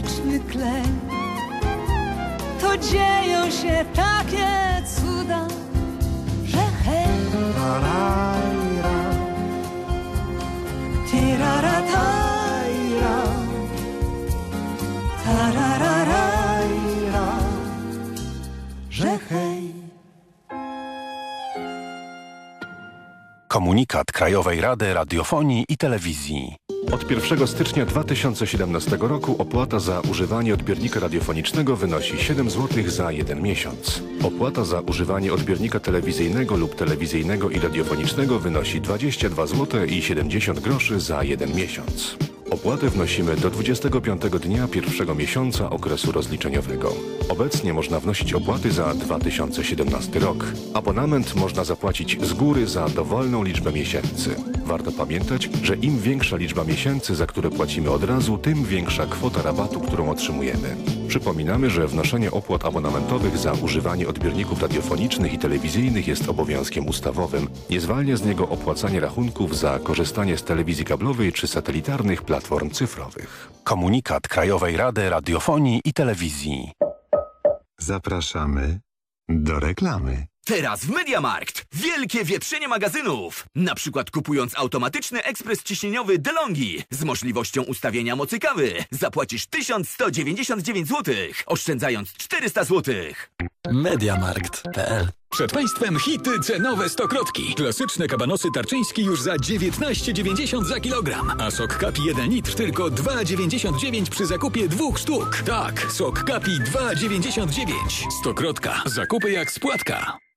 muzyczny klej. To dzieją się takie cuda, że hej. Tiraratajra, tarararajra, że hej. Komunikat Krajowej Rady Radiofonii i Telewizji. Od 1 stycznia 2017 roku opłata za używanie odbiornika radiofonicznego wynosi 7 zł za jeden miesiąc. Opłata za używanie odbiornika telewizyjnego lub telewizyjnego i radiofonicznego wynosi 22 zł i 70 groszy za jeden miesiąc. Opłatę wnosimy do 25 dnia pierwszego miesiąca okresu rozliczeniowego. Obecnie można wnosić opłaty za 2017 rok. Abonament można zapłacić z góry za dowolną liczbę miesięcy. Warto pamiętać, że im większa liczba miesięcy, za które płacimy od razu, tym większa kwota rabatu, którą otrzymujemy. Przypominamy, że wnoszenie opłat abonamentowych za używanie odbiorników radiofonicznych i telewizyjnych jest obowiązkiem ustawowym. Nie zwalnia z niego opłacanie rachunków za korzystanie z telewizji kablowej czy satelitarnych platform cyfrowych. Komunikat Krajowej Rady Radiofonii i Telewizji. Zapraszamy do reklamy. Teraz w Mediamarkt! Wielkie wietrzenie magazynów! Na przykład kupując automatyczny ekspres ciśnieniowy DeLonghi z możliwością ustawienia mocy kawy zapłacisz 1199 zł, oszczędzając 400 zł. Mediamarkt.pl Przed Państwem hity cenowe stokrotki. Klasyczne kabanosy tarczyński już za 19,90 za kilogram, a sok kapi 1 litr tylko 2,99 przy zakupie dwóch sztuk. Tak, sok kapi 2,99. Stokrotka. Zakupy jak spłatka.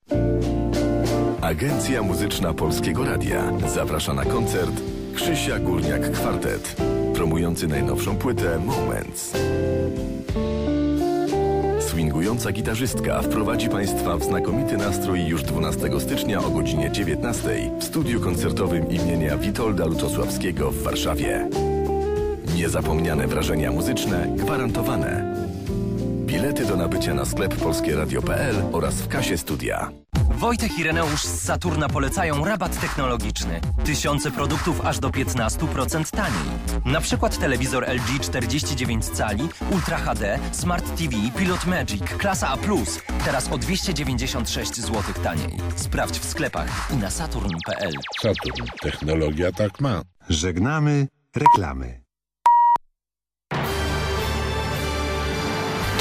Agencja Muzyczna Polskiego Radia zaprasza na koncert Krzysia Górniak Kwartet, promujący najnowszą płytę Moments. Swingująca gitarzystka wprowadzi Państwa w znakomity nastrój już 12 stycznia o godzinie 19 w studiu koncertowym imienia Witolda Lutosławskiego w Warszawie. Niezapomniane wrażenia muzyczne gwarantowane. Bilety do nabycia na sklep polskieradio.pl oraz w kasie studia. Wojtek i Reneusz z Saturna polecają rabat technologiczny. Tysiące produktów aż do 15% taniej. Na przykład telewizor LG 49 cali, Ultra HD, Smart TV, Pilot Magic, klasa A+. Teraz o 296 zł taniej. Sprawdź w sklepach i na saturn.pl. Saturn. Technologia tak ma. Żegnamy reklamy.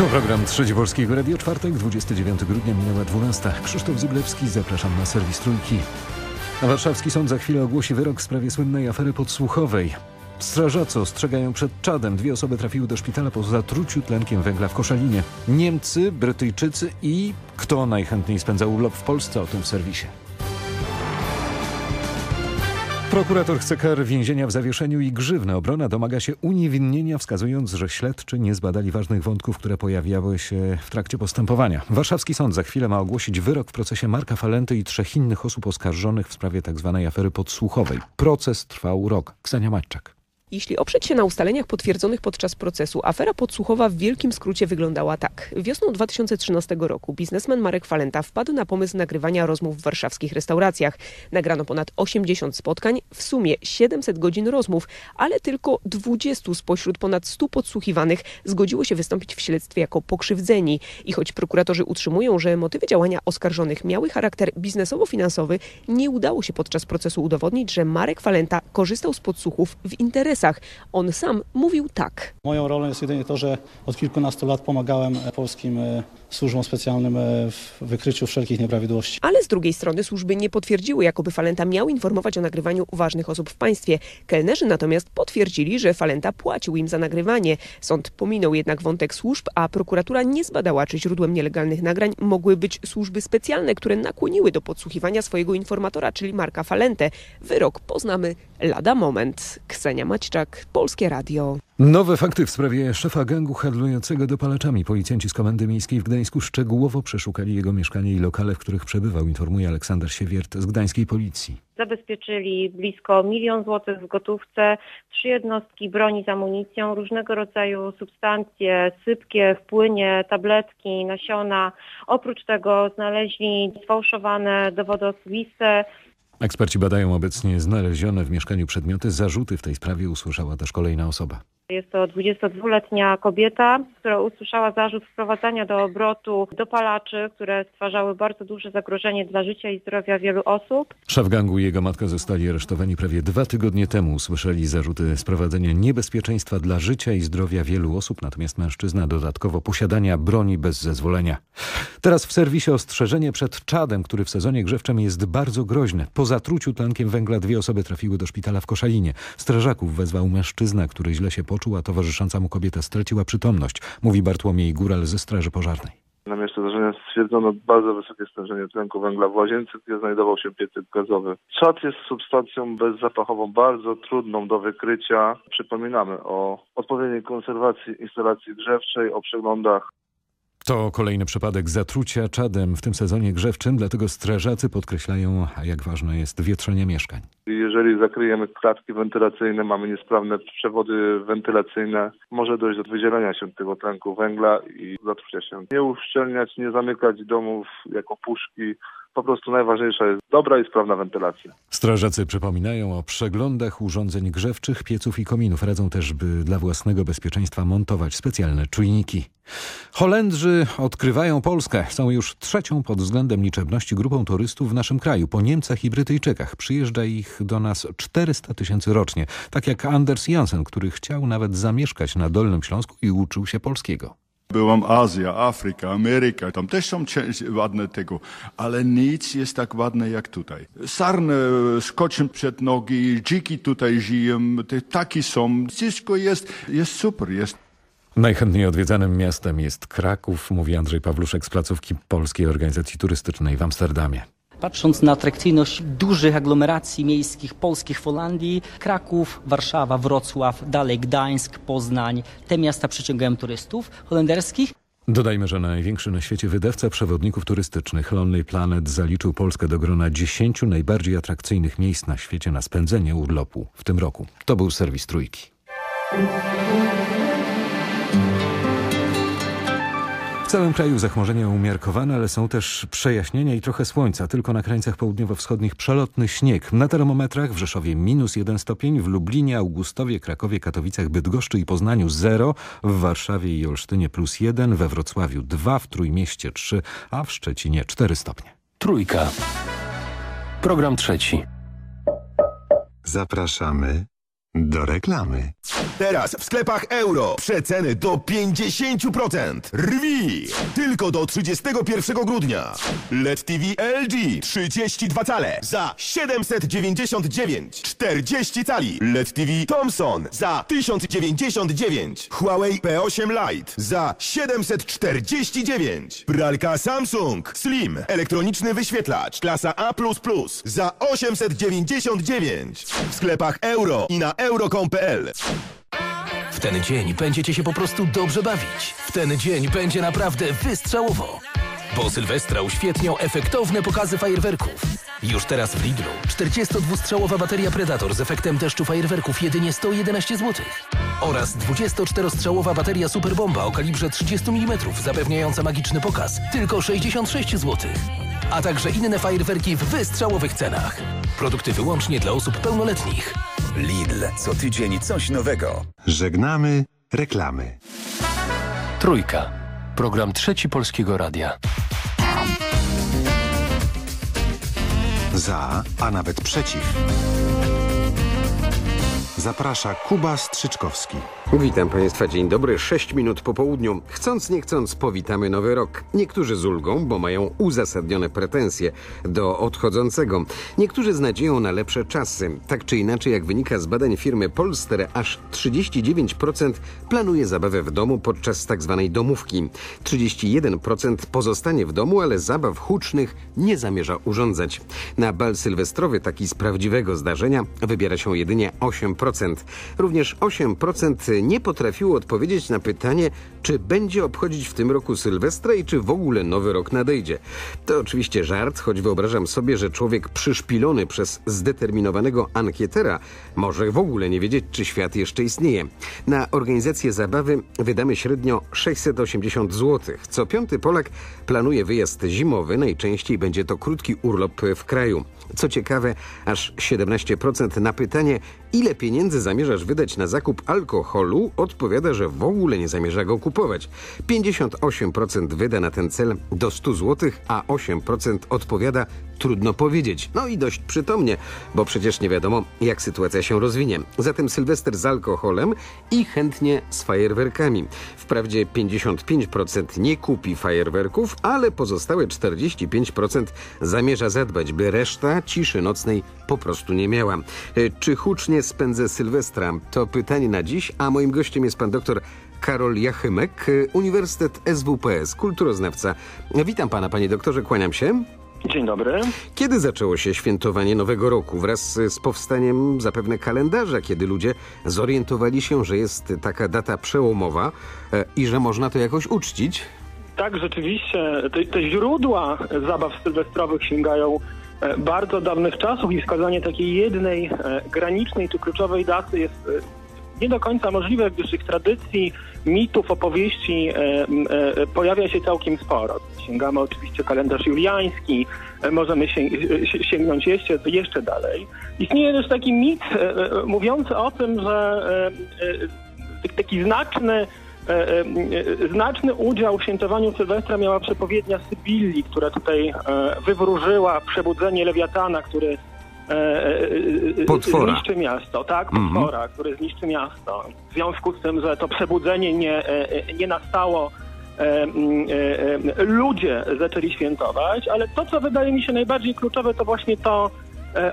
To program Trzeci Polskiego Radio, czwartek, 29 grudnia, minęła 12. Krzysztof Zyblewski, zapraszam na serwis Trójki. Warszawski sąd za chwilę ogłosi wyrok w sprawie słynnej afery podsłuchowej. Strażacy ostrzegają przed czadem. Dwie osoby trafiły do szpitala po zatruciu tlenkiem węgla w Koszalinie. Niemcy, Brytyjczycy i kto najchętniej spędza urlop w Polsce, o tym w serwisie. Prokurator chce kar więzienia w zawieszeniu i grzywny. Obrona domaga się uniewinnienia, wskazując, że śledczy nie zbadali ważnych wątków, które pojawiały się w trakcie postępowania. Warszawski sąd za chwilę ma ogłosić wyrok w procesie Marka Falenty i trzech innych osób oskarżonych w sprawie tzw. afery podsłuchowej. Proces trwał rok. Ksenia Maćczak. Jeśli oprzeć się na ustaleniach potwierdzonych podczas procesu, afera podsłuchowa w wielkim skrócie wyglądała tak. Wiosną 2013 roku biznesmen Marek Falenta wpadł na pomysł nagrywania rozmów w warszawskich restauracjach. Nagrano ponad 80 spotkań, w sumie 700 godzin rozmów, ale tylko 20 spośród ponad 100 podsłuchiwanych zgodziło się wystąpić w śledztwie jako pokrzywdzeni. I choć prokuratorzy utrzymują, że motywy działania oskarżonych miały charakter biznesowo-finansowy, nie udało się podczas procesu udowodnić, że Marek Falenta korzystał z podsłuchów w On sam mówił tak. Moją rolą jest jedynie to, że od kilkunastu lat pomagałem polskim e, służbom specjalnym e, w wykryciu wszelkich nieprawidłowości. Ale z drugiej strony służby nie potwierdziły, jakoby Falenta miał informować o nagrywaniu ważnych osób w państwie. Kelnerzy natomiast potwierdzili, że Falenta płacił im za nagrywanie. Sąd pominął jednak wątek służb, a prokuratura nie zbadała, czy źródłem nielegalnych nagrań mogły być służby specjalne, które nakłoniły do podsłuchiwania swojego informatora, czyli Marka Falentę. Wyrok poznamy lada moment. Ksenia Maćczak, Polskie Radio. Nowe fakty w sprawie szefa gangu handlującego dopalaczami. Policjanci z Komendy Miejskiej w Gdańsku szczegółowo przeszukali jego mieszkanie i lokale, w których przebywał, informuje Aleksander Siewiert z gdańskiej policji. Zabezpieczyli blisko milion złotych w gotówce, trzy jednostki broni z amunicją, różnego rodzaju substancje sypkie, w płynie, tabletki, nasiona. Oprócz tego znaleźli sfałszowane dowody osobiste, Eksperci badają obecnie znalezione w mieszkaniu przedmioty. Zarzuty w tej sprawie usłyszała też kolejna osoba. Jest to 22-letnia kobieta, która usłyszała zarzut wprowadzania do obrotu dopalaczy, które stwarzały bardzo duże zagrożenie dla życia i zdrowia wielu osób. Szef gangu i jego matka zostali aresztowani prawie dwa tygodnie temu. Usłyszeli zarzuty sprowadzenia niebezpieczeństwa dla życia i zdrowia wielu osób, natomiast mężczyzna dodatkowo posiadania broni bez zezwolenia. Teraz w serwisie ostrzeżenie przed czadem, który w sezonie grzewczym jest bardzo groźny. Po zatruciu tlenkiem węgla dwie osoby trafiły do szpitala w Koszalinie. Strażaków wezwał mężczyzna, który źle się poczuł, a towarzysząca mu kobieta straciła przytomność, mówi Bartłomiej Góral ze Straży Pożarnej. Na miejscu zdarzenia stwierdzono bardzo wysokie stężenie tlenku węgla w łazience, gdzie znajdował się piecyk gazowy. Czad jest substancją bezzapachową, bardzo trudną do wykrycia. Przypominamy o odpowiedniej konserwacji instalacji grzewczej, o przeglądach to kolejny przypadek zatrucia czadem w tym sezonie grzewczym, dlatego strażacy podkreślają, jak ważne jest wietrzenie mieszkań. Jeżeli zakryjemy klatki wentylacyjne, mamy niesprawne przewody wentylacyjne, może dojść do wydzielenia się tego tlenku węgla i zatrucia się. Nie uszczelniać, nie zamykać domów jako puszki, po prostu najważniejsza jest dobra i sprawna wentylacja. Strażacy przypominają o przeglądach urządzeń grzewczych, pieców i kominów. Radzą też, by dla własnego bezpieczeństwa montować specjalne czujniki. Holendrzy odkrywają Polskę. Są już trzecią pod względem liczebności grupą turystów w naszym kraju. Po Niemcach i Brytyjczykach przyjeżdża ich do nas 400 tysięcy rocznie. Tak jak Anders Jansen, który chciał nawet zamieszkać na Dolnym Śląsku i uczył się polskiego. Byłam Azja, Afryka, Ameryka, tam też są ładne tego, ale nic jest tak ładne jak tutaj. Sarny skoczą przed nogi, dziki tutaj żyją, te taki są, wszystko jest, jest super, jest Najchętniej odwiedzanym miastem jest Kraków, mówi Andrzej Pawluszek z placówki Polskiej Organizacji Turystycznej w Amsterdamie. Patrząc na atrakcyjność dużych aglomeracji miejskich polskich w Holandii, Kraków, Warszawa, Wrocław, dalej Gdańsk, Poznań, te miasta przyciągają turystów holenderskich. Dodajmy, że największy na świecie wydawca przewodników turystycznych Lonely Planet zaliczył Polskę do grona 10 najbardziej atrakcyjnych miejsc na świecie na spędzenie urlopu w tym roku. To był serwis Trójki. Całym kraju zachmurzenia umiarkowane, ale są też przejaśnienia i trochę słońca. Tylko na krańcach południowo-wschodnich przelotny śnieg. Na termometrach w Rzeszowie minus 1 stopień, w Lublinie, Augustowie, Krakowie, Katowicach, Bydgoszczy i Poznaniu 0, w Warszawie i Olsztynie plus 1, we Wrocławiu 2, w Trójmieście 3, a w Szczecinie 4 stopnie. Trójka. Program trzeci. Zapraszamy do reklamy. Teraz w sklepach euro przeceny do 50%. Rwi! Tylko do 31 grudnia. LED TV LG 32 cale za 799. 40 cali. LED TV Thomson za 1099. Huawei P8 Lite za 749. Pralka Samsung Slim. Elektroniczny wyświetlacz klasa A++ za 899. W sklepach euro i na euro.com.pl W ten dzień będziecie się po prostu dobrze bawić. W ten dzień będzie naprawdę wystrzałowo. Bo Sylwestra uświetnią efektowne pokazy fajerwerków. Już teraz w Lidlu 42-strzałowa bateria Predator z efektem deszczu fajerwerków jedynie 111 zł. Oraz 24-strzałowa bateria Superbomba o kalibrze 30 mm zapewniająca magiczny pokaz tylko 66 zł. A także inne fajerwerki w wystrzałowych cenach. Produkty wyłącznie dla osób pełnoletnich. Lidl. Co tydzień coś nowego. Żegnamy reklamy. Trójka. Program Trzeci Polskiego Radia. Za, a nawet przeciw. Zaprasza Kuba Strzyczkowski. Witam Państwa, dzień dobry, 6 minut po południu. Chcąc nie chcąc powitamy nowy rok. Niektórzy z ulgą, bo mają uzasadnione pretensje do odchodzącego. Niektórzy z nadzieją na lepsze czasy. Tak czy inaczej, jak wynika z badań firmy Polster, aż 39% planuje zabawę w domu podczas tzw. Tak domówki. 31% pozostanie w domu, ale zabaw hucznych nie zamierza urządzać. Na bal sylwestrowy taki z prawdziwego zdarzenia wybiera się jedynie 8%. Również 8% nie potrafiło odpowiedzieć na pytanie, czy będzie obchodzić w tym roku Sylwestra i czy w ogóle nowy rok nadejdzie. To oczywiście żart, choć wyobrażam sobie, że człowiek przyszpilony przez zdeterminowanego ankietera może w ogóle nie wiedzieć, czy świat jeszcze istnieje. Na organizację zabawy wydamy średnio 680 zł. Co piąty Polak planuje wyjazd zimowy, najczęściej będzie to krótki urlop w kraju. Co ciekawe, aż 17% na pytanie, ile pieniędzy zamierzasz wydać na zakup alkoholu, odpowiada, że w ogóle nie zamierza go kupować. 58% wyda na ten cel do 100 zł, a 8% odpowiada trudno powiedzieć. No i dość przytomnie, bo przecież nie wiadomo, jak sytuacja się rozwinie. Zatem Sylwester z alkoholem i chętnie z fajerwerkami. Wprawdzie 55% nie kupi fajerwerków, ale pozostałe 45% zamierza zadbać, by reszta ciszy nocnej po prostu nie miała. E, Czy hucznie spędzę Sylwestra? To pytanie na dziś, a moim gościem jest pan doktor Karol Jachymek, e, Uniwersytet SWPS, kulturoznawca. Witam pana, panie doktorze, kłaniam się. Dzień dobry. Kiedy zaczęło się świętowanie Nowego Roku? Wraz z powstaniem zapewne kalendarza, kiedy ludzie zorientowali się, że jest taka data przełomowa e, i że można to jakoś uczcić? Tak, rzeczywiście. Te, te źródła zabaw sylwestrowych sięgają bardzo dawnych czasów i wskazanie takiej jednej e, granicznej czy kluczowej daty jest e, nie do końca możliwe, gdyż tych tradycji, mitów, opowieści e, e, pojawia się całkiem sporo. Sięgamy oczywiście kalendarz juliański, e, możemy sięg e, sięgnąć jeszcze, jeszcze dalej. Istnieje też taki mit e, e, mówiący o tym, że e, e, taki znaczny e, e, e, znaczny udział w świętowaniu Sylwestra miała przepowiednia Sybilli, która tutaj e, wywróżyła przebudzenie Lewiatana, który e, e, e, Potwora. zniszczy miasto, tak? Mhm. Potwora, który zniszczy miasto. W związku z tym, że to przebudzenie nie, e, e, nie nastało, e, e, e, ludzie zaczęli świętować, ale to, co wydaje mi się najbardziej kluczowe, to właśnie to, e,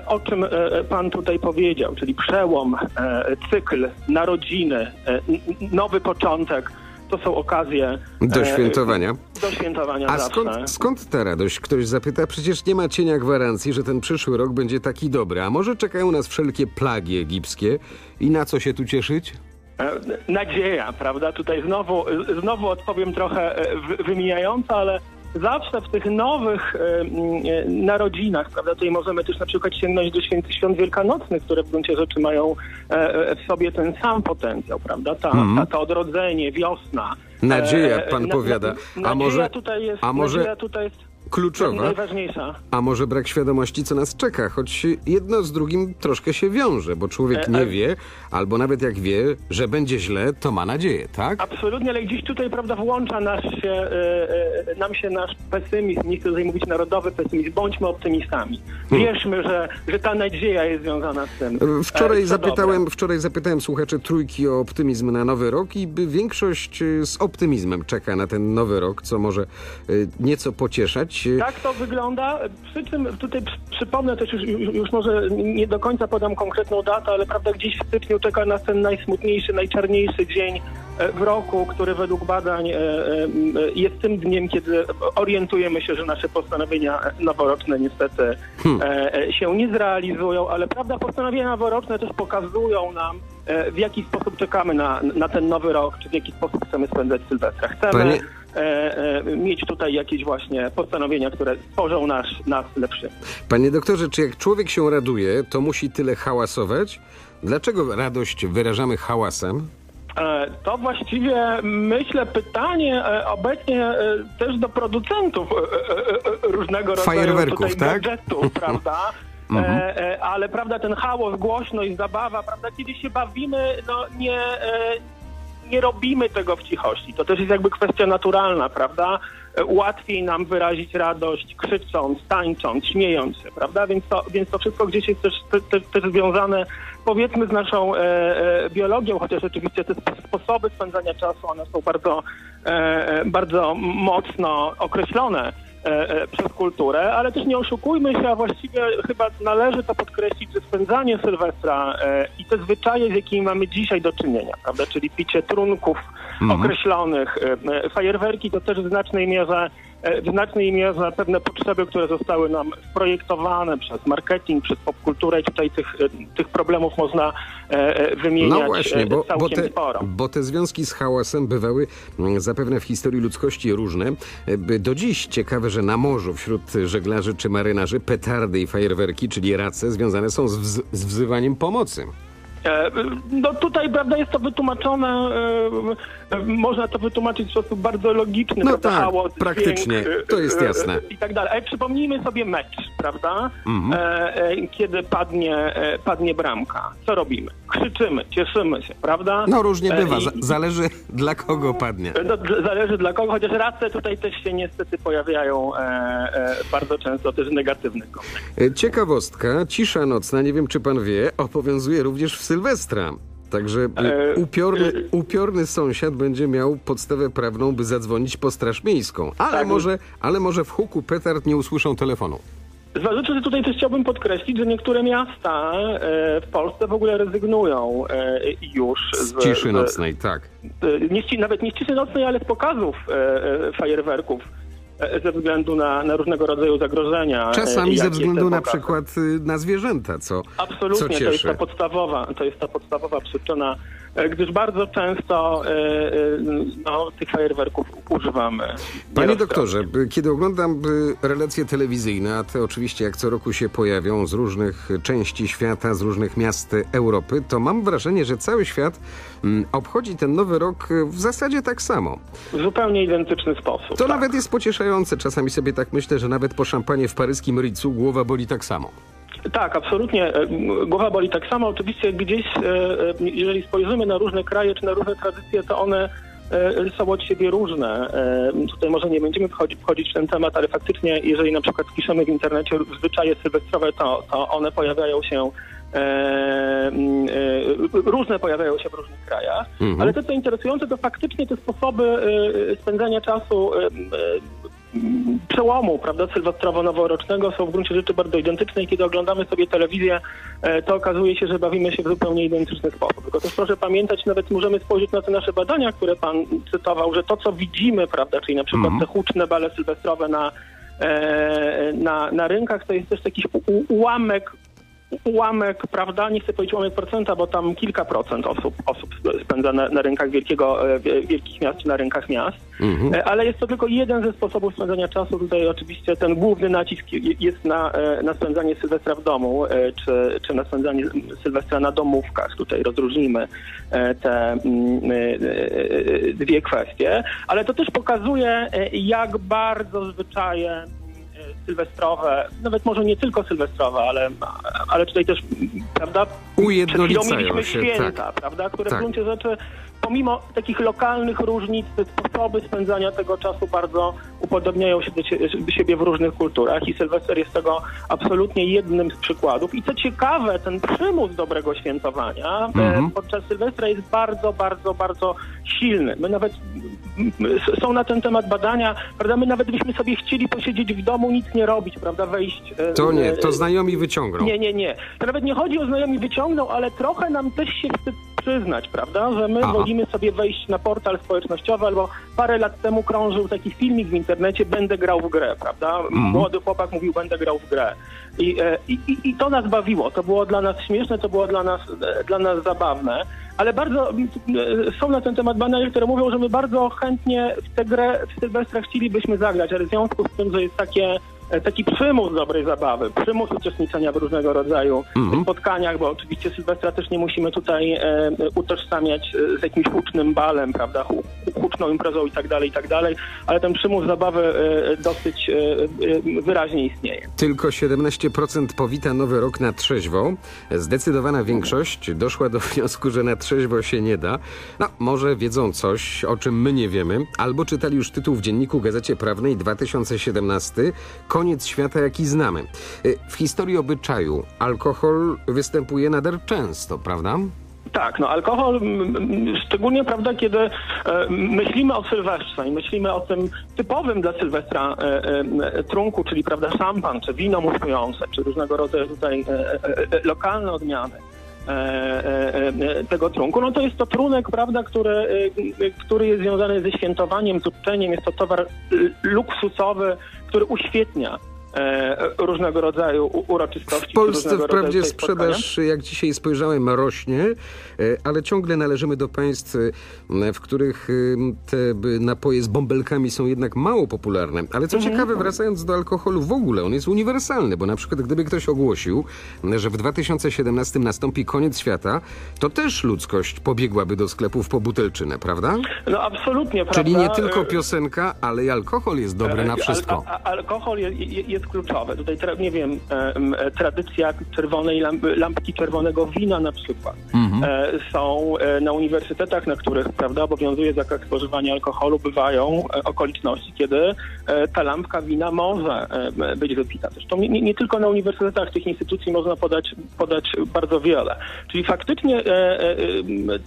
o czym e, pan tutaj powiedział, czyli przełom, e, cykl, narodziny, e, nowy początek. To są okazje Do e, świętowania. Do świętowania A zawsze. skąd, skąd ta radość? Ktoś zapyta, przecież nie ma cienia gwarancji, że ten przyszły rok będzie taki dobry. A może czekają nas wszelkie plagi egipskie i na co się tu cieszyć? E, Nadzieja, prawda? Tutaj znowu, znowu odpowiem trochę e, wy- wymijająco, ale zawsze w tych nowych e, e, narodzinach, prawda? Tutaj możemy też na przykład sięgnąć do świętych świąt wielkanocnych, które w gruncie rzeczy mają e, e, w sobie ten sam potencjał, prawda? Ta, Mhm. ta, to odrodzenie, wiosna. Nadzieja, E, pan na- powiada. na- A może- tutaj jest, a może tutaj jest kluczowa? najważniejsza. A może brak świadomości, co nas czeka, choć jedno z drugim troszkę się wiąże, bo człowiek E, nie e- wie, albo nawet jak wie, że będzie źle, to ma nadzieję, tak? Absolutnie, ale gdzieś tutaj, prawda, włącza nas się, e, nam się nasz pesymizm, nie chcę tutaj mówić narodowy pesymizm, bądźmy optymistami. Hmm. Wierzmy, że, że ta nadzieja jest związana z tym. Wczoraj zapytałem, wczoraj zapytałem słuchaczy trójki o optymizm na nowy rok i by większość z optymizmem czeka na ten nowy rok, co może nieco pocieszać. Y, Tak to wygląda. Przy czym tutaj przy- przypomnę też, już, już, może nie do końca podam konkretną datę, ale prawda, gdzieś w styczniu czeka nas ten najsmutniejszy, najczarniejszy dzień e, w roku, który według badań e, e, jest tym dniem, kiedy orientujemy się, że nasze postanowienia noworoczne niestety Hmm. się nie zrealizują, ale prawda, postanowienia noworoczne też pokazują nam, w jaki sposób czekamy na, na ten nowy rok, czy w jaki sposób chcemy spędzać Sylwestra. Chcemy Panie- mieć tutaj jakieś właśnie postanowienia, które stworzą nas, nas lepszymi. Panie doktorze, czy jak człowiek się raduje, to musi tyle hałasować? Dlaczego radość wyrażamy hałasem? E, To właściwie myślę pytanie e, obecnie e, też do producentów e, e, e, różnego rodzaju tutaj tak? gadżetów, prawda? Mhm. E, e, ale prawda, ten hałas, głośność, zabawa, prawda, kiedy się bawimy, no nie, e, nie robimy tego w cichości. To też jest jakby kwestia naturalna, prawda? E, Łatwiej nam wyrazić radość krzycząc, tańcząc, śmiejąc się, prawda? Więc to, więc to wszystko gdzieś jest też, te, te, też związane powiedzmy z naszą e, e, biologią, chociaż oczywiście te spo- sposoby spędzania czasu, one są bardzo, e, e, bardzo mocno określone przez kulturę, ale też nie oszukujmy się, a właściwie chyba należy to podkreślić, że spędzanie Sylwestra e, i te zwyczaje, z jakimi mamy dzisiaj do czynienia, prawda, czyli picie trunków Mhm. określonych, e, e, fajerwerki to też w znacznej mierze e, w znacznej mierze pewne potrzeby, które zostały nam projektowane przez marketing, przez popkulturę i tutaj tych, e, tych problemów można e, e, wymieniać No właśnie, e, bo, bo, całkiem te, sporo. bo te związki z hałasem bywały mm, zapewne w historii ludzkości różne. E, Do dziś ciekawe, że na morzu wśród żeglarzy czy marynarzy petardy i fajerwerki, czyli race, związane są z, z wzywaniem pomocy. E, No tutaj, prawda, jest to wytłumaczone, e, e, można to wytłumaczyć w sposób bardzo logiczny, No tak, hałas, praktycznie, dźwięk, to jest e, jasne. I tak dalej. Ale przypomnijmy sobie mecz, prawda, Mhm. e, e, kiedy padnie, e, padnie bramka. Co robimy? Krzyczymy, cieszymy się, prawda? No różnie bywa, i- zależy dla kogo padnie. no, zależy dla kogo, chociaż race tutaj też się niestety pojawiają bardzo często też w negatywnych kontekstach. E, Ciekawostka, cisza nocna, nie wiem czy pan wie, obowiązuje również w Sylwestra. Także e, E, upiorny, upiorny sąsiad będzie miał podstawę prawną, by zadzwonić po Straż Miejską. Ale, Tak. może, ale może w huku petard nie usłyszą telefonu. Zważywszy, że tutaj też chciałbym podkreślić, że niektóre miasta e, w Polsce w ogóle rezygnują e, już Z ciszy z, nocnej, tak. nie, nawet nie z ciszy nocnej, ale z pokazów fajerwerków ze względu na, na różnego rodzaju zagrożenia. e, Czasami ze względu na przykład y, na zwierzęta, co, co Absolutnie, to jest cieszy. ta podstawowa, to jest ta podstawowa przyczyna, e, gdyż bardzo często e, e, no, tych fajerwerków używamy. Panie doktorze, kiedy oglądam relacje telewizyjne, a te oczywiście jak co roku się pojawią z różnych części świata, z różnych miast Europy, to mam wrażenie, że cały świat obchodzi ten nowy rok w zasadzie tak samo. W zupełnie identyczny sposób. To nawet jest pocieszające. Czasami sobie tak myślę, że nawet po szampanie w paryskim Ritzu głowa boli tak samo. Tak, absolutnie. E, Głowa boli tak samo. Oczywiście gdzieś, e, e, jeżeli spojrzymy na różne kraje czy na różne tradycje, to one są od siebie różne. Tutaj może nie będziemy wchodzi- wchodzić w ten temat, ale faktycznie, jeżeli na przykład wpiszemy w internecie zwyczaje sylwestrowe, to, to one pojawiają się e, e, różne pojawiają się w różnych krajach, Mhm. ale to co interesujące, to faktycznie te sposoby e, spędzania czasu przełomu, prawda, sylwestrowo-noworocznego są w gruncie rzeczy bardzo identyczne i kiedy oglądamy sobie telewizję, e, to okazuje się, że bawimy się w zupełnie identyczny sposób. Tylko też proszę pamiętać, nawet możemy spojrzeć na te nasze badania, które pan cytował, że to, co widzimy, prawda, czyli na przykład te huczne bale sylwestrowe na, e, na, na rynkach, to jest też jakiś ułamek ułamek, prawda, nie chcę powiedzieć ułamek procenta, bo tam kilka procent osób, osób spędza na, na rynkach wielkiego, e, wie- wielkich miast czy na rynkach miast. E, Ale jest to tylko jeden ze sposobów spędzania czasu. Tutaj oczywiście ten główny nacisk je- jest na, e, na spędzanie Sylwestra w domu, czy, czy na spędzanie Sylwestra na domówkach. Tutaj rozróżnimy te mm, dwie kwestie. Ale to też pokazuje, jak bardzo zwyczaje sylwestrowe, nawet może nie tylko sylwestrowe, ale, ale tutaj też, prawda, przed chwilą Ujednolicają mieliśmy się, święta, tak. prawda, które Tak. w gruncie rzeczy pomimo takich lokalnych różnic, sposoby spędzania tego czasu bardzo upodobniają się do, siebie w różnych kulturach i Sylwester jest tego absolutnie jednym z przykładów. I co ciekawe, ten przymus dobrego świętowania Mhm. e, podczas Sylwestra jest bardzo, bardzo, bardzo silny. My nawet są na ten temat badania, prawda? My nawet byśmy sobie chcieli posiedzieć w domu, nic nie robić, prawda? Wejść. e, To nie, e, to znajomi wyciągną. nie, nie, nie. To nawet nie chodzi o znajomi wyciągną, ale trochę nam też się wstyd przyznać, prawda, że my Aha. Wolimy sobie wejść na portal społecznościowy albo parę lat temu krążył taki filmik w internecie, będę grał w grę, prawda? Młody chłopak mówił, będę grał w grę. I, e, i, i, I to nas bawiło, to było dla nas śmieszne, to było dla nas, e, dla nas zabawne, ale bardzo e, są na ten temat badania, które mówią, że my bardzo chętnie w tę grę w Sylwestra chcielibyśmy zagrać, ale w związku z tym, że jest takie taki przymus dobrej zabawy, przymus uczestniczenia w różnego rodzaju spotkaniach, bo oczywiście Sylwestra też nie musimy tutaj e, utożsamiać z jakimś hucznym balem, prawda, hu, huczną imprezą i tak dalej, i tak dalej, ale ten przymus zabawy e, dosyć e, wyraźnie istnieje. Tylko 17% powita nowy rok na trzeźwo. Zdecydowana większość doszła do wniosku, że na trzeźwo się nie da. No, może wiedzą coś, o czym my nie wiemy, albo czytali już tytuł w Dzienniku Gazecie Prawnej 2017 Koniec świata, jaki znamy. Y, W historii obyczaju alkohol występuje nader często, prawda? Tak, no alkohol, szczególnie prawda, kiedy e, myślimy o Sylwestrze i myślimy o tym typowym dla Sylwestra e, e, trunku, czyli prawda szampan, czy wino musujące, czy różnego rodzaju tutaj lokalne odmiany. tego trunku, no to jest to trunek, prawda, który, który jest związany ze świętowaniem, z uczeniem, jest to towar luksusowy, który uświetnia e, różnego rodzaju uroczystości. W Polsce wprawdzie tutaj spotkania. sprzedaż, jak dzisiaj spojrzałem, rośnie, e, ale ciągle należymy do państw, w których e, te napoje z bąbelkami są jednak mało popularne. Ale co Mhm. ciekawe, wracając do alkoholu w ogóle, on jest uniwersalny, bo na przykład gdyby ktoś ogłosił, że w 2017 nastąpi koniec świata, to też ludzkość pobiegłaby do sklepów po butelczynę, prawda? No absolutnie, prawda? Czyli nie tylko E, piosenka, ale i alkohol jest dobry na E, wszystko. Al, a, alkohol je, je, jest kluczowy. Tutaj, nie wiem, tradycja czerwonej lamp, lampki czerwonego wina na przykład. Mhm. E, są e, na uniwersytetach, na których prawda, obowiązuje zakaz spożywania alkoholu, bywają e, okoliczności, kiedy ta lampka wina może być wypita. Zresztą nie, nie, tylko na uniwersytetach tych instytucji można podać, podać bardzo wiele. Czyli faktycznie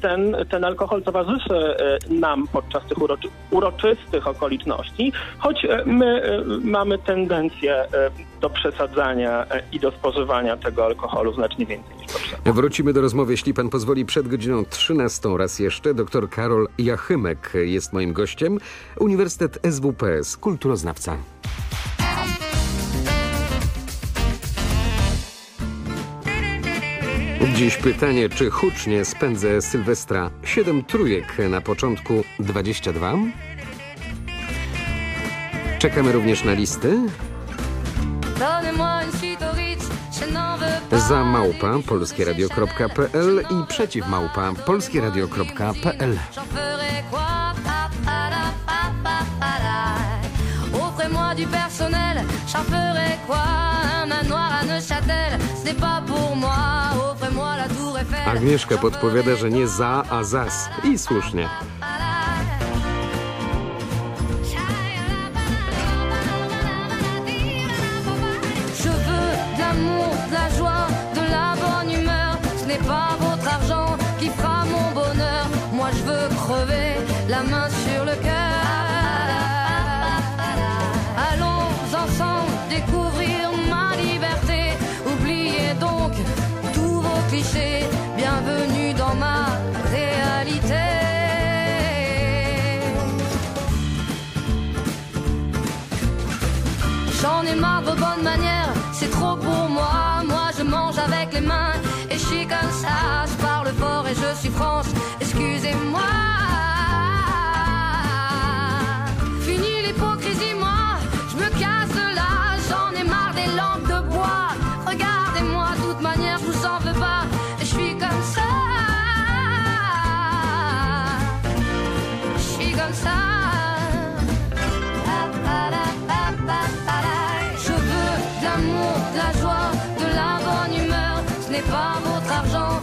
ten, ten alkohol towarzyszy nam podczas tych uroczy, uroczystych okoliczności, choć my mamy tendencję e, do przesadzania e, i do spożywania tego alkoholu znacznie więcej niż potrzeba. Wrócimy do rozmowy, jeśli pan pozwoli, przed godziną 13 raz jeszcze. Doktor Karol Jachymek jest moim gościem. Uniwersytet SWPS, kulturoznawca. Dziś pytanie, czy hucznie spędzę Sylwestra 7 trójek na początku 22? Czekamy również na listy. Za małpa polskieradio.pl i przeciw małpa polskieradio.pl. Offrez-moi du personnel, j'en ferai quoi Un manoir à Neuchâtel, ce n'est pas pour moi. Offrez-moi la tour Eiffel. Agnieszka podpowiada, że nie za, a zas. I słusznie. De la joie, de la bonne humeur. Ce n'est pas votre argent qui fera mon bonheur. Moi je veux crever la main sur le cœur. Allons ensemble découvrir ma liberté. Oubliez donc tous vos clichés. Bienvenue dans ma réalité. J'en ai marre de bonnes manières, c'est trop pour moi. Excusez-moi. Fini l'hypocrisie, moi, je me casse là. J'en ai marre des lampes de bois. Regardez-moi, de toute manière, je vous en veux pas. Je suis comme ça. Je suis comme ça. Je veux de l'amour, de la joie, de la bonne humeur. Ce n'est pas votre argent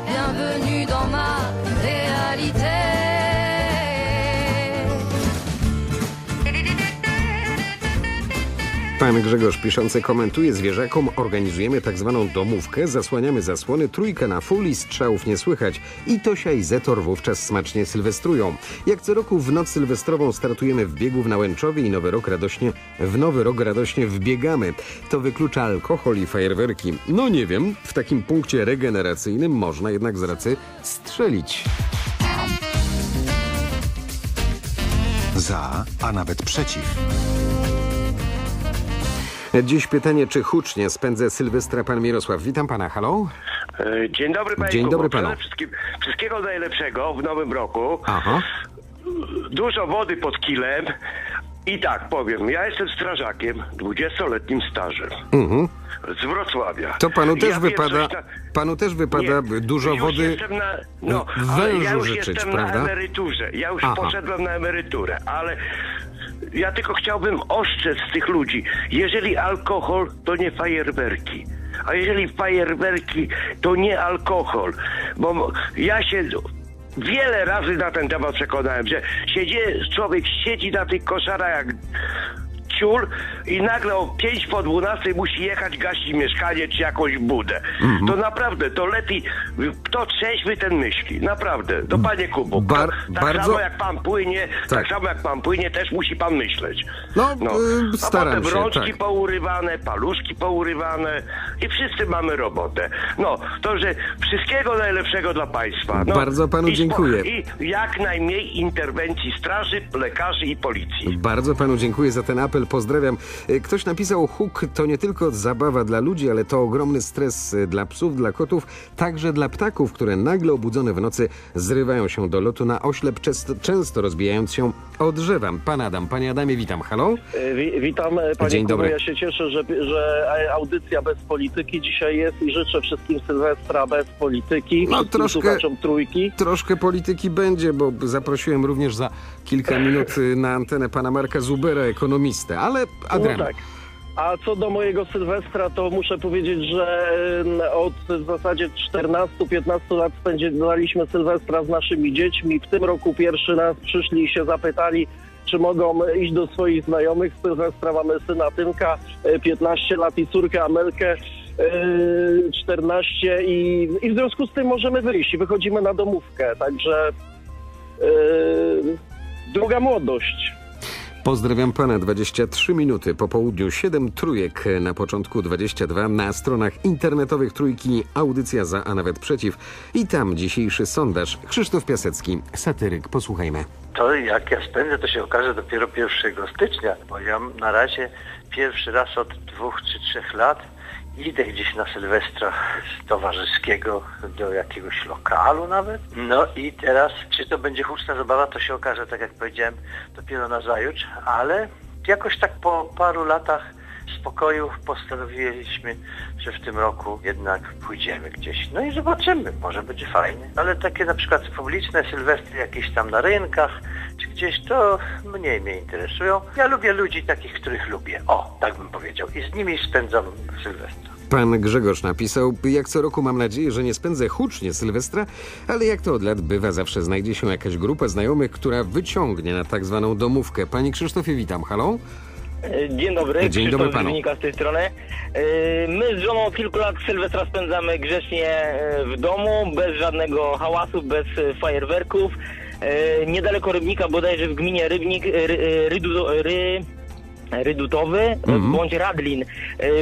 Pan Grzegorz piszący komentuje zwierzakom, organizujemy tak zwaną domówkę, zasłaniamy zasłony, trójkę na full i strzałów nie słychać. I Tosia i Zetor wówczas smacznie sylwestrują. Jak co roku w noc sylwestrową startujemy w biegu w Nałęczowie i Nowy Rok radośnie, w Nowy Rok radośnie wbiegamy. To wyklucza alkohol i fajerwerki. No nie wiem, w takim punkcie regeneracyjnym można jednak z racy strzelić. Za, a nawet przeciw. Dziś pytanie, czy hucznie spędzę Sylwestra pan Mirosław. Witam pana, halo? E, Dzień dobry panie Dzień dobry panu. Wszystkiego najlepszego w nowym roku. Aha. Dużo wody pod kilem. I tak powiem, ja jestem strażakiem, 20-letnim stażem Mhm. Z Wrocławia. To panu też ja wypada, na- panu też wypada dużo już wody na, no, w ale ja wężu już życzyć, jestem prawda? na emeryturze. Ja już Aha. poszedłem na emeryturę, ale ja tylko chciałbym ostrzec tych ludzi. Jeżeli alkohol, to nie fajerwerki. A jeżeli fajerwerki, to nie alkohol. Bo ja się wiele razy na ten temat przekonałem, że siedzi, człowiek siedzi na tych koszarach jak ciul i nagle o 5 po 12 musi jechać gasić mieszkanie czy jakąś budę. Mhm. To naprawdę, to lepiej, kto trzeźwy ten myśli, naprawdę. To panie Kubu, Bar- to, tak bardzo- samo jak pan płynie, tak. Tak. samo jak pan płynie, też musi pan myśleć. No, y, A staram potem się, rączki tak. pourywane, paluszki pourywane i wszyscy mamy robotę. No, to, że wszystkiego najlepszego dla państwa. No, Bardzo panu i spo- dziękuję. I jak najmniej interwencji straży, lekarzy i policji. Bardzo panu dziękuję za ten apel, pozdrawiam. Y, Ktoś napisał, huk to nie tylko zabawa dla ludzi, ale to ogromny stres y, dla psów, dla kotów, także dla ptaków, które nagle obudzone w nocy zrywają się do lotu na oślep, często, często rozbijając się o drzewa. Pan Adam, panie Adamie, witam, halo? E, Wi- Witam e, panie Dzień dobry. Ja się cieszę, że, że e, audycja bez polityki dzisiaj jest i życzę wszystkim Sylwestra bez polityki. No, troszkę- trójki. Troszkę polityki będzie, bo zaprosiłem również za kilka minut na antenę pana Marka Zubera, ekonomistę, ale Adrian, No tak. A co do mojego Sylwestra, to muszę powiedzieć, że e, od w zasadzie 14-15 lat spędziliśmy Sylwestra z naszymi dziećmi. W tym roku pierwszy raz przyszli i się zapytali, czy mogą iść do swoich znajomych. Z Sylwestra mamy syna Tymka, e, 15 lat i córkę Amelkę. e, 14 i, i w związku z tym możemy wyjść i wychodzimy na domówkę, także e, druga młodość. Pozdrawiam pana. 23 minuty po południu. 7 trójek na początku 22 na stronach internetowych trójki audycja za a nawet przeciw. I tam dzisiejszy sondaż. Krzysztof Piasecki satyryk. Posłuchajmy. To jak ja spędzę, to się okaże dopiero 1 stycznia, bo ja na razie pierwszy raz od dwóch czy trzech lat idę gdzieś na Sylwestra towarzyskiego do jakiegoś lokalu nawet. No i teraz, czy to będzie huczna zabawa, to się okaże, tak jak powiedziałem, dopiero na zajutrz, ale jakoś tak po paru latach spokoju postanowiliśmy, że w tym roku jednak pójdziemy gdzieś. No i zobaczymy, może będzie fajnie. Ale takie na przykład publiczne sylwestry jakieś tam na rynkach, gdzieś, to mniej mnie interesują. Ja lubię ludzi takich, których lubię. O, tak bym powiedział. I z nimi spędzam sylwestra. Pan Grzegorz napisał, jak co roku mam nadzieję, że nie spędzę hucznie Sylwestra, ale jak to od lat bywa, zawsze znajdzie się jakaś grupa znajomych, która wyciągnie na tak zwaną domówkę. Panie Krzysztofie, witam, halo? Dzień dobry, Dzień Krzysztof dobry panu. Z tej strony. Yy, My z żoną od kilku lat Sylwestra spędzamy grzecznie yy, w domu, bez żadnego hałasu, bez yy, fajerwerków. Yy, Niedaleko Rybnika, bodajże w gminie Rybnik, ry, ry, rydu, ry, Rydutowy Mhm. bądź Radlin.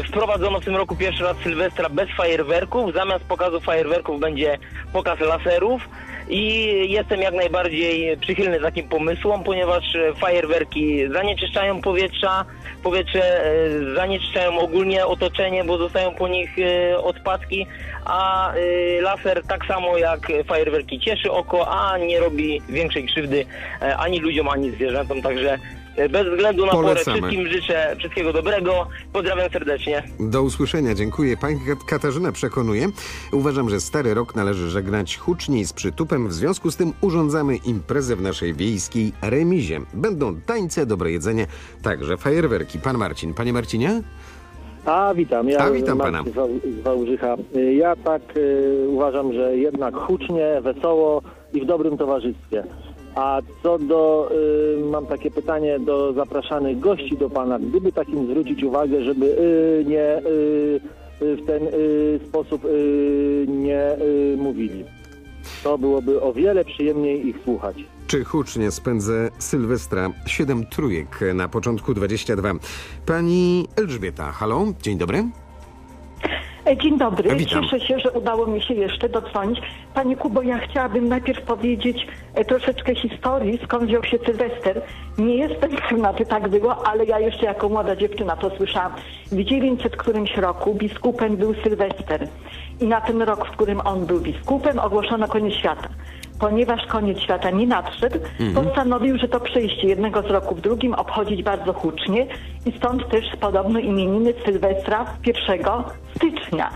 Wprowadzono w tym roku pierwszy raz Sylwestra bez fajerwerków. Zamiast pokazu fajerwerków będzie pokaz laserów. I jestem jak najbardziej przychylny takim pomysłom, ponieważ e, fajerwerki zanieczyszczają powietrza, powietrze e, zanieczyszczają ogólnie otoczenie, bo zostają po nich e, odpadki, a laser tak samo jak fajerwerki cieszy oko, a nie robi większej krzywdy ani ludziom, ani zwierzętom, także bez względu na porę Polecamy. wszystkim życzę wszystkiego dobrego. Pozdrawiam serdecznie. Do usłyszenia, dziękuję. Pani Kat- Katarzyna przekonuje. Uważam, że stary rok należy żegnać hucznie i z przytupem. W związku z tym urządzamy imprezę w naszej wiejskiej remizie. Będą tańce, dobre jedzenie, także fajerwerki. Pan Marcin. Panie Marcinie? A, witam. Ja A, witam pana. Z Wałbrzycha. Y, Ja tak y, uważam, że jednak hucznie, wesoło i w dobrym towarzystwie. A co do, y, mam takie pytanie do zapraszanych gości do pana. Gdyby takim zwrócić uwagę, żeby y, nie y, y, w ten y, sposób y, nie mówili. To byłoby o wiele przyjemniej ich słuchać. Czy hucznie spędzę Sylwestra 7 trójek na początku 22? Pani Elżbieta, halo, dzień dobry. E, Dzień dobry. Witam. Cieszę się, że udało mi się jeszcze dodzwonić. Panie Kubo, ja chciałabym najpierw powiedzieć e, troszeczkę historii, skąd wziął się Sylwester. Nie jestem pewna, czy tak było, ale ja jeszcze jako młoda dziewczyna to słyszałam. W 900 którymś roku biskupem był Sylwester. I na ten rok, w którym on był biskupem, ogłoszono koniec świata. Ponieważ koniec świata nie nadszedł, Mhm. postanowił, że to przejście jednego z roku w drugim obchodzić bardzo hucznie i stąd też podobno imieniny Sylwestra 1 stycznia.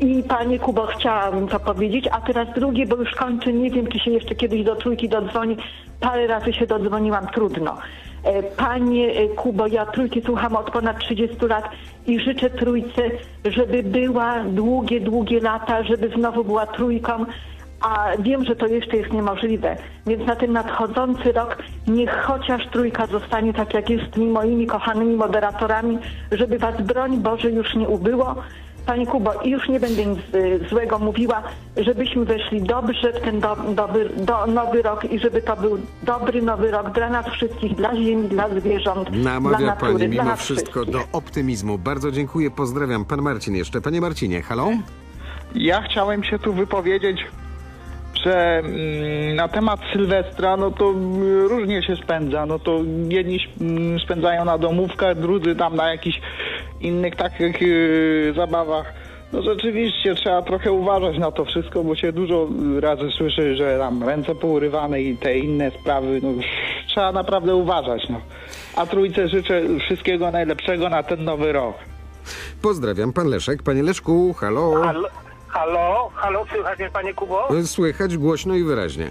I panie Kubo, chciałabym to powiedzieć, a teraz drugie, bo już kończę, nie wiem, czy się jeszcze kiedyś do trójki dodzwoni. Parę razy się dodzwoniłam, trudno. E, Panie e, Kubo, ja trójki słucham od ponad 30 lat i życzę trójce, żeby była długie, długie lata, żeby znowu była trójką, a wiem, że to jeszcze jest niemożliwe. Więc na ten nadchodzący rok niech chociaż trójka zostanie tak, jak jest z tymi moimi kochanymi moderatorami, żeby was broń Boże już nie ubyło. Panie Kubo, i już nie będę nic y, złego mówiła, żebyśmy weszli dobrze w ten do, do, nowy rok i żeby to był dobry nowy rok dla nas wszystkich, dla ziemi, dla zwierząt, dla Namawia natury, pani dla mimo wszystko wszystkich. do optymizmu. Bardzo dziękuję, pozdrawiam. Pan Marcin jeszcze. Panie Marcinie, halo? Ja chciałem się tu wypowiedzieć, że mm, na temat Sylwestra, no to mm, różnie się spędza. No to jedni mm, spędzają na domówkach, drudzy tam na jakichś innych takich yy, zabawach. No rzeczywiście trzeba trochę uważać na to wszystko, bo się dużo razy słyszy, że tam ręce pourywane i te inne sprawy. No, trzeba naprawdę uważać. No. A trójce życzę wszystkiego najlepszego na ten nowy rok. Pozdrawiam, pan Leszek. Panie Leszku, halo? Halo, halo, halo, słychać mnie panie Kubo? Słychać głośno i wyraźnie.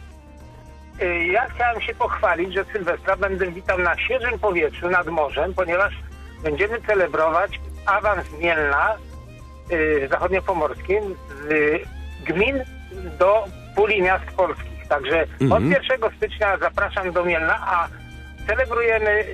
Y, Ja chciałem się pochwalić, że Sylwestra będę witał na świeżym powietrzu nad morzem, ponieważ będziemy celebrować awans Mielna y, zachodniopomorskim z gmin do puli miast polskich. Także Mhm. od 1 stycznia zapraszam do Mielna, a celebrujemy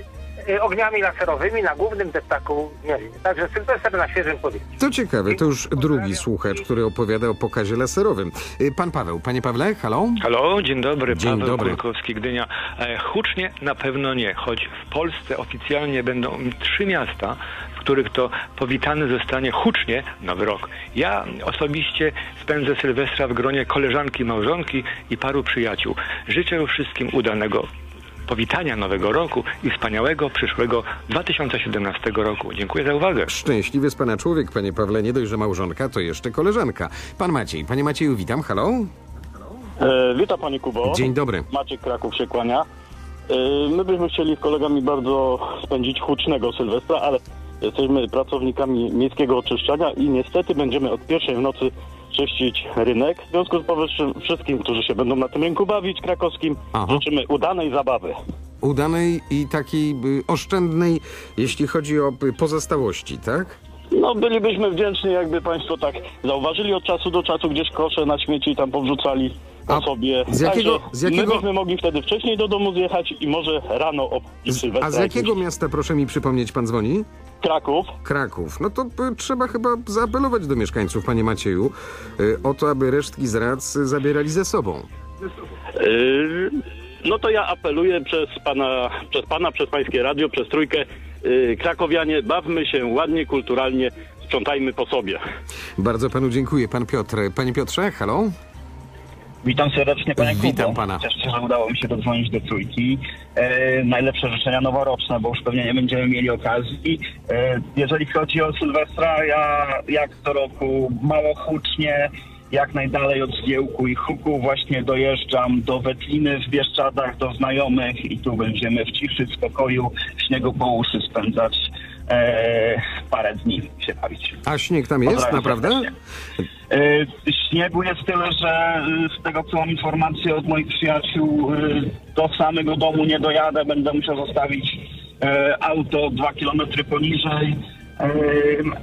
ogniami laserowymi na głównym deptaku Mielnie. Także Sylwester na świeżym powietrzu. To ciekawe, to już drugi słuchacz, który opowiada o pokazie laserowym. Y, Pan Paweł. Panie Pawle, halo? Halo, dzień dobry, Dzień Paweł dobry. Kulkowski, Gdynia. E, Hucznie na pewno nie, choć w Polsce oficjalnie będą trzy miasta, w których to powitany zostanie hucznie Nowy Rok. Ja osobiście spędzę Sylwestra w gronie koleżanki, małżonki i paru przyjaciół. Życzę wszystkim udanego powitania Nowego Roku i wspaniałego przyszłego 2017 roku. Dziękuję za uwagę. Szczęśliwy z pana człowiek, panie Pawle, nie dość, że małżonka, to jeszcze koleżanka. Pan Maciej. Panie Macieju, witam, halo? E, witam Panie Kubo. Dzień dobry. Maciek Kraków się kłania. E, my byśmy chcieli z kolegami bardzo spędzić hucznego Sylwestra, ale jesteśmy pracownikami miejskiego oczyszczania i niestety będziemy od pierwszej w nocy czyścić rynek. W związku z powyższym wszystkim, którzy się będą na tym rynku bawić krakowskim, życzymy udanej zabawy. Udanej i takiej y, oszczędnej, jeśli chodzi o y, pozostałości, tak? No bylibyśmy wdzięczni, jakby Państwo tak zauważyli od czasu do czasu gdzieś kosze na śmieci tam powrzucali po sobie. z jakiego- Także z jakiego- My byśmy mogli wtedy wcześniej do domu zjechać i może rano Sylwestra. A z jakiego miasta, proszę mi przypomnieć, pan dzwoni? Kraków. Kraków. No to trzeba chyba zaapelować do mieszkańców, panie Macieju, y, o to, aby resztki z rac y, zabierali ze sobą. Yy, No to ja apeluję przez pana, przez pana, przez pańskie radio, przez trójkę. Yy, Krakowianie, bawmy się ładnie, kulturalnie, sprzątajmy po sobie. Bardzo panu dziękuję. Pan Piotr. Panie Piotrze, halo? Witam serdecznie Panie Witam Kubo. pana. Cieszę się, że udało mi się dodzwonić do trójki. E, najlepsze życzenia noworoczne, bo już pewnie nie będziemy mieli okazji. E, jeżeli chodzi o Sylwestra, ja jak co roku mało hucznie, jak najdalej od zgiełku i huku właśnie dojeżdżam do Wetliny w Bieszczadach, do znajomych i tu będziemy w ciszy, spokoju, śniegu po uszy spędzać e, parę dni się bawić. A śnieg tam jest, Pozdrawiam naprawdę? serdecznie. E, Śniegu jest tyle, że e, z tego co mam informację od moich przyjaciół, e, do samego domu nie dojadę, będę musiał zostawić e, auto dwa kilometry poniżej. E,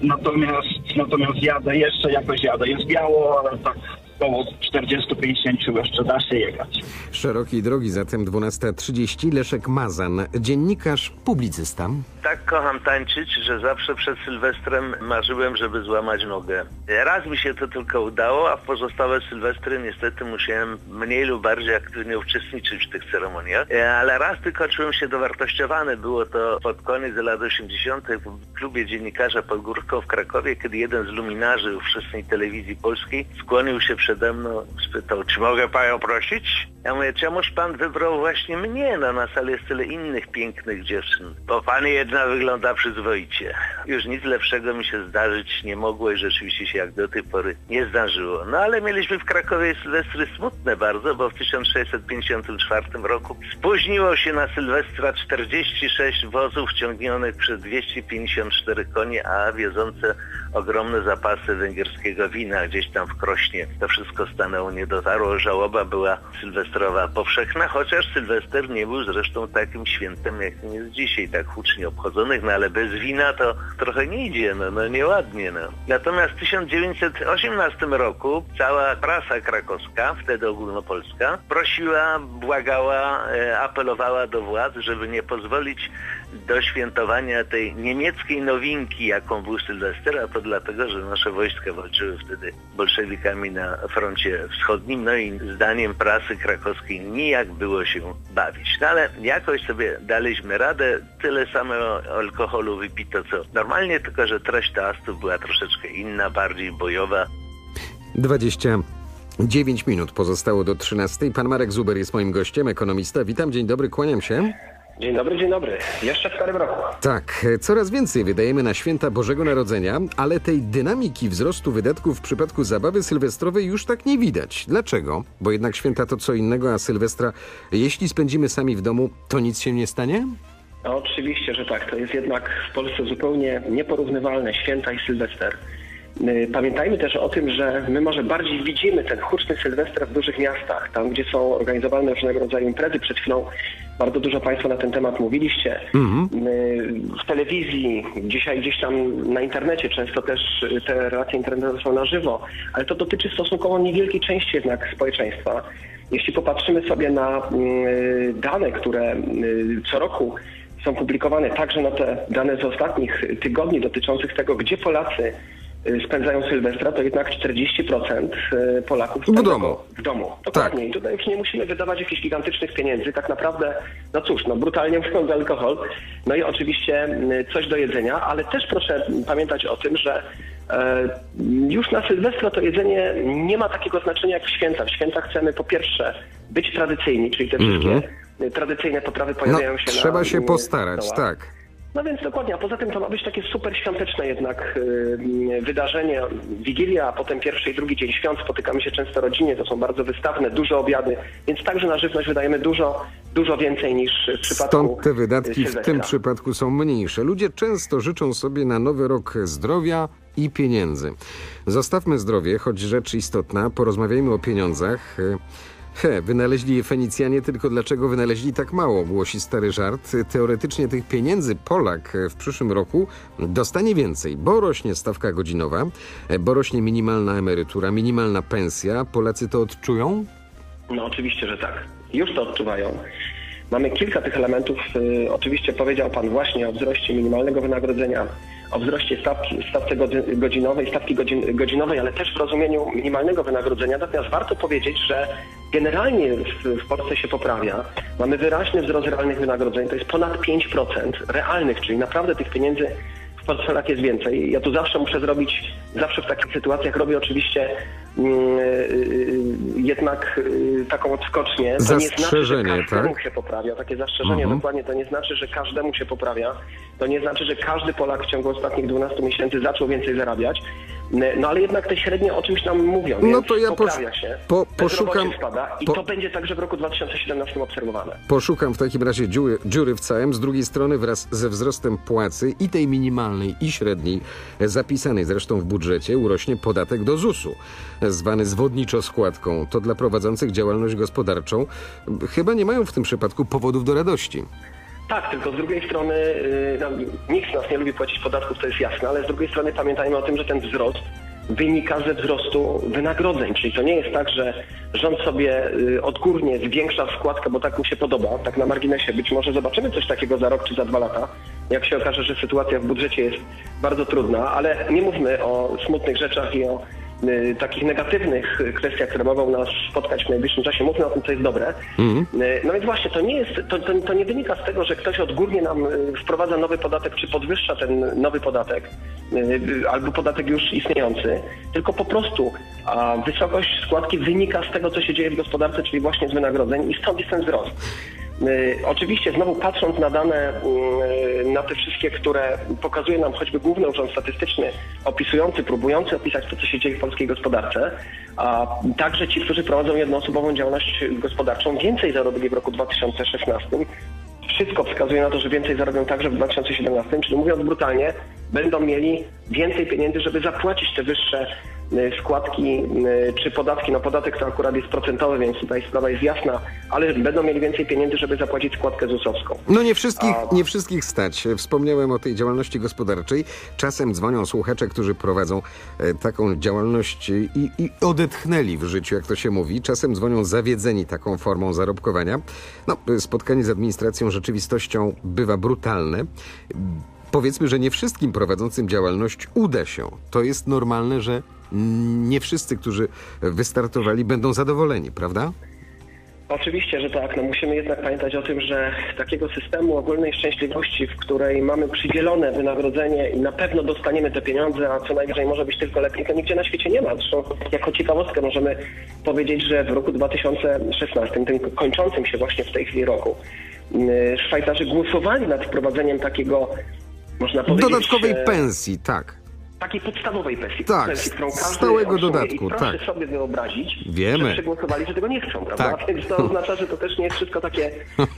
Natomiast, natomiast jadę jeszcze jakoś jadę. Jest biało, ale tak około 40-50 jeszcze da się jechać. Szerokiej drogi, zatem 12.30. Leszek Mazan, dziennikarz, publicysta. Tak kocham tańczyć, że zawsze przed Sylwestrem marzyłem, żeby złamać nogę. Raz mi się to tylko udało, a w pozostałe Sylwestry niestety musiałem mniej lub bardziej aktywnie uczestniczyć w tych ceremoniach. E, Ale raz tylko czułem się dowartościowany. Było to pod koniec lat 80. w klubie dziennikarza Podgórko w Krakowie, kiedy jeden z luminarzy ówczesnej telewizji polskiej skłonił się przede mną, spytał, czy mogę panią prosić? Ja mówię, czemuż pan wybrał właśnie mnie? No na sali jest tyle innych pięknych dziewczyn. Bo pani jedna wygląda przyzwoicie. Już nic lepszego mi się zdarzyć nie mogło i rzeczywiście się jak do tej pory nie zdarzyło. No ale mieliśmy w Krakowie Sylwestry smutne bardzo, bo w 1654 roku spóźniło się na Sylwestra 46 wozów ciągnionych przez 254 konie, a wiozące ogromne zapasy węgierskiego wina gdzieś tam w Krośnie. To wszystko stanęło, nie dotarło. Żałoba była sylwestrowa powszechna, chociaż Sylwester nie był zresztą takim świętem, jakim jest dzisiaj, tak hucznie obchodzonych, no ale bez wina to trochę nie idzie, no, no nieładnie, no. Natomiast w 1918 roku cała prasa krakowska, wtedy ogólnopolska, prosiła, błagała, e, apelowała do władz, żeby nie pozwolić do świętowania tej niemieckiej nowinki, jaką był Sylwester, a to dlatego, że nasze wojska walczyły wtedy bolszewikami na froncie wschodnim, no i zdaniem prasy krakowskiej nijak było się bawić. No ale jakoś sobie daliśmy radę, tyle samego alkoholu wypito co normalnie, tylko że treść toastów była troszeczkę inna, bardziej bojowa. 29 minut pozostało do 13. Pan Marek Zuber jest moim gościem, ekonomista. Witam, dzień dobry, kłaniam się. Dzień dobry, dzień dobry. Jeszcze w starym roku. Tak, coraz więcej wydajemy na święta Bożego Narodzenia, ale tej dynamiki wzrostu wydatków w przypadku zabawy sylwestrowej już tak nie widać. Dlaczego? Bo jednak święta to co innego, a Sylwestra, jeśli spędzimy sami w domu, to nic się nie stanie? Oczywiście, że tak. To jest jednak w Polsce zupełnie nieporównywalne święta i Sylwester. Y, Pamiętajmy też o tym, że my może bardziej widzimy ten huczny Sylwester w dużych miastach, tam gdzie są organizowane różnego rodzaju imprezy. Przed chwilą bardzo dużo Państwo na ten temat mówiliście. Y, W telewizji, dzisiaj gdzieś tam na internecie, często też y, te relacje internetowe są na żywo, ale to dotyczy stosunkowo niewielkiej części jednak społeczeństwa. Jeśli popatrzymy sobie na dane, które co roku są publikowane, także na te dane z ostatnich tygodni dotyczących tego, gdzie Polacy spędzają Sylwestra, to jednak 40% y, Polaków spędza domu. w domu. Dokładnie. I tutaj już nie musimy wydawać jakichś gigantycznych pieniędzy. Tak naprawdę, no cóż, no brutalnie mówiąc alkohol, no i oczywiście y, coś do jedzenia, ale też proszę pamiętać o tym, że już na Sylwestra to jedzenie nie ma takiego znaczenia jak w święta. W święta chcemy po pierwsze być tradycyjni, czyli te wszystkie Mhm. y, tradycyjne potrawy No, pojawiają się na trzeba się y, postarać, tak. No więc dokładnie, a poza tym to ma być takie super świąteczne jednak y, wydarzenie. Wigilia, a potem pierwszy i drugi dzień świąt spotykamy się często rodzinnie, to są bardzo wystawne, duże obiady, więc także na żywność wydajemy dużo, dużo więcej niż w przypadku Stąd te wydatki w tym przypadku są mniejsze. Ludzie często życzą sobie na nowy rok zdrowia i pieniędzy. Zostawmy zdrowie, choć rzecz istotna, porozmawiajmy o pieniądzach. He, wynaleźli je Fenicjanie, tylko dlaczego wynaleźli tak mało, głosi stary żart. Teoretycznie tych pieniędzy Polak w przyszłym roku dostanie więcej, bo rośnie stawka godzinowa, bo rośnie minimalna emerytura, minimalna pensja. Polacy to odczują? No oczywiście, że tak. Już to odczuwają. Mamy kilka tych elementów. Y, Oczywiście powiedział Pan właśnie o wzroście minimalnego wynagrodzenia, o wzroście stawki, stawce godzi- godzinowej, stawki godzin, godzinowej, ale też w rozumieniu minimalnego wynagrodzenia. Natomiast warto powiedzieć, że generalnie w, w Polsce się poprawia. Mamy wyraźny wzrost realnych wynagrodzeń, to jest ponad 5% realnych, czyli naprawdę tych pieniędzy w portfelach jest więcej. Ja tu zawsze muszę zrobić, zawsze w takich sytuacjach robię oczywiście mm, y, y, jednak y, taką odskocznię. To nie znaczy, że każdemu tak? się poprawia. Takie zastrzeżenie Mhm. dokładnie to nie znaczy, że każdemu się poprawia. To nie znaczy, że każdy Polak w ciągu ostatnich 12 miesięcy zaczął więcej zarabiać. No ale jednak te średnie o czymś nam mówią, No to ja poprawia posz- się. po- poszukam- spada i po- to będzie także w roku 2017 obserwowane. Poszukam w takim razie dziury, dziury w całym. Z drugiej strony wraz ze wzrostem płacy i tej minimalnej i średniej, zapisanej zresztą w budżecie, urośnie podatek do ZUS-u, zwany zwodniczo składką. To dla prowadzących działalność gospodarczą chyba nie mają w tym przypadku powodów do radości. Tak, tylko z drugiej strony y, nikt z nas nie lubi płacić podatków, to jest jasne, ale z drugiej strony pamiętajmy o tym, że ten wzrost wynika ze wzrostu wynagrodzeń, czyli to nie jest tak, że rząd sobie y, odgórnie zwiększa składkę, bo tak mu się podoba, tak na marginesie. Być może zobaczymy coś takiego za rok czy za dwa lata, jak się okaże, że sytuacja w budżecie jest bardzo trudna, ale nie mówmy o smutnych rzeczach i o takich negatywnych y, kwestiach, które mogą nas spotkać w najbliższym czasie. Mówmy o tym, co jest dobre. E, No więc właśnie, to nie, jest, to, to, to nie wynika z tego, że ktoś odgórnie nam y, wprowadza nowy podatek, czy podwyższa ten nowy podatek, y, albo podatek już istniejący, tylko po prostu a, wysokość składki wynika z tego, co się dzieje w gospodarce, czyli właśnie z wynagrodzeń i stąd jest ten wzrost. Y, Oczywiście znowu patrząc na dane, y, na te wszystkie, które pokazuje nam choćby Główny Urząd Statystyczny, opisujący, próbujący opisać to, co się dzieje w polskiej gospodarce, a także ci, którzy prowadzą jednoosobową działalność gospodarczą, więcej zarobili w roku 2016. Wszystko wskazuje na to, że więcej zarobią także w 2017, czyli mówiąc brutalnie, będą mieli więcej pieniędzy, żeby zapłacić te wyższe składki y, czy podatki. No podatek to akurat jest procentowy, więc tutaj sprawa jest jasna, ale będą mieli więcej pieniędzy, żeby zapłacić składkę ZUS-owską. No nie wszystkich, nie wszystkich stać. Wspomniałem o tej działalności gospodarczej. Czasem dzwonią słuchacze, którzy prowadzą e, taką działalność i, i odetchnęli w życiu, jak to się mówi. Czasem dzwonią zawiedzeni taką formą zarobkowania. No, spotkanie z administracją rzeczywistością bywa brutalne. Powiedzmy, że nie wszystkim prowadzącym działalność uda się. To jest normalne, że nie wszyscy, którzy wystartowali, będą zadowoleni, prawda? Oczywiście, że tak. No musimy jednak pamiętać o tym, że takiego systemu ogólnej szczęśliwości, w której mamy przydzielone wynagrodzenie i na pewno dostaniemy te pieniądze, a co najwyżej może być tylko lepiej, to nigdzie na świecie nie ma. Zresztą jako ciekawostkę możemy powiedzieć, że w roku 2016, tym kończącym się właśnie w tej chwili roku, yy, Szwajcarzy głosowali nad wprowadzeniem takiego, można powiedzieć... Dodatkowej e, pensji, tak. Takiej podstawowej pensji, Tak, pensji którą każdy stałego dodatku, I proszę tak. sobie wyobrazić, Wiemy. że przegłosowali, że tego nie chcą, prawda? Tak. Więc to oznacza, że to też nie jest wszystko takie,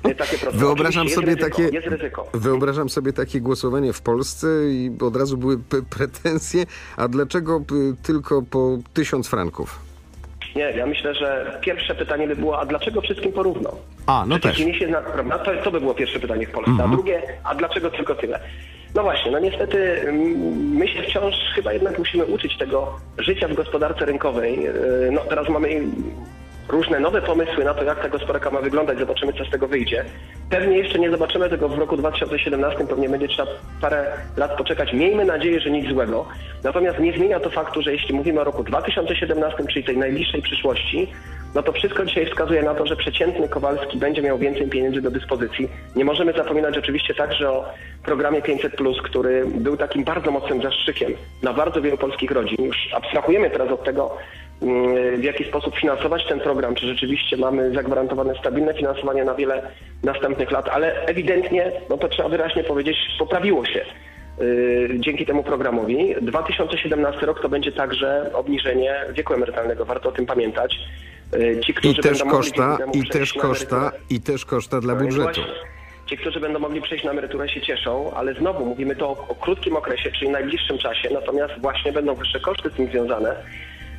takie proste. Wyobrażam Oczywiście sobie jest ryzyko, takie, Jest ryzyko. wyobrażam sobie takie głosowanie w Polsce i od razu były pretensje, a dlaczego tylko po tysiąc franków? Nie, ja myślę, że pierwsze pytanie by było, a dlaczego wszystkim porówno? A, no Przecież też. się prawda? To, to by było pierwsze pytanie w Polsce. Mhm. A drugie, a dlaczego tylko tyle? No właśnie, no niestety mm, my się wciąż chyba jednak musimy uczyć tego życia w gospodarce rynkowej. Yy, No teraz mamy różne nowe pomysły na to, jak ta gospodarka ma wyglądać. Zobaczymy, co z tego wyjdzie. Pewnie jeszcze nie zobaczymy tego w roku 2017, pewnie będzie trzeba parę lat poczekać. Miejmy nadzieję, że nic złego. Natomiast nie zmienia to faktu, że jeśli mówimy o roku 2017, czyli tej najbliższej przyszłości, no to wszystko dzisiaj wskazuje na to, że przeciętny Kowalski będzie miał więcej pieniędzy do dyspozycji. Nie możemy zapominać oczywiście także o programie 500+, który był takim bardzo mocnym zastrzykiem dla bardzo wielu polskich rodzin. Już abstrahujemy teraz od tego, w jaki sposób finansować ten program, czy rzeczywiście mamy zagwarantowane stabilne finansowanie na wiele następnych lat, ale ewidentnie, no to trzeba wyraźnie powiedzieć, poprawiło się yy, dzięki temu programowi. 2017 rok to będzie także obniżenie wieku emerytalnego, warto o tym pamiętać. Yy, Ci, I którzy też będą koszta, i też koszta, i też koszta dla no i budżetu. Ci, którzy będą mogli przejść na emeryturę się cieszą, ale znowu mówimy to o, o krótkim okresie, czyli najbliższym czasie, natomiast właśnie będą wyższe koszty z tym związane.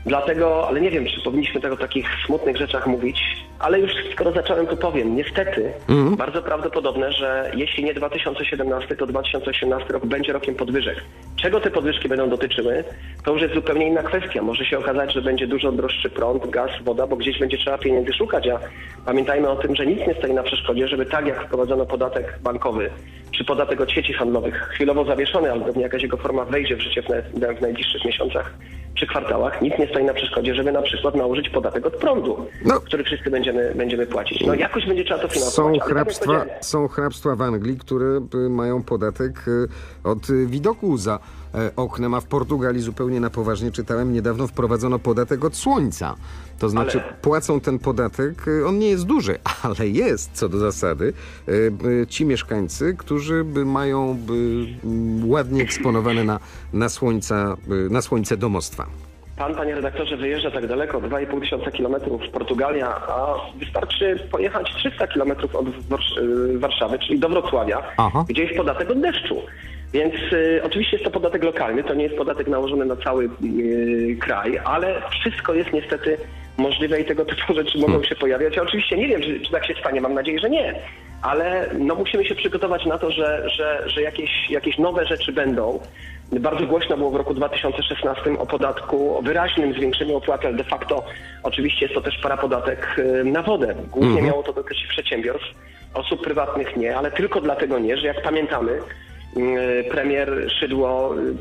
Dlatego, ale nie wiem, czy powinniśmy tego o takich smutnych rzeczach mówić, ale już skoro zacząłem, to powiem. Niestety, Mhm. bardzo prawdopodobne, że jeśli nie 2017, to 2018 rok będzie rokiem podwyżek. Czego te podwyżki będą dotyczyły, to już jest zupełnie inna kwestia. Może się okazać, że będzie dużo droższy prąd, gaz, woda, bo gdzieś będzie trzeba pieniędzy szukać, a pamiętajmy o tym, że nic nie stoi na przeszkodzie, żeby tak jak wprowadzono podatek bankowy, czy podatek od sieci handlowych, chwilowo zawieszony, albo pewnie jakaś jego forma wejdzie w życie w, na, w najbliższych miesiącach czy kwartałach, nic nie stoi na przeszkodzie, żeby na przykład nałożyć podatek od prądu, który wszyscy będziemy, będziemy płacić. No jakoś będzie trzeba to finansować. Są ale tak hrabstwa, są hrabstwa w Anglii, które y, mają podatek y, od y, widoku za e, oknem, a w Portugalii zupełnie na poważnie czytałem, niedawno wprowadzono podatek od słońca. To znaczy Ale- płacą ten podatek, y, on nie jest duży, ale jest co do zasady. y, y, Ci mieszkańcy, którzy mają mm, ładnie eksponowane na, na, słońca, na słońce domostwa. Pan, panie redaktorze, wyjeżdża tak daleko, 2,5 tysiąca kilometrów Portugalia, a wystarczy pojechać 300 kilometrów od Warszawy, czyli do Wrocławia, Aha. gdzie jest podatek od deszczu. Więc y, oczywiście jest to podatek lokalny, to nie jest podatek nałożony na cały y, kraj, ale wszystko jest niestety możliwe i tego typu rzeczy mogą się pojawiać. Ja oczywiście nie wiem, czy, czy tak się stanie, mam nadzieję, że nie, ale no musimy się przygotować na to, że, że, że jakieś, jakieś nowe rzeczy będą. Bardzo głośno było w roku 2016 o podatku, o wyraźnym zwiększeniu opłaty, ale de facto oczywiście jest to też parapodatek y, na wodę. Głównie Mhm. miało to dotyczyć przedsiębiorstw, osób prywatnych nie, ale tylko dlatego nie, że jak pamiętamy, premier Szydło y,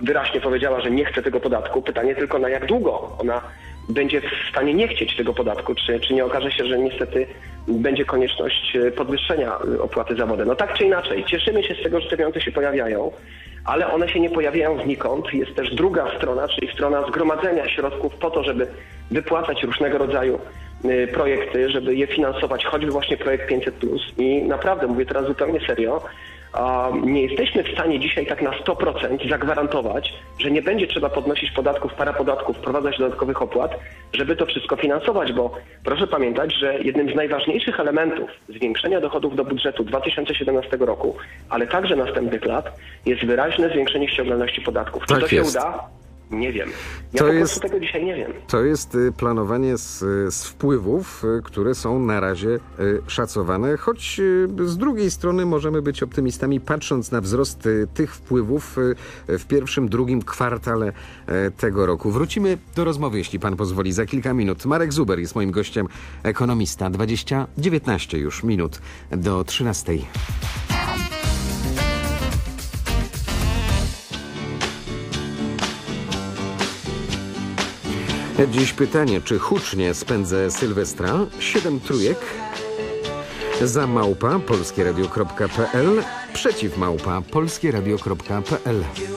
wyraźnie powiedziała, że nie chce tego podatku. Pytanie tylko na jak długo ona będzie w stanie nie chcieć tego podatku, czy, czy nie okaże się, że niestety będzie konieczność y, podwyższenia y, opłaty za wodę. No tak czy inaczej, cieszymy się z tego, że te pieniądze się pojawiają, ale one się nie pojawiają znikąd. Jest też druga strona, czyli strona zgromadzenia środków po to, żeby wypłacać różnego rodzaju y, projekty, żeby je finansować, choćby właśnie projekt 500+. I naprawdę, mówię teraz zupełnie serio, nie jesteśmy w stanie dzisiaj tak na 100% zagwarantować, że nie będzie trzeba podnosić podatków, parapodatków, wprowadzać dodatkowych opłat, żeby to wszystko finansować, bo proszę pamiętać, że jednym z najważniejszych elementów zwiększenia dochodów do budżetu 2017 roku, ale także następnych lat, jest wyraźne zwiększenie ściągalności podatków. Czy Tak to się jest. uda? Nie wiem. Ja To jest- tego dzisiaj nie wiem. To jest y, planowanie z, z wpływów, y, które są na razie y, szacowane, choć y, z drugiej strony możemy być optymistami, patrząc na wzrost y, tych wpływów y, w pierwszym, drugim kwartale y, tego roku. Wrócimy do rozmowy, jeśli pan pozwoli, za kilka minut. Marek Zuber jest moim gościem, ekonomista. 20, 19 już minut do 13. Dziś pytanie, czy hucznie spędzę Sylwestra? Siedem trójek. Za małpa polskieradio.pl Przeciw małpa polskieradio.pl You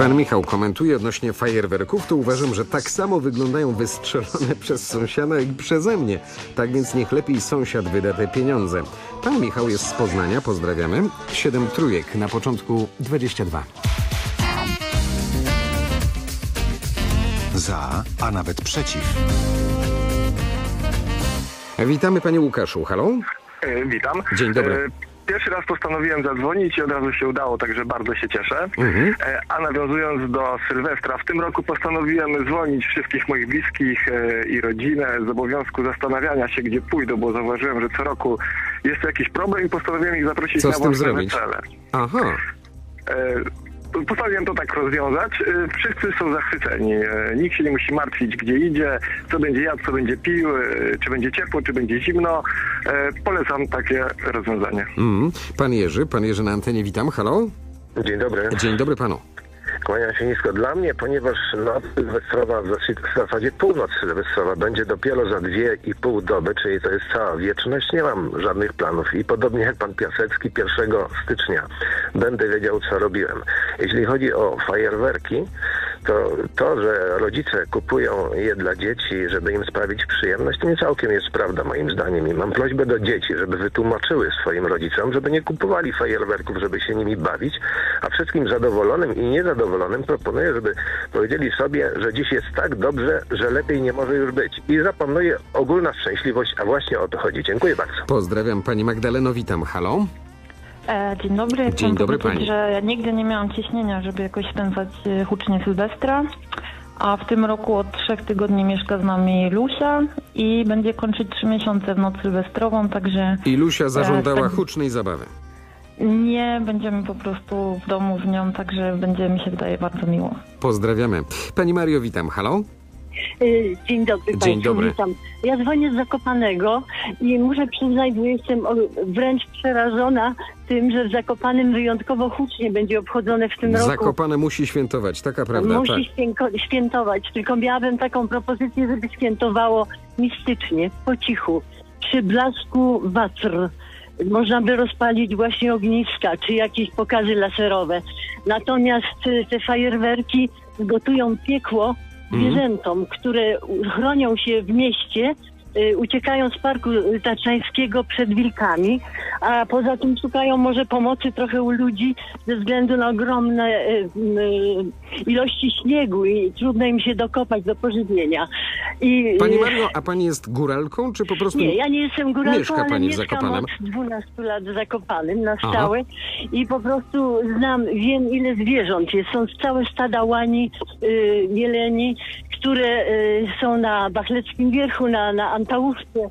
Pan Michał komentuje odnośnie fajerwerków, to uważam, że tak samo wyglądają wystrzelone przez sąsiada jak przeze mnie. Tak więc niech lepiej sąsiad wyda te pieniądze. Pan Michał jest z Poznania, pozdrawiamy. Siedem trójek, na początku 22. Za, a nawet przeciw. Witamy panie Łukaszu, halo? E, Witam. Dzień dobry. E, Pierwszy raz postanowiłem zadzwonić i od razu się udało, także bardzo się cieszę. Mhm. E, A nawiązując do Sylwestra, w tym roku postanowiłem zwolnić wszystkich moich bliskich e, i rodzinę z obowiązku zastanawiania się, gdzie pójdą, bo zauważyłem, że co roku jest jakiś problem i postanowiłem ich zaprosić Co na własne zrobić? wesele. Aha. Postanowiłem to tak rozwiązać. E, Wszyscy są zachwyceni. E, Nikt się nie musi martwić, gdzie idzie, co będzie jadł, co będzie pił, e, czy będzie ciepło, czy będzie zimno. Polecam takie rozwiązanie. Mm. Pan Jerzy, pan Jerzy na antenie, witam, halo? Dzień dobry. Dzień dobry panu. Kłaniam się nisko. Dla mnie, ponieważ noc sylwestrowa, w zasadzie- w zasadzie północ sylwestrowa będzie dopiero za dwie i pół doby, czyli to jest cała wieczność, nie mam żadnych planów. I podobnie jak pan Piasecki, 1 stycznia będę wiedział, co robiłem. Jeśli chodzi o fajerwerki, to to, że rodzice kupują je dla dzieci, żeby im sprawić przyjemność, to nie całkiem jest prawda moim zdaniem. I mam prośbę do dzieci, żeby wytłumaczyły swoim rodzicom, żeby nie kupowali fajerwerków, żeby się nimi bawić, a wszystkim zadowolonym i niezadowolonym proponuję, żeby powiedzieli sobie, że dziś jest tak dobrze, że lepiej nie może już być. I zapanuje ogólna szczęśliwość, a właśnie o to chodzi. Dziękuję bardzo. Pozdrawiam pani Magdaleno, witam, halo? E, dzień dobry. Dzień Chciałam dobry pani. że ja nigdy nie miałam ciśnienia, żeby jakoś spędzać e, hucznie Sylwestra. A w tym roku od trzech tygodni mieszka z nami Lusia i będzie kończyć trzy miesiące w noc sylwestrową, także I Lusia zażądała e, spędzi- hucznej zabawy. Nie będziemy po prostu w domu z nią, także będzie mi się wydaje bardzo miło. Pozdrawiamy. Pani Mario, witam, halo? Y, Dzień dobry Dzień Państwu, dobry. witam. Ja dzwonię z Zakopanego i muszę przyznać, że jestem wręcz przerażona tym, że w Zakopanem wyjątkowo hucznie będzie obchodzone w tym roku. Zakopane musi świętować, taka prawda, Musi tak. święko- świętować, tylko miałabym taką propozycję, żeby świętowało mistycznie, po cichu, przy blasku watr. Można by rozpalić właśnie ogniska, czy jakieś pokazy laserowe. Natomiast y, te fajerwerki gotują piekło Mhm. zwierzętom, które chronią się w mieście uciekają z parku y, Taczańskiego przed wilkami, a poza tym szukają może pomocy trochę u ludzi ze względu na ogromne y, y, ilości śniegu i trudno im się dokopać do pożywienia. I, Pani y, Mario, a pani jest góralką, czy po prostu nie, ja nie jestem góralką, mieszka ale pani w mieszkam Zakopanem? od 12 lat w Zakopanem na Aha. stałe i po prostu znam, wiem ile zwierząt jest. Są całe stada łani, y, jeleni, które y, są na Bachleckim Wierchu, na, na Antałówce,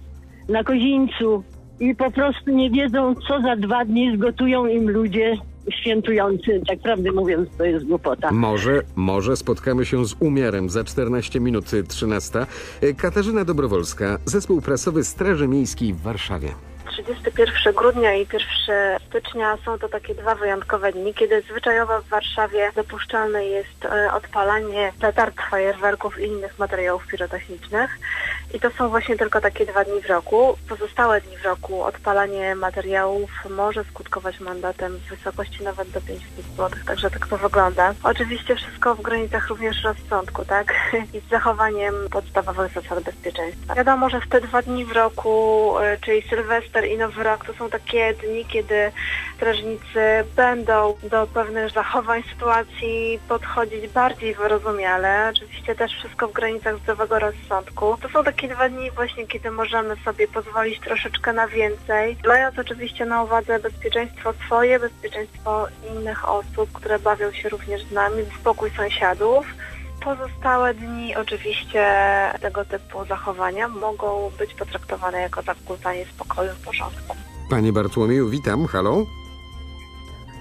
na Kozińcu i po prostu nie wiedzą, co za dwa dni zgotują im ludzie świętujący. Tak prawdę mówiąc, to jest głupota. Może, może spotkamy się z umiarem za 14 minut y, 13. Y, Katarzyna Dobrowolska, zespół prasowy Straży Miejskiej w Warszawie. 31 grudnia i 1 stycznia są to takie dwa wyjątkowe dni, kiedy zwyczajowo w Warszawie dopuszczalne jest e, odpalanie petard, fajerwerków i innych materiałów pirotechnicznych. I to są właśnie tylko takie dwa dni w roku. Pozostałe dni w roku odpalanie materiałów może skutkować mandatem w wysokości nawet do 500 zł. Także tak to wygląda. Oczywiście wszystko w granicach również rozsądku, tak? I z zachowaniem podstawowych zasad bezpieczeństwa. Wiadomo, że w te dwa dni w roku, e, czyli Sylwester i Nowy Rok, to są takie dni, kiedy strażnicy będą do pewnych zachowań, sytuacji podchodzić bardziej wyrozumiale. Oczywiście też wszystko w granicach zdrowego rozsądku. To są takie dwa dni właśnie, kiedy możemy sobie pozwolić troszeczkę na więcej, mając oczywiście na uwadze bezpieczeństwo swoje, bezpieczeństwo innych osób, które bawią się również z nami, spokój sąsiadów. Pozostałe dni oczywiście tego typu zachowania mogą być potraktowane jako zakłócanie spokoju i porządku. Panie Bartłomieju, witam, halo.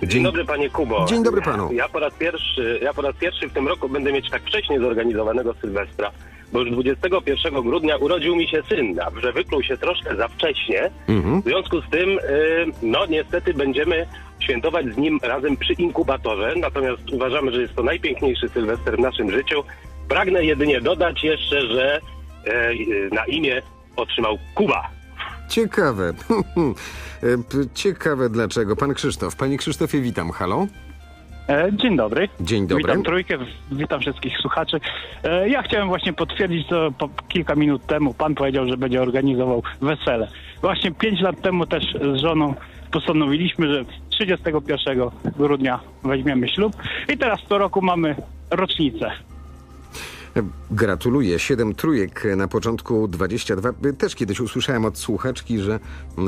Dzień dobry panie Kubo. Dzień dobry panu. Ja po raz pierwszy, ja po raz pierwszy w tym roku będę mieć tak wcześnie zorganizowanego Sylwestra, bo już 21 grudnia urodził mi się syn, a że wykluł się troszkę za wcześnie. Mhm. W związku z tym, y, no niestety będziemy świętować z nim razem przy inkubatorze, natomiast uważamy, że jest to najpiękniejszy Sylwester w naszym życiu. Pragnę jedynie dodać jeszcze, że e, y, na imię otrzymał Kuba. Ciekawe. E, Ciekawe dlaczego. Pan Krzysztof. Panie Krzysztofie, witam, halo. E, Dzień dobry. Dzień dobry. Witam trójkę, witam wszystkich słuchaczy. E, Ja chciałem właśnie potwierdzić, co po kilka minut temu pan powiedział, że będzie organizował wesele. Właśnie pięć lat temu też z żoną postanowiliśmy, że 31 grudnia weźmiemy ślub i teraz co roku mamy rocznicę. Gratuluję. Siedem trójek na początku 22. Też kiedyś usłyszałem od słuchaczki, że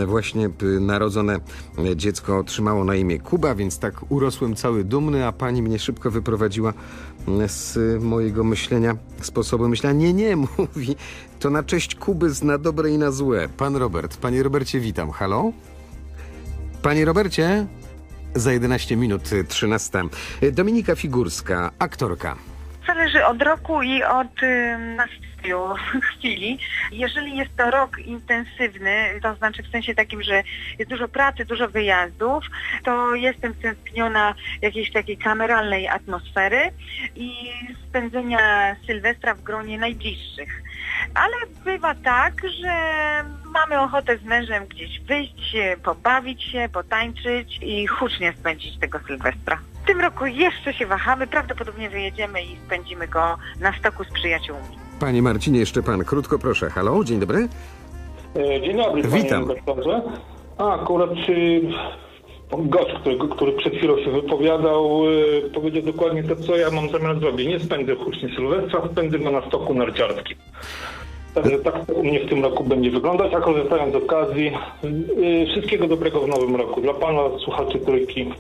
właśnie y, narodzone dziecko otrzymało na imię Kuba, więc tak urosłem cały dumny, a pani mnie szybko wyprowadziła z mojego myślenia, sposobu myślenia. Nie, nie, mówi, to na cześć Kuby na dobre i na złe. Pan Robert. Panie Robercie, witam. Halo? Panie Robercie? Za 11 minut, y, 13. Dominika Figurska, aktorka. Zależy od roku i od ym, nastroju chwili. Jeżeli jest to rok intensywny, to znaczy w sensie takim, że jest dużo pracy, dużo wyjazdów, to jestem stęskniona jakiejś takiej kameralnej atmosfery i spędzenia Sylwestra w gronie najbliższych. Ale bywa tak, że mamy ochotę z mężem gdzieś wyjść, pobawić się, potańczyć i hucznie spędzić tego Sylwestra. W tym roku jeszcze się wahamy, prawdopodobnie wyjedziemy i spędzimy go na stoku z przyjaciółmi. Panie Marcinie, jeszcze pan. Krótko proszę. Halo, dzień dobry. E, Dzień dobry, panie Witam. doktorze. A, akurat y, gość, który, który przed chwilą się wypowiadał, y, powiedział dokładnie to, co ja mam zamiar zrobić. Nie spędzę hucznie Sylwestra, spędzę go na stoku narciarskim. Także tak to u mnie w tym roku będzie wyglądać, a korzystając z okazji, y, wszystkiego dobrego w nowym roku. Dla pana, słuchaczy trójki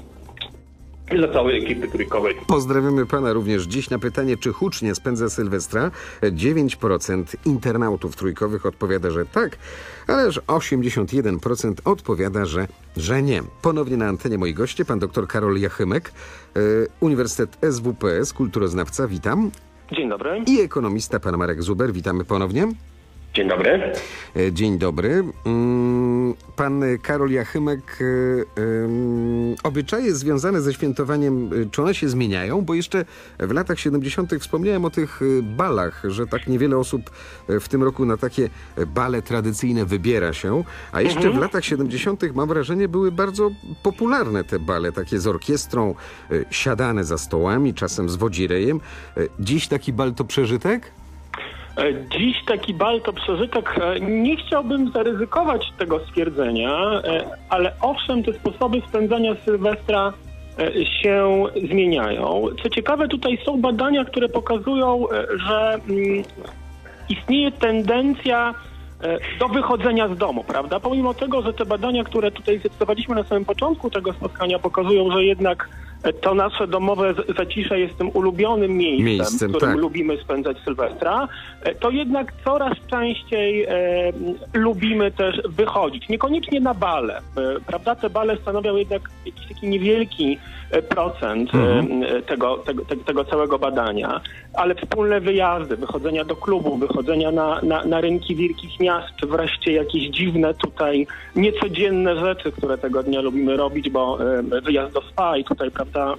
i dla całej ekipy trójkowej. Pozdrawiamy pana również dziś na pytanie, czy hucznie spędza Sylwestra. 9% internautów trójkowych odpowiada, że tak, ależ 81% odpowiada, że, że nie. Ponownie na antenie moi goście, pan dr Karol Jachymek, e, Uniwersytet SWPS, kulturoznawca, witam. Dzień dobry. I ekonomista, pan Marek Zuber, witamy ponownie. Dzień dobry. E, Dzień dobry. Mm, Pan Karol Jachymek, e, obyczaje związane ze świętowaniem, e, czy one się zmieniają? Bo jeszcze w latach 70. wspomniałem o tych balach, że tak niewiele osób w tym roku na takie bale tradycyjne wybiera się, a jeszcze Mhm. w latach 70. mam wrażenie były bardzo popularne te bale, takie z orkiestrą, siadane za stołami, czasem z wodzirejem. Dziś taki bal to przeżytek? E, Dziś taki bal to przeżytek. E, Nie chciałbym zaryzykować tego stwierdzenia, e, ale owszem, te sposoby spędzania Sylwestra się zmieniają. Co ciekawe, tutaj są badania, które pokazują, że mm, istnieje tendencja do wychodzenia z domu, prawda? Pomimo tego, że te badania, które tutaj zacytowaliśmy na samym początku tego spotkania, pokazują, że jednak to nasze domowe zacisze jest tym ulubionym miejscem, Miejscem, w którym tak. lubimy spędzać Sylwestra, e, to jednak coraz częściej e, lubimy też wychodzić. Niekoniecznie na bale, e, prawda? Te bale stanowią jednak jakiś taki niewielki procent e, Mhm. tego, tego, tego, całego badania, ale wspólne wyjazdy, wychodzenia do klubu, wychodzenia na, na, na rynki wielkich miast, czy wreszcie jakieś dziwne tutaj niecodzienne rzeczy, które tego dnia lubimy robić, bo e, wyjazd do spa i tutaj, prawda,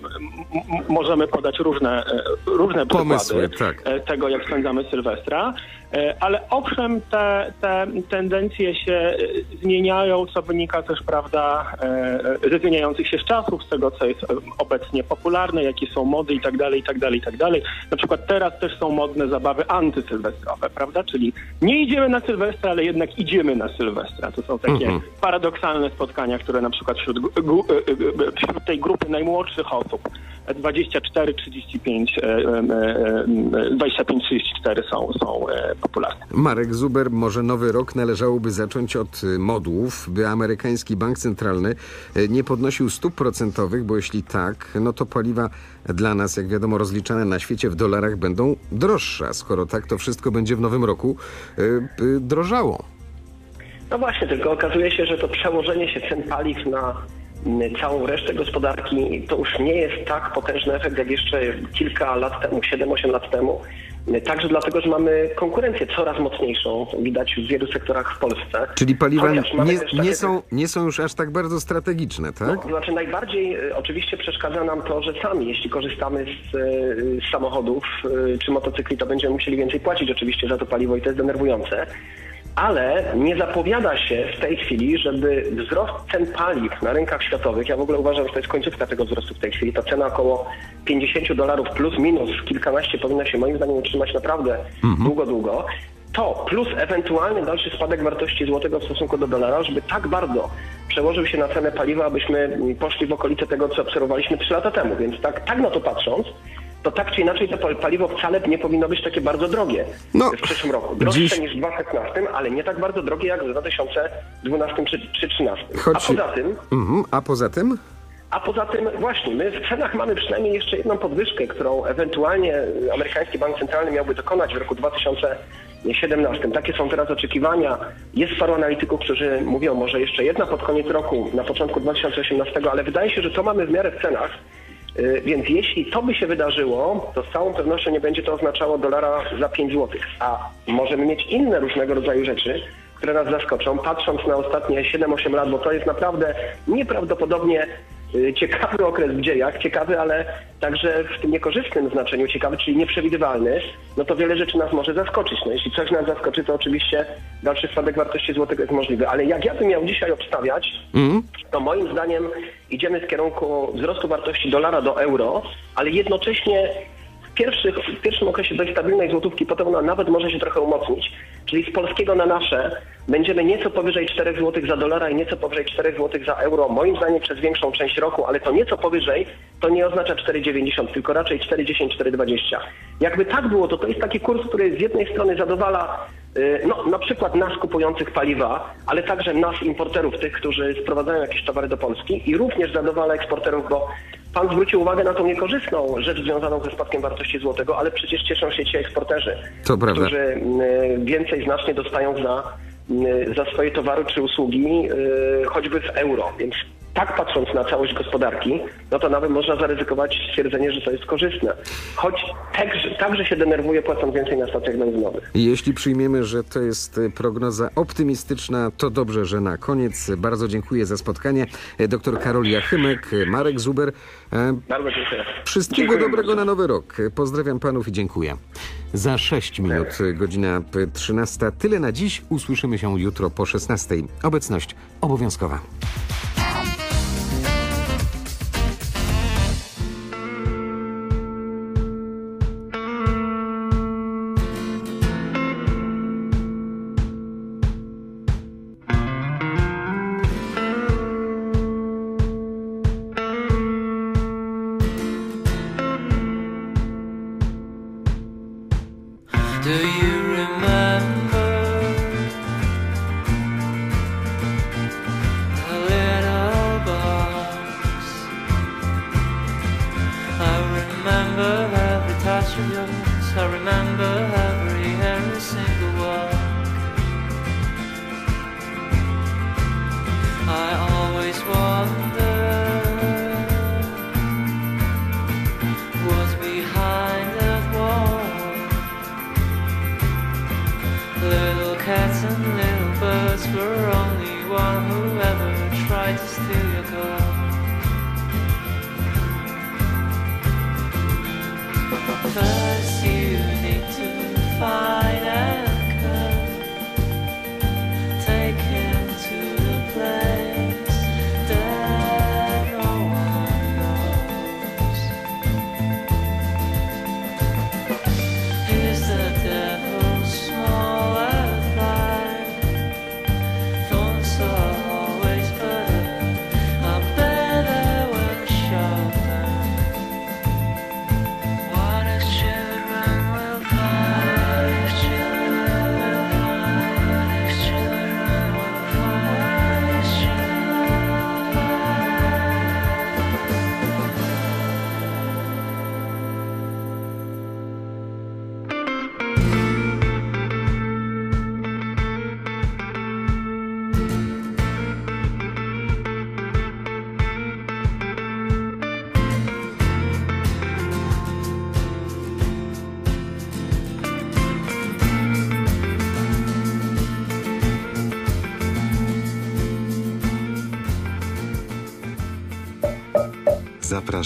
możemy podać różne, e, różne Pomysły, przykłady tak. tego, jak spędzamy Sylwestra. E, Ale owszem, te, te tendencje się e, zmieniają, co wynika też, prawda, ze zmieniających się z czasów, z tego, co jest e, obecnie popularne, jakie są mody i tak dalej, i tak dalej, i tak dalej. Na przykład teraz też są modne zabawy antysylwestrowe, prawda, czyli nie idziemy na Sylwestra, ale jednak idziemy na Sylwestra. To są takie Mhm. paradoksalne spotkania, które na przykład wśród, wśród tej grupy najmłodszych osób, e, 24-35, e, e, e, 25-34 są, są popularne. Marek Zuber, może nowy rok należałoby zacząć od y, modłów, by amerykański bank centralny y, nie podnosił stóp procentowych, bo jeśli tak, no to paliwa dla nas, jak wiadomo, rozliczane na świecie w dolarach będą droższe. A skoro tak, to wszystko będzie w nowym roku y, drożało. No właśnie, tylko okazuje się, że to przełożenie się cen paliw na całą resztę gospodarki to już nie jest tak potężny efekt jak jeszcze kilka lat temu, 7-8 lat temu. Także dlatego, że mamy konkurencję coraz mocniejszą, widać w wielu sektorach w Polsce. Czyli paliwa nie, takie- są, nie są już aż tak bardzo strategiczne, tak? No, to znaczy najbardziej y, oczywiście przeszkadza nam to, że sami, jeśli korzystamy z, y, z samochodów y, czy motocykli, to będziemy musieli więcej płacić oczywiście za to paliwo i to jest denerwujące. Ale nie zapowiada się w tej chwili, żeby wzrost cen paliw na rynkach światowych, ja w ogóle uważam, że to jest końcówka tego wzrostu w tej chwili, ta cena około 50 dolarów plus minus kilkanaście powinna się moim zdaniem utrzymać naprawdę długo, długo. To plus ewentualny dalszy spadek wartości złotego w stosunku do dolara, żeby tak bardzo przełożył się na cenę paliwa, abyśmy poszli w okolice tego, co obserwowaliśmy 3 lata temu. Więc tak, tak na to patrząc, to tak czy inaczej to pal- paliwo wcale nie powinno być takie bardzo drogie w przyszłym roku. Droższe dziś- niż w 2015, ale nie tak bardzo drogie jak w 2012 czy, czy 2013. Choć- A poza tym, Mhm. A poza tym? a poza tym właśnie, my w cenach mamy przynajmniej jeszcze jedną podwyżkę, którą ewentualnie amerykański bank centralny miałby dokonać w roku 2017. Takie są teraz oczekiwania. Jest paru analityków, którzy mówią może jeszcze jedna pod koniec roku, na początku 2018, ale wydaje się, że to mamy w miarę w cenach. Y, Więc jeśli to by się wydarzyło, to z całą pewnością nie będzie to oznaczało dolara za 5 zł. A możemy mieć inne różnego rodzaju rzeczy, które nas zaskoczą, patrząc na ostatnie 7-8 lat, bo to jest naprawdę nieprawdopodobnie ciekawy okres w dziejach, ciekawy, ale także w tym niekorzystnym znaczeniu ciekawy, czyli nieprzewidywalny, no to wiele rzeczy nas może zaskoczyć. No jeśli coś nas zaskoczy, to oczywiście dalszy spadek wartości złotego jest możliwy. Ale jak ja bym miał dzisiaj obstawiać, Mhm. to moim zdaniem idziemy w kierunku wzrostu wartości dolara do euro, ale jednocześnie pierwszych, w pierwszym okresie dość stabilnej złotówki, potem ona nawet może się trochę umocnić. Czyli z polskiego na nasze będziemy nieco powyżej 4 zł za dolara i nieco powyżej 4 zł za euro, moim zdaniem przez większą część roku, ale to nieco powyżej to nie oznacza 4,90, tylko raczej 4,10, 4,20. Jakby tak było, to to jest taki kurs, który z jednej strony zadowala no, na przykład nas kupujących paliwa, ale także nas importerów, tych, którzy sprowadzają jakieś towary do Polski i również zadowala eksporterów, bo Pan zwrócił uwagę na tą niekorzystną rzecz związaną ze spadkiem wartości złotego, ale przecież cieszą się ci eksporterzy, To prawda. którzy y, więcej znacznie dostają za, y, za swoje towary czy usługi, y, choćby w euro. Więc tak patrząc na całość gospodarki, no to nawet można zaryzykować stwierdzenie, że to jest korzystne. Choć także, także się denerwuje płacąc więcej na stacjach benzynowych. Jeśli przyjmiemy, że to jest y, prognoza optymistyczna, to dobrze, że na koniec bardzo dziękuję za spotkanie. E, Doktor Karol Jachymek, e, Marek Zuber. Bardzo dziękuję. Wszystkiego Dziękuję dobrego bardzo. na nowy rok. Pozdrawiam panów i dziękuję. Za 6 minut, godzina p- 13. Tyle na dziś. Usłyszymy się jutro po 16. Obecność obowiązkowa.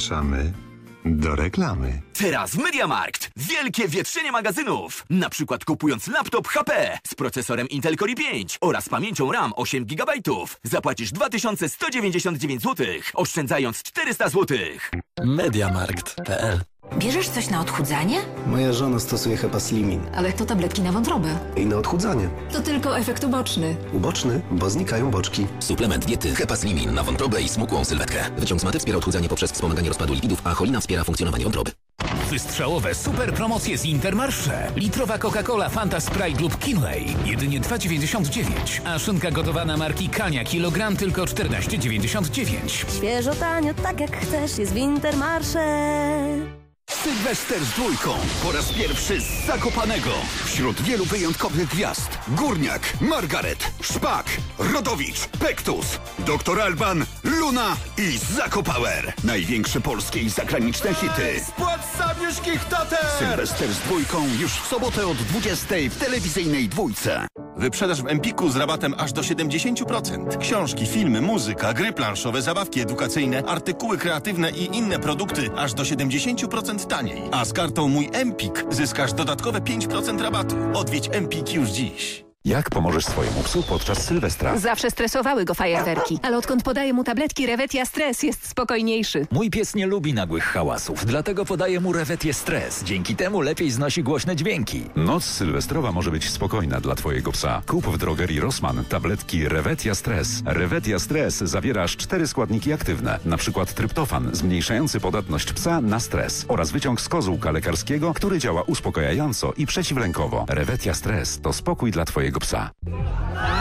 Zapraszamy do reklamy. Teraz w Mediamarkt wielkie wietrzenie magazynów. Na przykład kupując laptop HP z procesorem Intel Core i5 oraz pamięcią RAM 8 GB zapłacisz 2199 zł, oszczędzając 400 zł. Mediamarkt.pl Bierzesz coś na odchudzanie? Moja żona stosuje Hepaslimin. Ale to tabletki na wątrobę. I na odchudzanie. To tylko efekt uboczny. Uboczny, bo znikają boczki. Suplement diety Hepaslimin na wątrobę i smukłą sylwetkę. Wyciąg z maty wspiera odchudzanie poprzez wspomaganie rozpadu lipidów, a cholina wspiera funkcjonowanie wątroby. Wystrzałowe super promocje z Intermarsze. Litrowa Coca-Cola Fanta Sprite lub Kinley. Jedynie 2,99. A szynka gotowana marki Kania kilogram tylko 14,99. Świeżo, tanio, tak jak chcesz, jest w Intermarsze. Sylwester z dwójką. Po raz pierwszy z Zakopanego. Wśród wielu wyjątkowych gwiazd. Górniak, Margaret, Szpak, Rodowicz, Pektus, Doktor Alban, Luna i Zakopower. Największe polskie i zagraniczne hity. Spłat Sabiuszkich tater! Sylwester z dwójką już w sobotę od 20 w telewizyjnej dwójce. Wyprzedaż w Empiku z rabatem aż do 70%. Książki, filmy, muzyka, gry planszowe, zabawki edukacyjne, artykuły kreatywne i inne produkty aż do 70% taniej. A z kartą Mój Empik zyskasz dodatkowe 5% rabatu. Odwiedź Empik już dziś. Jak pomożesz swojemu psu podczas Sylwestra? Zawsze stresowały go fajerwerki, ale odkąd podaję mu tabletki Revetia Stres jest spokojniejszy. Mój pies nie lubi nagłych hałasów, dlatego podaję mu Rewetię Stres. Dzięki temu lepiej znosi głośne dźwięki. Noc sylwestrowa może być spokojna dla twojego psa. Kup w drogerii Rossmann tabletki Revetia Stres. Revetia Stres zawiera aż cztery składniki aktywne, np. tryptofan zmniejszający podatność psa na stres oraz wyciąg z kozłka lekarskiego, który działa uspokajająco i przeciwlękowo. Revetia Stres to spokój dla twojego psa.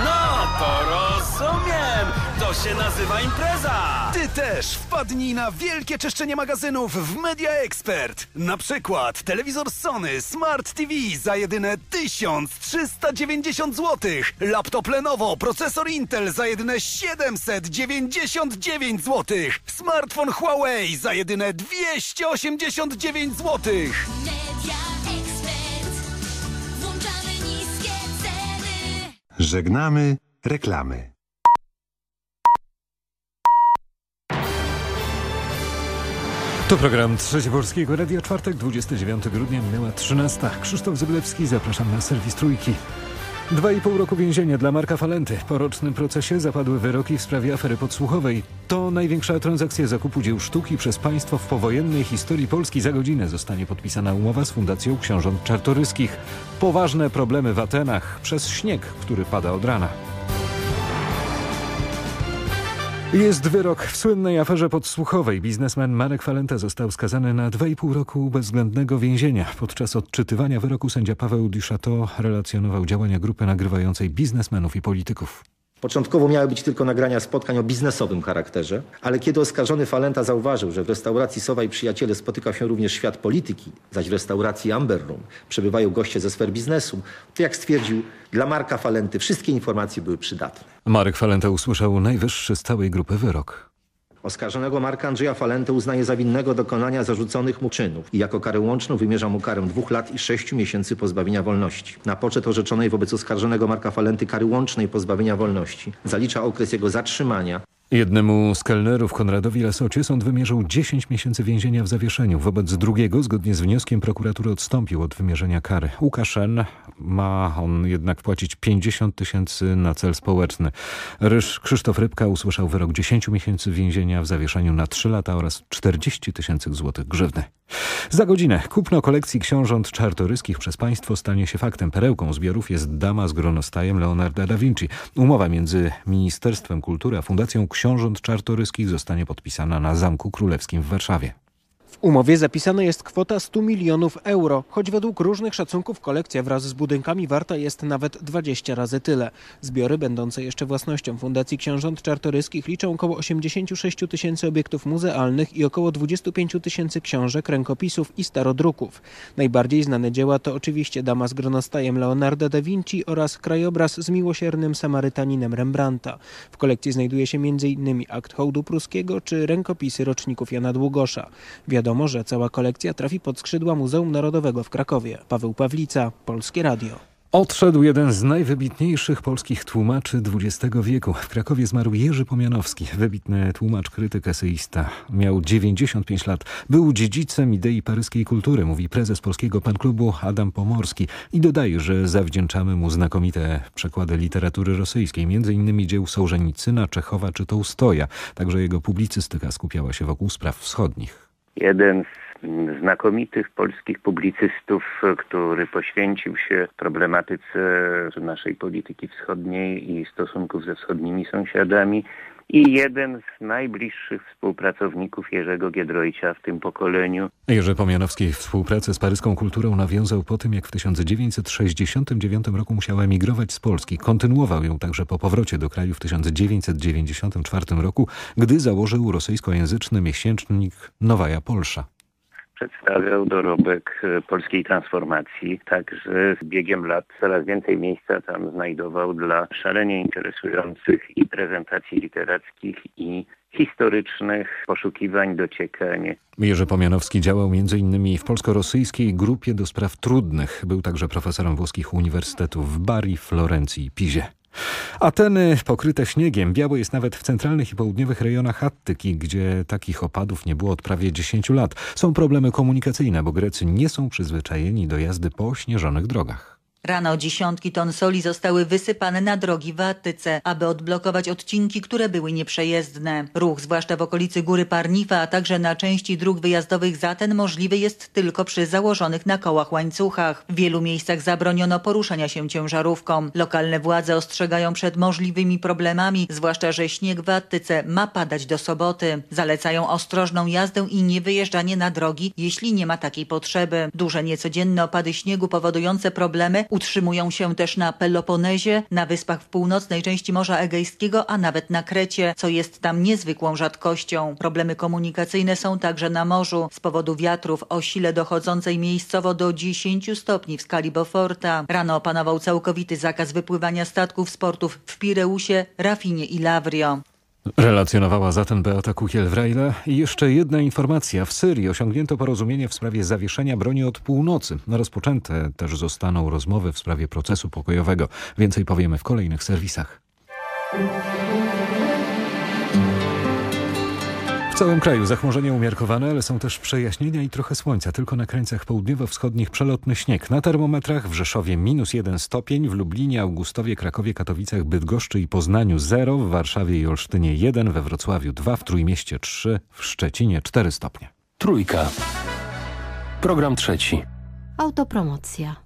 No to rozumiem! To się nazywa impreza! Ty też wpadnij na wielkie czyszczenie magazynów w Media Expert. Na przykład telewizor Sony Smart TV za jedyne 1390 zł. Laptop Lenovo, procesor Intel za jedyne 799 zł. Smartfon Huawei za jedyne 289 zł. Media Żegnamy reklamy. To program Trzeci Polskiego Radia Czwartek, 29 grudnia, minęła 13. Krzysztof Zyblewski, zapraszam na serwis Trójki. Dwa i pół roku więzienia dla Marka Falenty. Po rocznym procesie zapadły wyroki w sprawie afery podsłuchowej. To największa transakcja zakupu dzieł sztuki przez państwo w powojennej historii Polski. Za godzinę zostanie podpisana umowa z Fundacją Książąt Czartoryskich. Poważne problemy w Atenach przez śnieg, który pada od rana. Jest wyrok w słynnej aferze podsłuchowej. Biznesmen Marek Falenta został skazany na 2,5 roku bezwzględnego więzienia. Podczas odczytywania wyroku sędzia Paweł Duchateau relacjonował działania grupy nagrywającej biznesmenów i polityków. Początkowo miały być tylko nagrania spotkań o biznesowym charakterze, ale kiedy oskarżony Falenta zauważył, że w restauracji Sowa i Przyjaciele spotyka się również świat polityki, zaś w restauracji Amber Room przebywają goście ze sfer biznesu, to jak stwierdził, dla Marka Falenty wszystkie informacje były przydatne. Marek Falenta usłyszał najwyższy z całej grupy wyrok. Oskarżonego Marka Andrzeja Falentę uznaje za winnego dokonania zarzuconych mu czynów i jako karę łączną wymierza mu karę dwóch lat i sześciu miesięcy pozbawienia wolności. Na poczet orzeczonej wobec oskarżonego Marka Falenty kary łącznej pozbawienia wolności zalicza okres jego zatrzymania Jednemu z kelnerów Konradowi Lasocie sąd wymierzył 10 miesięcy więzienia w zawieszeniu. Wobec drugiego, zgodnie z wnioskiem prokuratury, odstąpił od wymierzenia kary. Łukasz N. ma on jednak płacić 50 tysięcy na cel społeczny. Ryż Krzysztof Rybka usłyszał wyrok 10 miesięcy więzienia w zawieszeniu na 3 lata oraz 40 tysięcy złotych grzywny. Za godzinę kupno kolekcji książąt czartoryskich przez państwo stanie się faktem. Perełką zbiorów jest dama z gronostajem Leonarda da Vinci. Umowa między Ministerstwem Kultury a Fundacją Książąt Czartoryskich zostanie podpisana na Zamku Królewskim w Warszawie. Umowie zapisana jest kwota 100 milionów euro, choć według różnych szacunków kolekcja wraz z budynkami warta jest nawet 20 razy tyle. Zbiory będące jeszcze własnością Fundacji Książąt Czartoryskich liczą około 86 tysięcy obiektów muzealnych i około 25 tysięcy książek, rękopisów i starodruków. Najbardziej znane dzieła to oczywiście Dama z gronostajem Leonarda da Vinci oraz krajobraz z miłosiernym Samarytaninem Rembrandta. W kolekcji znajduje się m.in. akt hołdu pruskiego czy rękopisy roczników Jana Długosza. Wiadomo, że cała kolekcja trafi pod skrzydła Muzeum Narodowego w Krakowie. Paweł Pawlica, Polskie Radio. Odszedł jeden z najwybitniejszych polskich tłumaczy XX wieku. W Krakowie zmarł Jerzy Pomianowski, wybitny tłumacz, krytyk, eseista. Miał 95 lat. Był dziedzicem idei paryskiej kultury, mówi prezes Polskiego Panklubu Adam Pomorski. I dodaje, że zawdzięczamy mu znakomite przekłady literatury rosyjskiej, m.in. dzieł Sołżenicyna, Czechowa czy Tołstoja. Także jego publicystyka skupiała się wokół spraw wschodnich. Jeden z znakomitych polskich publicystów, który poświęcił się problematyce naszej polityki wschodniej i stosunków ze wschodnimi sąsiadami i jeden z najbliższych współpracowników Jerzego Giedroycia w tym pokoleniu. Jerzy Pomianowski współpracę z paryską kulturą nawiązał po tym, jak w 1969 roku musiał emigrować z Polski. Kontynuował ją także po powrocie do kraju w 1994 roku, gdy założył rosyjskojęzyczny miesięcznik Nowaja Polsza przedstawiał dorobek e, polskiej transformacji, także z biegiem lat coraz więcej miejsca tam znajdował dla szalenie interesujących i prezentacji literackich i historycznych poszukiwań, dociekań. Jerzy Pomianowski działał m.in. w polsko-rosyjskiej grupie do spraw trudnych. Był także profesorem włoskich uniwersytetów w Bari, Florencji i Pizie. Ateny pokryte śniegiem. Biało jest nawet w centralnych i południowych rejonach Attyki, gdzie takich opadów nie było od prawie 10 lat. Są problemy komunikacyjne, bo Grecy nie są przyzwyczajeni do jazdy po ośnieżonych drogach. Rano dziesiątki ton soli zostały wysypane na drogi w Attyce, aby odblokować odcinki, które były nieprzejezdne. Ruch, zwłaszcza w okolicy Góry Parnifa, a także na części dróg wyjazdowych z Aten możliwy jest tylko przy założonych na kołach łańcuchach. W wielu miejscach zabroniono poruszania się ciężarówką. Lokalne władze ostrzegają przed możliwymi problemami, zwłaszcza, że śnieg w Attyce ma padać do soboty. Zalecają ostrożną jazdę i niewyjeżdżanie na drogi, jeśli nie ma takiej potrzeby. Duże niecodzienne opady śniegu powodujące problemy Utrzymują się też na Peloponezie, na wyspach w północnej części Morza Egejskiego, a nawet na Krecie, co jest tam niezwykłą rzadkością. Problemy komunikacyjne są także na morzu z powodu wiatrów o sile dochodzącej miejscowo do 10 stopni w skali Beauforta. Rano opanował całkowity zakaz wypływania statków z portów w Pireusie, Rafinie i Lavrio. Relacjonowała zatem Beata Kukiel-Wrejle. I jeszcze jedna informacja. W Syrii osiągnięto porozumienie w sprawie zawieszenia broni od północy. Rozpoczęte też zostaną rozmowy w sprawie procesu pokojowego. Więcej powiemy w kolejnych serwisach. W całym kraju zachmurzenie umiarkowane, ale są też przejaśnienia i trochę słońca. Tylko na krańcach południowo-wschodnich przelotny śnieg. Na termometrach w Rzeszowie minus jeden stopień, w Lublinie, Augustowie, Krakowie, Katowicach, Bydgoszczy i Poznaniu 0, w Warszawie i Olsztynie 1, we Wrocławiu 2, w Trójmieście 3, w Szczecinie 4 stopnie. Trójka. Program trzeci. Autopromocja.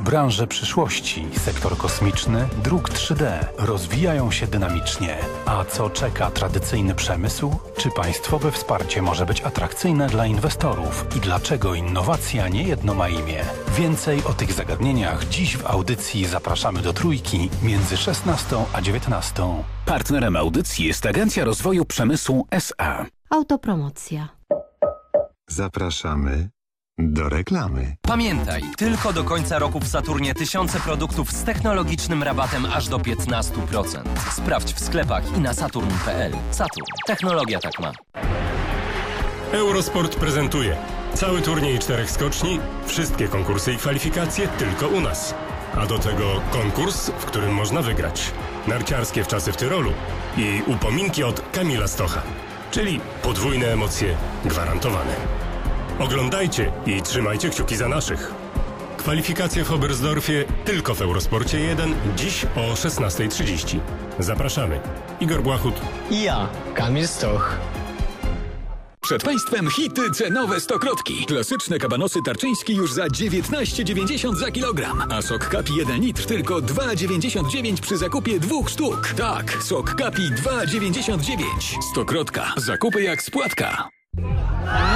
Branże przyszłości, sektor kosmiczny, druk 3D rozwijają się dynamicznie. A co czeka tradycyjny przemysł? Czy państwowe wsparcie może być atrakcyjne dla inwestorów? I dlaczego innowacja nie jedno ma imię? Więcej o tych zagadnieniach dziś w audycji zapraszamy do trójki między 16 a 19. Partnerem audycji jest Agencja Rozwoju Przemysłu SA. Autopromocja. Zapraszamy do reklamy. Pamiętaj, tylko do końca roku w Saturnie tysiące produktów z technologicznym rabatem aż do 15%. Sprawdź w sklepach i na saturn.pl. Saturn. Technologia tak ma. Eurosport prezentuje cały turniej czterech skoczni, wszystkie konkursy i kwalifikacje tylko u nas. A do tego konkurs, w którym można wygrać. Narciarskie w czasy w Tyrolu i upominki od Kamila Stocha. Czyli podwójne emocje gwarantowane. Oglądajcie i trzymajcie kciuki za naszych. Kwalifikacje w Oberstdorfie tylko w Eurosporcie 1 dziś o 16.30. Zapraszamy. Igor Błachut i ja, Kamil Stoch. Przed Państwem hity cenowe stokrotki. Klasyczne kabanosy tarczyńskie już za 19,90 za kilogram. A sok kapi 1 litr tylko 2,99 przy zakupie dwóch sztuk. Tak, sok kapi 2,99. Stokrotka. Zakupy jak spłatka.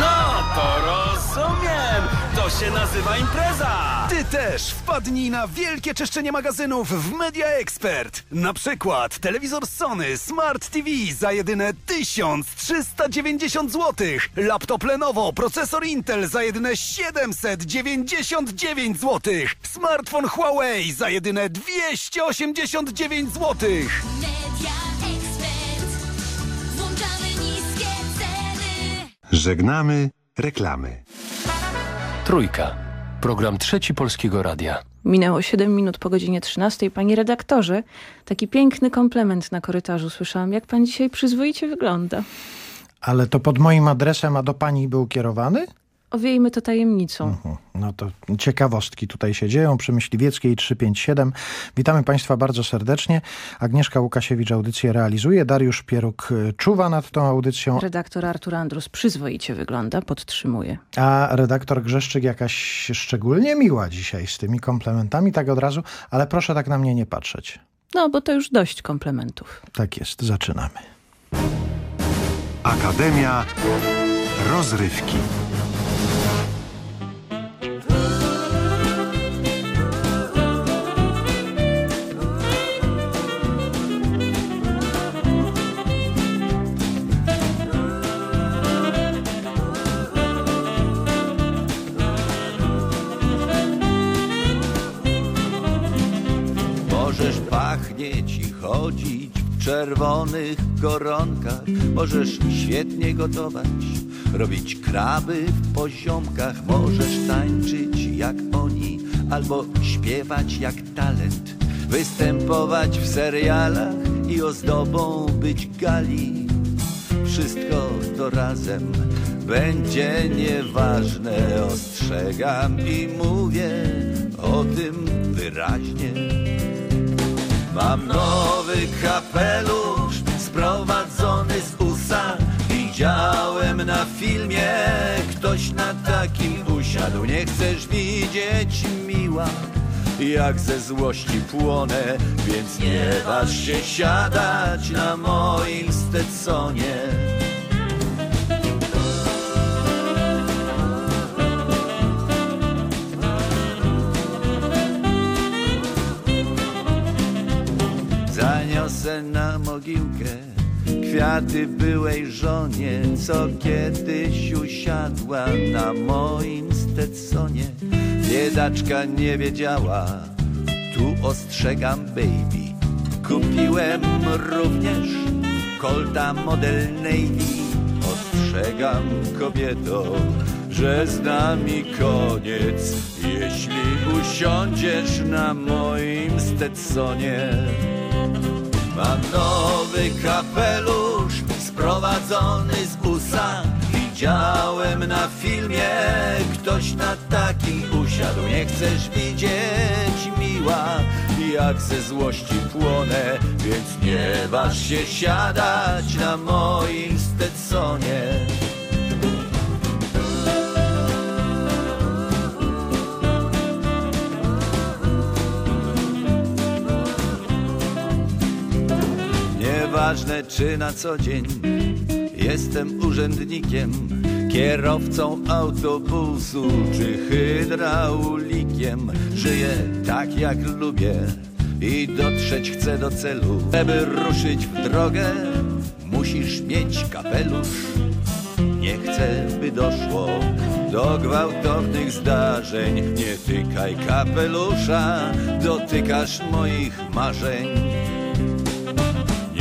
No, to rozumiem! To się nazywa impreza! Ty też wpadnij na wielkie czyszczenie magazynów w Media Expert. Na przykład telewizor Sony Smart TV za jedyne 1390 zł. Laptop Lenovo, procesor Intel za jedyne 799 zł. Smartfon Huawei za jedyne 289 zł. Media Żegnamy reklamy. Trójka. Program trzeci Polskiego Radia. Minęło 7 minut po godzinie 13. Panie redaktorze, taki piękny komplement na korytarzu słyszałam. Jak pan dzisiaj przyzwoicie wygląda? Ale to pod moim adresem, a do pani był kierowany? Owiejmy to tajemnicą. No to ciekawostki tutaj się dzieją przy Myśliwieckiej 357. Witamy Państwa bardzo serdecznie. Agnieszka Łukasiewicz audycję realizuje. Dariusz Pieruk y, czuwa nad tą audycją, Redaktor Artur Andrus przyzwoicie wygląda, podtrzymuje. a redaktor Grzeszczyk jakaś szczególnie miła dzisiaj z tymi komplementami, tak od razu, ale proszę tak na mnie nie patrzeć. No, bo to już dość komplementów. Tak jest, zaczynamy. Akademia Rozrywki. Chodzić w czerwonych koronkach. Możesz świetnie gotować, robić kraby w poziomkach. Możesz tańczyć jak oni, albo śpiewać jak talent. Występować w serialach i ozdobą być gali. Wszystko to razem będzie nieważne, ostrzegam i mówię o tym wyraźnie. Mam nowy kapelusz sprowadzony z USA. Widziałem na filmie, ktoś na takim usiadł. Nie chcesz widzieć miła, jak ze złości płonę, więc nie waż się siadać na moim Stetsonie. Zaniosę na mogiłkę kwiaty byłej żonie, co kiedyś usiadła na moim Stetsonie. Biedaczka nie wiedziała, tu ostrzegam baby. Kupiłem również Colta Model Navy. Ostrzegam kobieto, że z nami koniec, jeśli usiądziesz na moim Stetsonie. Mam nowy kapelusz sprowadzony z USA. Widziałem na filmie, ktoś na taki usiadł. Nie chcesz widzieć miła, jak ze złości płonę, więc nie waż się siadać na moim Stetsonie. Nieważne czy na co dzień jestem urzędnikiem, kierowcą autobusu czy hydraulikiem. Żyję tak jak lubię i dotrzeć chcę do celu. Żeby ruszyć w drogę, musisz mieć kapelusz. Nie chcę, by doszło do gwałtownych zdarzeń. Nie tykaj kapelusza, dotykasz moich marzeń.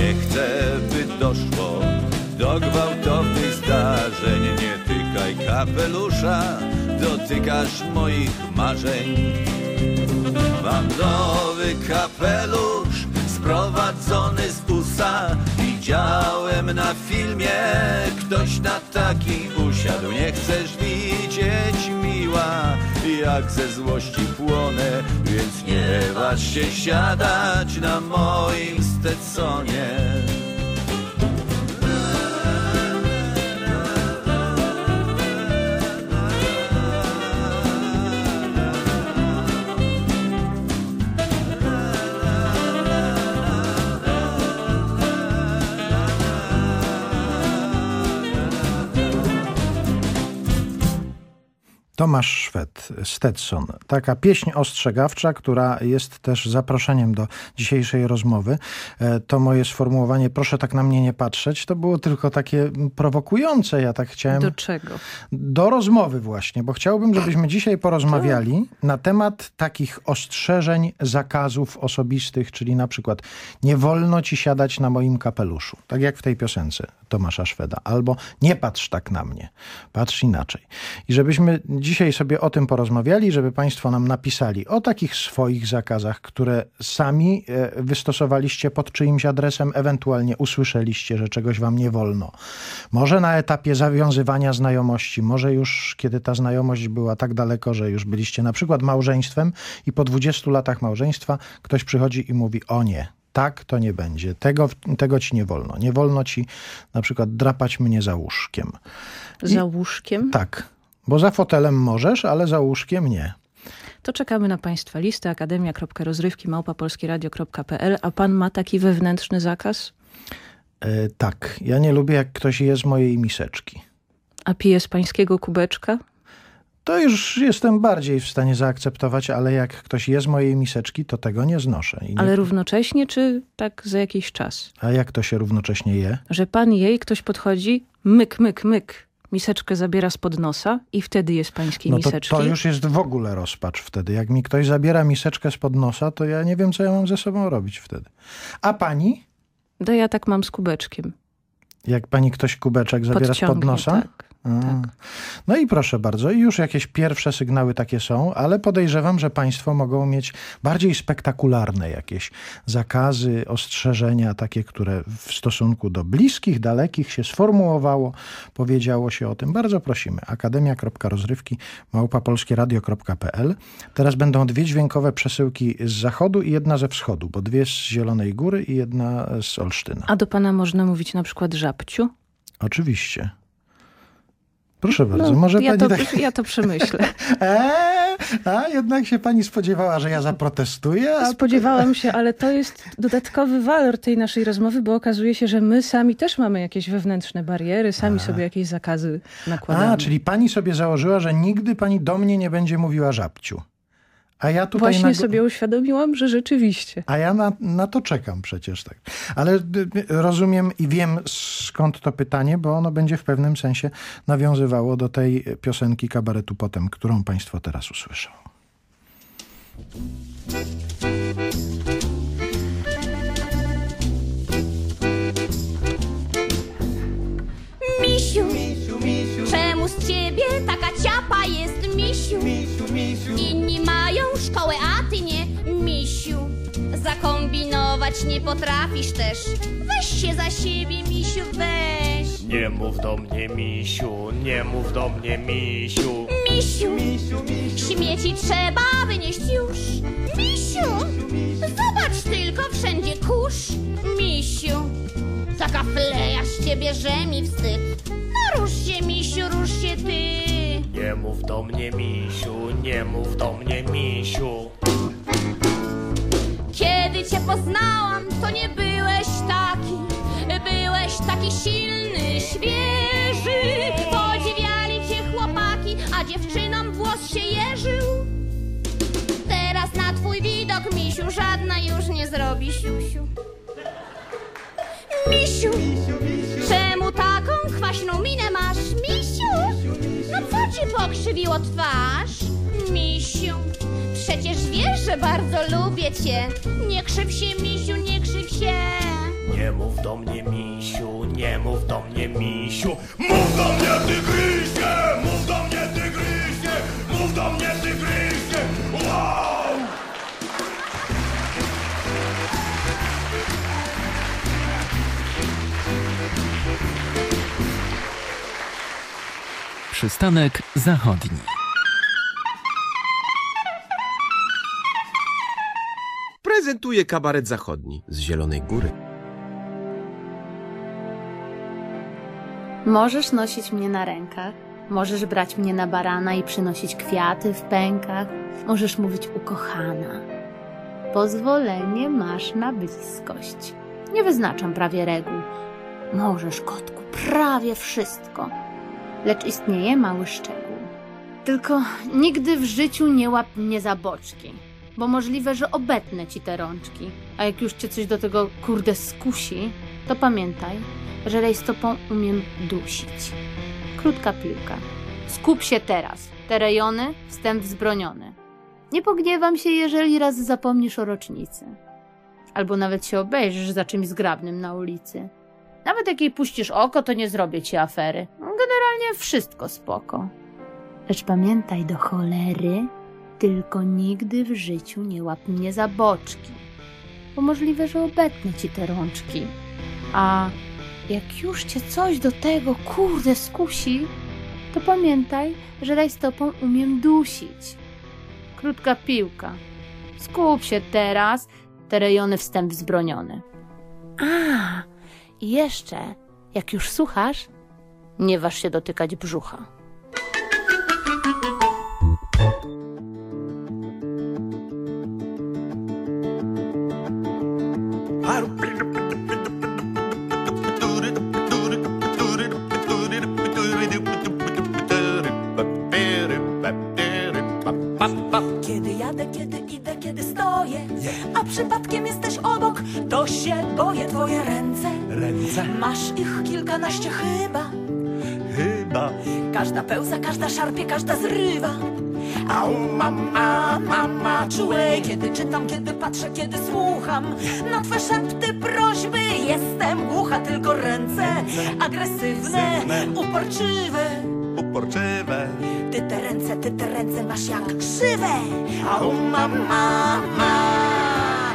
Nie chcę, by doszło do gwałtownych zdarzeń. Nie tykaj kapelusza, dotykasz moich marzeń. Mam nowy kapelusz sprowadzony z USA. Widziałem na filmie, ktoś na taki usiadł. Nie chcesz widzieć miła, jak ze złości płonę, więc nie waż się siadać na moim Stetsonie. Tomasz Szwed, Stetson. Taka pieśń ostrzegawcza, która jest też zaproszeniem do dzisiejszej rozmowy. E, To moje sformułowanie, proszę tak na mnie nie patrzeć, to było tylko takie prowokujące. Ja tak chciałem... Do czego? Do rozmowy właśnie, bo chciałbym, żebyśmy dzisiaj porozmawiali na temat takich ostrzeżeń, zakazów osobistych, czyli na przykład nie wolno ci siadać na moim kapeluszu, tak jak w tej piosence Tomasza Szweda, albo nie patrz tak na mnie, patrz inaczej. I żebyśmy dzisiaj sobie o tym porozmawiali, żeby Państwo nam napisali o takich swoich zakazach, które sami e, wystosowaliście pod czyimś adresem, ewentualnie usłyszeliście, że czegoś Wam nie wolno. Może na etapie zawiązywania znajomości, może już kiedy ta znajomość była tak daleko, że już byliście na przykład małżeństwem i po 20 latach małżeństwa ktoś przychodzi i mówi: O nie, tak to nie będzie. Tego, tego ci nie wolno. Nie wolno ci na przykład drapać mnie za łóżkiem. Za łóżkiem? Tak, bo za fotelem możesz, ale za łóżkiem nie. To czekamy na Państwa listę akademia.rozrywki małpapolskieradio.pl A Pan ma taki wewnętrzny zakaz? E, tak, ja nie lubię jak ktoś je z mojej miseczki. A pije z Pańskiego kubeczka? To już jestem bardziej w stanie zaakceptować, ale jak ktoś je z mojej miseczki, to tego nie znoszę. Nie... Ale równocześnie, czy tak za jakiś czas? A jak to się równocześnie je? Że Pan je i ktoś podchodzi, myk, myk, myk. Miseczkę zabiera spod nosa i wtedy jest pańskiej No to, miseczki. to już jest w ogóle rozpacz wtedy. Jak mi ktoś zabiera miseczkę spod nosa, to ja nie wiem, co ja mam ze sobą robić wtedy. A pani? To ja tak mam z kubeczkiem. Jak pani ktoś kubeczek zabiera spod Podciągnie, nosa? tak, A. No i proszę bardzo, już jakieś pierwsze sygnały takie są, ale podejrzewam, że państwo mogą mieć bardziej spektakularne jakieś zakazy, ostrzeżenia, takie, które w stosunku do bliskich, dalekich się sformułowało, powiedziało się o tym. Bardzo prosimy. Akademia.rozrywki małpapolskieradio.pl Teraz będą dwie dźwiękowe przesyłki z zachodu i jedna ze wschodu, bo dwie z Zielonej Góry i jedna z Olsztyna. A do Pana można mówić na przykład żabciu? Oczywiście. Proszę bardzo, No, może ja pani to, tak... ja to przemyślę. Eee, a jednak się pani spodziewała, że ja zaprotestuję? A... Spodziewałam się, ale to jest dodatkowy walor tej naszej rozmowy, bo okazuje się, że my sami też mamy jakieś wewnętrzne bariery, sami sobie jakieś zakazy nakładamy. A, czyli pani sobie założyła, że nigdy pani do mnie nie będzie mówiła żabciu. A ja tutaj Właśnie na... sobie uświadomiłam, że rzeczywiście. A ja na, na to czekam przecież tak. Ale y, y, rozumiem i wiem skąd to pytanie, bo ono będzie w pewnym sensie nawiązywało do tej piosenki kabaretu potem, którą państwo teraz usłyszą. Misiu, czemu z ciebie taka ciapa jest, misiu? Inni mają Zakombinować nie potrafisz też. Weź się za siebie, misiu, weź. Nie mów do mnie, misiu, nie mów do mnie, misiu. Misiu, śmieci trzeba wynieść już. Misiu, zobacz tylko wszędzie kurz. Misiu, taka fleja z ciebie, że mi wstyd. No rusz się, misiu, rusz się ty. Nie mów do mnie, misiu, nie mów do mnie, misiu. Kiedy cię poznałam, to nie byłeś taki. Byłeś taki silny, świeży. Podziwiali cię chłopaki, a dziewczynom włos się jeżył. Teraz na twój widok, misiu, żadna już nie zrobi siusiu. Misiu, czemu taką kwaśną minę masz, misiu? No co ci pokrzywiło twarz, misiu? Przecież wiesz, że bardzo lubię cię. Nie krzyw się, misiu, nie krzyw się. Nie mów do mnie, misiu, nie mów do mnie, misiu. Mów do mnie, tygrysie, mów do mnie, tygrysie, mów do mnie, tygrysie. Wow! Przystanek zachodni. Prezentuje kabaret zachodni z Zielonej Góry. Możesz nosić mnie na rękach, możesz brać mnie na barana i przynosić kwiaty w pękach, możesz mówić ukochana. Pozwolenie masz na bliskość. Nie wyznaczam prawie reguł. Możesz, kotku, prawie wszystko. Lecz istnieje mały szczegół. Tylko nigdy w życiu nie łap mnie za boczki, bo możliwe, że obetnę ci te rączki. A jak już cię coś do tego kurde skusi, to pamiętaj, że rejstopą umiem dusić. Krótka piłka. Skup się teraz. Te rejony, wstęp wzbroniony. Nie pogniewam się, jeżeli raz zapomnisz o rocznicy. Albo nawet się obejrzysz za czymś zgrabnym na ulicy. Nawet jak jej puścisz oko, to nie zrobię ci afery. Generalnie wszystko spoko. Lecz pamiętaj do cholery, tylko nigdy w życiu nie łap mnie za boczki, bo możliwe, że obetnę ci te rączki. A jak już cię coś do tego kurde skusi, to pamiętaj, że rajstopą umiem dusić. Krótka piłka. Skup się teraz, te rejony wstęp wzbroniony. A, i jeszcze, jak już słuchasz, nie waż się dotykać brzucha. Kiedy jadę, kiedy idę, kiedy stoję A przypadkiem jesteś obok To się boję twoje ręce Ręce? Masz ich kilkanaście chyba Chyba. Każda pełza, każda szarpie, każda zrywa Au, mama, mama, czułej Kiedy czytam, kiedy patrzę, kiedy słucham. Na twe szepty, prośby Jestem głucha, tylko ręce Agresywne, uporczywe. Uporczywe. Ty te ręce, ty te ręce masz jak krzywe. Au, mama, mama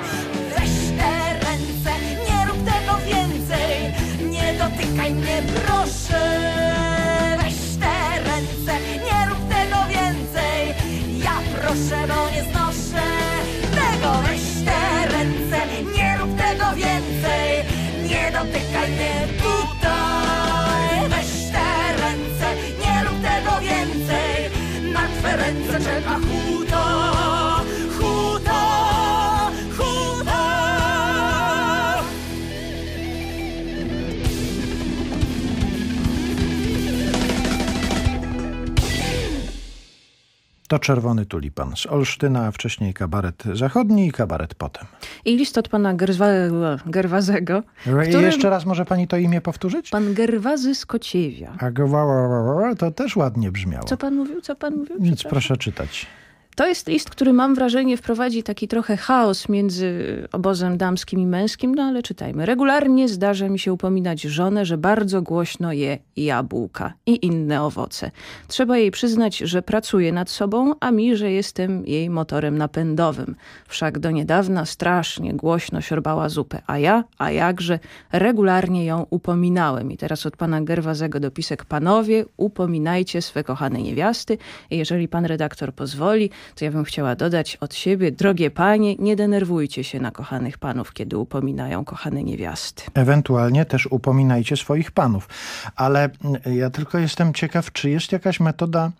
Weź te ręce, nie rób tego więcej. Nie dotykaj mnie, proszę dotykaj tutaj. Weź te ręce, nie rób tego więcej. Na twe ręce czeka huto To Czerwony Tulipan z Olsztyna, a wcześniej kabaret zachodni i kabaret potem. I list od pana Gerwa, Gerwazego. I którym- jeszcze raz może pani to imię powtórzyć? Pan Gerwazy z Kociewia. A to też ładnie brzmiało. Co pan mówił? Co pan mówił? Nic, proszę czytać. To jest list, który mam wrażenie wprowadzi taki trochę chaos między obozem damskim i męskim, no ale czytajmy. Regularnie zdarza mi się upominać żonę, że bardzo głośno je jabłka i inne owoce. Trzeba jej przyznać, że pracuje nad sobą, a mi, że jestem jej motorem napędowym. Wszak do niedawna strasznie głośno siorbała zupę, a ja, a jakże, regularnie ją upominałem. I teraz od pana Gerwazego dopisek. Panowie, upominajcie swe kochane niewiasty. Jeżeli pan redaktor pozwoli, to ja bym chciała dodać od siebie, drogie panie, nie denerwujcie się na kochanych panów, kiedy upominają kochane niewiasty. Ewentualnie też upominajcie swoich panów. Ale mm, ja tylko jestem ciekaw, czy jest jakaś metoda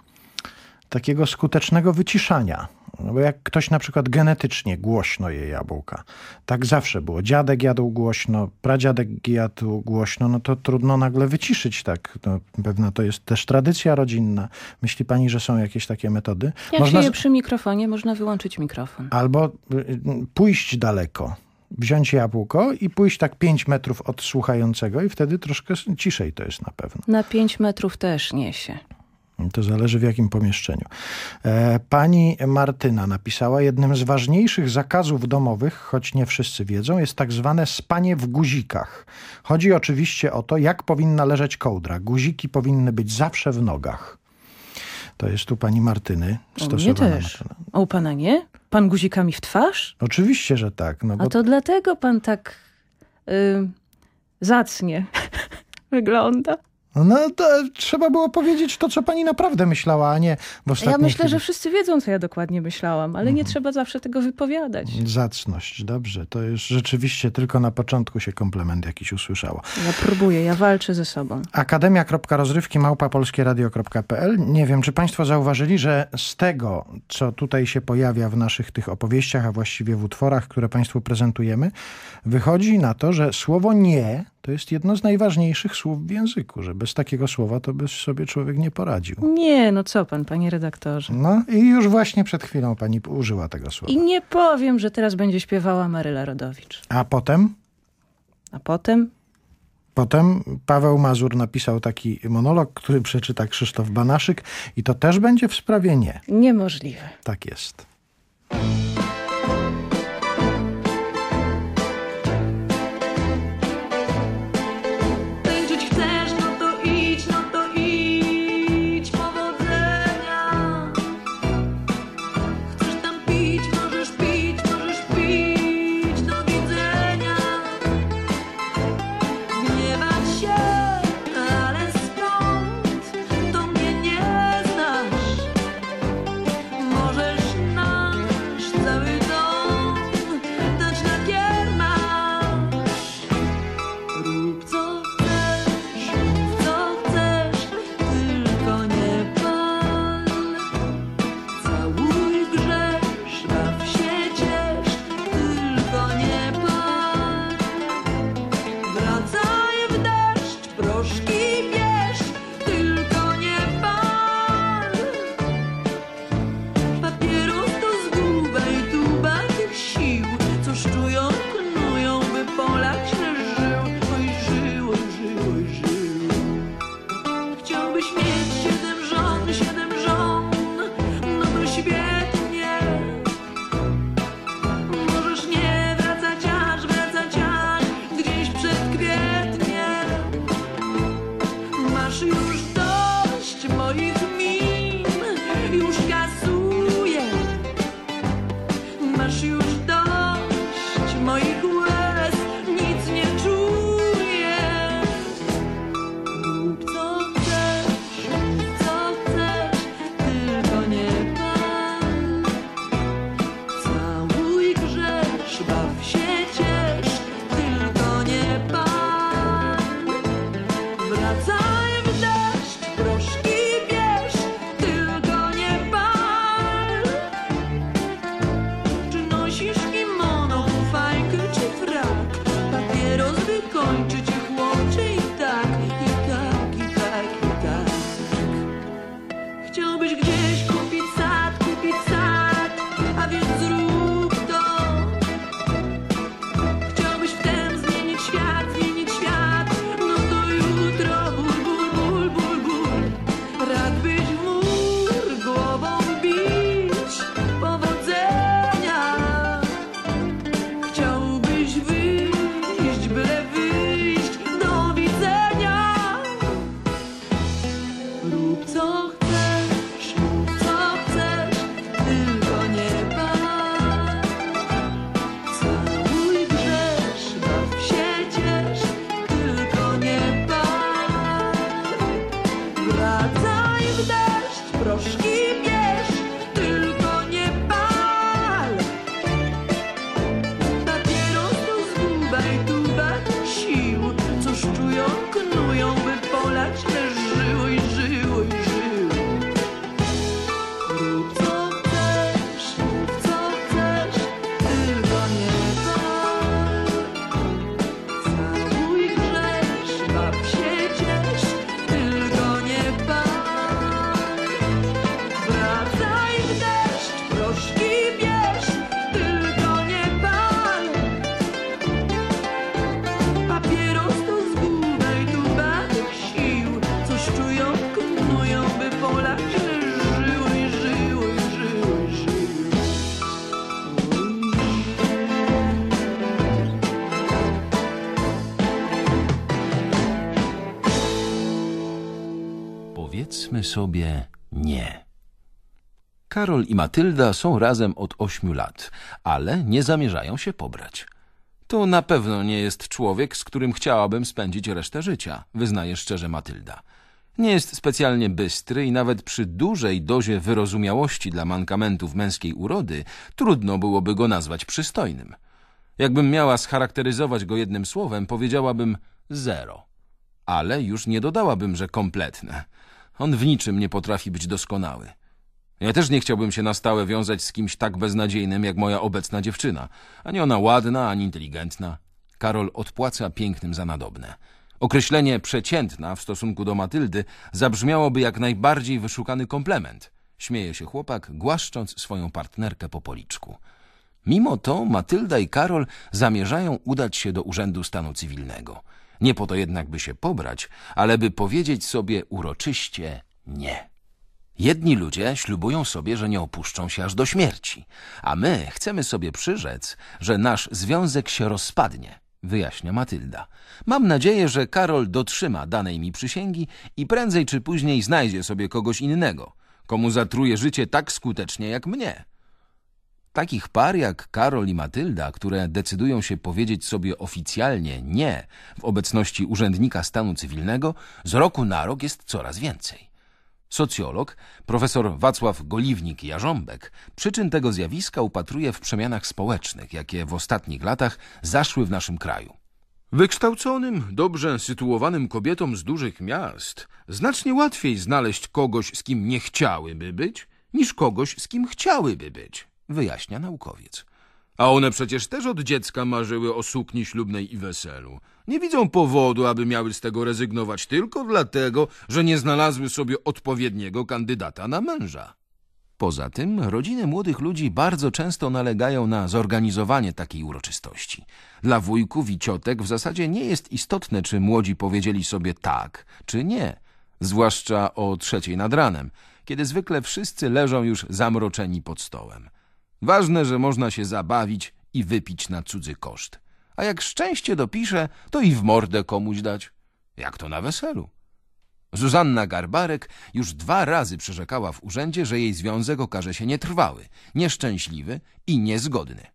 takiego skutecznego wyciszania. No bo jak ktoś na przykład genetycznie głośno je jabłka, tak zawsze było. Dziadek jadł głośno, pradziadek jadł głośno, no to trudno nagle wyciszyć tak. No, pewna to jest też tradycja rodzinna. Myśli pani, że są jakieś takie metody? Jak Można się je przy mikrofonie, można wyłączyć mikrofon. Albo y, pójść daleko. Wziąć jabłko i pójść tak 5 metrów od słuchającego i wtedy troszkę ciszej to jest na pewno. Na 5 metrów też niesie. To zależy w jakim pomieszczeniu. E, Pani Martyna napisała, jednym z ważniejszych zakazów domowych, choć nie wszyscy wiedzą, jest tak zwane spanie w guzikach. Chodzi oczywiście o to, jak powinna leżeć kołdra. Guziki powinny być zawsze w nogach. To jest tu pani Martyny U mnie też. A u pana nie? Pan guzikami w twarz? Oczywiście, że tak. No bo A to dlatego pan tak y, zacnie wygląda. No to trzeba było powiedzieć to, co pani naprawdę myślała, a nie w Ja ostatniej myślę, chwili. że wszyscy wiedzą, co ja dokładnie myślałam, ale Mhm. nie trzeba zawsze tego wypowiadać. Zacność, dobrze. To już rzeczywiście tylko na początku się komplement jakiś usłyszało. Ja próbuję, ja walczę ze sobą. Akademia.rozrywki małpapolskieradio.pl Nie wiem, czy państwo zauważyli, że z tego, co tutaj się pojawia w naszych tych opowieściach, a właściwie w utworach, które państwu prezentujemy, wychodzi na to, że słowo nie to jest jedno z najważniejszych słów w języku, że bez takiego słowa to by sobie człowiek nie poradził. Nie, no co pan, panie redaktorze. No i już właśnie przed chwilą pani użyła tego słowa. I nie powiem, że teraz będzie śpiewała Maryla Rodowicz. A potem? A potem? Potem Paweł Mazur napisał taki monolog, który przeczyta Krzysztof Banaszyk i to też będzie w sprawie nie. Niemożliwe. Tak jest. Sobie nie. Karol i Matylda są razem od ośmiu lat, ale nie zamierzają się pobrać. To na pewno nie jest człowiek, z którym chciałabym spędzić resztę życia, wyznaje szczerze Matylda. Nie jest specjalnie bystry i nawet przy dużej dozie wyrozumiałości dla mankamentów męskiej urody trudno byłoby go nazwać przystojnym. Jakbym miała scharakteryzować go jednym słowem, powiedziałabym zero. Ale już nie dodałabym, że kompletne. On w niczym nie potrafi być doskonały. Ja też nie chciałbym się na stałe wiązać z kimś tak beznadziejnym jak moja obecna dziewczyna. Ani ona ładna, ani inteligentna. Karol odpłaca pięknym za nadobne. Określenie przeciętna w stosunku do Matyldy zabrzmiałoby jak najbardziej wyszukany komplement. Śmieje się chłopak, głaszcząc swoją partnerkę po policzku. Mimo to Matylda i Karol zamierzają udać się do Urzędu Stanu Cywilnego. Nie po to jednak, by się pobrać, ale by powiedzieć sobie uroczyście nie. Jedni ludzie ślubują sobie, że nie opuszczą się aż do śmierci, a my chcemy sobie przyrzec, że nasz związek się rozpadnie, wyjaśnia Matylda. Mam nadzieję, że Karol dotrzyma danej mi przysięgi i prędzej czy później znajdzie sobie kogoś innego, komu zatruje życie tak skutecznie jak mnie. Takich par jak Karol i Matylda, które decydują się powiedzieć sobie oficjalnie nie w obecności urzędnika stanu cywilnego, z roku na rok jest coraz więcej. Socjolog, profesor Wacław Goliwnik-Jarząbek, przyczyn tego zjawiska upatruje w przemianach społecznych, jakie w ostatnich latach zaszły w naszym kraju. Wykształconym, dobrze sytuowanym kobietom z dużych miast znacznie łatwiej znaleźć kogoś, z kim nie chciałyby być, niż kogoś, z kim chciałyby być wyjaśnia naukowiec. A one przecież też od dziecka marzyły o sukni ślubnej i weselu. Nie widzą powodu, aby miały z tego rezygnować tylko dlatego, że nie znalazły sobie odpowiedniego kandydata na męża. Poza tym rodziny młodych ludzi bardzo często nalegają na zorganizowanie takiej uroczystości. Dla wujków i ciotek w zasadzie nie jest istotne, czy młodzi powiedzieli sobie tak, czy nie, zwłaszcza o trzeciej nad ranem, kiedy zwykle wszyscy leżą już zamroczeni pod stołem. Ważne, że można się zabawić i wypić na cudzy koszt. A jak szczęście dopisze, to i w mordę komuś dać. Jak to na weselu. Zuzanna Garbarek już dwa razy przyrzekała w urzędzie, że jej związek okaże się nietrwały, nieszczęśliwy i niezgodny.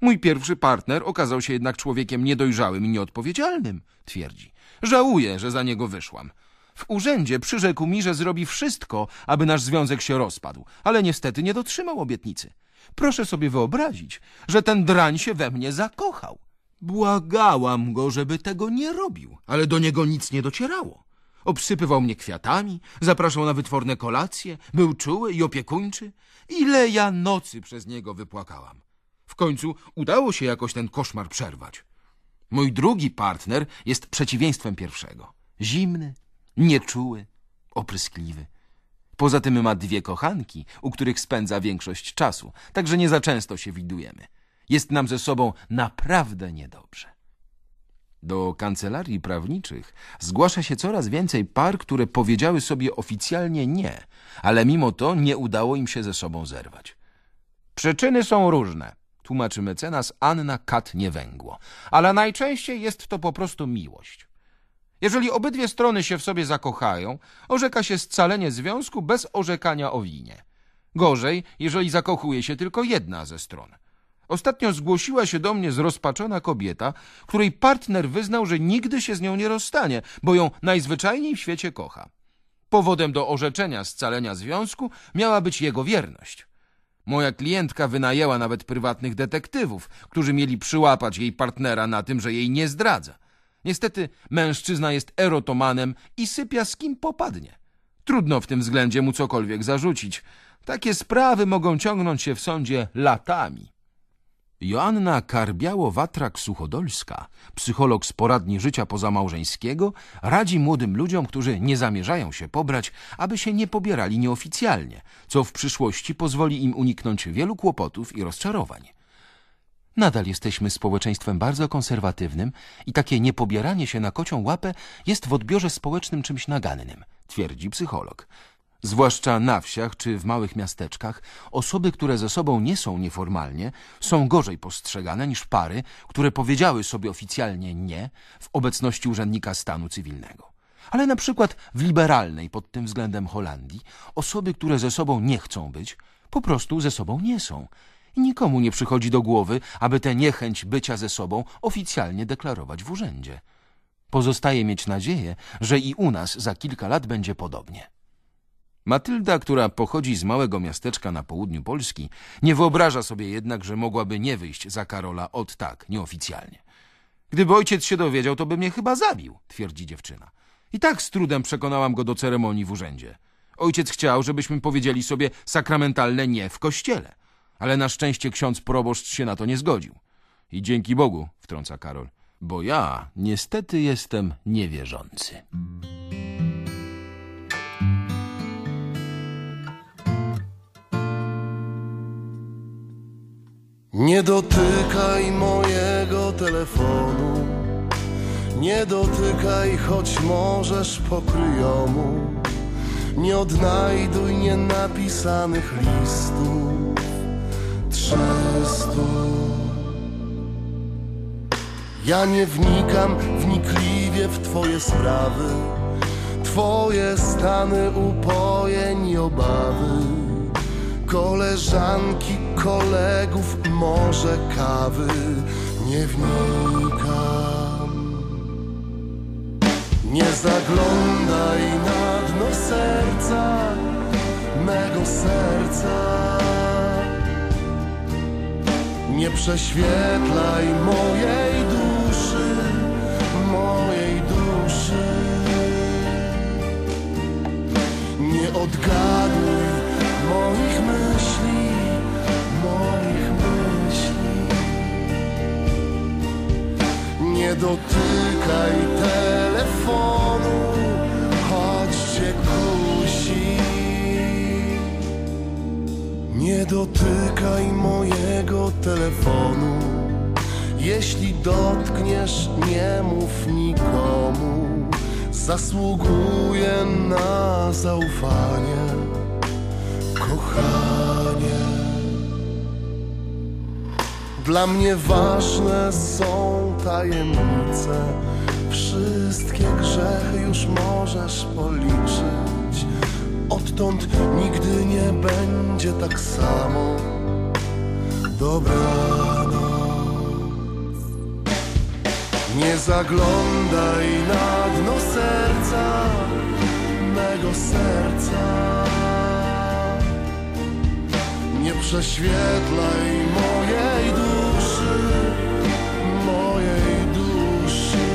Mój pierwszy partner okazał się jednak człowiekiem niedojrzałym i nieodpowiedzialnym, twierdzi. Żałuję, że za niego wyszłam. W urzędzie przyrzekł mi, że zrobi wszystko, aby nasz związek się rozpadł, ale niestety nie dotrzymał obietnicy. Proszę sobie wyobrazić, że ten drań się we mnie zakochał. Błagałam go, żeby tego nie robił, ale do niego nic nie docierało. Obsypywał mnie kwiatami, zapraszał na wytworne kolacje, był czuły i opiekuńczy. Ile ja nocy przez niego wypłakałam. W końcu udało się jakoś ten koszmar przerwać. Mój drugi partner jest przeciwieństwem pierwszego. Zimny, nieczuły, opryskliwy. Poza tym ma dwie kochanki, u których spędza większość czasu, także nie za często się widujemy. Jest nam ze sobą naprawdę niedobrze. Do kancelarii prawniczych zgłasza się coraz więcej par, które powiedziały sobie oficjalnie nie, ale mimo to nie udało im się ze sobą zerwać. Przyczyny są różne, tłumaczy mecenas Anna Kat-Niewęgło, ale najczęściej jest to po prostu miłość. Jeżeli obydwie strony się w sobie zakochają, orzeka się scalenie związku bez orzekania o winie. Gorzej, jeżeli zakochuje się tylko jedna ze stron. Ostatnio zgłosiła się do mnie zrozpaczona kobieta, której partner wyznał, że nigdy się z nią nie rozstanie, bo ją najzwyczajniej w świecie kocha. Powodem do orzeczenia scalenia związku miała być jego wierność. Moja klientka wynajęła nawet prywatnych detektywów, którzy mieli przyłapać jej partnera na tym, że jej nie zdradza. Niestety mężczyzna jest erotomanem i sypia z kim popadnie. Trudno w tym względzie mu cokolwiek zarzucić. Takie sprawy mogą ciągnąć się w sądzie latami. Joanna Karbiało-Watrak-Suchodolska, psycholog z poradni życia pozamałżeńskiego, radzi młodym ludziom, którzy nie zamierzają się pobrać, aby się nie pobierali nieoficjalnie, co w przyszłości pozwoli im uniknąć wielu kłopotów i rozczarowań. Nadal jesteśmy społeczeństwem bardzo konserwatywnym i takie niepobieranie się na kocią łapę jest w odbiorze społecznym czymś nagannym, twierdzi psycholog. Zwłaszcza na wsiach czy w małych miasteczkach, osoby, które ze sobą nie są nieformalnie, są gorzej postrzegane niż pary, które powiedziały sobie oficjalnie nie w obecności urzędnika stanu cywilnego. Ale na przykład w liberalnej pod tym względem Holandii osoby, które ze sobą nie chcą być, po prostu ze sobą nie są. Nikomu nie przychodzi do głowy, aby tę niechęć bycia ze sobą oficjalnie deklarować w urzędzie. Pozostaje mieć nadzieję, że i u nas za kilka lat będzie podobnie. Matylda, która pochodzi z małego miasteczka na południu Polski, nie wyobraża sobie jednak, że mogłaby nie wyjść za Karola od tak, nieoficjalnie. Gdyby ojciec się dowiedział, to by mnie chyba zabił, twierdzi dziewczyna. I tak z trudem przekonałam go do ceremonii w urzędzie. Ojciec chciał, żebyśmy powiedzieli sobie sakramentalne nie w kościele. Ale na szczęście ksiądz proboszcz się na to nie zgodził. I dzięki Bogu, wtrąca Karol, bo ja niestety jestem niewierzący. Nie dotykaj mojego telefonu Nie dotykaj, choć możesz pokryjomu Nie odnajduj nienapisanych listów Trzystu Ja nie wnikam wnikliwie w twoje sprawy Twoje stany upojeń i obawy koleżanki, kolegów, może kawy nie wnikam. Nie zaglądaj na dno serca, mego serca. Nie prześwietlaj mojej duszy, mojej duszy. Nie odgaduj moich myśli, moich myśli. Nie dotykaj telefonu, Nie dotykaj mojego telefonu. Jeśli dotkniesz, nie mów nikomu. Zasługuję na zaufanie. Kochanie. Dla mnie ważne są tajemnice. Wszystkie grzechy już możesz policzyć. Odtąd nigdy nie będzie tak samo. Dobranoc. Nie zaglądaj na dno serca Mego serca. Nie prześwietlaj mojej duszy Mojej duszy.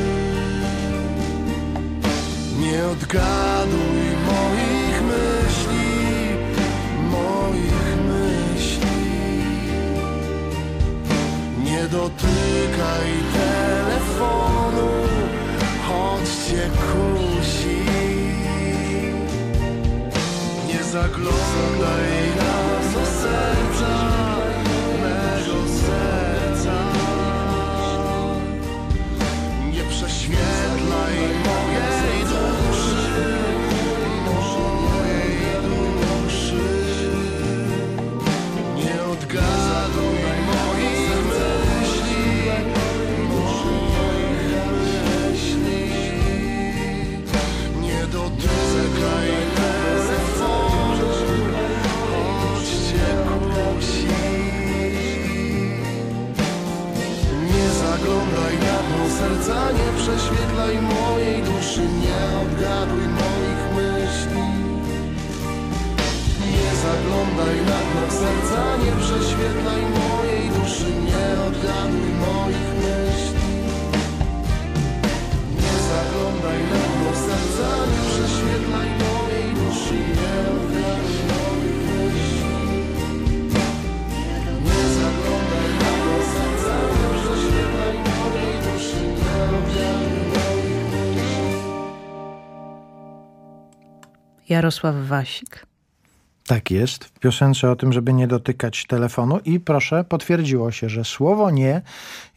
Nie odgaduj dotykaj telefonu Choć cię kusi. Nie zaglądaj na do serca serca Nie prześwietlaj mojej duszy Nie odgaduj moich myśli. Nie zaglądaj na dno serca Nie prześwietlaj mojej duszy Nie odgaduj moich myśli. Nie zaglądaj na dno serca Nie prześwietlaj Jarosław Wasik. Tak jest, w piosence o tym, żeby nie dotykać telefonu i proszę, potwierdziło się, że słowo nie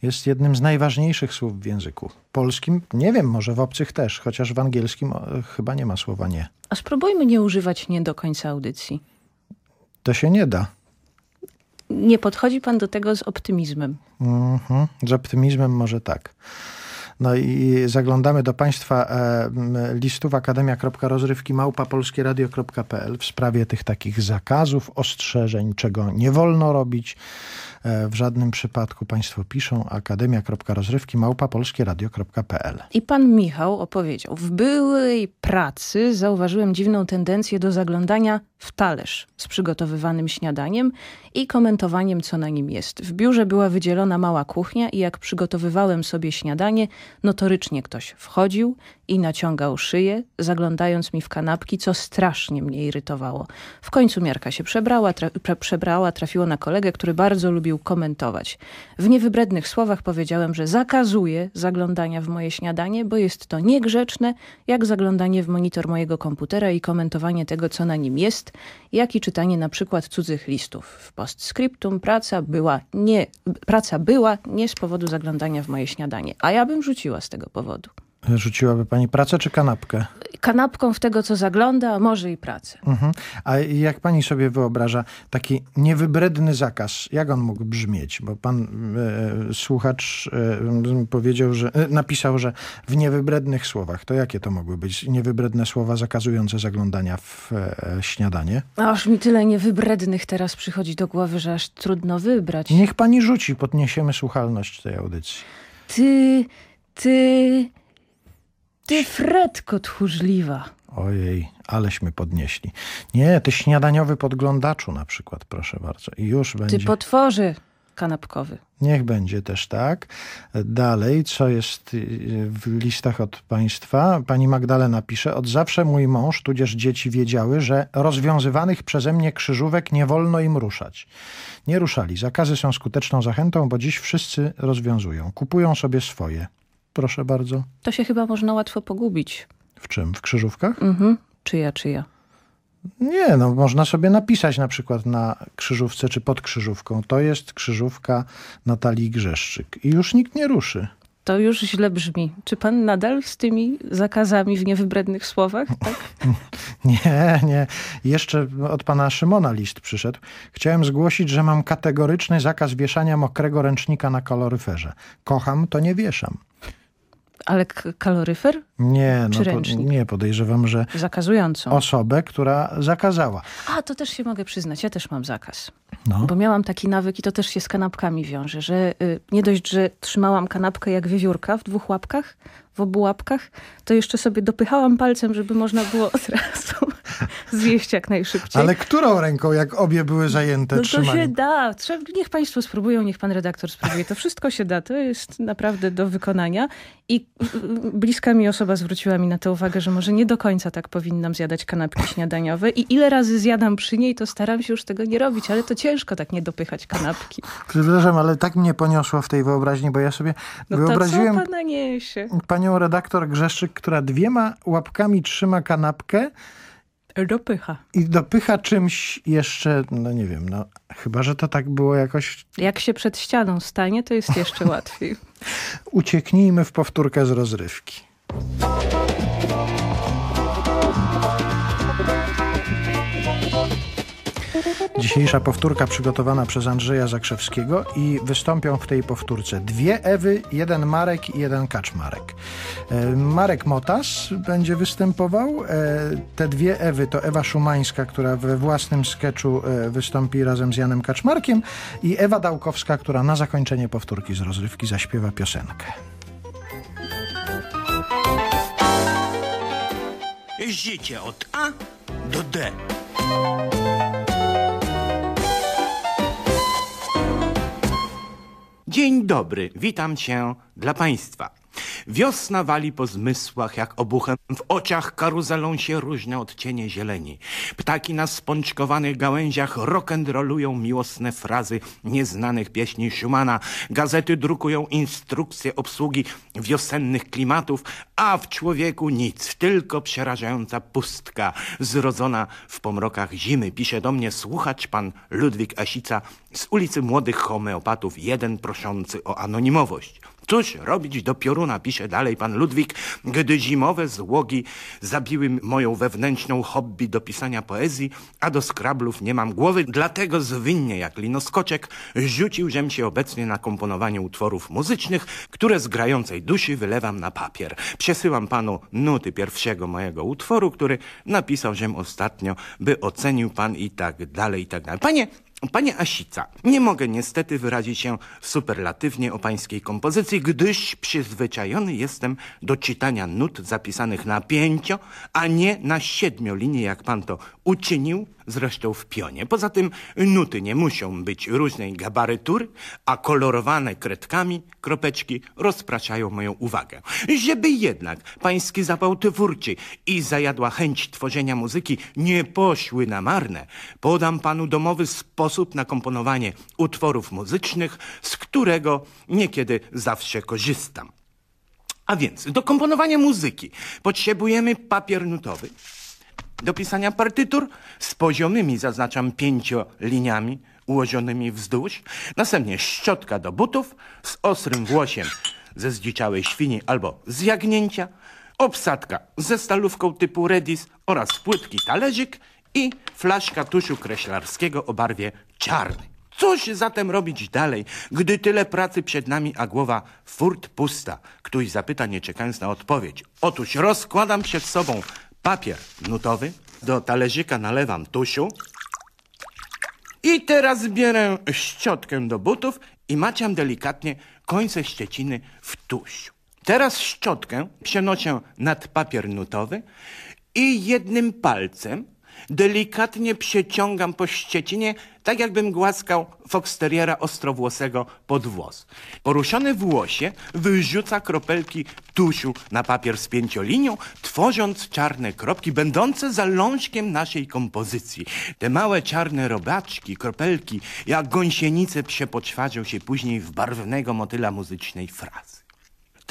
jest jednym z najważniejszych słów w języku polskim. Nie wiem, może w obcych też, chociaż w angielskim chyba nie ma słowa nie. A spróbujmy nie używać nie do końca audycji. To się nie da. Nie podchodzi pan do tego z optymizmem. Mhm. Z optymizmem może tak. No i zaglądamy do Państwa e, listów akademia.rozrywki małpapolskieradio.pl w sprawie tych takich zakazów, ostrzeżeń, czego nie wolno robić. E, w żadnym przypadku Państwo piszą akademia.rozrywki małpapolskieradio.pl I pan Michał opowiedział, w byłej pracy zauważyłem dziwną tendencję do zaglądania w talerz z przygotowywanym śniadaniem i komentowaniem, co na nim jest. W biurze była wydzielona mała kuchnia i jak przygotowywałem sobie śniadanie, notorycznie ktoś wchodził i naciągał szyję, zaglądając mi w kanapki, co strasznie mnie irytowało. W końcu miarka się przebrała, tra przebrała, trafiło na kolegę, który bardzo lubił komentować. W niewybrednych słowach powiedziałem, że zakazuję zaglądania w moje śniadanie, bo jest to niegrzeczne, jak zaglądanie w monitor mojego komputera i komentowanie tego, co na nim jest, jak i czytanie na przykład cudzych listów. Postscriptum praca była nie, praca była nie z powodu zaglądania w moje śniadanie, a ja bym rzuciła z tego powodu. Rzuciłaby pani pracę czy kanapkę? Kanapką w tego, co zagląda, a może i pracę. Mhm. A jak pani sobie wyobraża taki niewybredny zakaz, jak on mógł brzmieć? Bo pan e, słuchacz e, powiedział, że e, napisał, że w niewybrednych słowach. To jakie to mogły być niewybredne słowa zakazujące zaglądania w e, śniadanie? Aż mi tyle niewybrednych teraz przychodzi do głowy, że aż trudno wybrać. Niech pani rzuci, podniesiemy słuchalność tej audycji. Ty, ty... Ty fretko tchórzliwa. Ojej, aleśmy podnieśli. Nie, ty śniadaniowy podglądaczu na przykład, proszę bardzo. I już będzie. Ty potworzy kanapkowy. Niech będzie też tak. Dalej, co jest w listach od państwa? Pani Magdalena pisze, od zawsze mój mąż, tudzież dzieci wiedziały, że rozwiązywanych przeze mnie krzyżówek nie wolno im ruszać. Nie ruszali. Zakazy są skuteczną zachętą, bo dziś wszyscy rozwiązują. Kupują sobie swoje. Proszę bardzo. To się chyba można łatwo pogubić. W czym? W krzyżówkach? Mhm. Czyja, czyja? Nie, no można sobie napisać na przykład na krzyżówce czy pod krzyżówką. To jest krzyżówka Natalii Grzeszczyk. I już nikt nie ruszy. To już źle brzmi. Czy pan nadal z tymi zakazami w niewybrednych słowach? Tak? Nie, nie. Jeszcze od pana Szymona list przyszedł. Chciałem zgłosić, że mam kategoryczny zakaz wieszania mokrego ręcznika na kaloryferze. Kocham, to nie wieszam. Ale kaloryfer? Nie, Czy no ręcznik? nie, podejrzewam, że Zakazującą. osobę, która zakazała. A, to też się mogę przyznać. Ja też mam zakaz. No. Bo miałam taki nawyk i to też się z kanapkami wiąże, że y, nie dość, że trzymałam kanapkę jak wiewiórka w dwóch łapkach, w obu łapkach, to jeszcze sobie dopychałam palcem, żeby można było od razu zjeść jak najszybciej. Ale którą ręką, jak obie były zajęte No to trzymaniem? się da. Trzeba, niech państwo spróbują, niech pan redaktor spróbuje. To wszystko się da. To jest naprawdę do wykonania. I y, bliska mi osoba zwróciła mi na to uwagę, że może nie do końca tak powinnam zjadać kanapki śniadaniowe. I ile razy zjadam przy niej, to staram się już tego nie robić. Ale to ciężko tak nie dopychać kanapki. Przepraszam, ale tak mnie poniosło w tej wyobraźni, bo ja sobie No wyobraziłem pana niesie? panią redaktor Grzeszczyk, która dwiema łapkami trzyma kanapkę Dopycha. i dopycha czymś jeszcze, no nie wiem, no chyba, że to tak było jakoś... Jak się przed ścianą stanie, to jest jeszcze łatwiej. Ucieknijmy w powtórkę z rozrywki. Dzisiejsza powtórka przygotowana przez Andrzeja Zakrzewskiego i wystąpią w tej powtórce dwie Ewy, jeden Marek i jeden Kaczmarek. E, Marek Motas będzie występował. E, Te dwie Ewy to Ewa Szumańska, która we własnym sketchu e, wystąpi razem z Janem Kaczmarkiem i Ewa Dałkowska, która na zakończenie powtórki z rozrywki zaśpiewa piosenkę. Życie od A do D. Dzień dobry, witam cię dla państwa. Wiosna wali po zmysłach jak obuchem, w oczach karuzelą się różne odcienie zieleni. Ptaki na spączkowanych gałęziach rock'n'rollują miłosne frazy nieznanych pieśni Schumana. Gazety drukują instrukcje obsługi wiosennych klimatów, a w człowieku nic, tylko przerażająca pustka, zrodzona w pomrokach zimy. Pisze do mnie słuchacz pan Ludwik Asica z ulicy Młodych Homeopatów, jeden proszący o anonimowość. Cóż robić do pioruna, pisze dalej pan Ludwik, gdy zimowe złogi zabiły moją wewnętrzną hobby do pisania poezji, a do skrablów nie mam głowy, dlatego zwinnie jak linoskoczek rzuciłżem się obecnie na komponowanie utworów muzycznych, które z grającej duszy wylewam na papier. Przesyłam panu nuty pierwszego mojego utworu, który napisał żem ostatnio, by ocenił pan i tak dalej, i tak dalej. Panie, Panie Asica, nie mogę niestety wyrazić się superlatywnie o pańskiej kompozycji, gdyż przyzwyczajony jestem do czytania nut zapisanych na pięcio, a nie na siedmiolinie, jak pan to uczynił, zresztą w pionie. Poza tym nuty nie muszą być różnej gabarytury, a kolorowane kredkami kropeczki rozpraszają moją uwagę. Żeby jednak pański zapał twórczy i zajadła chęć tworzenia muzyki nie poszły na marne, podam panu domowy sposób na komponowanie utworów muzycznych, z którego niekiedy zawsze korzystam. A więc do komponowania muzyki potrzebujemy papier nutowy, do pisania partytur z poziomymi, zaznaczam, pięcioliniami ułożonymi wzdłuż. Następnie szczotka do butów z ostrym włosiem ze zdziczałej świni albo z jagnięcia, obsadka ze stalówką typu Redis oraz płytki talerzyk i flaszka tuszu kreślarskiego o barwie czarnej. Cóż zatem robić dalej, gdy tyle pracy przed nami, a głowa furt pusta? Ktoś zapyta, nie czekając na odpowiedź. Otóż rozkładam przed sobą papier nutowy, do talerzyka nalewam tusiu i teraz bierę szczotkę do butów i maciam delikatnie końce szczeciny w tusiu. Teraz szczotkę przenoszę nad papier nutowy i jednym palcem delikatnie przeciągam po szczecinie, tak jakbym głaskał foxteriera ostrowłosego pod włos. Poruszony włosie wyrzuca kropelki tusiu na papier z pięciolinią, tworząc czarne kropki, będące zalążkiem naszej kompozycji. Te małe czarne robaczki, kropelki, jak gąsienice przepoczwarzą się później w barwnego motyla muzycznej frazy.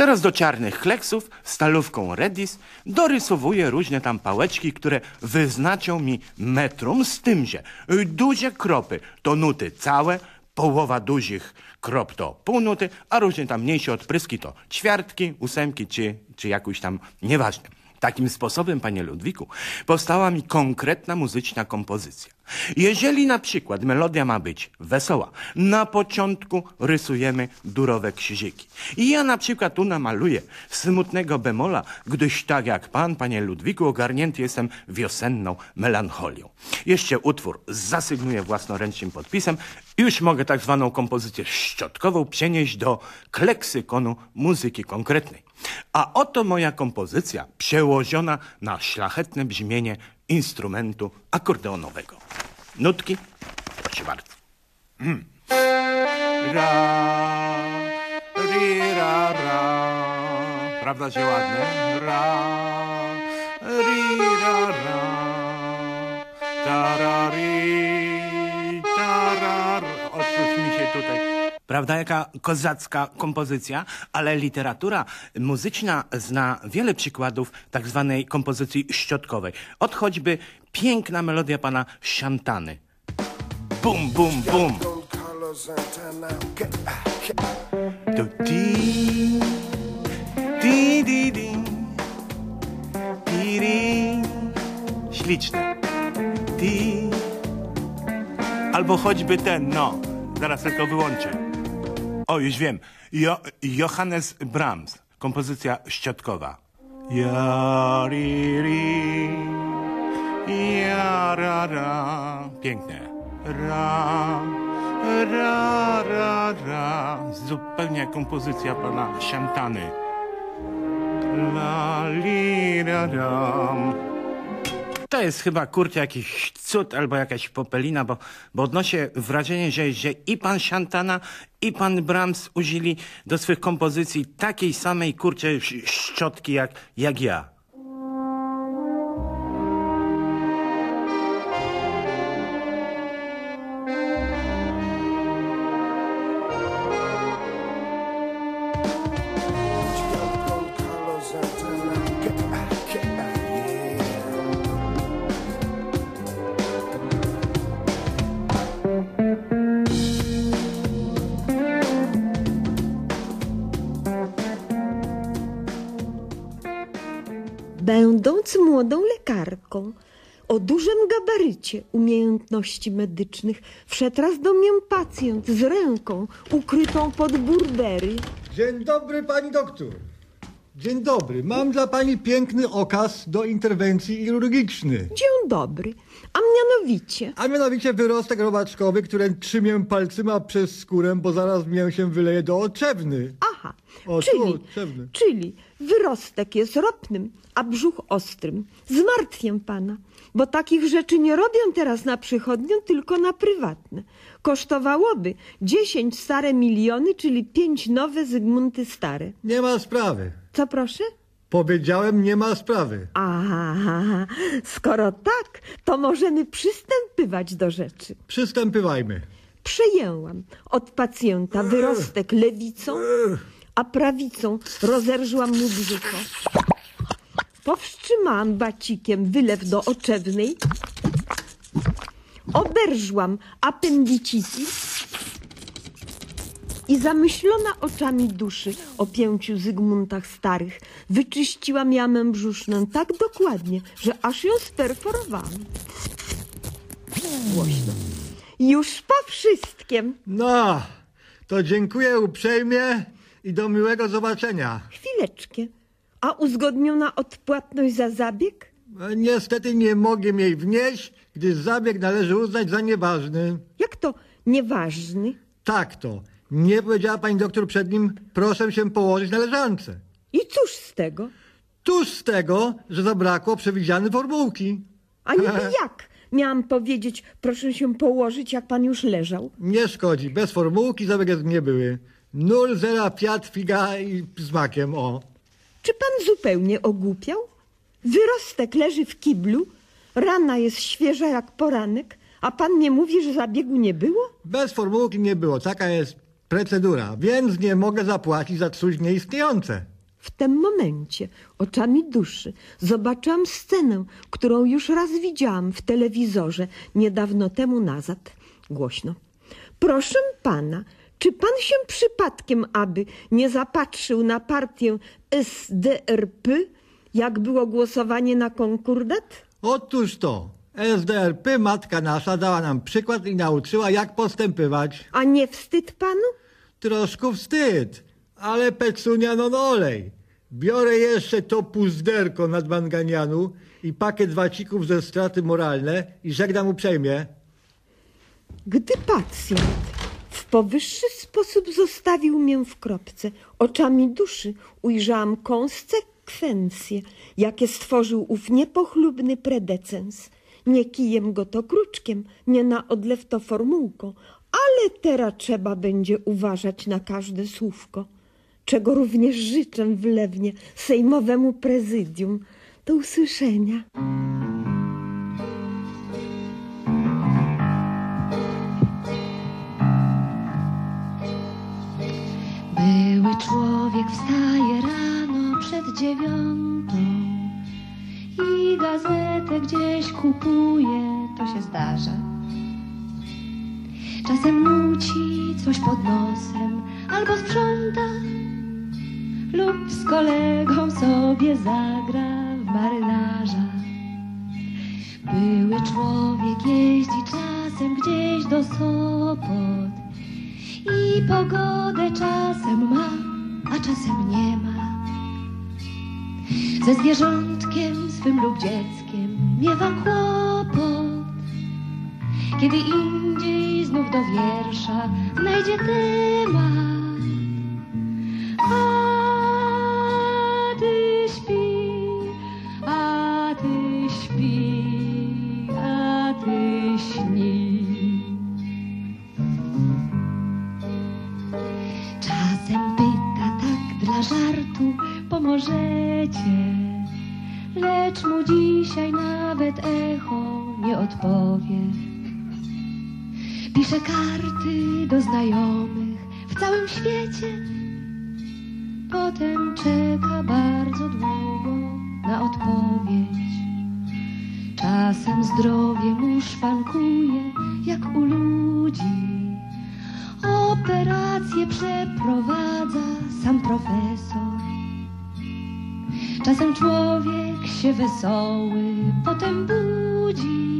Teraz do czarnych kleksów stalówką Redis dorysowuję różne tam pałeczki, które wyznaczą mi metrum z tym, że duże kropy to nuty całe, połowa dużych krop to pół nuty, a różnie tam mniejsze odpryski to ćwiartki, ósemki czy, czy jakoś tam, nieważne. Takim sposobem, panie Ludwiku, powstała mi konkretna muzyczna kompozycja. Jeżeli na przykład melodia ma być wesoła, na początku rysujemy durowe krzyżyki. I ja na przykład tu namaluję smutnego bemola, gdyż tak jak pan, panie Ludwiku, ogarnięty jestem wiosenną melancholią. Jeszcze utwór zasygnuję własnoręcznym podpisem już mogę tak zwaną kompozycję szczotkową przenieść do kleksykonu muzyki konkretnej. A oto moja kompozycja przełożona na szlachetne brzmienie instrumentu akordeonowego. Nutki? Proszę bardzo. Mm. Ra, ri, ra, ra. Prawda, że ładne? Ra, ri, ra, ra. Ta, ra, ri, Prawda, jaka kozacka kompozycja, ale literatura muzyczna zna wiele przykładów tak zwanej kompozycji szczotkowej. Od choćby piękna melodia pana Szantany. Bum, bum, bum. Tu, ti, ti, di, di, ti, ri. Śliczne. Ti. Albo choćby ten, no. Zaraz tylko wyłączę. O, już wiem. Jo Johannes Brahms. Kompozycja szczotkowa. Ja, ri, ri. Ja, ra, ra. Piękne. Ra, ra, ra, ra. Zupełnie kompozycja pana Szantany. La, li, ra. To jest chyba, kurczę, jakiś cud albo jakaś popelina, bo, bo odnoszę wrażenie, że, że i pan Szantana, i pan Brahms użyli do swych kompozycji takiej samej, kurczę, sz- szczotki jak, jak ja. Lekarką o dużym gabarycie umiejętności medycznych, wszedł raz do mnie pacjent z ręką ukrytą pod burbery. Dzień dobry, pani doktor. Dzień dobry. Mam dla pani piękny okaz do interwencji chirurgicznej. Dzień dobry. A mianowicie? A mianowicie wyrostek robaczkowy, który trzymię palcyma przez skórę, bo zaraz mię się wyleje do oczewny. Aha, O, czyli, tu, oczewny. czyli wyrostek jest ropnym, a brzuch ostrym. Zmartwię pana, bo takich rzeczy nie robią teraz na przychodnią, tylko na prywatne. Kosztowałoby 10 stare miliony, czyli 5 nowe Zygmunty stare. Nie ma sprawy. Co proszę? Powiedziałem, nie ma sprawy. Aha, skoro tak, to możemy przystępywać do rzeczy. Przystępywajmy. Przejęłam od pacjenta wyrostek lewicą, a prawicą rozerżłam mu brzucho. Powstrzymałam bacikiem wylew do oczewnej, oberżłam appendicitis i zamyślona oczami duszy o pięciu Zygmuntach starych wyczyściłam jamę brzuszną tak dokładnie, że aż ją sperforowałam. Głośno. Już po wszystkim. No, to dziękuję uprzejmie i do miłego zobaczenia. Chwileczkę. A uzgodniona odpłatność za zabieg? E, Niestety nie mogę jej wnieść, gdyż zabieg należy uznać za nieważny. Jak to nieważny? Tak to. Nie powiedziała pani doktor przed nim, proszę się położyć na leżance. I cóż z tego? Tuż z tego, że zabrakło przewidzianej formułki. A niby jak? Miałam powiedzieć, proszę się położyć, jak pan już leżał. Nie szkodzi, bez formułki zabieg nie były. Nul, zera, fiat, figa i z makiem, o. Czy pan zupełnie ogłupiał? Wyrostek leży w kiblu, rana jest świeża jak poranek, a pan mnie mówi, że zabiegu nie było? Bez formułki nie było, taka jest procedura, więc nie mogę zapłacić za coś nieistniejące. W tym momencie oczami duszy zobaczyłam scenę, którą już raz widziałam w telewizorze niedawno temu nazad. Głośno. Proszę pana, czy pan się przypadkiem aby nie zapatrzył na partię SDRP, jak było głosowanie na konkordat? Otóż to. SDRP, matka nasza, dała nam przykład i nauczyła, jak postępywać. A nie wstyd panu? Troszkę wstyd, ale pecunia non olej. Biorę jeszcze to puzderko nad manganianu i pakiet wacików ze straty moralne i żegnam uprzejmie. Gdy pacjent powyższy sposób zostawił mię w kropce, oczami duszy ujrzałam konsekwencje, jakie stworzył ów niepochlubny predecens. Nie kijem go to kruczkiem, nie na odlew to formułką, ale teraz trzeba będzie uważać na każde słówko, czego również życzę wlewnie sejmowemu prezydium. Do usłyszenia. Były człowiek wstaje rano przed dziewiątą i gazetę gdzieś kupuje, to się zdarza. Czasem nuci coś pod nosem albo sprząta lub z kolegą sobie zagra w marynarza. Były człowiek jeździ czasem gdzieś do Sopot i pogodę czasem ma, a czasem nie ma. Ze zwierzątkiem swym lub dzieckiem miewa kłopot, kiedy indziej znów do wiersza znajdzie temat. A ty śpi, a ty śpi, a ty śni. Czasem pyta tak dla żartu, pomożecie. Lecz mu dzisiaj nawet echo nie odpowie. Pisze karty do znajomych w całym świecie. Potem czeka bardzo długo na odpowiedź. Czasem zdrowie mu szwankuje jak u ludzi. Operację przeprowadza sam profesor. Czasem człowiek się wesoły, potem budzi.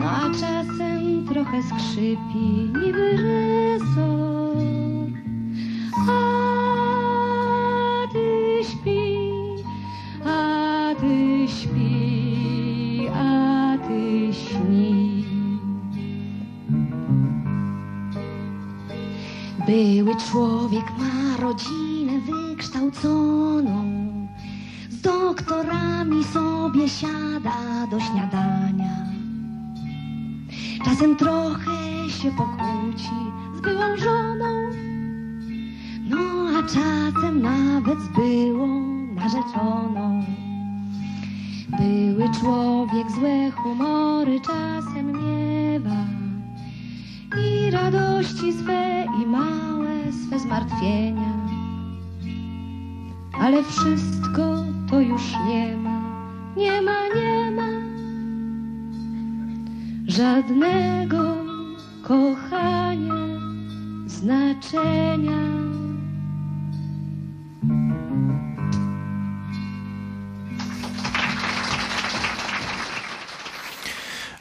No a czasem trochę skrzypi, niby resor. A ty śpi, a ty śpi, a ty śni. Były człowiek ma rodzinę wykształconą, z doktorami sobie siada do śniadania. Czasem trochę się pokłóci z byłą żoną, no a czasem nawet z byłą narzeczoną. Były człowiek złe humory czasem i radości swe i małe swe zmartwienia. Ale wszystko to już nie ma, nie ma, nie ma żadnego kochania, znaczenia.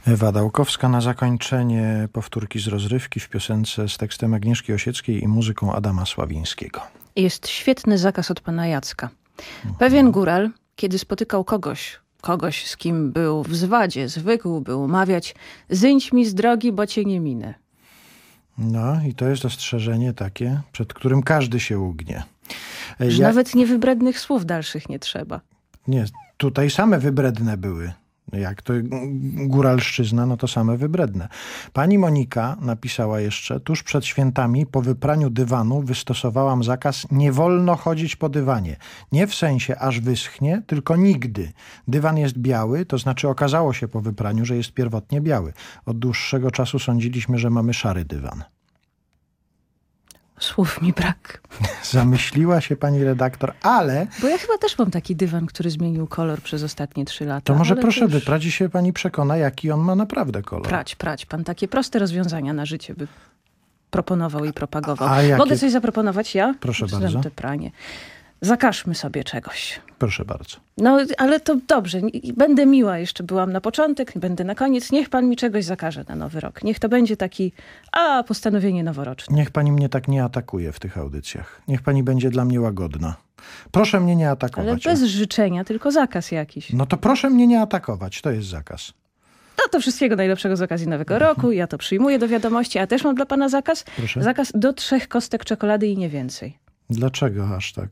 Ewa Dałkowska na zakończenie powtórki z rozrywki w piosence z tekstem Agnieszki Osieckiej i muzyką Adama Sławińskiego. Jest świetny zakaz od pana Jacka. Pewien góral, kiedy spotykał kogoś, kogoś z kim był w zwadzie, zwykł był mawiać zyńć mi z drogi, bo cię nie minę. No i to jest ostrzeżenie takie, przed którym każdy się ugnie. Że nawet niewybrednych słów dalszych nie trzeba. Nie, tutaj same wybredne były. Jak to góralszczyzna, no to same wybredne. Pani Monika napisała jeszcze, tuż przed świętami po wypraniu dywanu wystosowałam zakaz nie wolno chodzić po dywanie. Nie w sensie aż wyschnie, tylko nigdy. Dywan jest biały, to znaczy okazało się po wypraniu, że jest pierwotnie biały. Od dłuższego czasu sądziliśmy, że mamy szary dywan. Słów mi brak. Zamyśliła się pani redaktor, ale... Bo ja chyba też mam taki dywan, który zmienił kolor przez ostatnie trzy lata. To może proszę już wyprać i się pani przekona, jaki on ma naprawdę kolor. Prać, prać. Pan takie proste rozwiązania na życie by proponował i propagował. A jakie- Mogę coś zaproponować ja? Proszę Znam bardzo. te pranie. Zakażmy sobie czegoś. Proszę bardzo. No, ale to dobrze. Będę miła. Jeszcze byłam na początek, będę na koniec. Niech pan mi czegoś zakaże na nowy rok. Niech to będzie taki, a, postanowienie noworoczne. Niech pani mnie tak nie atakuje w tych audycjach. Niech pani będzie dla mnie łagodna. Proszę mnie nie Ale atakować. bez życzenia, tylko zakaz jakiś. No to proszę mnie nie atakować. To jest zakaz. No to wszystkiego najlepszego z okazji Nowego Mhm. Roku. Ja to przyjmuję do wiadomości. A też mam dla pana zakaz. Proszę. Zakaz do trzech kostek czekolady i nie więcej. Dlaczego aż tak?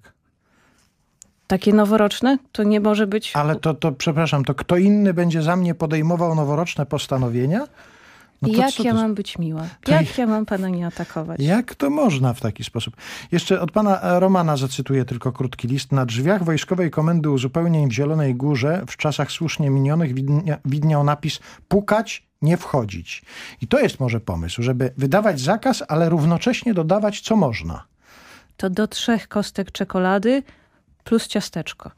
Takie noworoczne to nie może być... Ale to, to przepraszam, to kto inny będzie za mnie podejmował noworoczne postanowienia? No to Jak ja to- mam być miła? To Jak ja mam pana nie atakować? Jak to można w taki sposób? Jeszcze od pana e, Romana zacytuję tylko krótki list. Na drzwiach Wojskowej Komendy Uzupełnień w Zielonej Górze w czasach słusznie minionych widnia, widniał napis pukać, nie wchodzić. I to jest może pomysł, żeby wydawać zakaz, ale równocześnie dodawać co można. To do trzech kostek czekolady plus ciasteczko.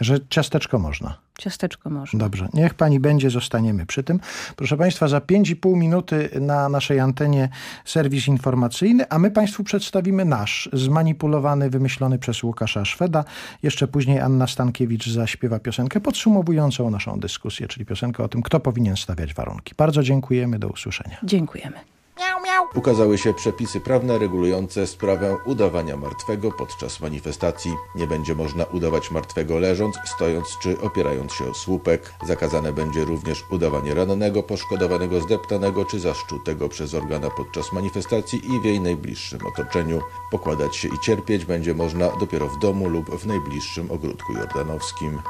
Że ciasteczko można. Ciasteczko można. Dobrze, niech pani będzie, zostaniemy przy tym. Proszę państwa, za 5,5 minuty na naszej antenie serwis informacyjny, a my państwu przedstawimy nasz, zmanipulowany, wymyślony przez Łukasza Szweda. Jeszcze później Anna Stankiewicz zaśpiewa piosenkę podsumowującą naszą dyskusję, czyli piosenkę o tym, kto powinien stawiać warunki. Bardzo dziękujemy, do usłyszenia. Dziękujemy. Ukazały się przepisy prawne regulujące sprawę udawania martwego podczas manifestacji. Nie będzie można udawać martwego leżąc, stojąc czy opierając się o słupek. Zakazane będzie również udawanie rannego, poszkodowanego, zdeptanego czy zaszczutego przez organa podczas manifestacji i w jej najbliższym otoczeniu. Pokładać się i cierpieć będzie można dopiero w domu lub w najbliższym ogródku jordanowskim.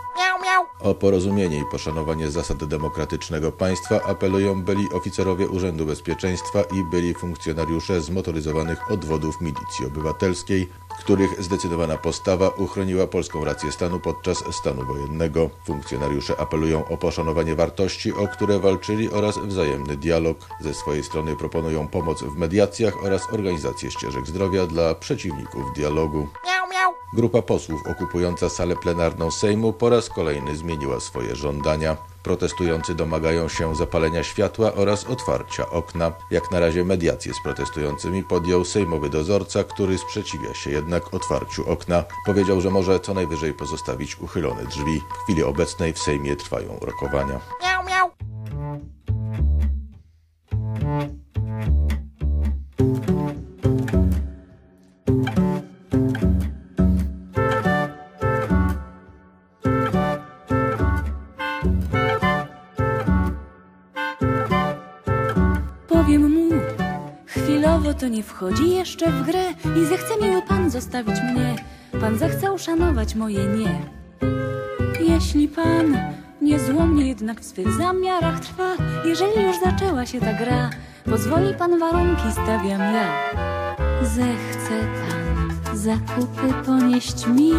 O porozumienie i poszanowanie zasad demokratycznego państwa apelują byli oficerowie Urzędu Bezpieczeństwa i byli funkcjonariusze zmotoryzowanych odwodów milicji obywatelskiej, których zdecydowana postawa uchroniła polską rację stanu podczas stanu wojennego. Funkcjonariusze apelują o poszanowanie wartości, o które walczyli oraz wzajemny dialog. Ze swojej strony proponują pomoc w mediacjach oraz organizację ścieżek zdrowia dla przeciwników dialogu. Grupa posłów okupująca salę plenarną Sejmu po raz kolejny zmieniła swoje żądania. Protestujący domagają się zapalenia światła oraz otwarcia okna. Jak na razie mediację z protestującymi podjął sejmowy dozorca, który sprzeciwia się jednak otwarciu okna. Powiedział, że może co najwyżej pozostawić uchylone drzwi. W chwili obecnej w Sejmie trwają rokowania. Powiem chwilowo to nie wchodzi jeszcze w grę i zechce miły pan zostawić mnie. Pan zechce uszanować moje nie. Jeśli pan niezłomnie jednak w swych zamiarach trwa, jeżeli już zaczęła się ta gra, pozwoli pan warunki stawiam ja. Zechce pan zakupy ponieść mi,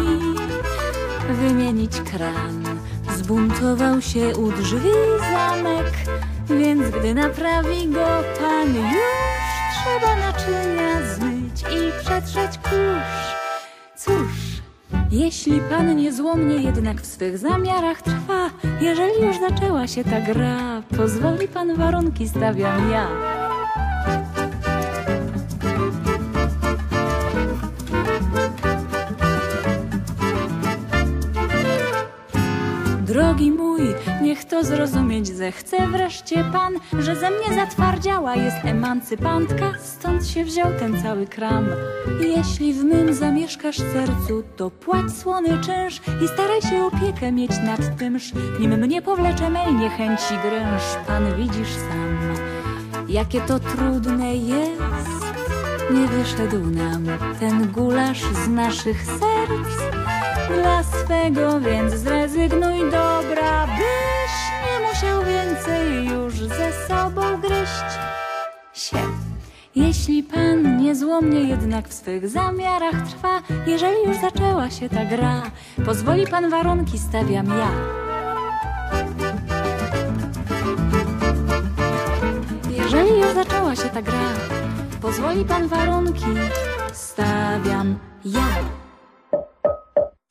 wymienić kran. Zbuntował się u drzwi zamek, więc gdy naprawi go pan już trzeba naczynia zmyć i przetrzeć kurz. Cóż, jeśli pan niezłomnie jednak w swych zamiarach trwa, jeżeli już zaczęła się ta gra, pozwoli pan warunki stawiam ja. Drogi mój, niech to zrozumieć zechce wreszcie pan, że ze mnie zatwardziała jest emancypantka, stąd się wziął ten cały kram. Jeśli w mym zamieszkasz sercu, to płać słony czynsz i staraj się opiekę mieć nad tymż, nim mnie powlecze mej niechęci gręż. Pan widzisz sam, jakie to trudne jest. Nie wyszedł nam ten gulasz z naszych serc. Dla swego więc zrezygnuj dobra, byś nie musiał więcej już ze sobą gryźć się. Jeśli pan niezłomnie jednak w swych zamiarach trwa, jeżeli już zaczęła się ta gra, pozwoli pan warunki stawiam ja. Jeżeli już zaczęła się ta gra, pozwoli pan warunki stawiam ja.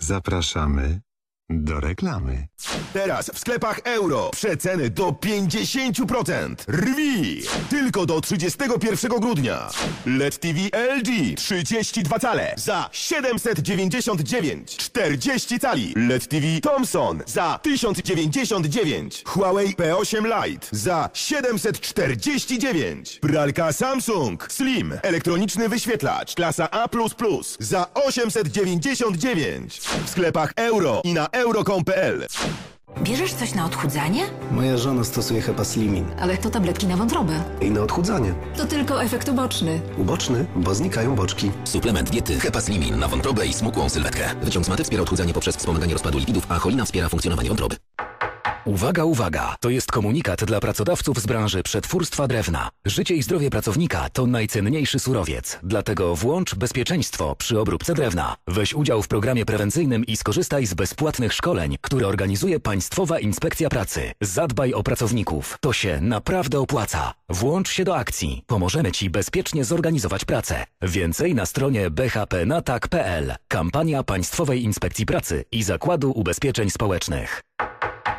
Zapraszamy do reklamy. Teraz w sklepach euro przeceny do 50%. Rwi! Tylko do 31 grudnia. LED TV LG 32 cale za 799. 40 cali. LED TV Thomson za 1099. Huawei P8 Lite za 749. Pralka Samsung Slim. Elektroniczny wyświetlacz klasa A++ za 899. W sklepach euro i na euro.com.pl Bierzesz coś na odchudzanie? Moja żona stosuje Hepaslimin. Ale to tabletki na wątrobę. I na odchudzanie. To tylko efekt uboczny. Uboczny, bo znikają boczki. Suplement diety Hepaslimin na wątrobę i smukłą sylwetkę. Wyciąg z maty wspiera odchudzanie poprzez wspomaganie rozpadu lipidów, a cholina wspiera funkcjonowanie wątroby. Uwaga, uwaga! To jest komunikat dla pracodawców z branży przetwórstwa drewna. Życie i zdrowie pracownika to najcenniejszy surowiec. Dlatego włącz bezpieczeństwo przy obróbce drewna. Weź udział w programie prewencyjnym i skorzystaj z bezpłatnych szkoleń, które organizuje Państwowa Inspekcja Pracy. Zadbaj o pracowników. To się naprawdę opłaca. Włącz się do akcji. Pomożemy Ci bezpiecznie zorganizować pracę. Więcej na stronie bhpnatak.pl. Kampania Państwowej Inspekcji Pracy i Zakładu Ubezpieczeń Społecznych.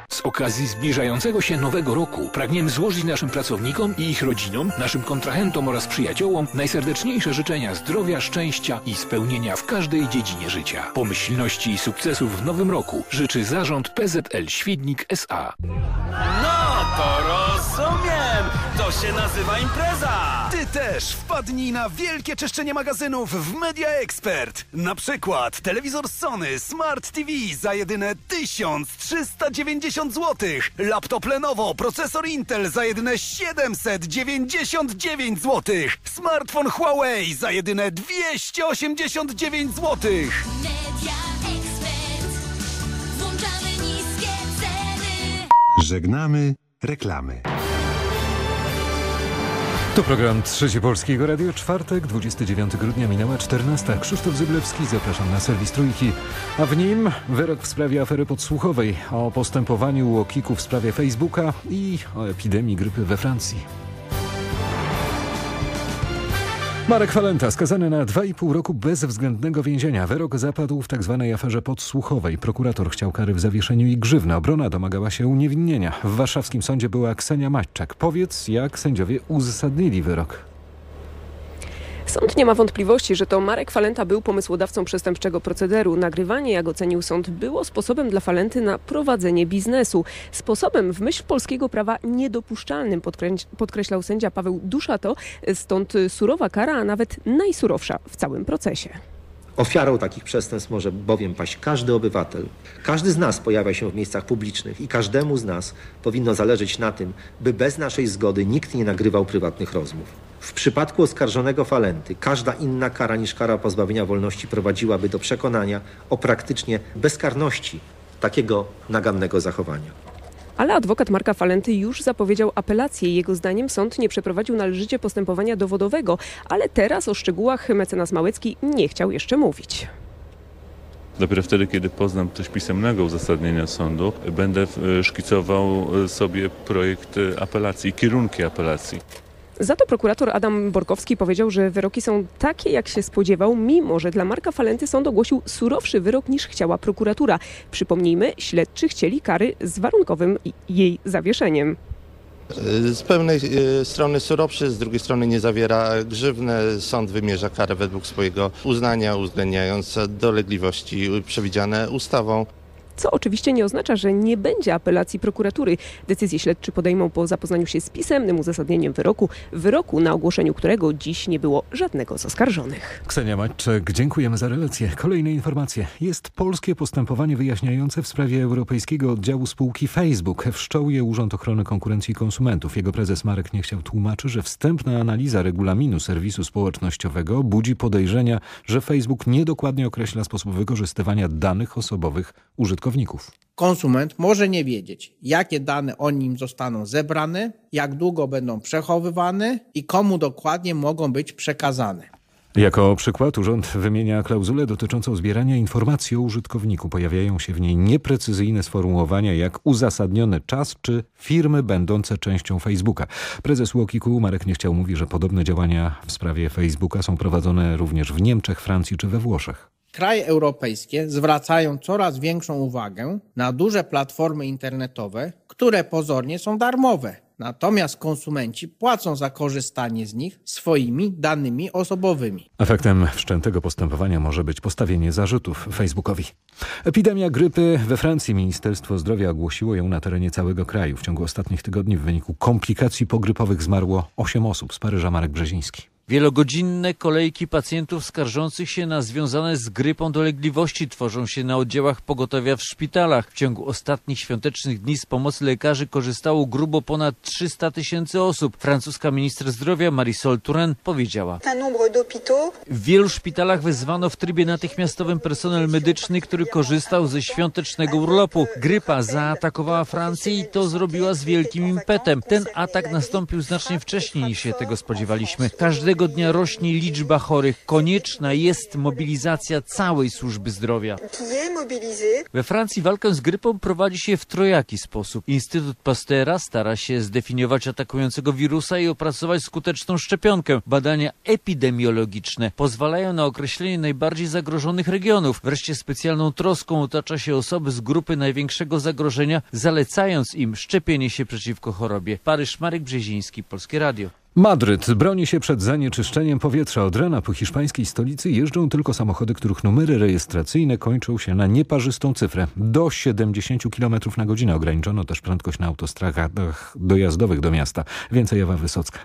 Z okazji zbliżającego się nowego roku pragniemy złożyć naszym pracownikom i ich rodzinom, naszym kontrahentom oraz przyjaciołom najserdeczniejsze życzenia zdrowia, szczęścia i spełnienia w każdej dziedzinie życia. Pomyślności i sukcesów w nowym roku życzy zarząd PZL Świdnik SA. No to rozumiem! To się nazywa impreza! Ty też wpadnij na wielkie czyszczenie magazynów w Media Expert. Na przykład telewizor Sony Smart TV za jedyne 1390 zł. Laptop Lenovo, procesor Intel za jedyne 799 zł. Smartfon Huawei za jedyne 289 zł. Media Expert. Włączamy niskie ceny. Żegnamy reklamy. To program Trzeci Polskiego Radio, czwartek, 29 grudnia, minęła 14. Krzysztof Zyblewski, zapraszam na serwis Trójki. A w nim wyrok w sprawie afery podsłuchowej, o postępowaniu Łokiku w sprawie Facebooka i o epidemii grypy we Francji. Marek Falenta skazany na 2,5 roku bezwzględnego więzienia. Wyrok zapadł w tzw. aferze podsłuchowej. Prokurator chciał kary w zawieszeniu i grzywna. Obrona domagała się uniewinnienia. W warszawskim sądzie była Ksenia Maćczak. Powiedz, jak sędziowie uzasadnili wyrok. Sąd nie ma wątpliwości, że to Marek Falenta był pomysłodawcą przestępczego procederu. Nagrywanie, jak ocenił sąd, było sposobem dla Falenty na prowadzenie biznesu. Sposobem w myśl polskiego prawa niedopuszczalnym, podkreślał sędzia Paweł Duszato. Stąd surowa kara, a nawet najsurowsza w całym procesie. Ofiarą takich przestępstw może bowiem paść każdy obywatel. Każdy z nas pojawia się w miejscach publicznych i każdemu z nas powinno zależeć na tym, by bez naszej zgody nikt nie nagrywał prywatnych rozmów. W przypadku oskarżonego Falenty każda inna kara niż kara pozbawienia wolności prowadziłaby do przekonania o praktycznie bezkarności takiego nagannego zachowania. Ale adwokat Marka Falenty już zapowiedział apelację. Jego zdaniem sąd nie przeprowadził należycie postępowania dowodowego, ale teraz o szczegółach mecenas Małecki nie chciał jeszcze mówić. Dopiero wtedy, kiedy poznam coś pisemnego uzasadnienia sądu, będę szkicował sobie projekt apelacji, kierunki apelacji. Za to prokurator Adam Borkowski powiedział, że wyroki są takie, jak się spodziewał, mimo że dla Marka Falenty sąd ogłosił surowszy wyrok niż chciała prokuratura. Przypomnijmy, śledczy chcieli kary z warunkowym jej zawieszeniem. Z pewnej e, strony surowszy, z drugiej strony nie zawiera grzywny. Sąd wymierza karę według swojego uznania, uwzględniając dolegliwości przewidziane ustawą. Co oczywiście nie oznacza, że nie będzie apelacji prokuratury. Decyzje śledczy podejmą po zapoznaniu się z pisemnym uzasadnieniem wyroku, wyroku na ogłoszeniu którego dziś nie było żadnego z oskarżonych. Ksenia Maćczek, dziękujemy za relację. Kolejne informacje. Jest polskie postępowanie wyjaśniające w sprawie Europejskiego Oddziału Spółki Facebook. Wszczął Urząd Ochrony Konkurencji i Konsumentów. Jego prezes Marek Niechciał tłumaczy, że wstępna analiza regulaminu serwisu społecznościowego budzi podejrzenia, że Facebook niedokładnie określa sposób wykorzystywania danych osobowych użytkowników. Konsument może nie wiedzieć, jakie dane o nim zostaną zebrane, jak długo będą przechowywane i komu dokładnie mogą być przekazane. Jako przykład urząd wymienia klauzulę dotyczącą zbierania informacji o użytkowniku. Pojawiają się w niej nieprecyzyjne sformułowania jak uzasadniony czas czy firmy będące częścią Facebooka. Prezes Łokiku Marek Niechciał mówi, że podobne działania w sprawie Facebooka są prowadzone również w Niemczech, Francji czy we Włoszech. Kraje europejskie zwracają coraz większą uwagę na duże platformy internetowe, które pozornie są darmowe. Natomiast konsumenci płacą za korzystanie z nich swoimi danymi osobowymi. Efektem wszczętego postępowania może być postawienie zarzutów Facebookowi. Epidemia grypy we Francji. Ministerstwo Zdrowia ogłosiło ją na terenie całego kraju. W ciągu ostatnich tygodni w wyniku komplikacji pogrypowych zmarło 8 osób. Z Paryża Marek Brzeziński. Wielogodzinne kolejki pacjentów skarżących się na związane z grypą dolegliwości tworzą się na oddziałach pogotowia w szpitalach. W ciągu ostatnich świątecznych dni z pomocy lekarzy korzystało grubo ponad 300 tysięcy osób. Francuska minister zdrowia Marisol Touraine powiedziała. W wielu szpitalach wezwano w trybie natychmiastowym personel medyczny, który korzystał ze świątecznego urlopu. Grypa zaatakowała Francję i to zrobiła z wielkim impetem. Ten atak nastąpił znacznie wcześniej niż się tego spodziewaliśmy. Każdego Każdego dnia rośnie liczba chorych. Konieczna jest mobilizacja całej służby zdrowia. We Francji walkę z grypą prowadzi się w trojaki sposób. Instytut Pasteura stara się zdefiniować atakującego wirusa i opracować skuteczną szczepionkę. Badania epidemiologiczne pozwalają na określenie najbardziej zagrożonych regionów. Wreszcie specjalną troską otacza się osoby z grupy największego zagrożenia, zalecając im szczepienie się przeciwko chorobie. Paryż, Marek Brzeziński, Polskie Radio. Madryt broni się przed zanieczyszczeniem powietrza. Od rana po hiszpańskiej stolicy jeżdżą tylko samochody, których numery rejestracyjne kończą się na nieparzystą cyfrę. Do 70 km na godzinę ograniczono też prędkość na autostradach dojazdowych do miasta. Więcej Ewa Wysocka.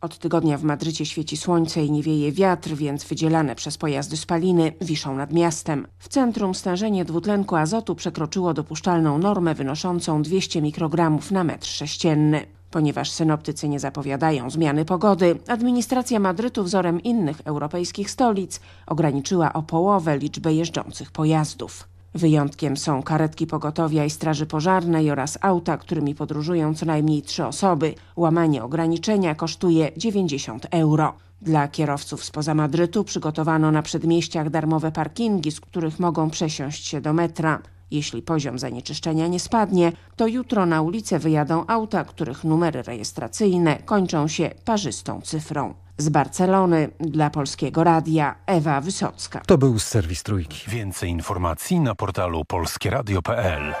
Od tygodnia w Madrycie świeci słońce i nie wieje wiatr, więc wydzielane przez pojazdy spaliny wiszą nad miastem. W centrum stężenie dwutlenku azotu przekroczyło dopuszczalną normę wynoszącą 200 mikrogramów na metr sześcienny. Ponieważ synoptycy nie zapowiadają zmiany pogody, administracja Madrytu wzorem innych europejskich stolic ograniczyła o połowę liczbę jeżdżących pojazdów. Wyjątkiem są karetki pogotowia i straży pożarnej oraz auta, którymi podróżują co najmniej trzy osoby. Łamanie ograniczenia kosztuje 90 euro. Dla kierowców spoza Madrytu przygotowano na przedmieściach darmowe parkingi, z których mogą przesiąść się do metra. Jeśli poziom zanieczyszczenia nie spadnie, to jutro na ulicę wyjadą auta, których numery rejestracyjne kończą się parzystą cyfrą. Z Barcelony dla Polskiego Radia Ewa Wysocka. To był serwis Trójki. Więcej informacji na portalu polskieradio.pl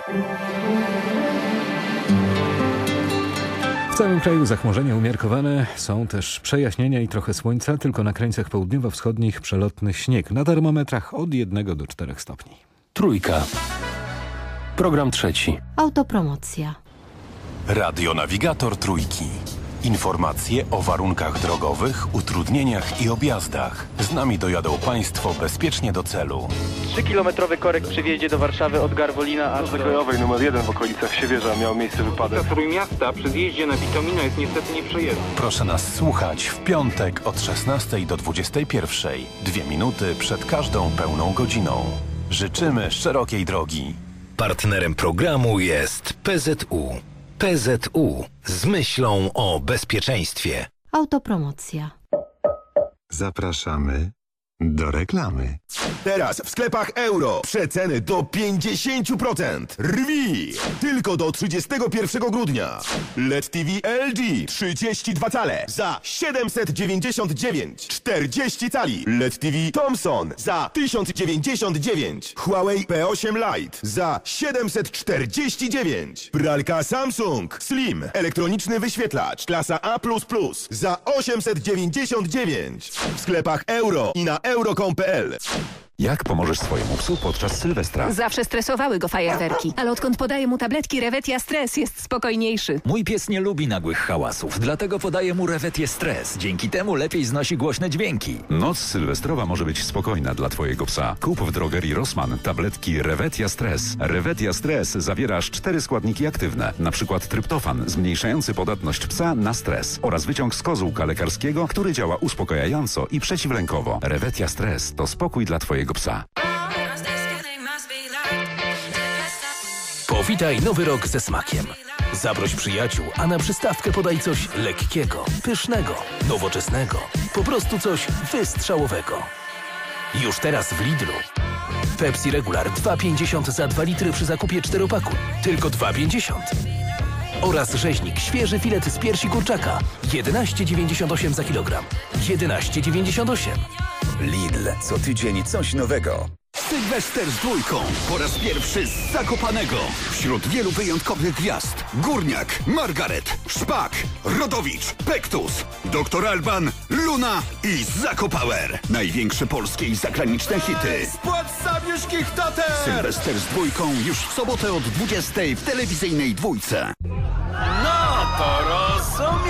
W całym kraju zachmurzenia umiarkowane, są też przejaśnienia i trochę słońca, tylko na krańcach południowo-wschodnich przelotny śnieg. Na termometrach od 1 do 4 stopni. Trójka. Program trzeci. Autopromocja. Radionawigator Trójki. Informacje o warunkach drogowych, utrudnieniach i objazdach. Z nami dojadą Państwo bezpiecznie do celu. 3-kilometrowy korek przy wjeździe do Warszawy od Garwolina aż do... Zakrajowej numer 1 w okolicach Siewierza miał miejsce wypadek. Na miasta przy zjeździe na Witomino jest niestety nieprzejezdny. Proszę nas słuchać w piątek od 16 do 21. Dwie minuty przed każdą pełną godziną. Życzymy szerokiej drogi. Partnerem programu jest PZU. PZU z myślą o bezpieczeństwie. Autopromocja. Zapraszamy do reklamy. Teraz w sklepach euro przeceny do 50%. Rwi! Tylko do 31 grudnia. LED TV LG 32 cale za 799. 40 cali. LED TV Thomson za 1099. Huawei P8 Lite za 749. Pralka Samsung Slim. Elektroniczny wyświetlacz klasa A++ za 899. W sklepach euro i na euro.com.pl Jak pomożesz swojemu psu podczas Sylwestra? Zawsze stresowały go fajerwerki, ale odkąd podaję mu tabletki Revetia Stres jest spokojniejszy. Mój pies nie lubi nagłych hałasów, dlatego podaję mu Revetie Stres. Dzięki temu lepiej znosi głośne dźwięki. Noc sylwestrowa może być spokojna dla twojego psa. Kup w drogerii Rossmann tabletki Revetia Stres. Revetia Stres zawiera aż cztery składniki aktywne, np. tryptofan zmniejszający podatność psa na stres oraz wyciąg z kozłka lekarskiego, który działa uspokajająco i przeciwlękowo. Revetia Stres to spokój dla twojego psa. Powitaj nowy rok ze smakiem. Zaproś przyjaciół, a na przystawkę podaj coś lekkiego, pysznego, nowoczesnego. Po prostu coś wystrzałowego. Już teraz w Lidlu. Pepsi Regular 2,50 za 2 litry przy zakupie 4 paku. Tylko 2,50. Oraz rzeźnik świeży filet z piersi kurczaka 11,98 za kilogram. 11,98. Lidl, co tydzień coś nowego. Sylwester z dwójką. Po raz pierwszy z Zakopanego. Wśród wielu wyjątkowych gwiazd. Górniak, Margaret, Szpak, Rodowicz, Pektus, Doktor Alban, Luna i Zakopower. Największe polskie i zagraniczne hity. Skład Sabiuszkich Tater! Sylwester z dwójką już w sobotę od 20 w telewizyjnej dwójce. No to rozumiem!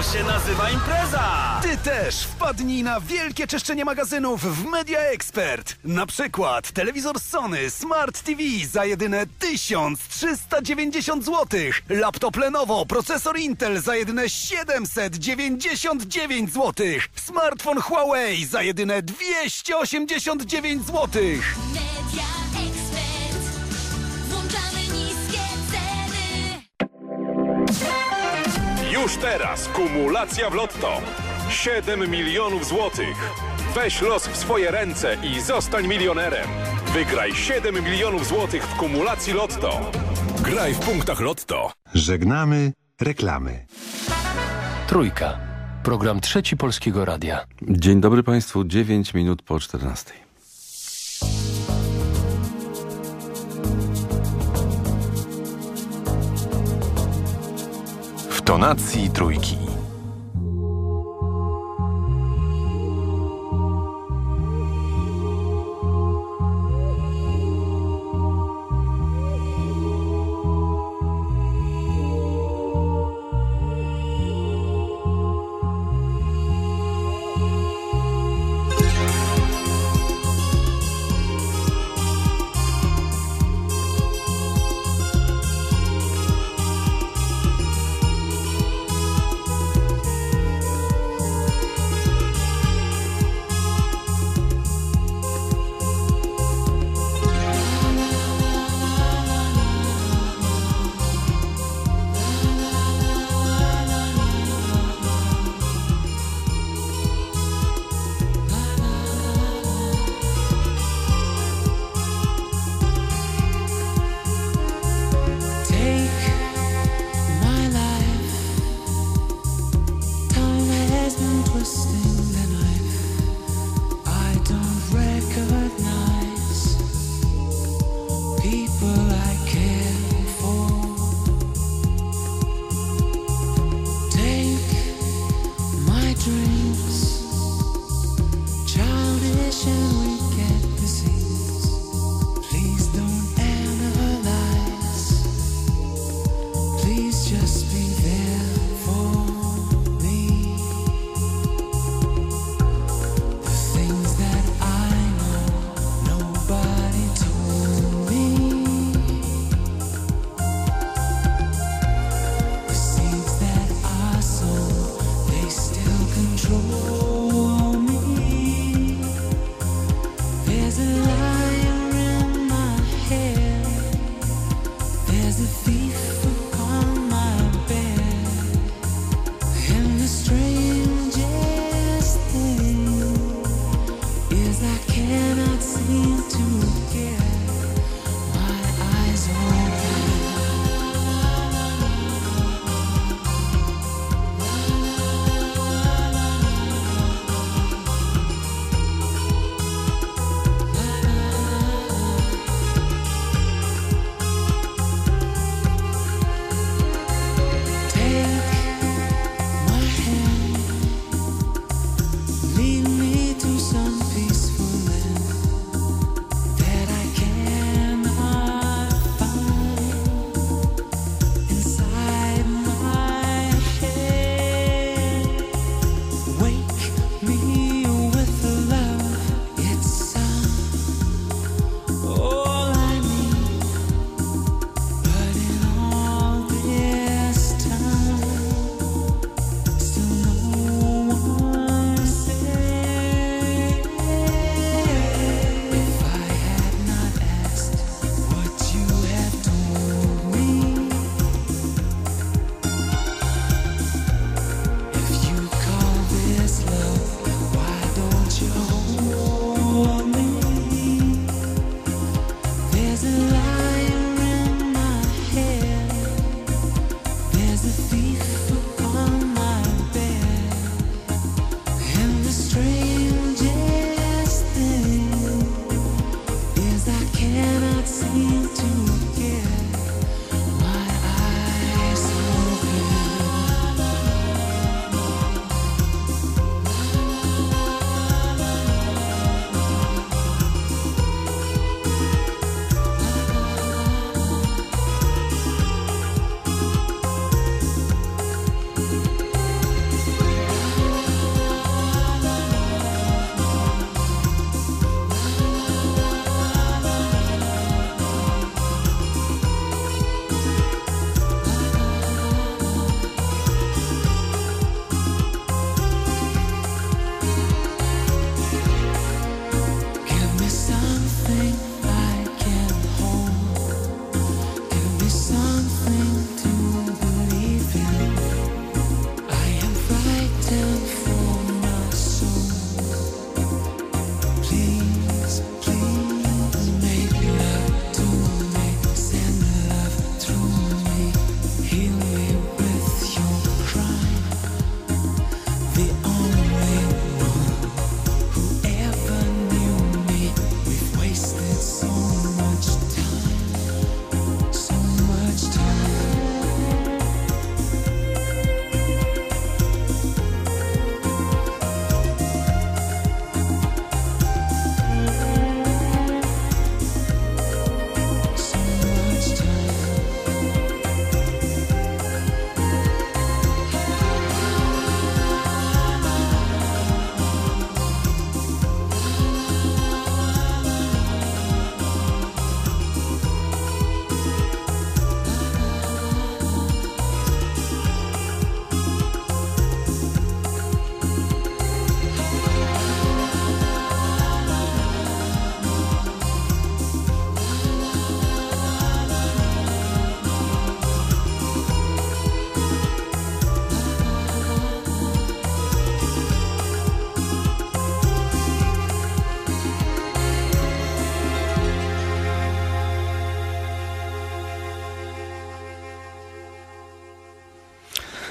To się nazywa impreza! Ty też wpadnij na wielkie czyszczenie magazynów w Media Expert. Na przykład telewizor Sony Smart TV za jedyne 1390 zł. Laptop Lenovo, procesor Intel za jedyne 799 zł. Smartfon Huawei za jedyne 289 zł. Media Już teraz kumulacja w lotto. 7 milionów złotych. Weź los w swoje ręce i zostań milionerem. Wygraj 7 milionów złotych w kumulacji lotto. Graj w punktach lotto. Żegnamy reklamy. Trójka. Program Trzeci Polskiego Radia. Dzień dobry Państwu, 9 minut po 14. W tonacji trójki.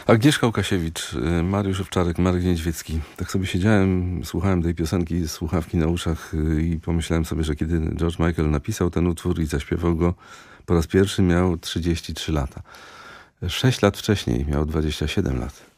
Agnieszka Łukasiewicz, y, Mariusz Owczarek, Marek Niedźwiecki. Tak sobie siedziałem, słuchałem tej piosenki, słuchawki na uszach y, i pomyślałem sobie, że kiedy George Michael napisał ten utwór i zaśpiewał go po raz pierwszy miał 33 lata. 6 lat wcześniej miał 27 lat.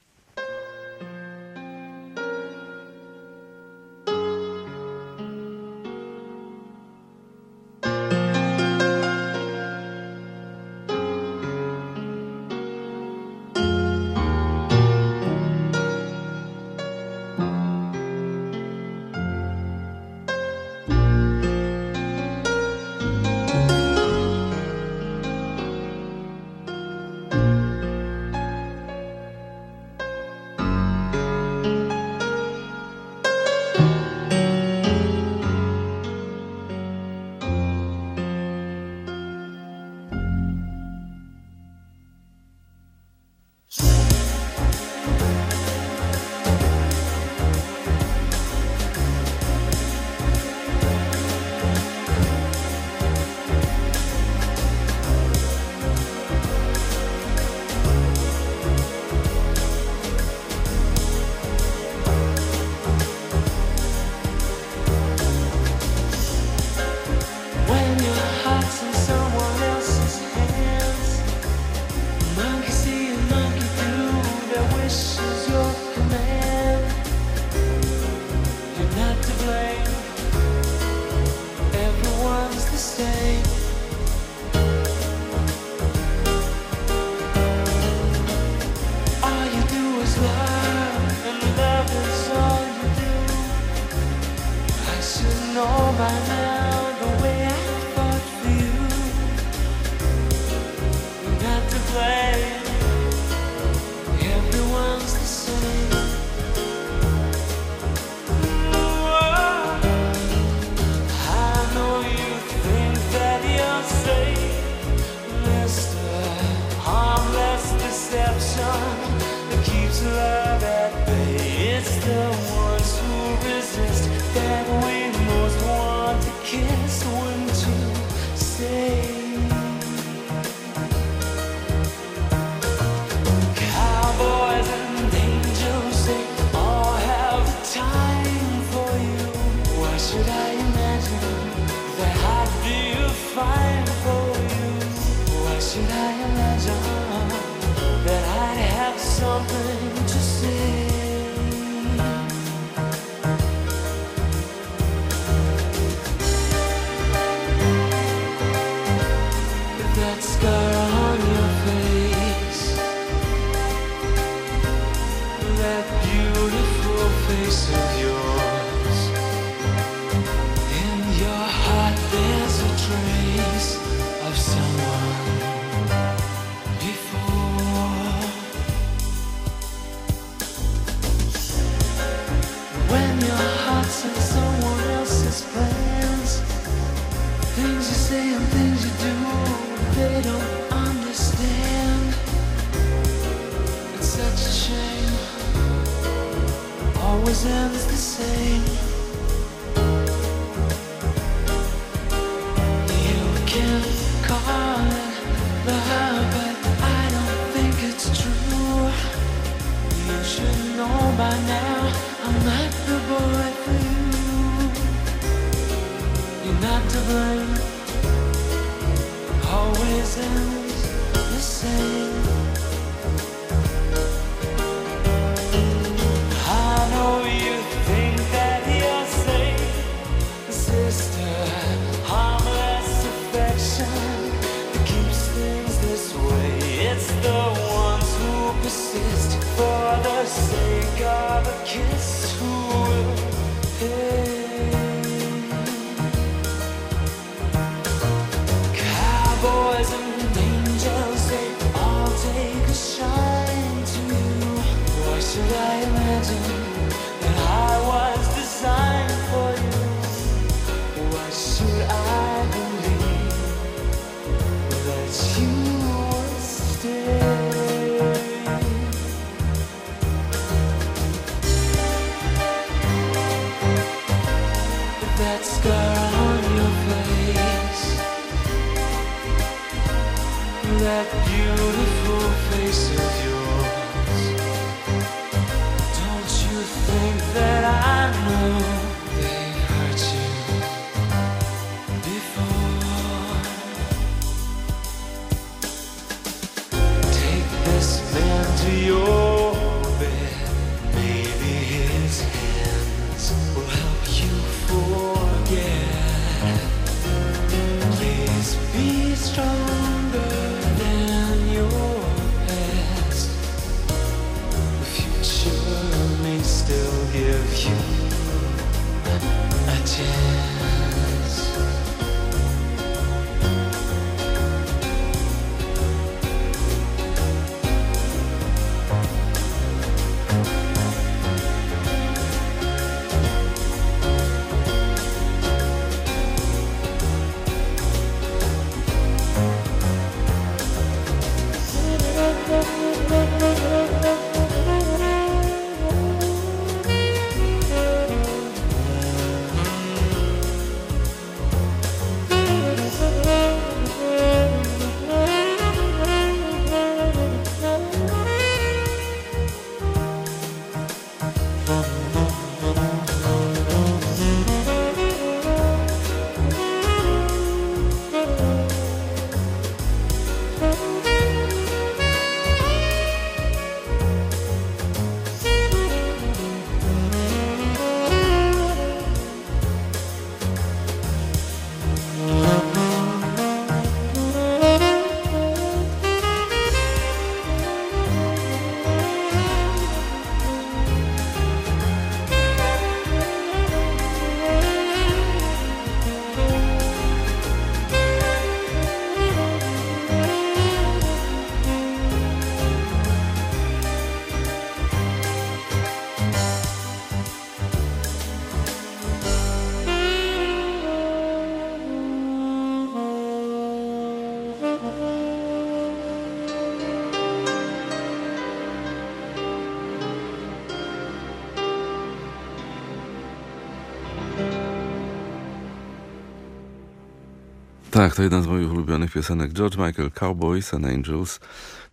Tak, to jedna z moich ulubionych piosenek. George Michael, Cowboys and Angels.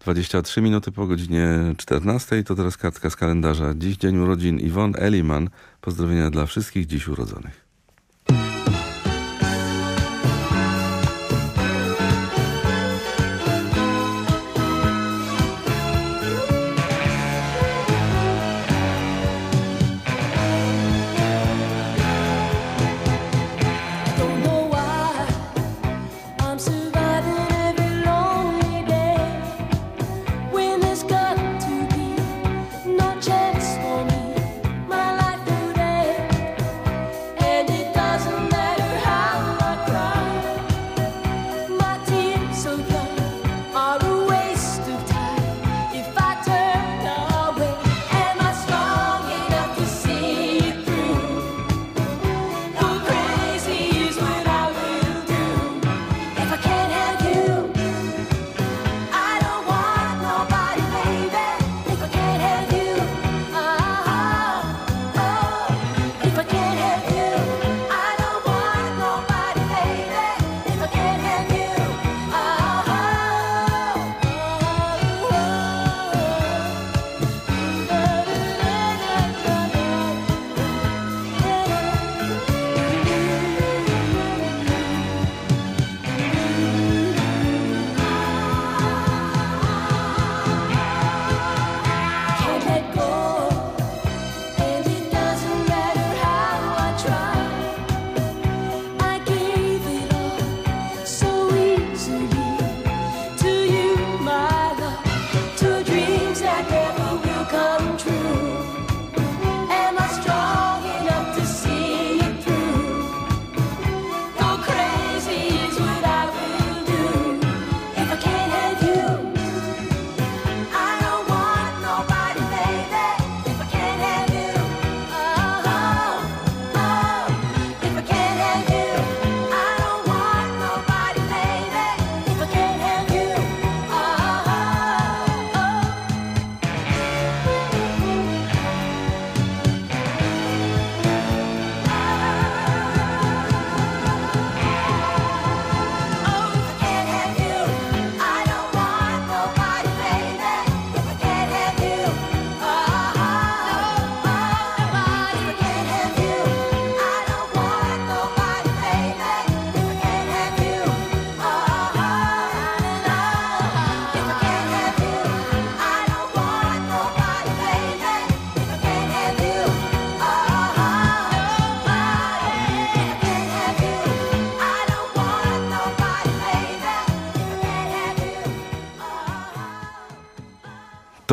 23 minuty po godzinie 14. To teraz kartka z kalendarza. Dziś dzień urodzin Yvonne Elliman. Pozdrowienia dla wszystkich dziś urodzonych.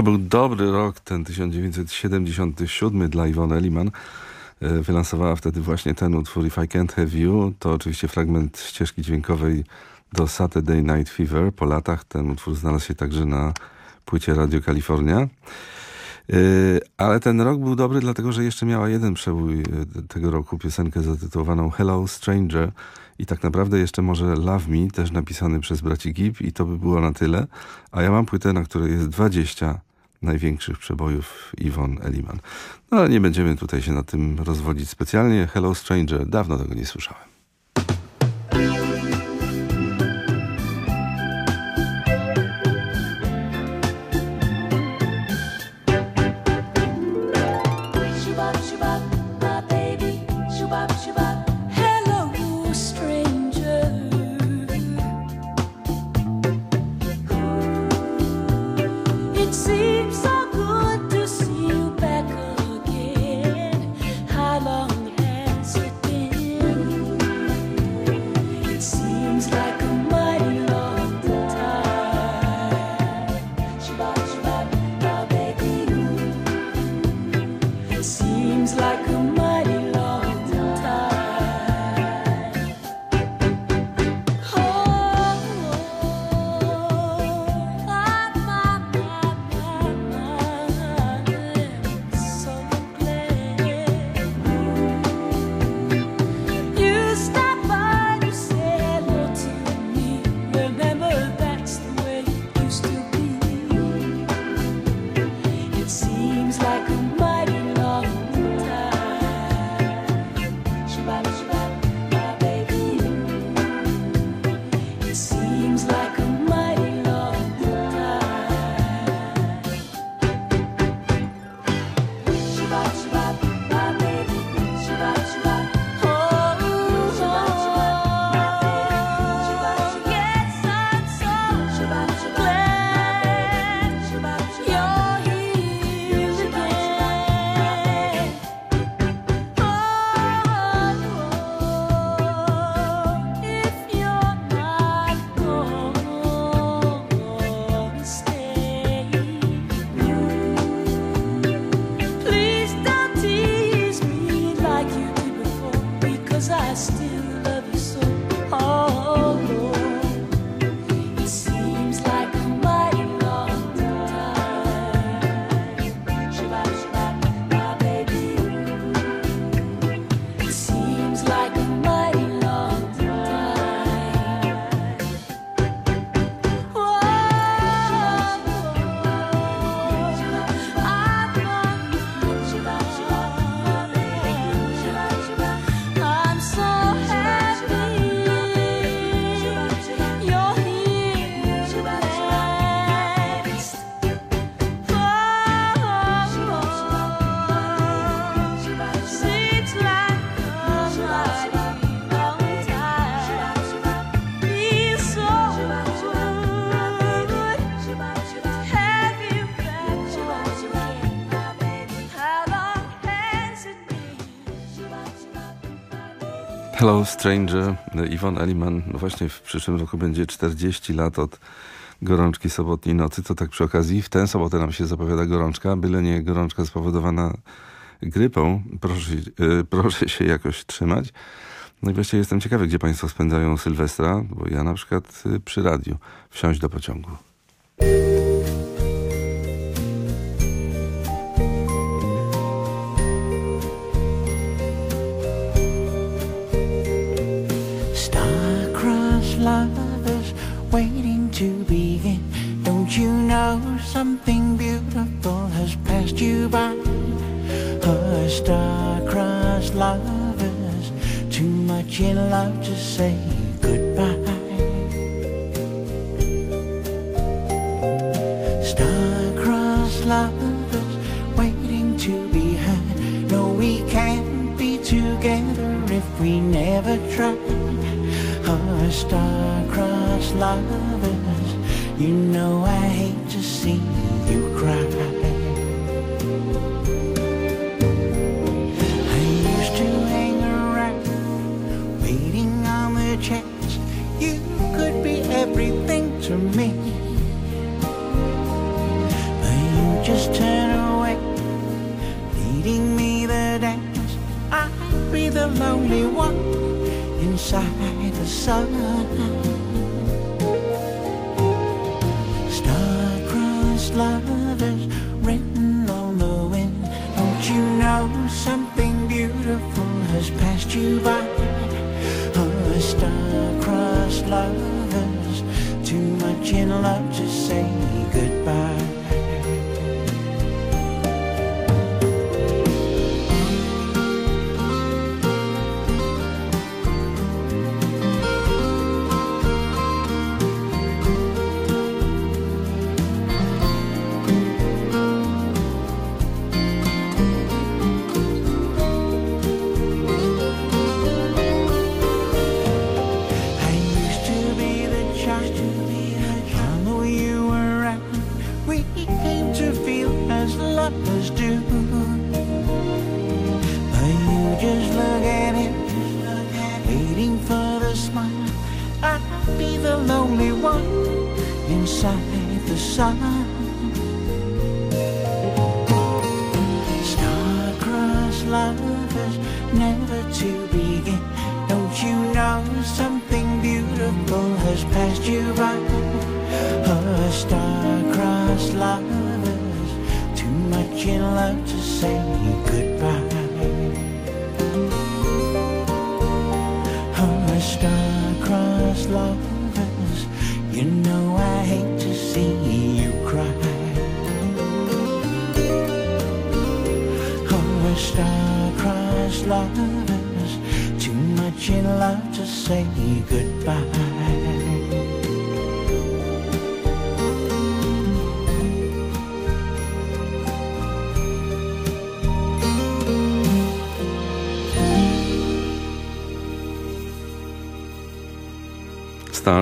Był dobry rok, ten 1977 dla Yvonne Elliman. E, Wylansowała wtedy właśnie ten utwór If I Can't Have You. To oczywiście fragment ścieżki dźwiękowej do Saturday Night Fever. Po latach ten utwór znalazł się także na płycie Radio California. Yy, Ale ten rok był dobry, dlatego że jeszcze miała jeden przebój yy, tego roku, piosenkę zatytułowaną Hello Stranger i tak naprawdę jeszcze może Love Me, też napisany przez braci Gibb i to by było na tyle. A ja mam płytę, na której jest 20 największych przebojów Yvonne Elliman. No ale nie będziemy tutaj się na tym rozwodzić specjalnie. Hello Stranger, dawno tego nie słyszałem. Hello Stranger, Yvonne Elliman. No właśnie w przyszłym roku będzie 40 lat od gorączki sobotniej nocy. To tak przy okazji, w tę sobotę nam się zapowiada gorączka, byle nie gorączka spowodowana grypą. Proszę, e, proszę się jakoś trzymać. No i właściwie jestem ciekawy, gdzie Państwo spędzają Sylwestra, bo ja na przykład e, przy radiu. Wsiąść do pociągu. Lovers waiting to begin. Don't you know something beautiful has passed you by? Oh, star-crossed lovers, too much in love to say goodbye. Star-crossed lovers waiting to be heard. No, we can't be together if we never try. Star-crossed lovers, you know I hate to see sun. Star-crossed lovers written on the wind. Don't you know something beautiful has passed you by? Oh, star-crossed lovers, too much in love to say goodbye.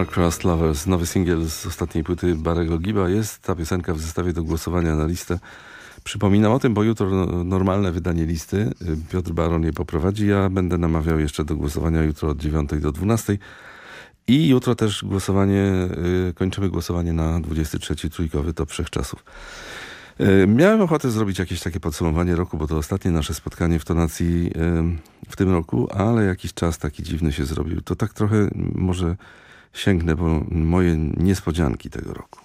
Star-Crossed Lovers, nowy singiel z ostatniej płyty Barego Giba. Jest ta piosenka w zestawie do głosowania na listę. Przypominam o tym, bo jutro no- normalne wydanie listy. Piotr Baron je poprowadzi. Ja będę namawiał jeszcze do głosowania jutro od 9 do 12. I jutro też głosowanie, y, kończymy głosowanie na 23 trójkowy top wszechczasów. Y, Miałem ochotę zrobić jakieś takie podsumowanie roku, bo to ostatnie nasze spotkanie w tonacji y, w tym roku, ale jakiś czas taki dziwny się zrobił. To tak trochę może sięgnę po moje niespodzianki tego roku.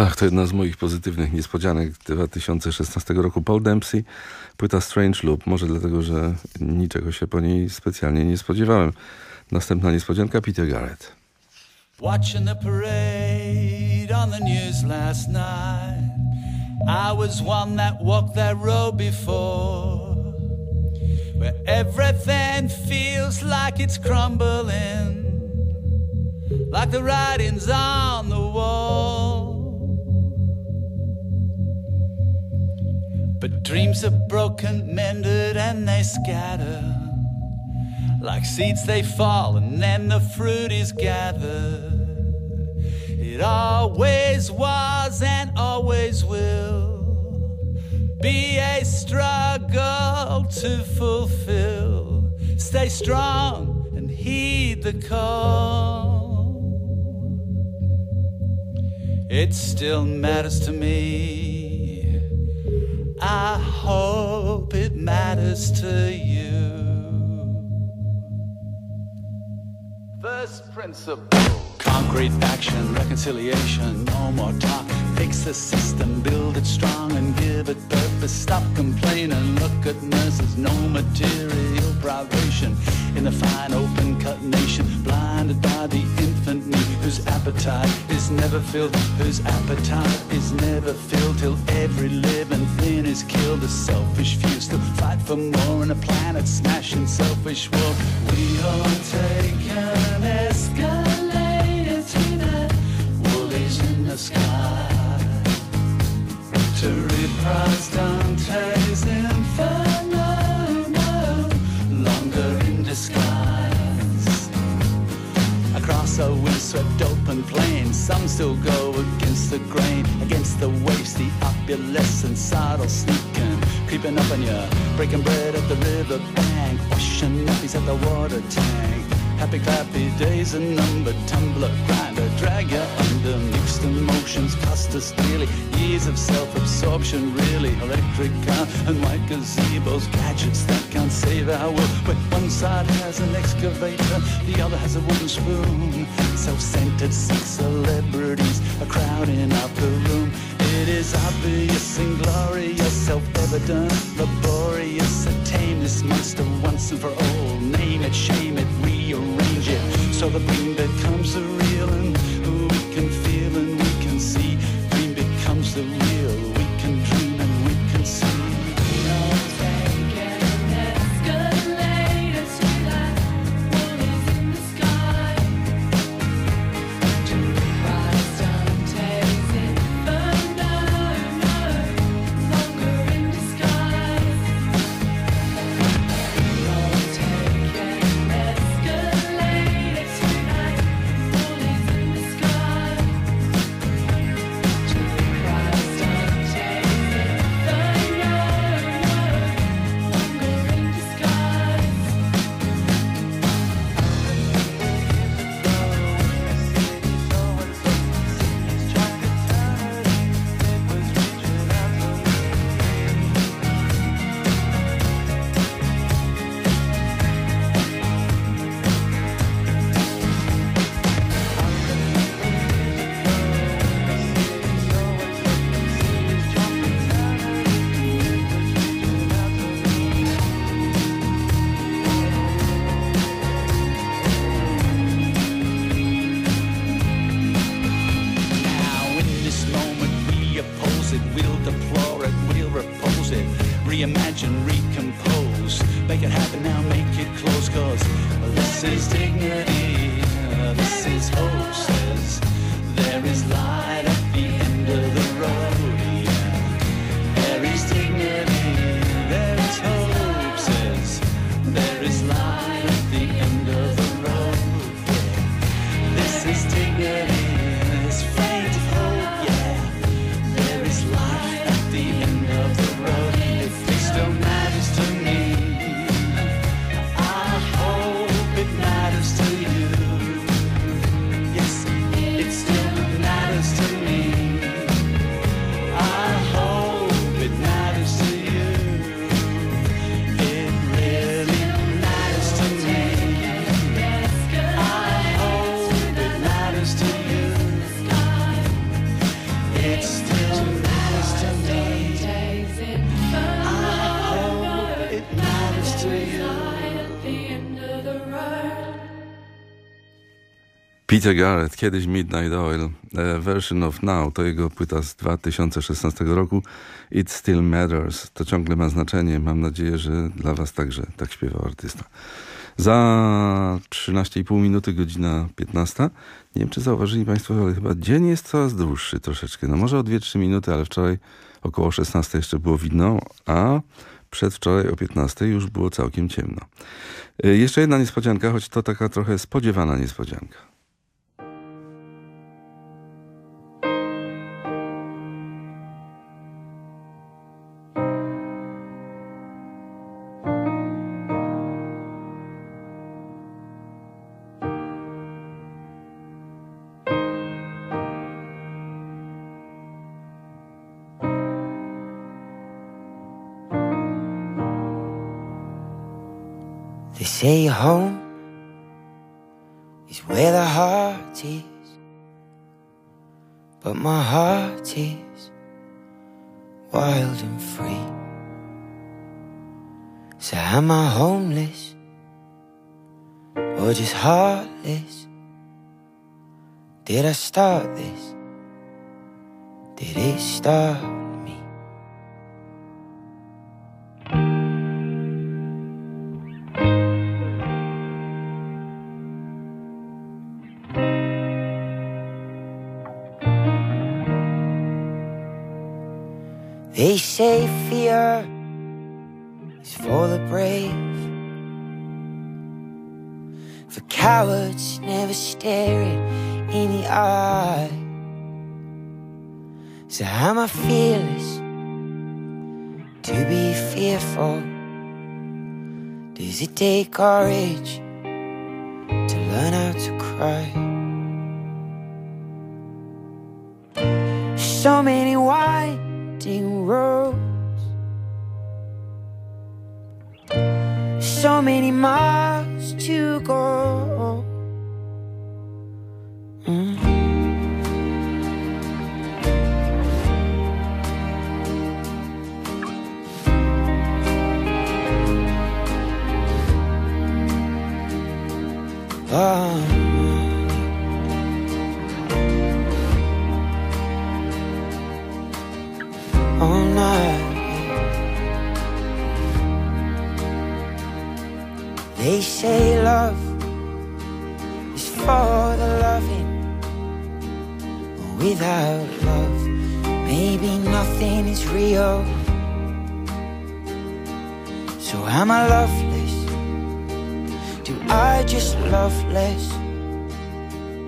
Tak, to jedna z moich pozytywnych niespodzianek 2016 roku. Paul Dempsey, płyta Strange Loop. Może dlatego, że niczego się po niej specjalnie nie spodziewałem. Następna niespodzianka Peter Garrett. Watching the parade on the news last night. I was one that walked that road before. Where everything feels like it's crumbling. Like the writings on the wall. But dreams are broken, mended, and they scatter. Like seeds, they fall, and then the fruit is gathered. It always was and always will be a struggle to fulfill. Stay strong and heed the call. It still matters to me. I hope it matters to you. First principle concrete action, reconciliation, no more talk. Fix the system, build it strong and give it purpose. Stop complaining, look at nurses, no material privation. In the fine open cut nation, blinded by the infant need, whose appetite is never filled, whose appetite is never filled till every living thing is killed. The selfish few still fight for more in a planet smashing selfish war. We all take an windswept open plain, some still go against the grain, against the waves, the opulence and subtle sneaking, creeping up on you, breaking bread at the river bank, washing nappies at the water tank. Happy clappy days and number tumbler grinder drag you under mixed emotions cost us daily years of self-absorption really electric car and white gazebos gadgets that can't save our world. When one side has an excavator the other has a wooden spoon. Self-centered sex celebrities are crowding out the room. It is obvious and glorious self-evident laborious attain this monster once and for all. Name it shame it rearrange it so the brain becomes the real and we can feel and we can see. Dream becomes the real Peter Garrett, kiedyś Midnight Oil, e, Version of Now, to jego płyta z 2016 roku. It Still Matters, to ciągle ma znaczenie. Mam nadzieję, że dla was także tak śpiewał artysta. Za 13,5 minuty, godzina 15. Nie wiem, czy zauważyli Państwo, ale chyba dzień jest coraz dłuższy troszeczkę. No może o 2-3 minuty, ale wczoraj około 16 jeszcze było widno, a przedwczoraj o 15 już było całkiem ciemno. E, Jeszcze jedna niespodzianka, choć to taka trochę spodziewana niespodzianka. Home is where the heart is, but my heart is wild and free. So am I homeless or just heartless? Did I start this? Did it start fear is for the brave. For cowards never stare it in the eye. So how am I fearless to be fearful? Does it take courage to learn how to cry? So many winding roads, so many miles to go. Mm. Oh. They say love is for the loving. Without love, maybe nothing is real. So am I loveless? Do I just love less?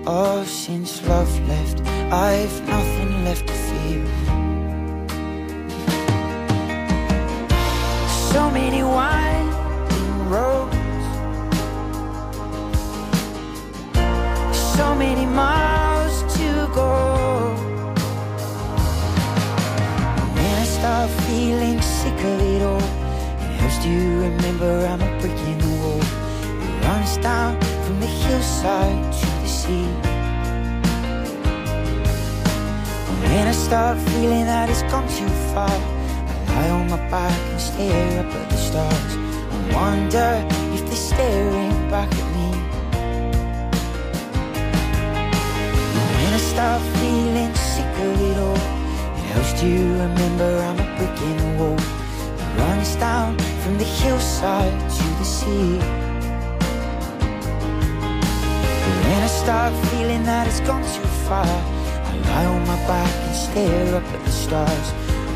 Oh, since love left, I've nothing left to feel. so many winding roads, so many miles to go. When I start feeling sick of it all, it helps to remember I'm a brick in the wall. It runs down from the hillside to the sea. When I start feeling that it's gone too far. I lie on my back and stare up at the stars and wonder if they're staring back at me. I start feeling sick of it all, it helps to remember I'm a brick in the wall that runs down from the hillside to the sea. And when I start feeling that it's gone too far, I lie on my back and stare up at the stars.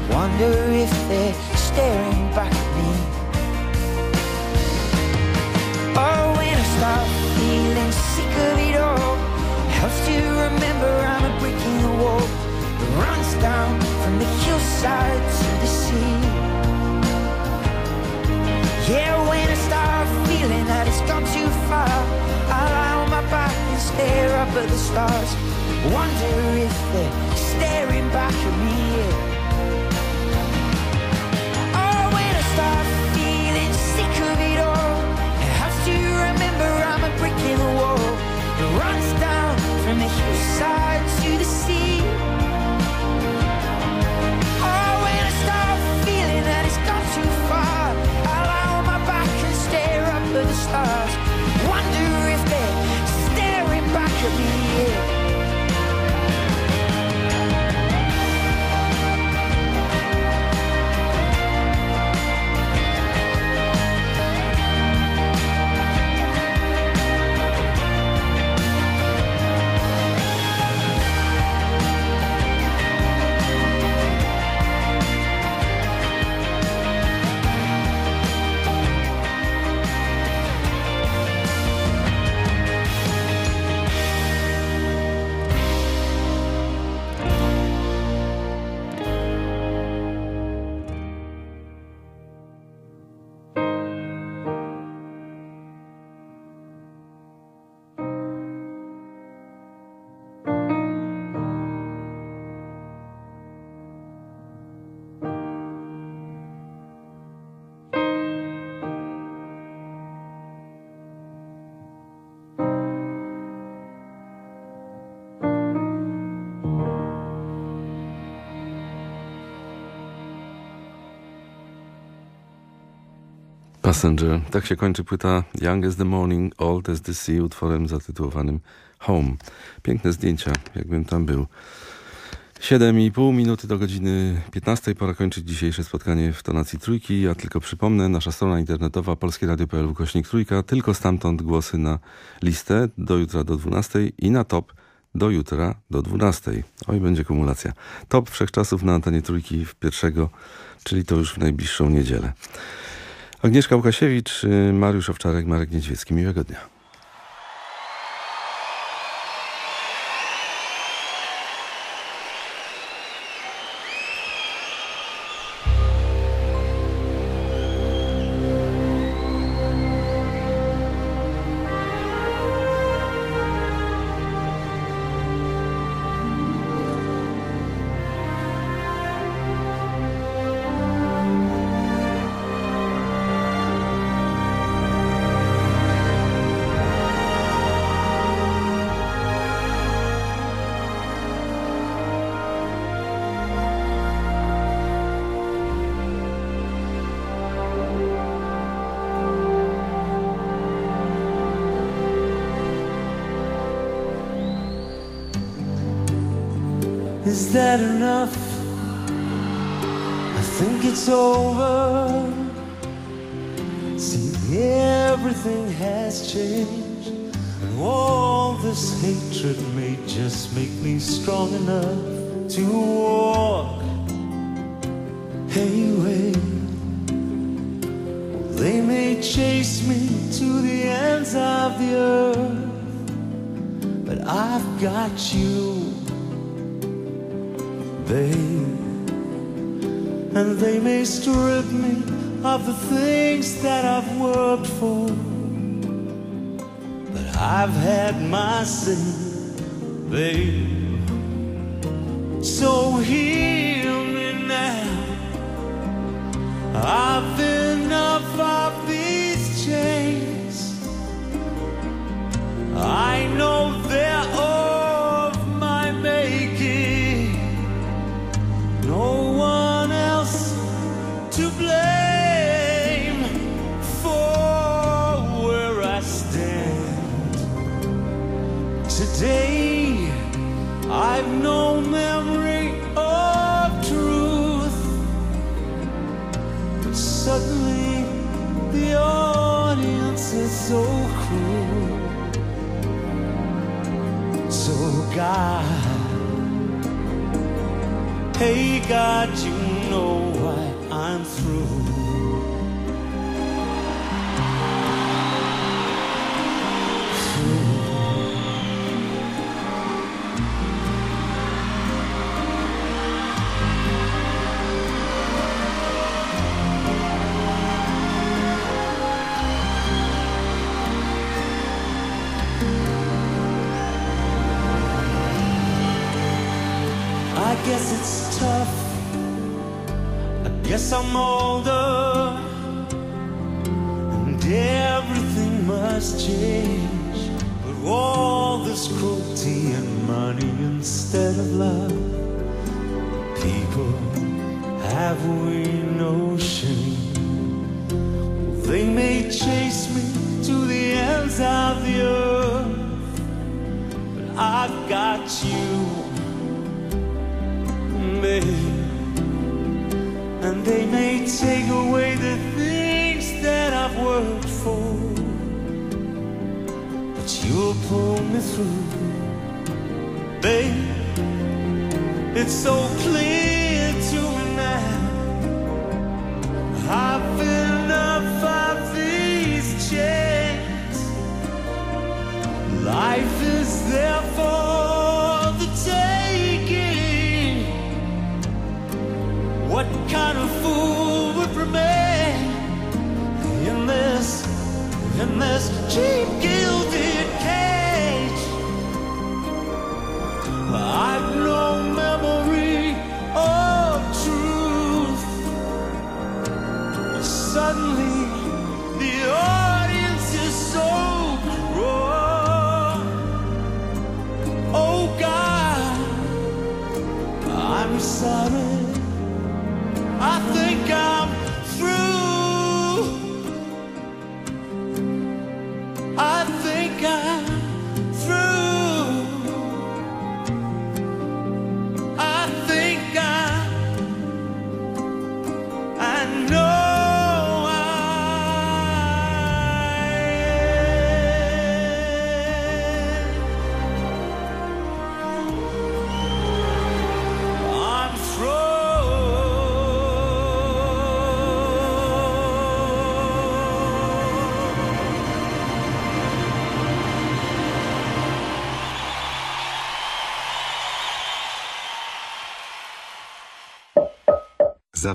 Wonder if they're staring back at me. Oh, when I start feeling sick of it all, helps to remember I'm a brick in the wall that runs down from the hillside to the sea. Yeah, when I start feeling that it's gone too far, I lie on my back and stare up at the stars. Wonder if they're staring back at me. Yeah. Oh, start feeling sick of it all. It has to remember I'm a the wall that runs stars. Wonder if they're staring back at me. Passenger. Tak się kończy płyta Young as the Morning, Old as the Sea utworem zatytułowanym Home. Piękne zdjęcia, jakbym tam był. 7,5 minuty do godziny 15. Pora kończyć dzisiejsze spotkanie w tonacji trójki. Ja tylko przypomnę, nasza strona internetowa polskieradio.pl ukośnik trójka. Tylko stamtąd głosy na listę do jutra do 12 i na top do jutra do 12. Oj, będzie kumulacja. Top wszechczasów na antenie trójki w pierwszego, czyli to już w najbliższą niedzielę. Agnieszka Łukasiewicz, y, Mariusz Owczarek, Marek Niedźwiecki. Miłego dnia.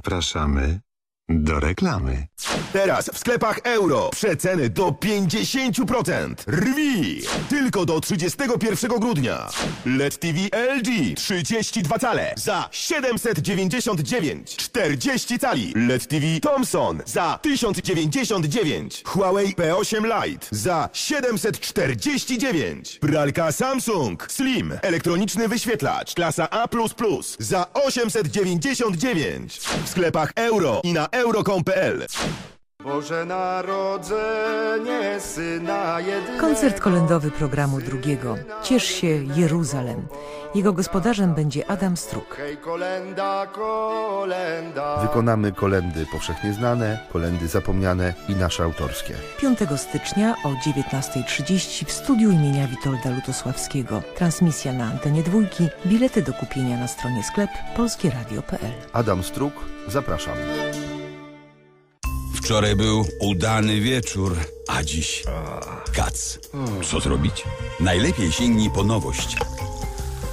Zapraszamy do reklamy. Teraz w sklepach euro przeceny do 50%. Rwi! Tylko do 31 grudnia. LED TV LG 32 cale za 799. 40 cali. LED TV Thomson za 1099. Huawei P8 Lite za 749. Pralka Samsung Slim. Elektroniczny wyświetlacz klasa A++ za 899. W sklepach euro i na euro.com.pl. Boże Narodzenie Syna jedynego. Koncert kolendowy programu drugiego. Ciesz się Jeruzalem. Jego gospodarzem będzie Adam Struk. Hej, kolenda, kolenda. Wykonamy kolendy powszechnie znane, kolendy zapomniane i nasze autorskie. 5 stycznia o 19.30 w studiu imienia Witolda Lutosławskiego. Transmisja na antenie dwójki. Bilety do kupienia na stronie sklep polskieradio.pl. Adam Struk, zapraszam. Wczoraj był udany wieczór, a dziś kac. Co zrobić? Najlepiej sięgnij po nowość.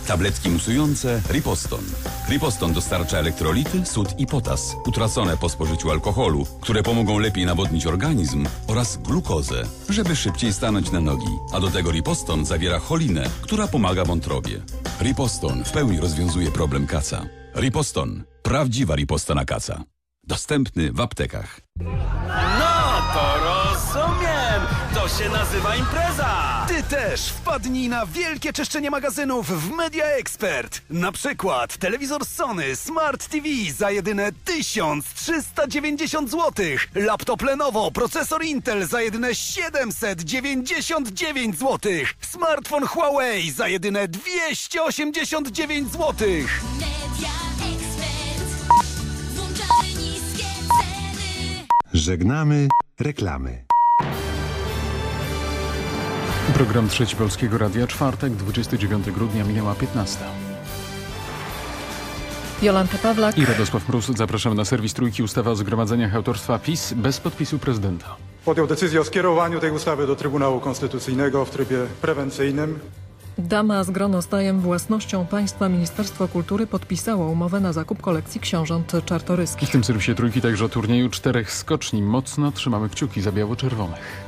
Tabletki musujące Riposton. Riposton dostarcza elektrolity, sód i potas, utracone po spożyciu alkoholu, które pomogą lepiej nawodnić organizm oraz glukozę, żeby szybciej stanąć na nogi. A do tego Riposton zawiera cholinę, która pomaga wątrobie. Riposton w pełni rozwiązuje problem kaca. Riposton. Prawdziwa Ripostona kaca. Dostępny w aptekach. No to rozumiem! To się nazywa impreza! Ty też wpadnij na wielkie czyszczenie magazynów w Media Expert. Na przykład telewizor Sony Smart TV za jedyne 1390 zł. Laptop Lenovo, procesor Intel za jedyne 799 zł. Smartfon Huawei za jedyne 289 zł. Żegnamy reklamy. Program Trzeci Polskiego Radia, czwartek, 29 grudnia, minęła 15. Jolanta Pawlak. I Radosław Mróz. Zapraszam na serwis Trójki Ustawa o zgromadzeniach autorstwa PiS bez podpisu prezydenta. Podjął decyzję o skierowaniu tej ustawy do Trybunału Konstytucyjnego w trybie prewencyjnym. Dama z gronostajem własnością państwa Ministerstwo Kultury podpisało umowę na zakup kolekcji książąt czartoryskich. w tym serwisie Trójki także o turnieju czterech skoczni. Mocno trzymamy kciuki za biało-czerwonych.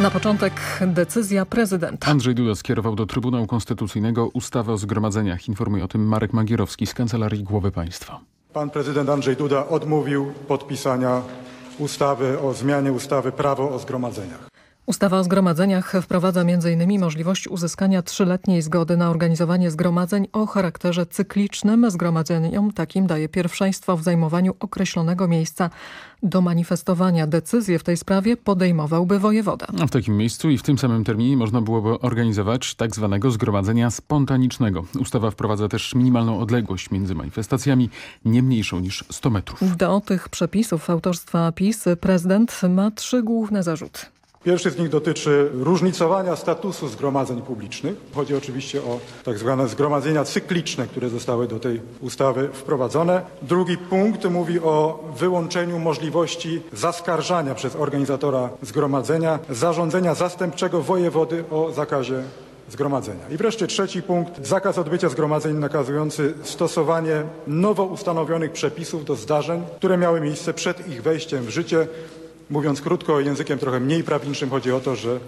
Na początek decyzja prezydenta. Andrzej Duda skierował do Trybunału Konstytucyjnego ustawę o zgromadzeniach. Informuje o tym Marek Magierowski z Kancelarii Głowy Państwa. Pan prezydent Andrzej Duda odmówił podpisania ustawy o zmianie ustawy prawo o zgromadzeniach. Ustawa o zgromadzeniach wprowadza m.in. możliwość uzyskania trzyletniej zgody na organizowanie zgromadzeń o charakterze cyklicznym. Zgromadzeniom takim daje pierwszeństwo w zajmowaniu określonego miejsca do manifestowania. Decyzję w tej sprawie podejmowałby wojewoda. W takim miejscu i w tym samym terminie można byłoby organizować tak zwanego zgromadzenia spontanicznego. Ustawa wprowadza też minimalną odległość między manifestacjami, nie mniejszą niż 100 metrów. Do tych przepisów autorstwa PiS prezydent ma trzy główne zarzuty. Pierwszy z nich dotyczy różnicowania statusu zgromadzeń publicznych. Chodzi oczywiście o tak zwane zgromadzenia cykliczne, które zostały do tej ustawy wprowadzone. Drugi punkt mówi o wyłączeniu możliwości zaskarżania przez organizatora zgromadzenia zarządzenia zastępczego wojewody o zakazie zgromadzenia. I wreszcie trzeci punkt, zakaz odbycia zgromadzeń nakazujący stosowanie nowo ustanowionych przepisów do zdarzeń, które miały miejsce przed ich wejściem w życie. Mówiąc krótko, językiem trochę mniej prawniczym, chodzi o to, że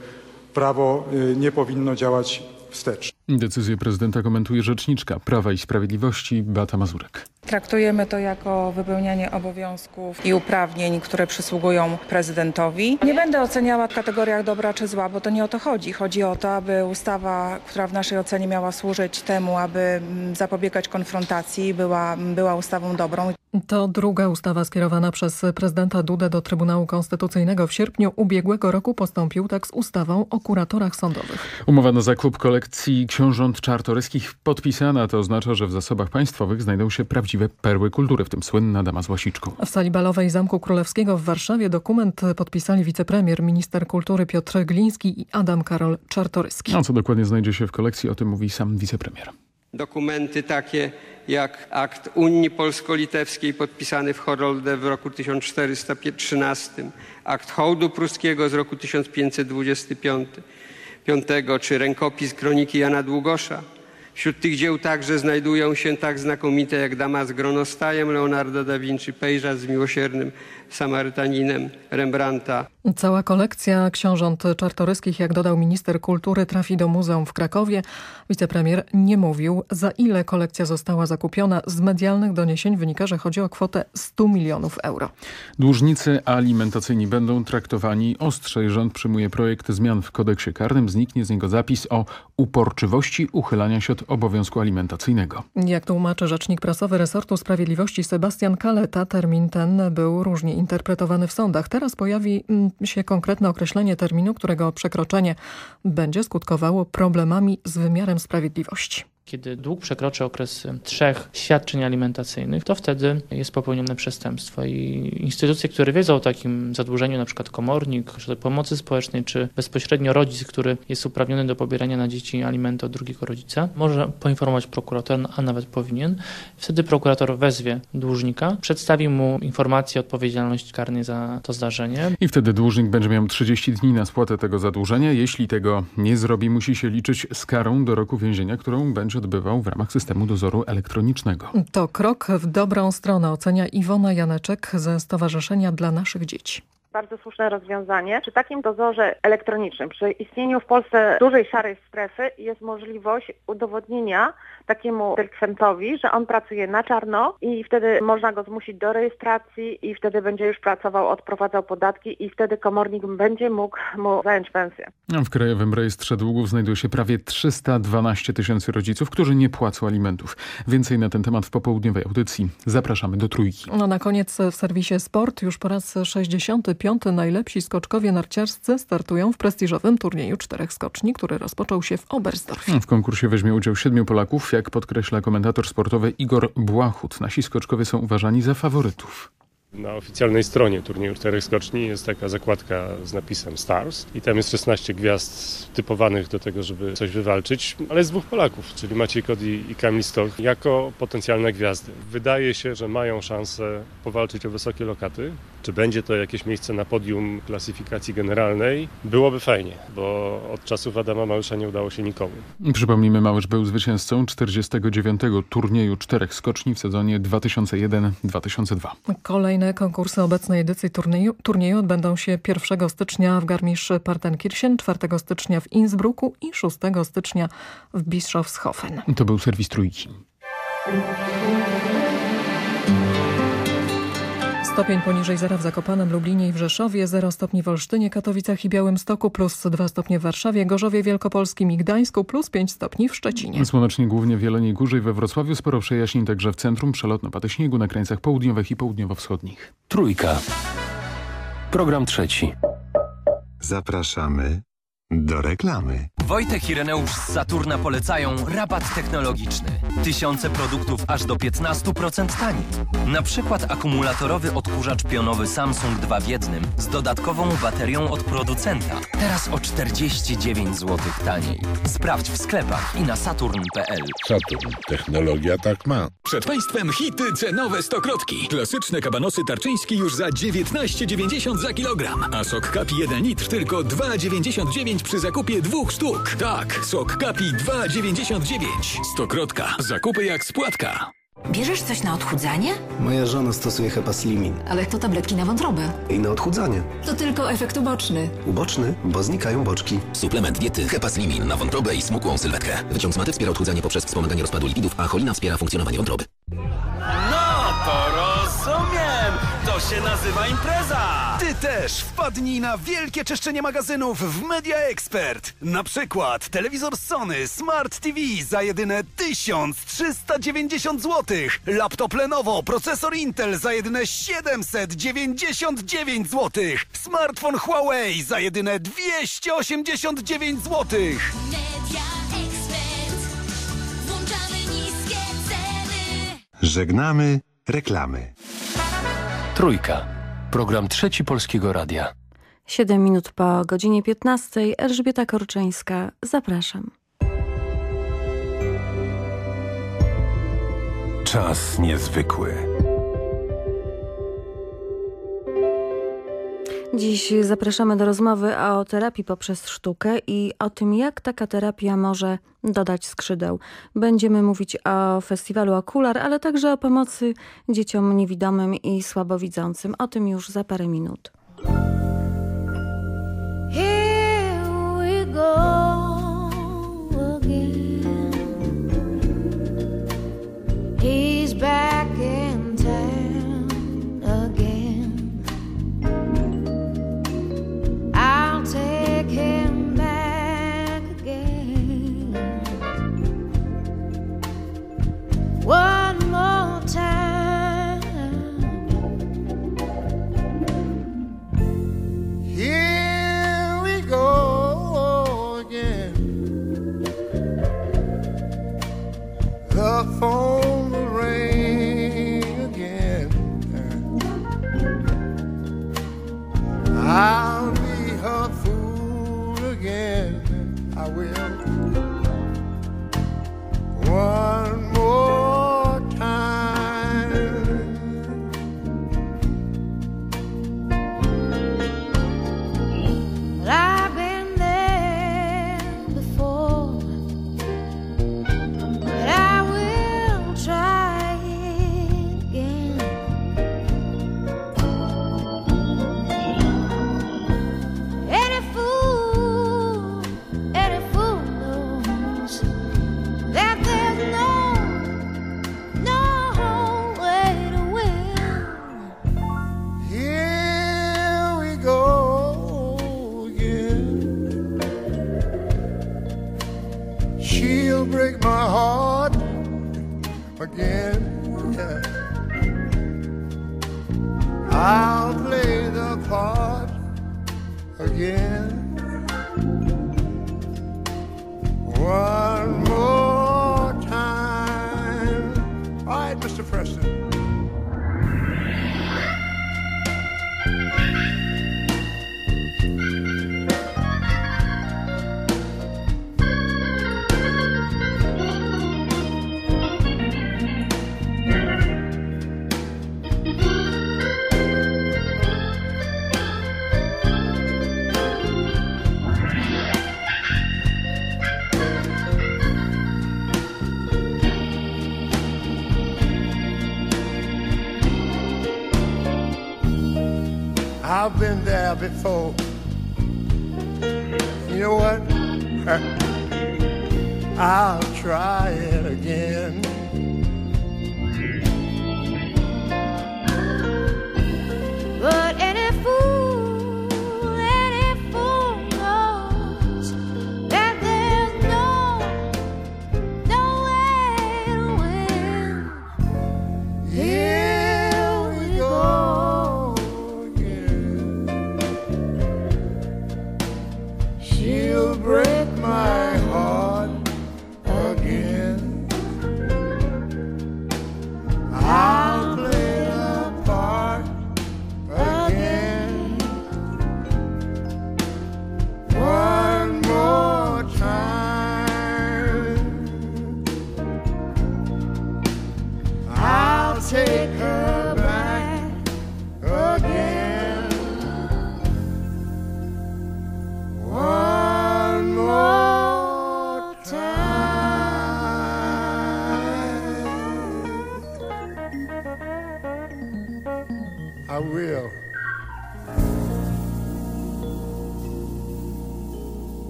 prawo y, nie powinno działać wstecz. Decyzję prezydenta komentuje rzeczniczka Prawa i Sprawiedliwości Beata Mazurek. Traktujemy to jako wypełnianie obowiązków i uprawnień, które przysługują prezydentowi. Nie będę oceniała w kategoriach dobra czy zła, bo to nie o to chodzi. Chodzi o to, aby ustawa, która w naszej ocenie miała służyć temu, aby mm, zapobiegać konfrontacji, była, była ustawą dobrą. To druga ustawa skierowana przez prezydenta Dudę do Trybunału Konstytucyjnego. W sierpniu ubiegłego roku postąpił tak z ustawą o kuratorach sądowych. Umowa na zakup kolekcji książąt czartoryskich podpisana. To oznacza, że w zasobach państwowych znajdą się prawdziwe perły kultury, w tym słynna dama z łasiczką. W sali balowej Zamku Królewskiego w Warszawie dokument podpisali wicepremier, minister kultury Piotr Gliński i Adam Karol Czartoryski. A co dokładnie znajdzie się w kolekcji, o tym mówi sam wicepremier. Dokumenty takie jak akt Unii Polsko-Litewskiej podpisany w Horolde w roku 1413, akt hołdu pruskiego z roku 1525, czy rękopis kroniki Jana Długosza, Wśród tych dzieł także znajdują się tak znakomite jak Dama z gronostajem Leonardo da Vinci, Pejzaż z miłosiernym Samarytaninem Rembrandta. Cała kolekcja książąt czartoryskich, jak dodał minister kultury, trafi do muzeum w Krakowie. Wicepremier nie mówił, za ile kolekcja została zakupiona. Z medialnych doniesień wynika, że chodzi o kwotę 100 milionów euro. Dłużnicy alimentacyjni będą traktowani ostrzej. Rząd przyjmuje projekt zmian w kodeksie karnym. Zniknie z niego zapis o uporczywości uchylania się od obowiązku alimentacyjnego. Jak tłumaczy rzecznik prasowy resortu sprawiedliwości Sebastian Kaleta, termin ten był różnie interpretowany w sądach. Teraz pojawi mm, się konkretne określenie terminu, którego przekroczenie będzie skutkowało problemami z wymiarem sprawiedliwości. Kiedy dług przekroczy okres trzech świadczeń alimentacyjnych, to wtedy jest popełnione przestępstwo i instytucje, które wiedzą o takim zadłużeniu, na przykład komornik, czy pomocy społecznej, czy bezpośrednio rodzic, który jest uprawniony do pobierania na dzieci alimentu od drugiego rodzica, może poinformować prokuratora, a nawet powinien. Wtedy prokurator wezwie dłużnika, przedstawi mu informację o odpowiedzialności karnej za to zdarzenie. I wtedy dłużnik będzie miał 30 dni na spłatę tego zadłużenia. Jeśli tego nie zrobi, musi się liczyć z karą do roku więzienia, którą będzie odbywał w ramach systemu dozoru elektronicznego. To krok w dobrą stronę, ocenia Iwona Janeczek ze Stowarzyszenia dla Naszych Dzieci bardzo słuszne rozwiązanie. Przy takim dozorze elektronicznym, przy istnieniu w Polsce dużej szarej strefy jest możliwość udowodnienia takiemu delikwentowi, że on pracuje na czarno i wtedy można go zmusić do rejestracji i wtedy będzie już pracował, odprowadzał podatki i wtedy komornik będzie mógł mu zająć pensję. W Krajowym Rejestrze Długów znajduje się prawie 312 tysięcy rodziców, którzy nie płacą alimentów. Więcej na ten temat w popołudniowej audycji. Zapraszamy do Trójki. No na koniec w serwisie Sport już po raz 65. najlepsi skoczkowie narciarscy startują w prestiżowym turnieju czterech skoczni, który rozpoczął się w Oberstdorfie. W konkursie weźmie udział siedmiu Polaków, jak podkreśla komentator sportowy Igor Błachut. Nasi skoczkowie są uważani za faworytów. Na oficjalnej stronie turnieju czterech skoczni jest taka zakładka z napisem Stars i tam jest 16 gwiazd typowanych do tego, żeby coś wywalczyć, ale jest dwóch Polaków, czyli Maciej Kodi i Kamil Stoch, jako potencjalne gwiazdy. Wydaje się, że mają szansę powalczyć o wysokie lokaty. Czy będzie to jakieś miejsce na podium klasyfikacji generalnej? Byłoby fajnie, bo od czasów Adama Małysza nie udało się nikomu. Przypomnijmy, Małysz był zwycięzcą 49. turnieju czterech skoczni w sezonie 2001-2002. Kolejne konkursy obecnej edycji turnieju, turnieju odbędą się 1 stycznia w Garmisch-Partenkirchen, 4 stycznia w Innsbrucku i 6 stycznia w Bischofshofen. To był serwis Trójki. Stopień poniżej zera w Zakopanem, Lublinie i w Rzeszowie, 0 stopni w Olsztynie, Katowicach i Białymstoku, plus 2 stopnie w Warszawie, Gorzowie Wielkopolskim i Gdańsku, plus 5 stopni w Szczecinie. Słonecznie głównie w Jeleniej Górze i we Wrocławiu, sporo przejaśnień także w centrum, przelotne pady śniegu na krańcach południowych i południowo-wschodnich. Trójka. Program trzeci. Zapraszamy do reklamy. Wojtek i Reneusz z Saturna polecają rabat technologiczny. Tysiące produktów aż do 15% taniej. Na przykład akumulatorowy odkurzacz pionowy Samsung 2 w jednym z dodatkową baterią od producenta. Teraz o 49 zł taniej. Sprawdź w sklepach i na saturn.pl. Saturn. Technologia tak ma. Przed Państwem hity cenowe stokrotki. Klasyczne kabanosy tarczyński już za 19,90 za kilogram. A sok kapi 1 litr tylko 2,99 przy zakupie dwóch sztuk. Tak, sok kapi 2,99. Stokrotka. Zakupy jak spłatka. Bierzesz coś na odchudzanie? Moja żona stosuje Hepaslimin. Ale to tabletki na wątrobę. I na odchudzanie. To tylko efekt uboczny. Uboczny, bo znikają boczki. Suplement diety Hepaslimin na wątrobę i smukłą sylwetkę. Wyciąg z maty wspiera odchudzanie poprzez wspomaganie rozpadu lipidów, a cholina wspiera funkcjonowanie wątroby. No to rozumiem! To się nazywa impreza! Ty też wpadnij na wielkie czyszczenie magazynów w Media Expert. Na przykład telewizor Sony Smart TV za jedyne 1390 zł. Laptop Lenovo, procesor Intel za jedyne 799 zł. Smartfon Huawei za jedyne 289 zł. Media Expert. Włączamy niskie ceny. Żegnamy reklamy. Trójka. Program trzeci Polskiego Radia. 7 minut po godzinie 15. Elżbieta Korczyńska. Zapraszam. Czas niezwykły. Dziś zapraszamy do rozmowy o terapii poprzez sztukę i o tym, jak taka terapia może dodać skrzydeł. Będziemy mówić o festiwalu Okular, ale także o pomocy dzieciom niewidomym i słabowidzącym. O tym już za parę minut. Here we go. He's back before.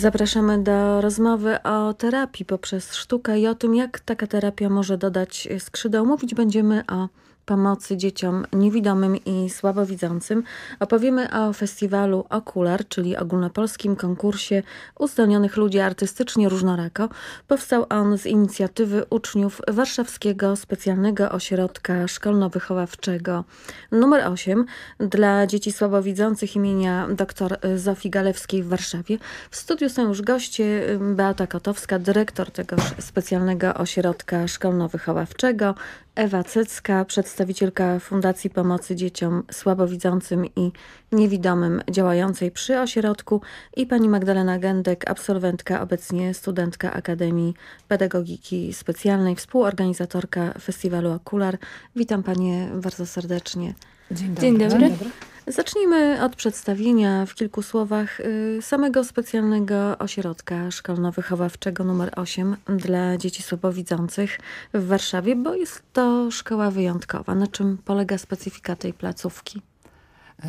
Zapraszamy do rozmowy o terapii poprzez sztukę i o tym, jak taka terapia może dodać skrzydeł. Mówić będziemy o pomocy dzieciom niewidomym i słabowidzącym. Opowiemy o festiwalu Okular, czyli ogólnopolskim konkursie uzdolnionych ludzi artystycznie różnorako. Powstał on z inicjatywy uczniów Warszawskiego Specjalnego Ośrodka Szkolno-Wychowawczego nr 8 dla dzieci słabowidzących imienia dr Zofii Galewskiej w Warszawie. W studiu są już goście Beata Kotowska, dyrektor tegoż specjalnego ośrodka szkolno-wychowawczego, Ewa Cycka, przedstawicielka Fundacji Pomocy Dzieciom Słabowidzącym i Niewidomym działającej przy ośrodku i pani Magdalena Gędek, absolwentka, obecnie studentka Akademii Pedagogiki Specjalnej, współorganizatorka festiwalu Okular. Witam panie bardzo serdecznie. Dzień dobry. Dzień dobry. Dzień dobry. Zacznijmy od przedstawienia w kilku słowach y, samego specjalnego ośrodka szkolno-wychowawczego numer 8 dla dzieci słabowidzących w Warszawie, bo jest to szkoła wyjątkowa. Na czym polega specyfika tej placówki?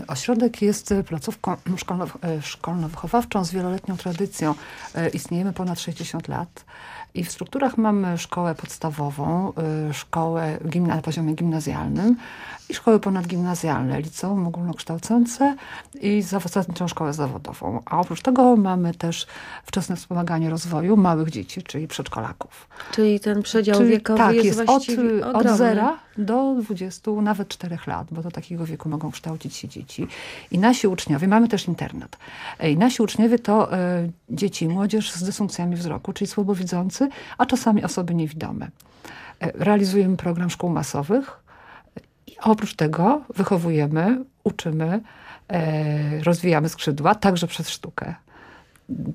Ośrodek jest placówką szkolno-wychowawczą z wieloletnią tradycją. Istniejemy ponad 60 lat. I w strukturach mamy szkołę podstawową, szkołę na poziomie gimnazjalnym i szkoły ponadgimnazjalne, liceum ogólnokształcące i zasadniczą szkołę zawodową. A oprócz tego mamy też wczesne wspomaganie rozwoju małych dzieci, czyli przedszkolaków. Czyli ten przedział czyli, wiekowy tak, jest, jest od, od zera do 20, nawet 4 lat, bo do takiego wieku mogą kształcić się dzieci. I nasi uczniowie, mamy też internet, i nasi uczniowie to y, dzieci i młodzież z dysfunkcjami wzroku, czyli słabowidzący, a czasami osoby niewidome. E, realizujemy program szkół masowych, a oprócz tego wychowujemy, uczymy, e, rozwijamy skrzydła, także przez sztukę.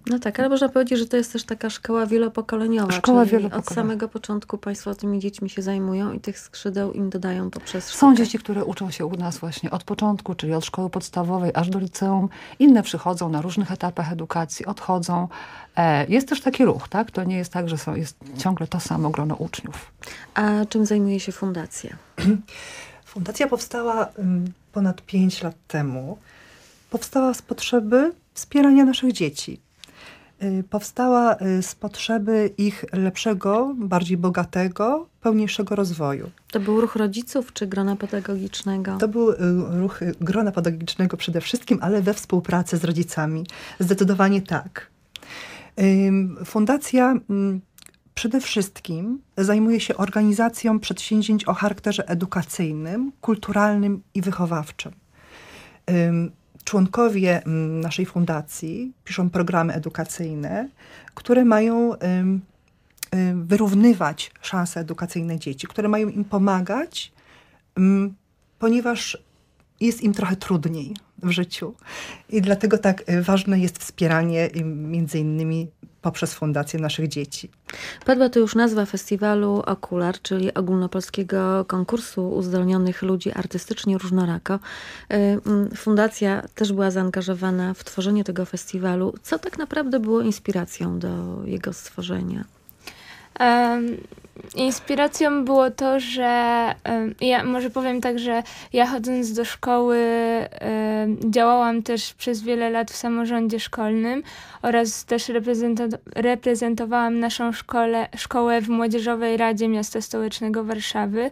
No tak, ale można powiedzieć, że to jest też taka szkoła wielopokoleniowa. Szkoła wielopokoleniowa. Od samego początku państwo tymi dziećmi się zajmują i tych skrzydeł im dodają poprzez sztukę. Są dzieci, które uczą się u nas właśnie od początku, czyli od szkoły podstawowej aż do liceum. Inne przychodzą na różnych etapach edukacji, odchodzą. E, jest też taki ruch, tak? To nie jest tak, że są, jest ciągle to samo grono uczniów. A czym zajmuje się fundacja? Fundacja powstała ponad 5 lat temu. Powstała z potrzeby wspierania naszych dzieci. Y, powstała y, z potrzeby ich lepszego, bardziej bogatego, pełniejszego rozwoju. To był ruch rodziców czy grona pedagogicznego? To był y, ruch grona pedagogicznego przede wszystkim, ale we współpracy z rodzicami. Zdecydowanie tak. Fundacja przede wszystkim zajmuje się organizacją przedsięwzięć o charakterze edukacyjnym, kulturalnym i wychowawczym. Członkowie naszej fundacji piszą programy edukacyjne, które mają wyrównywać szanse edukacyjne dzieci, które mają im pomagać, ponieważ jest im trochę trudniej w życiu. I dlatego tak y, ważne jest wspieranie między innymi poprzez fundację naszych dzieci. Padła tu już nazwa festiwalu Okular, czyli ogólnopolskiego konkursu uzdolnionych ludzi artystycznie różnorako. Y, fundacja też była zaangażowana w tworzenie tego festiwalu. Co tak naprawdę było inspiracją do jego stworzenia? Inspiracją było to, że ja może powiem tak, że ja chodząc do szkoły działałam też przez wiele lat w samorządzie szkolnym oraz też reprezentowałam naszą szkole, szkołę w Młodzieżowej Radzie Miasta Stołecznego Warszawy.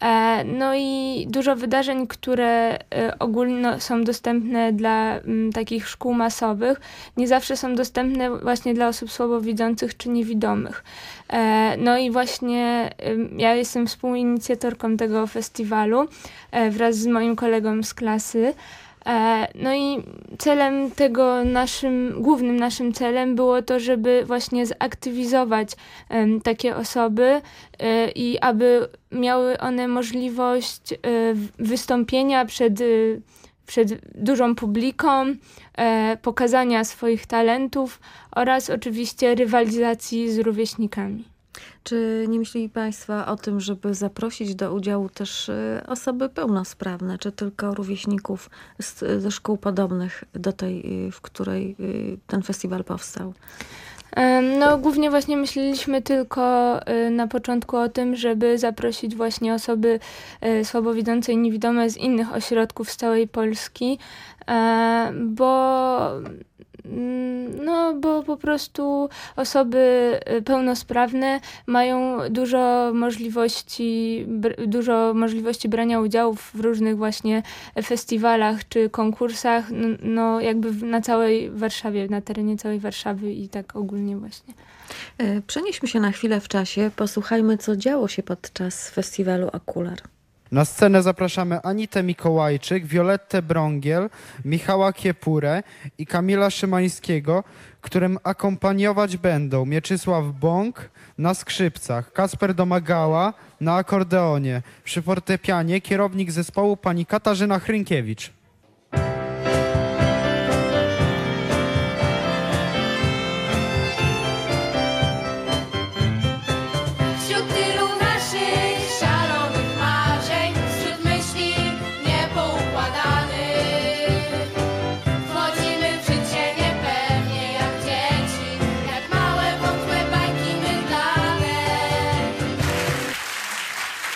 E, no i dużo wydarzeń, które e, ogólnie są dostępne dla mm, takich szkół masowych, nie zawsze są dostępne właśnie dla osób słabowidzących czy niewidomych. E, no i właśnie ja jestem współinicjatorką tego festiwalu wraz z moim kolegą z klasy. E, no i celem tego naszym, głównym naszym celem było to, żeby właśnie zaktywizować takie osoby e, i aby miały one możliwość e, wystąpienia przed, przed dużą publiką, pokazania swoich talentów oraz oczywiście rywalizacji z rówieśnikami. Czy nie myśleli Państwo o tym, żeby zaprosić do udziału też y, osoby pełnosprawne, czy tylko rówieśników z, ze szkół podobnych do tej, y, w której y, ten festiwal powstał? No, głównie właśnie myśleliśmy tylko na początku o tym, żeby zaprosić właśnie osoby słabowidzące i niewidome z innych ośrodków z całej Polski, bo Mm, no, bo po prostu osoby y, pełnosprawne mają dużo możliwości, dużo możliwości brania udziału w różnych właśnie festiwalach czy konkursach, no jakby na całej Warszawie, na terenie całej Warszawy i tak ogólnie właśnie. E, przenieśmy się na chwilę w czasie, posłuchajmy co działo się podczas festiwalu Akular. Na scenę zapraszamy Anitę Mikołajczyk, Violettę Brągiel, Michała Kiepurę i Kamila Szymańskiego, którym akompaniować będą Mieczysław Bąk na skrzypcach, Kasper Domagała na akordeonie, przy fortepianie kierownik zespołu pani Katarzyna Hrynkiewicz.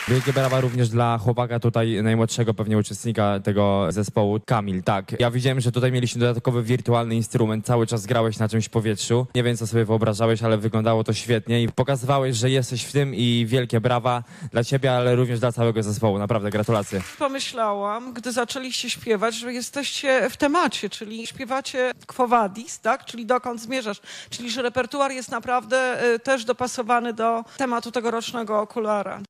Wielkie brawa również dla chłopaka tutaj, najmłodszego pewnie uczestnika tego zespołu, Kamil, tak. Ja widziałem, że tutaj mieliśmy dodatkowy wirtualny instrument, cały czas grałeś na czymś w powietrzu. Nie wiem, co sobie wyobrażałeś, ale wyglądało to świetnie i pokazywałeś, że jesteś w tym i wielkie brawa dla ciebie, ale również dla całego zespołu. Naprawdę gratulacje. Pomyślałam, gdy zaczęliście śpiewać, że jesteście w temacie, czyli śpiewacie Quo Vadis, tak? Czyli dokąd zmierzasz. Czyli, że repertuar jest naprawdę y, też dopasowany do tematu tegorocznego okulara.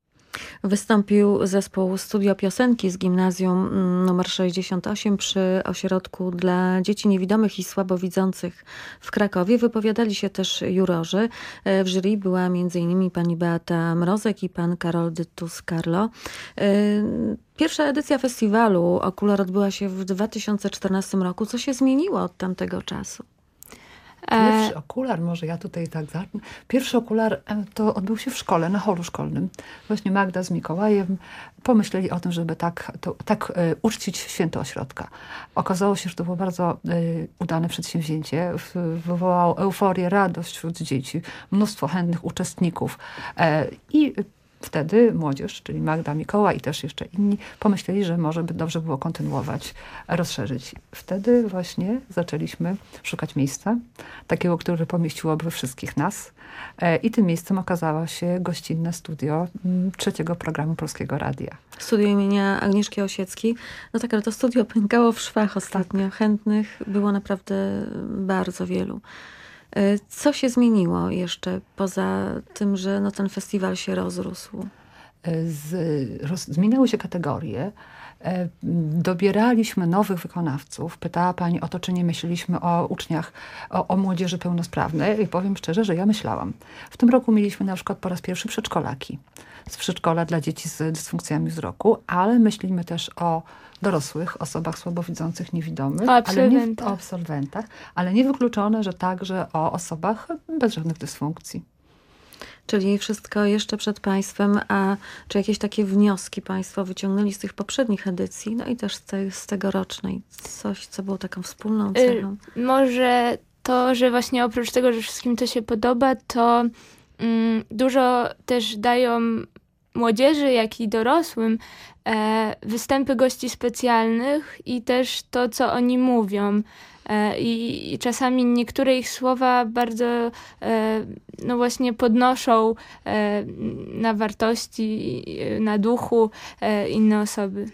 Wystąpił zespół Studio Piosenki z gimnazjum mm, nr 68 przy ośrodku dla dzieci niewidomych i słabowidzących w Krakowie. Wypowiadali się też jurorzy. E, W jury była m.in. pani Beata Mrozek i pan Karol Dytus-Carlo. E, Pierwsza edycja festiwalu Okular odbyła się w 2014 roku. Co się zmieniło od tamtego czasu? Pierwszy okular, może ja tutaj tak zacznę. Pierwszy okular e, to odbył się w szkole, na holu szkolnym. Właśnie Magda z Mikołajem pomyśleli o tym, żeby tak, to, tak e, uczcić święto ośrodka. Okazało się, że to było bardzo e, udane przedsięwzięcie. Wywołało euforię, radość wśród dzieci, mnóstwo chętnych uczestników. E, I wtedy młodzież, czyli Magda, Mikołaj i też jeszcze inni, pomyśleli, że może by dobrze było kontynuować, rozszerzyć. Wtedy właśnie zaczęliśmy szukać miejsca, takiego, które pomieściłoby wszystkich nas. E, I tym miejscem okazało się gościnne studio mm, trzeciego programu Polskiego Radia. Studio imienia Agnieszki Osieckiej. No tak, ale to studio pękało w szwach ostatnio. Chętnych było naprawdę bardzo wielu. E, Co się zmieniło jeszcze poza tym, że no, ten festiwal się rozrósł? z, roz, zmieniały się kategorie. E, Dobieraliśmy nowych wykonawców. Pytała pani o to, czy nie myśleliśmy o uczniach, o, o młodzieży pełnosprawnej. I powiem szczerze, że ja myślałam. W tym roku mieliśmy na przykład po raz pierwszy przedszkolaki z przedszkola dla dzieci z dysfunkcjami wzroku, ale myślimy też o dorosłych, osobach słabowidzących, niewidomych, O ale nie, absolwentach. o absolwentach, ale niewykluczone, że także o osobach bez żadnych dysfunkcji. Czyli wszystko jeszcze przed Państwem, a czy jakieś takie wnioski Państwo wyciągnęli z tych poprzednich edycji, no i też z, tej, z tegorocznej? Coś, co było taką wspólną cechą? Y, może to, że właśnie oprócz tego, że wszystkim to się podoba, to mm, dużo też dają młodzieży, jak i dorosłym e, występy gości specjalnych i też to, co oni mówią. E, i, czasami niektóre ich słowa bardzo e, no właśnie podnoszą na wartości, na duchu inne osoby.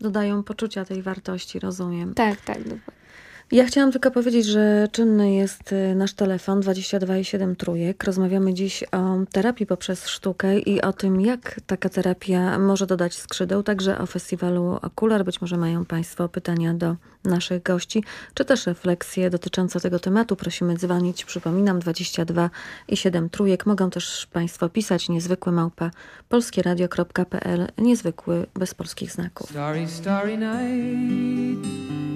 Dodają poczucia tej wartości, rozumiem. Tak, tak, dokładnie. Ja chciałam tylko powiedzieć, że czynny jest y, nasz telefon 22,7 trójek. Rozmawiamy dziś o terapii poprzez sztukę i o tym, jak taka terapia może dodać skrzydeł, także o festiwalu Okular. Być może mają Państwo pytania do naszych gości, czy też refleksje dotyczące tego tematu. Prosimy dzwonić, przypominam, 22 i 7 trójek. Mogą też Państwo pisać niezwykły małpa polskieradio.pl, niezwykły bez polskich znaków. Starry, starry night.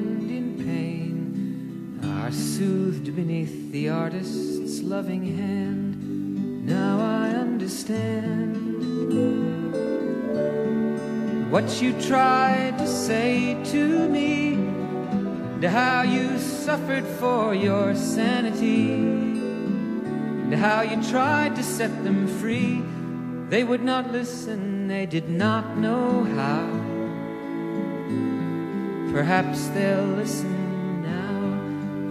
soothed beneath the artist's loving hand. Now I understand what you tried to say to me, and how you suffered for your sanity, and how you tried to set them free. They would not listen, they did not know how. Perhaps they'll listen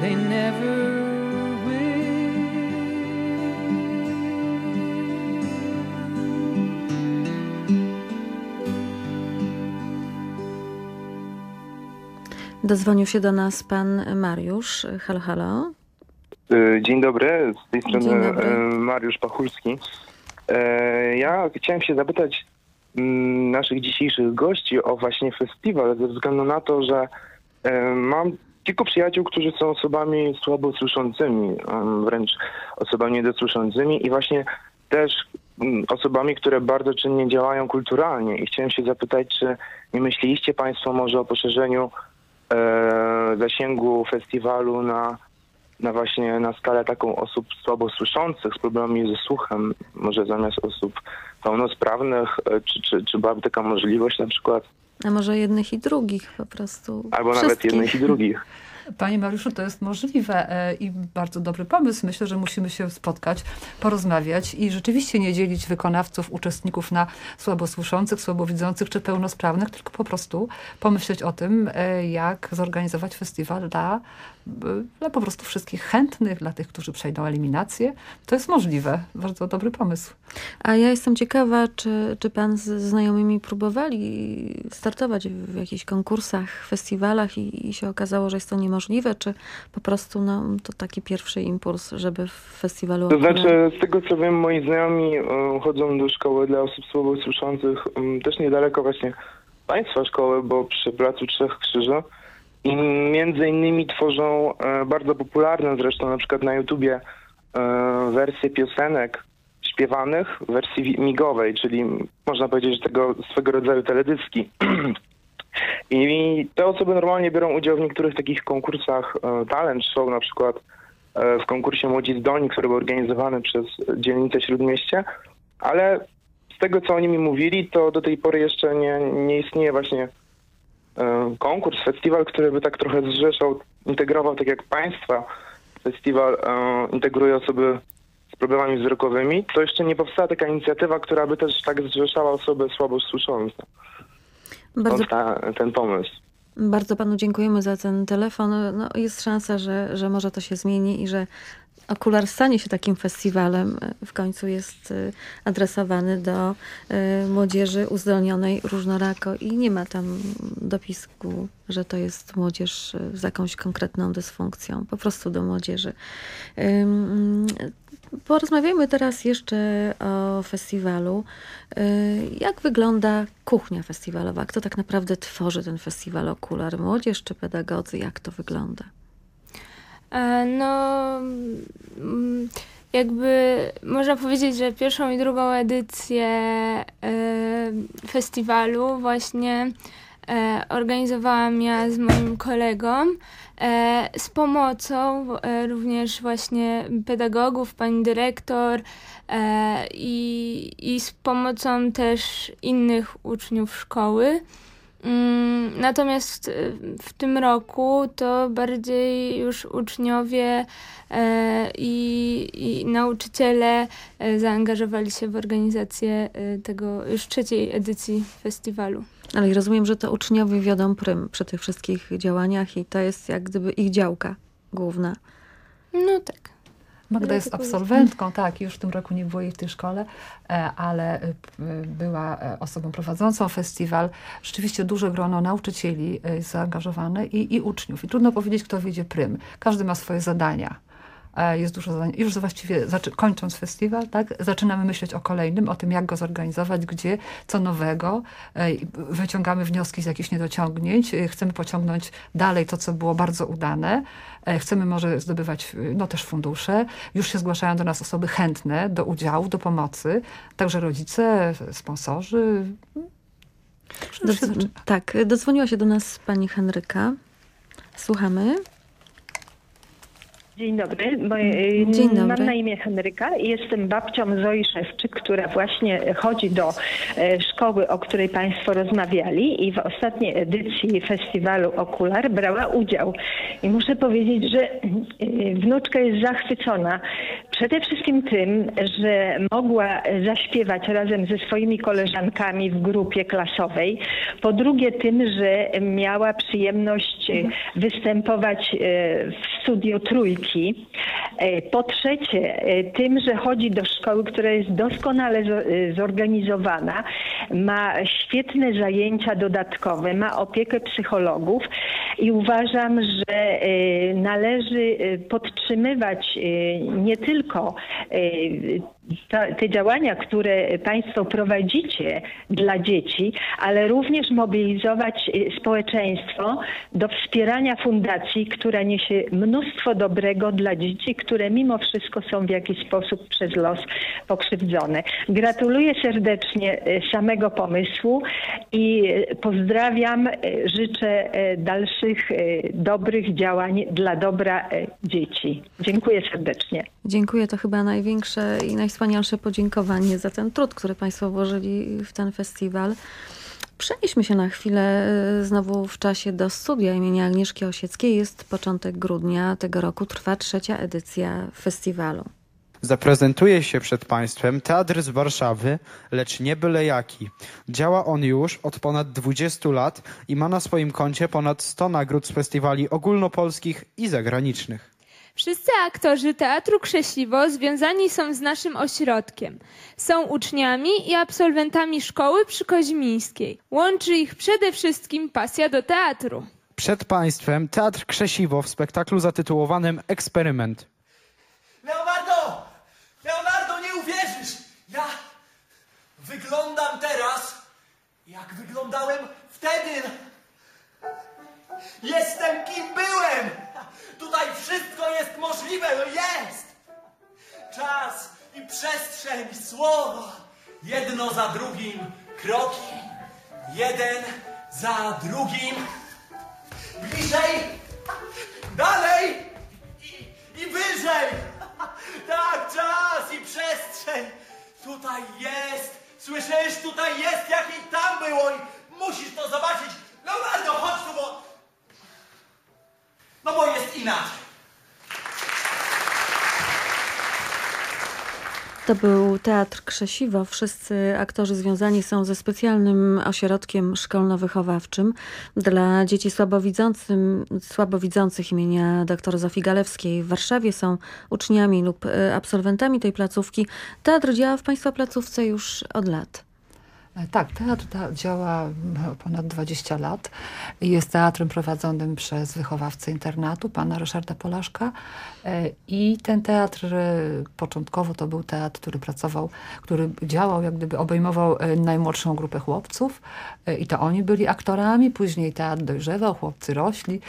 they never Dozwonił się do nas pan Mariusz. Halo, halo. Y, Dzień dobry, z tej strony y, Mariusz Pachulski. E, Ja chciałem się zapytać mm, naszych dzisiejszych gości o właśnie festiwal, ze względu na to, że e, mam kilku przyjaciół, którzy są osobami słabo słyszącymi, wręcz osobami niedosłyszącymi i właśnie też mm, osobami, które bardzo czynnie działają kulturalnie. I chciałem się zapytać, czy nie myśleliście Państwo może o poszerzeniu e, zasięgu festiwalu na na właśnie na skalę taką osób słabo słyszących z problemami ze słuchem, może zamiast osób pełnosprawnych, e, czy, czy, czy byłaby taka możliwość na przykład, A może jednych i drugich po prostu. albo nawet jednych i drugich. Panie Mariuszu, to jest możliwe e, i bardzo dobry pomysł. Myślę, że musimy się spotkać, porozmawiać i rzeczywiście nie dzielić wykonawców, uczestników na słabosłyszących, słabowidzących czy pełnosprawnych, tylko po prostu pomyśleć o tym, e, jak zorganizować festiwal dla, dla po prostu wszystkich chętnych, dla tych, którzy przejdą eliminację. To jest możliwe. Bardzo dobry pomysł. A ja jestem ciekawa, czy, czy pan z znajomymi próbowali startować w jakichś konkursach, festiwalach i, i się okazało, że jest to niemożliwe, czy po prostu no, to taki pierwszy impuls, żeby w festiwalu... To znaczy, z tego co wiem, moi znajomi e, chodzą do szkoły dla osób słabo słyszących, też niedaleko właśnie państwa szkoły, bo przy Placu Trzech Krzyży. Między innymi tworzą e, bardzo popularne zresztą na przykład na YouTubie e, wersje piosenek śpiewanych w wersji migowej, czyli można powiedzieć, tego swego rodzaju teledyski. I te osoby normalnie biorą udział w niektórych takich konkursach e, talent show, na przykład w konkursie Młodzi Zdolni, który był organizowany przez dzielnicę Śródmieście, ale z tego, co oni mi mówili, to do tej pory jeszcze nie, nie istnieje właśnie konkurs, festiwal, który by tak trochę zrzeszał, integrował tak jak państwa festiwal e, integruje osoby z problemami wzrokowymi, to jeszcze nie powstała taka inicjatywa, która by też tak zrzeszała osoby słabo słyszące. Bardzo, ta, ten pomysł. bardzo panu dziękujemy za ten telefon. No, jest szansa, że, że może to się zmieni i że Okular stanie się takim festiwalem. W końcu jest y, adresowany do y, młodzieży uzdolnionej różnorako i nie ma tam dopisku, że to jest młodzież z jakąś konkretną dysfunkcją. Po prostu do młodzieży. Porozmawiajmy teraz jeszcze o festiwalu. Jak wygląda kuchnia festiwalowa? Kto tak naprawdę tworzy ten festiwal Okular? Młodzież czy pedagodzy? Jak to wygląda? E, No, mm, jakby można powiedzieć, że pierwszą i drugą edycję e, festiwalu właśnie e, organizowałam ja z moim kolegą z pomocą również właśnie pedagogów, pani dyrektor i, i z pomocą też innych uczniów szkoły. Mm, Natomiast y, w tym roku to bardziej już uczniowie e, i, i nauczyciele e, zaangażowali się w organizację e, tego już trzeciej edycji festiwalu. Ale rozumiem, że to uczniowie wiodą prym przy tych wszystkich działaniach i to jest jak gdyby ich działka główna. No tak. Magda jest absolwentką, tak, już w tym roku nie było jej w tej szkole, e, ale e, była e, osobą prowadzącą festiwal. Rzeczywiście duże grono nauczycieli zaangażowane i, i uczniów. I trudno powiedzieć, kto wiedzie prym. Każdy ma swoje zadania. E, Jest dużo zadań. Już właściwie kończąc festiwal, tak, zaczynamy myśleć o kolejnym, o tym, jak go zorganizować, gdzie, co nowego. E, Wyciągamy wnioski z jakichś niedociągnięć. E, Chcemy pociągnąć dalej to, co było bardzo udane. Chcemy może zdobywać no, też fundusze. Już się zgłaszają do nas osoby chętne do udziału, do pomocy. Także rodzice, sponsorzy. Doz tak, dodzwoniła się do nas pani Henryka. Słuchamy. Dzień dobry. Moje, Dzień dobry. Mam na imię Henryka i jestem babcią Zoi Szewczyk, która właśnie chodzi do e, szkoły, o której Państwo rozmawiali i w ostatniej edycji festiwalu Okular brała udział. I muszę powiedzieć, że e, wnuczka jest zachwycona przede wszystkim tym, że mogła zaśpiewać razem ze swoimi koleżankami w grupie klasowej. Po drugie tym, że miała przyjemność e, występować e, w studio Trójki. E, Po trzecie, e, tym, że chodzi do szkoły, która jest doskonale e, zorganizowana, ma świetne zajęcia dodatkowe, ma opiekę psychologów i uważam, że należy podtrzymywać nie tylko te działania, które Państwo prowadzicie dla dzieci, ale również mobilizować e, społeczeństwo do wspierania fundacji, która niesie mnóstwo dobrego dla dzieci, które mimo wszystko są w jakiś sposób przez los pokrzywdzone. Gratuluję serdecznie e, samego pomysłu i e, pozdrawiam, życzę dalszych dobrych działań dla dobra dzieci. Dziękuję serdecznie. Dziękuję, to chyba największe i najwspanialsze podziękowanie za ten trud, który Państwo włożyli w ten festiwal. Przenieśmy się na chwilę e, znowu w czasie do studia imienia Agnieszki Osieckiej. Jest początek grudnia tego roku, trwa trzecia edycja festiwalu. Zaprezentuje się przed Państwem teatr z Warszawy, lecz nie byle jaki. Działa on już od ponad 20 lat i ma na swoim koncie ponad 100 nagród z festiwali ogólnopolskich i zagranicznych. Wszyscy aktorzy Teatru Krzesiwo związani są z naszym ośrodkiem. Są uczniami i absolwentami szkoły przykoźmińskiej. Łączy ich przede wszystkim pasja do teatru. Przed Państwem Teatr Krzesiwo w spektaklu zatytułowanym Eksperyment. Leonardo! Leonardo, nie uwierzysz! Ja wyglądam teraz, jak wyglądałem wtedy. Jestem kim byłem! Tutaj wszystko jest możliwe, no jest! Czas i przestrzeń, słowa. Jedno za drugim, kroki. Jeden za drugim. Bliżej, dalej i, i wyżej. Tak, czas i przestrzeń. Tutaj jest. Słyszysz? Tutaj jest, jak i tam było. I musisz to zobaczyć. Leonardo, chodź tu, bo... No bo jest inaczej. To był Teatr Krzesiwa. Wszyscy aktorzy związani są ze specjalnym ośrodkiem szkolno-wychowawczym dla dzieci słabowidzących imienia dr Zofii Galewskiej w Warszawie. Są uczniami lub y, absolwentami tej placówki. Teatr działa w Państwa placówce już od lat. Tak, teatr działa ponad 20 lat. Jest teatrem prowadzonym przez wychowawcę internatu, pana Ryszarda Polaszka. E, I ten teatr e, początkowo to był teatr, który pracował, który działał, jak gdyby obejmował e, najmłodszą grupę chłopców. I to oni byli aktorami. Później teatr dojrzewał, chłopcy rośli,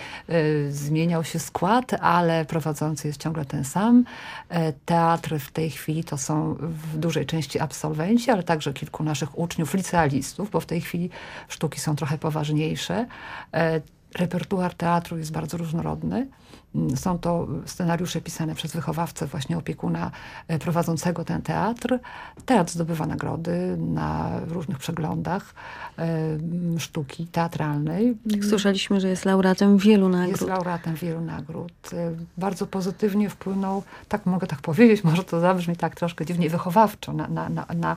zmieniał się skład, ale prowadzący jest ciągle ten sam. Teatr w tej chwili to są w dużej części absolwenci, ale także kilku naszych uczniów licealistów, bo w tej chwili sztuki są trochę poważniejsze. E, repertuar teatru jest bardzo różnorodny. Mm, są to scenariusze pisane przez wychowawcę, właśnie opiekuna e, prowadzącego ten teatr. Teatr zdobywa nagrody na różnych przeglądach e, sztuki teatralnej. Słyszeliśmy, że jest laureatem wielu nagród. Jest laureatem wielu nagród. E, bardzo pozytywnie wpłynął, tak mogę tak powiedzieć, może to zabrzmi tak troszkę dziwnie, wychowawczo na, na, na, na,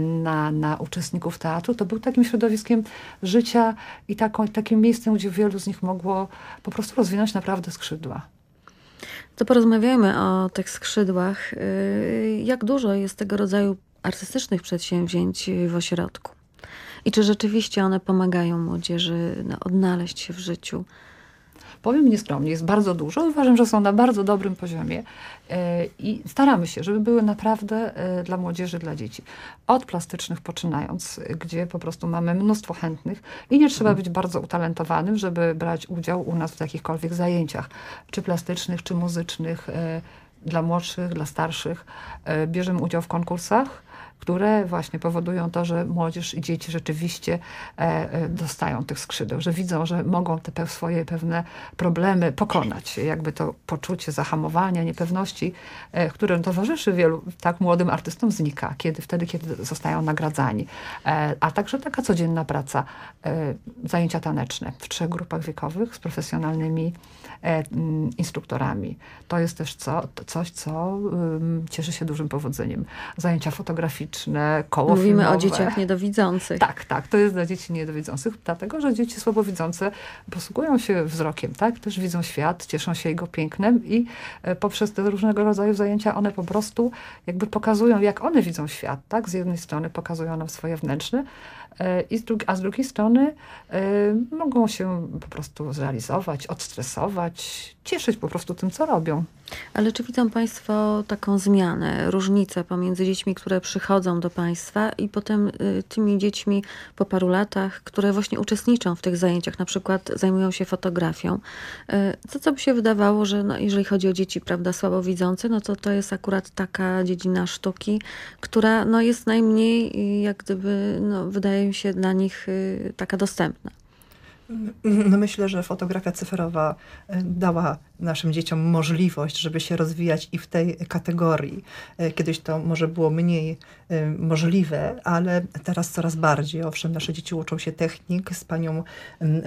na, na uczestników teatru. To był takim środowiskiem życia i taką, takim miejscem, gdzie wielu z nich mogło po prostu rozwinąć naprawdę skrzydła skrzydła. To porozmawiajmy o tych skrzydłach. Y, jak dużo jest tego rodzaju artystycznych przedsięwzięć w ośrodku? I czy rzeczywiście one pomagają młodzieży no, odnaleźć się w życiu? Powiem nieskromnie, jest bardzo dużo. Uważam, że są na bardzo dobrym poziomie e, i staramy się, żeby były naprawdę e, dla młodzieży, dla dzieci. Od plastycznych poczynając, gdzie po prostu mamy mnóstwo chętnych i nie trzeba być bardzo utalentowanym, żeby brać udział u nas w jakichkolwiek zajęciach, czy plastycznych, czy muzycznych, e, dla młodszych, dla starszych. Bierzemy udział w konkursach które właśnie powodują to, że młodzież i dzieci rzeczywiście e, e, dostają tych skrzydeł, że widzą, że mogą te swoje pewne problemy pokonać. Jakby to poczucie zahamowania, niepewności, e, które towarzyszy wielu tak młodym artystom znika, kiedy, wtedy, kiedy zostają nagradzani. A także taka codzienna praca, zajęcia taneczne w trzech grupach wiekowych z profesjonalnymi instruktorami. To jest też co, coś, co cieszy się dużym powodzeniem. Zajęcia fotograficzne, graficzne, koło Mówimy filmowe. o dzieciach niedowidzących. Tak, tak. To jest dla dzieci niedowidzących, dlatego, że dzieci słabowidzące posługują się wzrokiem, tak? Też widzą świat, cieszą się jego pięknem i e, poprzez te różnego rodzaju zajęcia one po prostu jakby pokazują, jak one widzą świat, tak? Z jednej strony pokazują nam swoje wnętrzne, E, a z drugiej strony y, mogą się po prostu zrealizować, odstresować, cieszyć po prostu tym, co robią. Ale czy widzą Państwo taką zmianę, różnicę pomiędzy dziećmi, które przychodzą do Państwa i potem y, tymi dziećmi po paru latach, które właśnie uczestniczą w tych zajęciach, na przykład zajmują się fotografią? Y, co, co by się wydawało, że no, jeżeli chodzi o dzieci, prawda, słabowidzące, no to to jest akurat taka dziedzina sztuki, która no, jest najmniej jak gdyby, no, wydaje mi się dla nich taka dostępna. No myślę, że fotografia cyfrowa dała naszym dzieciom możliwość, żeby się rozwijać i w tej kategorii. E, kiedyś to może było mniej e, możliwe, ale teraz coraz bardziej. Owszem, nasze dzieci uczą się technik z panią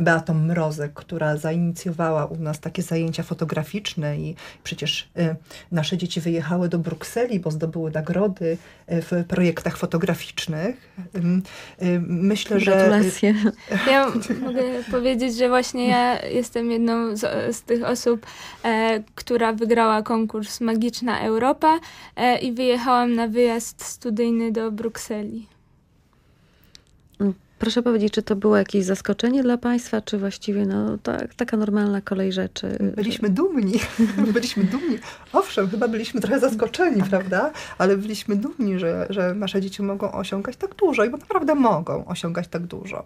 Beatą Mrozek, która zainicjowała u nas takie zajęcia fotograficzne i przecież e, nasze dzieci wyjechały do Brukseli, bo zdobyły nagrody w projektach fotograficznych. Myślę, Gratulacje. że... Ja mogę powiedzieć, że właśnie ja jestem jedną z, z tych osób, e, która wygrała konkurs Magiczna Europa e, i wyjechałam na wyjazd studyjny do Brukseli. Proszę powiedzieć, czy to było jakieś zaskoczenie dla Państwa, czy właściwie no, tak, taka normalna kolej rzeczy? Byliśmy że... dumni. byliśmy dumni. Owszem, chyba byliśmy trochę zaskoczeni, prawda? Ale byliśmy dumni, że, że nasze dzieci mogą osiągać tak dużo i bo naprawdę mogą osiągać tak dużo.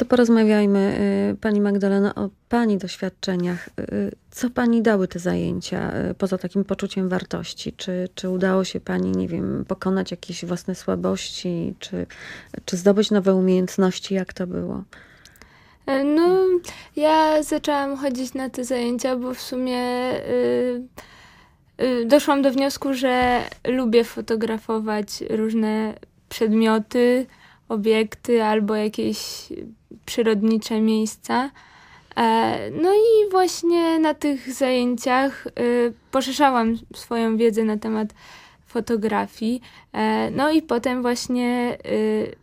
To porozmawiajmy, y, Pani Magdalena, o Pani doświadczeniach. Y, co Pani dały te zajęcia, y, poza takim poczuciem wartości? Czy, czy udało się Pani, nie wiem, pokonać jakieś własne słabości, czy, czy zdobyć nowe umiejętności? Jak to było? E, no, ja zaczęłam chodzić na te zajęcia, bo w sumie doszłam do wniosku, że lubię fotografować różne przedmioty, obiekty albo jakieś przyrodnicze miejsca. E, no i właśnie na tych zajęciach y, poszerzałam swoją wiedzę na temat fotografii. E, no i potem właśnie y,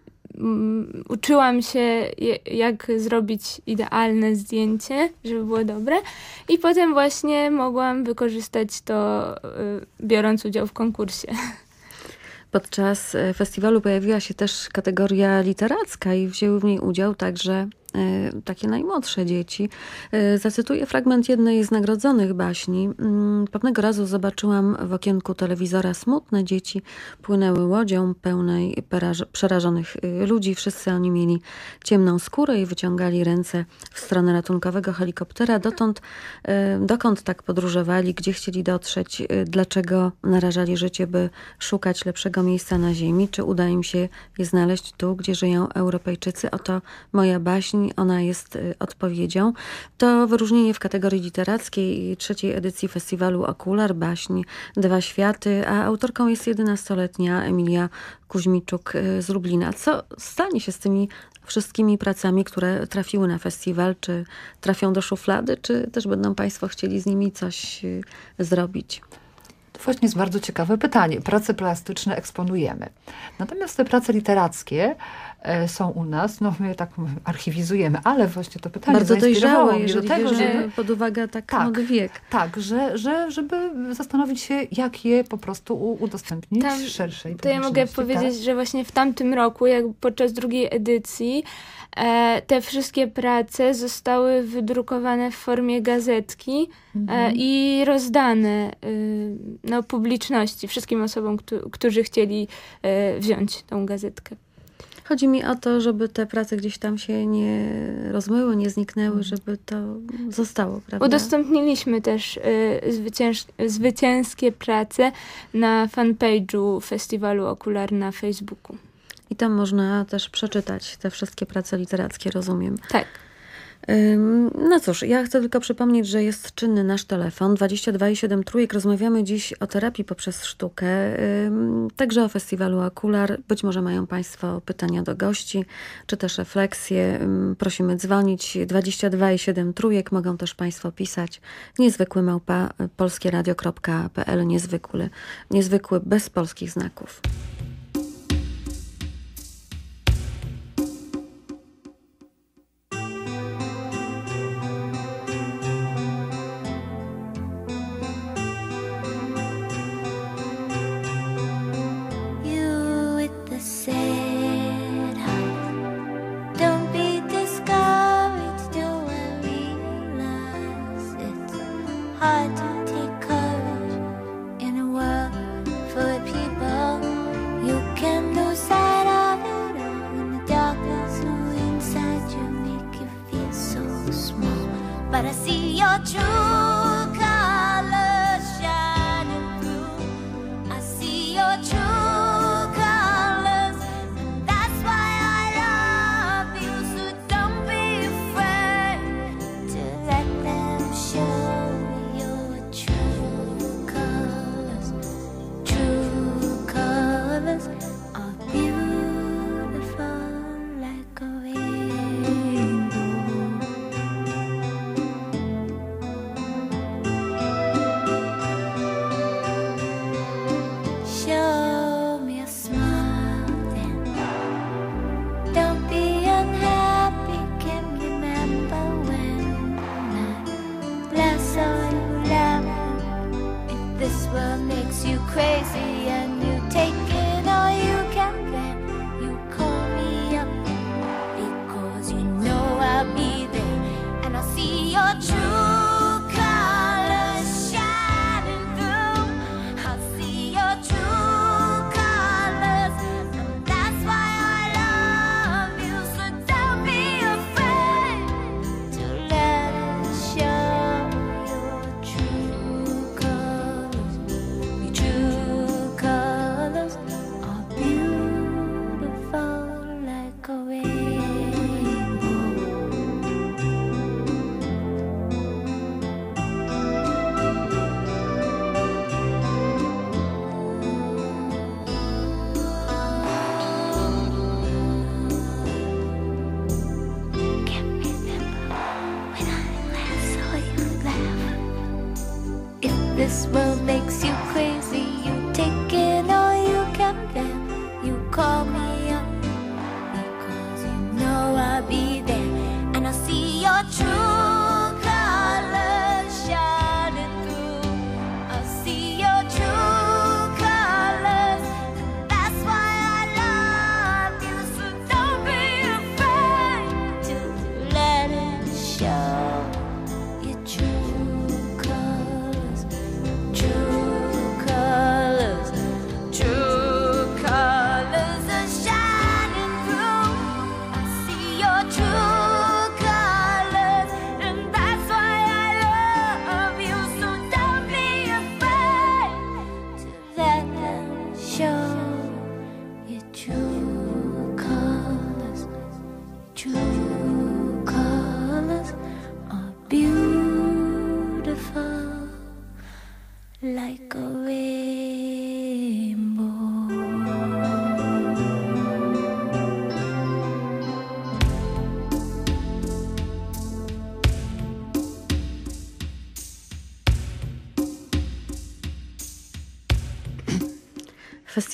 uczyłam się, jak zrobić idealne zdjęcie, żeby było dobre. I potem właśnie mogłam wykorzystać to, y, biorąc udział w konkursie. Podczas e, festiwalu pojawiła się też kategoria literacka i wzięły w niej udział także takie najmłodsze dzieci. E, Zacytuję fragment jednej z nagrodzonych baśni. Mm, Pewnego razu zobaczyłam w okienku telewizora smutne dzieci. Płynęły łodzią pełnej przerażonych y, ludzi. Wszyscy oni mieli ciemną skórę i wyciągali ręce w stronę ratunkowego helikoptera. Dotąd, e, dokąd tak podróżowali, gdzie chcieli dotrzeć, dlaczego narażali życie, by szukać lepszego miejsca na ziemi, czy uda im się je znaleźć tu, gdzie żyją Europejczycy. Oto moja baśń, ona jest y, odpowiedzią. To wyróżnienie w kategorii literackiej trzeciej edycji festiwalu Okular, baśń Dwa Światy, a autorką jest 11-letnia Emilia Kuźmiczuk y, z Lublina. Co stanie się z tymi wszystkimi pracami, które trafiły na festiwal? Czy trafią do szuflady, czy też będą Państwo chcieli z nimi coś y, zrobić? To właśnie jest bardzo ciekawe pytanie. Prace plastyczne eksponujemy. Natomiast te prace literackie są u nas, no my tak archiwizujemy, ale właśnie to pytanie Bardzo dojrzałe, mnie do jeżeli tego, bierzemy żeby, pod uwagę tak, Tak. młody wiek. tak że, że, żeby zastanowić się, jak je po prostu udostępnić Tam- szerszej To ja mogę powiedzieć, tak? że właśnie w tamtym roku, jak podczas drugiej edycji, e, te wszystkie prace zostały wydrukowane w formie gazetki e, Mhm. i rozdane y, no, publiczności, wszystkim osobom, któ- którzy chcieli e, wziąć tą gazetkę. Chodzi mi o to, żeby te prace gdzieś tam się nie rozmyły, nie zniknęły, żeby to zostało, prawda? Udostępniliśmy też y, zwycięż- zwycięskie prace na fanpage'u Festiwalu Okular na Facebooku. I tam można też przeczytać te wszystkie prace literackie, rozumiem. Tak. No cóż, ja chcę tylko przypomnieć, że jest czynny nasz telefon 22,7 trójek. Rozmawiamy dziś o terapii poprzez sztukę, także o festiwalu Okular. Być może mają Państwo pytania do gości, czy też refleksje. Prosimy dzwonić 22,7 trójek. Mogą też Państwo pisać niezwykły małpa polskieradio.pl niezwykły, niezwykły bez polskich znaków.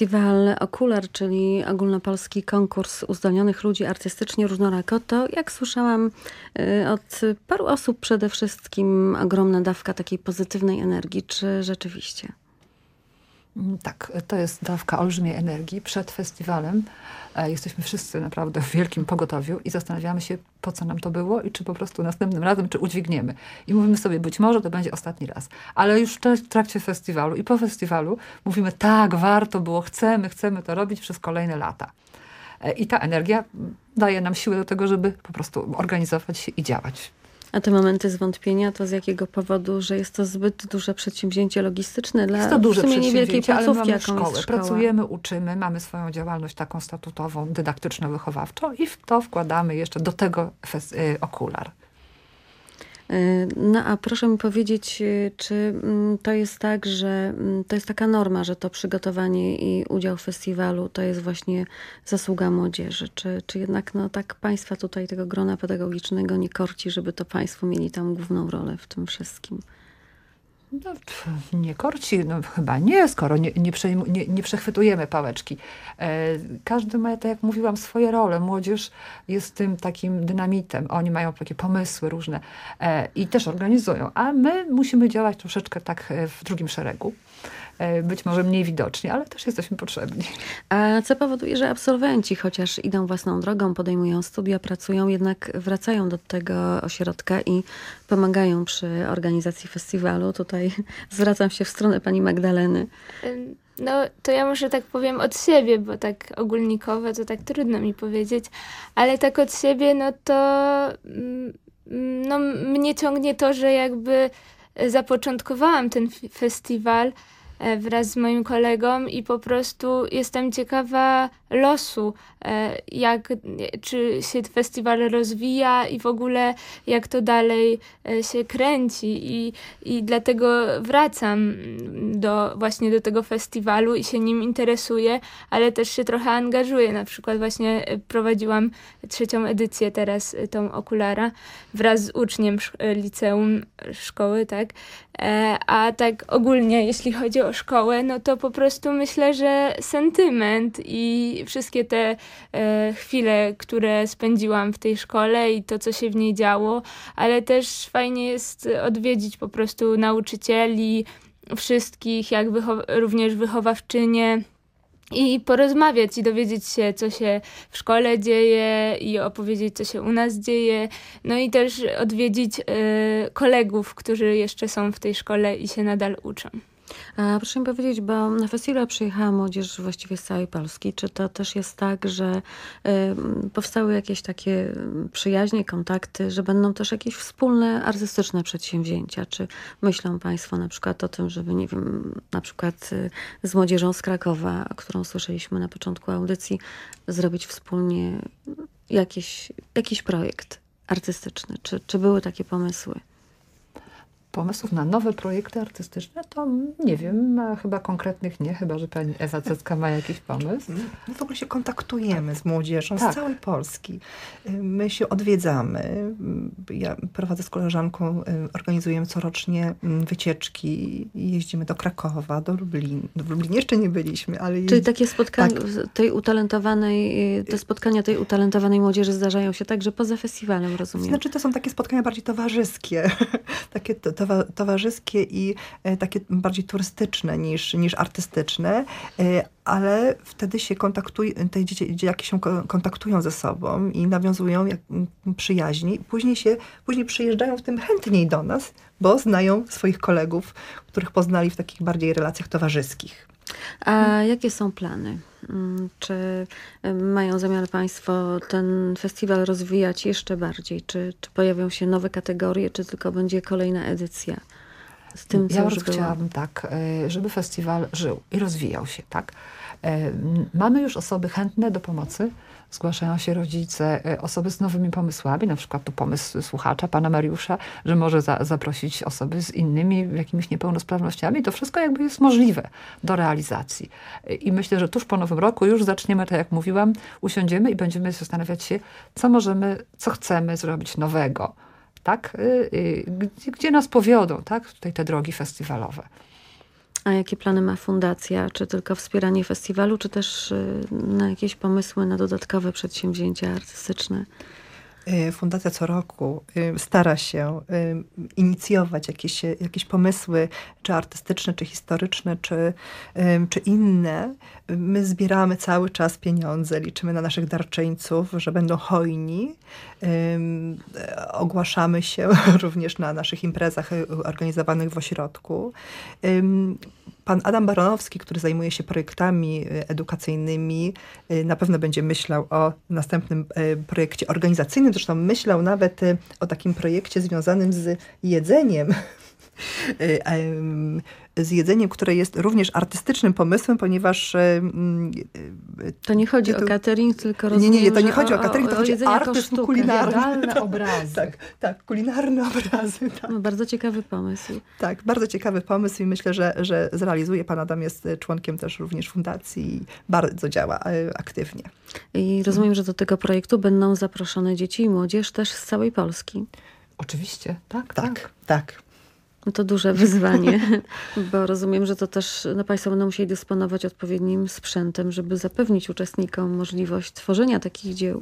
Festiwal Okular, czyli ogólnopolski konkurs uzdolnionych ludzi artystycznie różnorako, to jak słyszałam y, od paru osób przede wszystkim ogromna dawka takiej pozytywnej energii. Czy rzeczywiście? Mm, Tak, to jest dawka olbrzymiej energii. Przed festiwalem jesteśmy wszyscy naprawdę w wielkim pogotowiu i zastanawiamy się, po co nam to było i czy po prostu następnym razem, czy udźwigniemy. I mówimy sobie, być może to będzie ostatni raz. Ale już w tra- w trakcie festiwalu i po festiwalu mówimy, tak, warto było, chcemy, chcemy to robić przez kolejne lata. E, I ta energia daje nam siłę do tego, żeby po prostu organizować się i działać. A te momenty zwątpienia to z jakiego powodu, że jest to zbyt duże przedsięwzięcie logistyczne dla Jest to duże w sumie niewielkiej placówki, jaką szkołę. jest szkoła. Pracujemy, uczymy, mamy swoją działalność taką statutową, dydaktyczno-wychowawczą i w to wkładamy jeszcze do tego y, okular. Y, No a proszę mi powiedzieć, y, czy mm, to jest tak, że mm, to jest taka norma, że to przygotowanie i udział w festiwalu to jest właśnie zasługa młodzieży? Czy, czy jednak no, tak państwa tutaj tego grona pedagogicznego nie korci, żeby to państwo mieli tam główną rolę w tym wszystkim? No, nie korci, no chyba nie, skoro nie, nie, nie, nie przechwytujemy pałeczki. E, każdy ma, tak jak mówiłam, swoje role. Młodzież jest tym takim dynamitem. Oni mają takie pomysły różne e, i też organizują, a my musimy działać troszeczkę tak e, w drugim szeregu. E, być może mniej widoczni, ale też jesteśmy potrzebni. A co powoduje, że absolwenci, chociaż idą własną drogą, podejmują studia, pracują, jednak wracają do tego ośrodka i pomagają przy organizacji festiwalu? Tutaj zwracam się w stronę pani Magdaleny. No, to ja może tak powiem od siebie, bo tak ogólnikowo to tak trudno mi powiedzieć, ale tak od siebie, no to mm, no, mnie ciągnie to, że jakby zapoczątkowałam ten festiwal wraz z moim kolegą i po prostu jestem ciekawa losu, e, jak, czy się festiwal rozwija i w ogóle jak to dalej e, się kręci i, i dlatego wracam do, właśnie do tego festiwalu i się nim interesuję, ale też się trochę angażuję. Na przykład właśnie e, prowadziłam trzecią edycję teraz e, tą okulara wraz z uczniem e, liceum e, szkoły, tak. E, A tak ogólnie, jeśli chodzi o szkołę, no to po prostu myślę, że sentyment i wszystkie te e, chwile, które spędziłam w tej szkole i to, co się w niej działo, ale też fajnie jest odwiedzić po prostu nauczycieli, wszystkich, jak wychow- również wychowawczynie i porozmawiać i dowiedzieć się, co się w szkole dzieje i opowiedzieć, co się u nas dzieje. No i też odwiedzić e, kolegów, którzy jeszcze są w tej szkole i się nadal uczą. Proszę mi powiedzieć, bo na festiwal przyjechała młodzież właściwie z całej Polski. Czy to też jest tak, że powstały jakieś takie przyjaźnie, kontakty, że będą też jakieś wspólne artystyczne przedsięwzięcia? Czy myślą Państwo na przykład o tym, żeby, nie wiem, na przykład y, z młodzieżą z Krakowa, którą słyszeliśmy na początku audycji, zrobić wspólnie jakiś, jakiś projekt artystyczny? Czy, czy były takie pomysły? Pomysłów na nowe projekty artystyczne to nie wiem, chyba konkretnych nie, chyba że pani Ewa Cecka ma jakiś pomysł. My w ogóle się kontaktujemy z młodzieżą Tak. z całej Polski. My się odwiedzamy. Ja prowadzę z koleżanką, y, organizujemy corocznie y, wycieczki. Jeździmy do Krakowa, do Lublin. W Lublinie jeszcze nie byliśmy, ale... Czyli jeździ- takie spotkania Tak. tej utalentowanej, y, te spotkania tej utalentowanej młodzieży zdarzają się także poza festiwalem, rozumiem. Znaczy to są takie spotkania bardziej towarzyskie. takie to, towa- towarzyskie i e, takie bardziej turystyczne niż, niż artystyczne. E, ale wtedy się kontaktują, te dzieci, dzieciaki się ko- kontaktują ze sobą i nawiązują przyjaźni. Później, się, później przyjeżdżają w tym chętniej do nas, bo znają swoich kolegów, których poznali w takich bardziej relacjach towarzyskich. A jakie są plany? Mm, Czy mają zamiar Państwo ten festiwal rozwijać jeszcze bardziej? Czy, czy pojawią się nowe kategorie, czy tylko będzie kolejna edycja z tym, ja już bardzo chciałabym tak, e, żeby festiwal żył i rozwijał się, tak. E, Mamy już osoby chętne do pomocy, zgłaszają się rodzice, e, osoby z nowymi pomysłami, na przykład tu pomysł słuchacza, pana Mariusza, że może za, zaprosić osoby z innymi jakimiś niepełnosprawnościami. To wszystko jakby jest możliwe do realizacji. I myślę, że tuż po nowym roku już zaczniemy, tak jak mówiłam, usiądziemy i będziemy zastanawiać się, co możemy, co chcemy zrobić nowego tak? Y, y, gdzie nas powiodą, tak? Tutaj te drogi festiwalowe. A jakie plany ma fundacja? Czy tylko wspieranie festiwalu, czy też y, na jakieś pomysły na dodatkowe przedsięwzięcia artystyczne? Y, Fundacja co roku y, stara się y, inicjować jakieś, jakieś pomysły, czy artystyczne, czy historyczne, czy, czy inne. My zbieramy cały czas pieniądze, liczymy na naszych darczyńców, że będą hojni. Ogłaszamy się również na naszych imprezach organizowanych w ośrodku. Pan Adam Baronowski, który zajmuje się projektami y, edukacyjnymi, y, na pewno będzie myślał o następnym y, projekcie organizacyjnym. Zresztą myślał nawet o takim projekcie związanym z jedzeniem. Y, Z jedzeniem, które jest również artystycznym pomysłem, ponieważ. y, y, To nie chodzi tytuł- o catering, tylko nie, rozumiem, nie, nie, to nie chodzi o catering, to chodzi o jedzenie jako artyzm kulinarny. Jadalne obrazy. tak, tak, kulinarne obrazy. Tak. No, bardzo ciekawy pomysł. Tak, bardzo ciekawy pomysł i myślę, że, że zrealizuje. Pan Adam jest członkiem też również fundacji i bardzo działa aktywnie. I rozumiem, że do tego projektu będą zaproszone dzieci i młodzież też z całej Polski. Oczywiście, tak, tak. Tak. No to duże wyzwanie, bo rozumiem, że to też no, Państwo będą musieli dysponować odpowiednim sprzętem, żeby zapewnić uczestnikom możliwość tworzenia takich dzieł.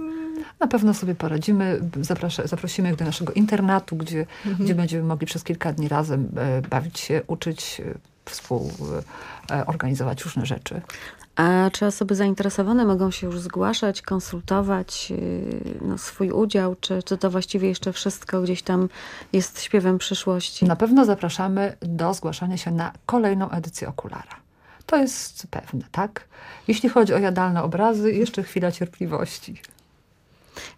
Na pewno sobie poradzimy. Zaprasza, zaprosimy ich do naszego internatu, gdzie, Mhm. gdzie będziemy mogli przez kilka dni razem e, bawić się, uczyć, e, współorganizować różne rzeczy. A czy osoby zainteresowane mogą się już zgłaszać, konsultować no, swój udział, czy, czy to właściwie jeszcze wszystko gdzieś tam jest śpiewem przyszłości? Na pewno zapraszamy do zgłaszania się na kolejną edycję Okulara. To jest pewne, tak? Jeśli chodzi o jadalne obrazy, jeszcze chwila cierpliwości.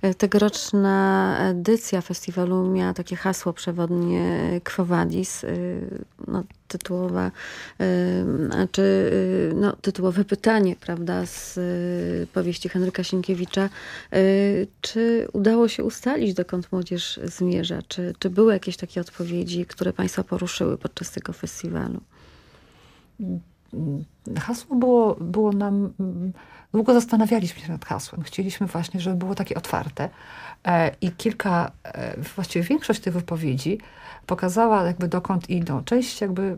E, Tegoroczna edycja festiwalu miała takie hasło przewodnie Quo Vadis, y, no, tytułowa, y, czy y, no, tytułowe pytanie, prawda, z powieści Henryka Sienkiewicza. Czy udało się ustalić, dokąd młodzież zmierza? Czy, czy były jakieś takie odpowiedzi, które Państwa poruszyły podczas tego festiwalu? Hasło było, było nam. Długo zastanawialiśmy się nad hasłem. Chcieliśmy właśnie, żeby było takie otwarte. E, I kilka, e, właściwie większość tych wypowiedzi pokazała, jakby dokąd idą. Część, jakby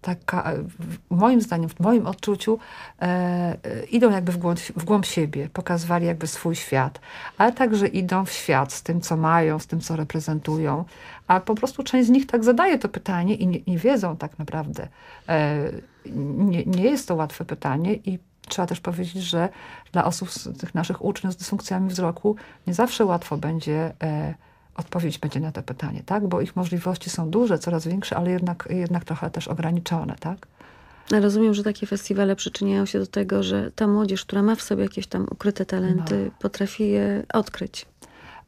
taka, e, moim zdaniem, w moim odczuciu, e, idą jakby w głąb, w głąb siebie, pokazywali jakby swój świat, ale także idą w świat z tym, co mają, z tym, co reprezentują. A po prostu część z nich tak zadaje to pytanie i nie, nie wiedzą tak naprawdę. E, nie, nie jest to łatwe pytanie i trzeba też powiedzieć, że dla osób, tych naszych uczniów z dysfunkcjami wzroku, nie zawsze łatwo będzie e, odpowiedź będzie na to pytanie, tak? Bo ich możliwości są duże, coraz większe, ale jednak, jednak trochę też ograniczone, tak? Rozumiem, że takie festiwale przyczyniają się do tego, że ta młodzież, która ma w sobie jakieś tam ukryte talenty, potrafi je odkryć.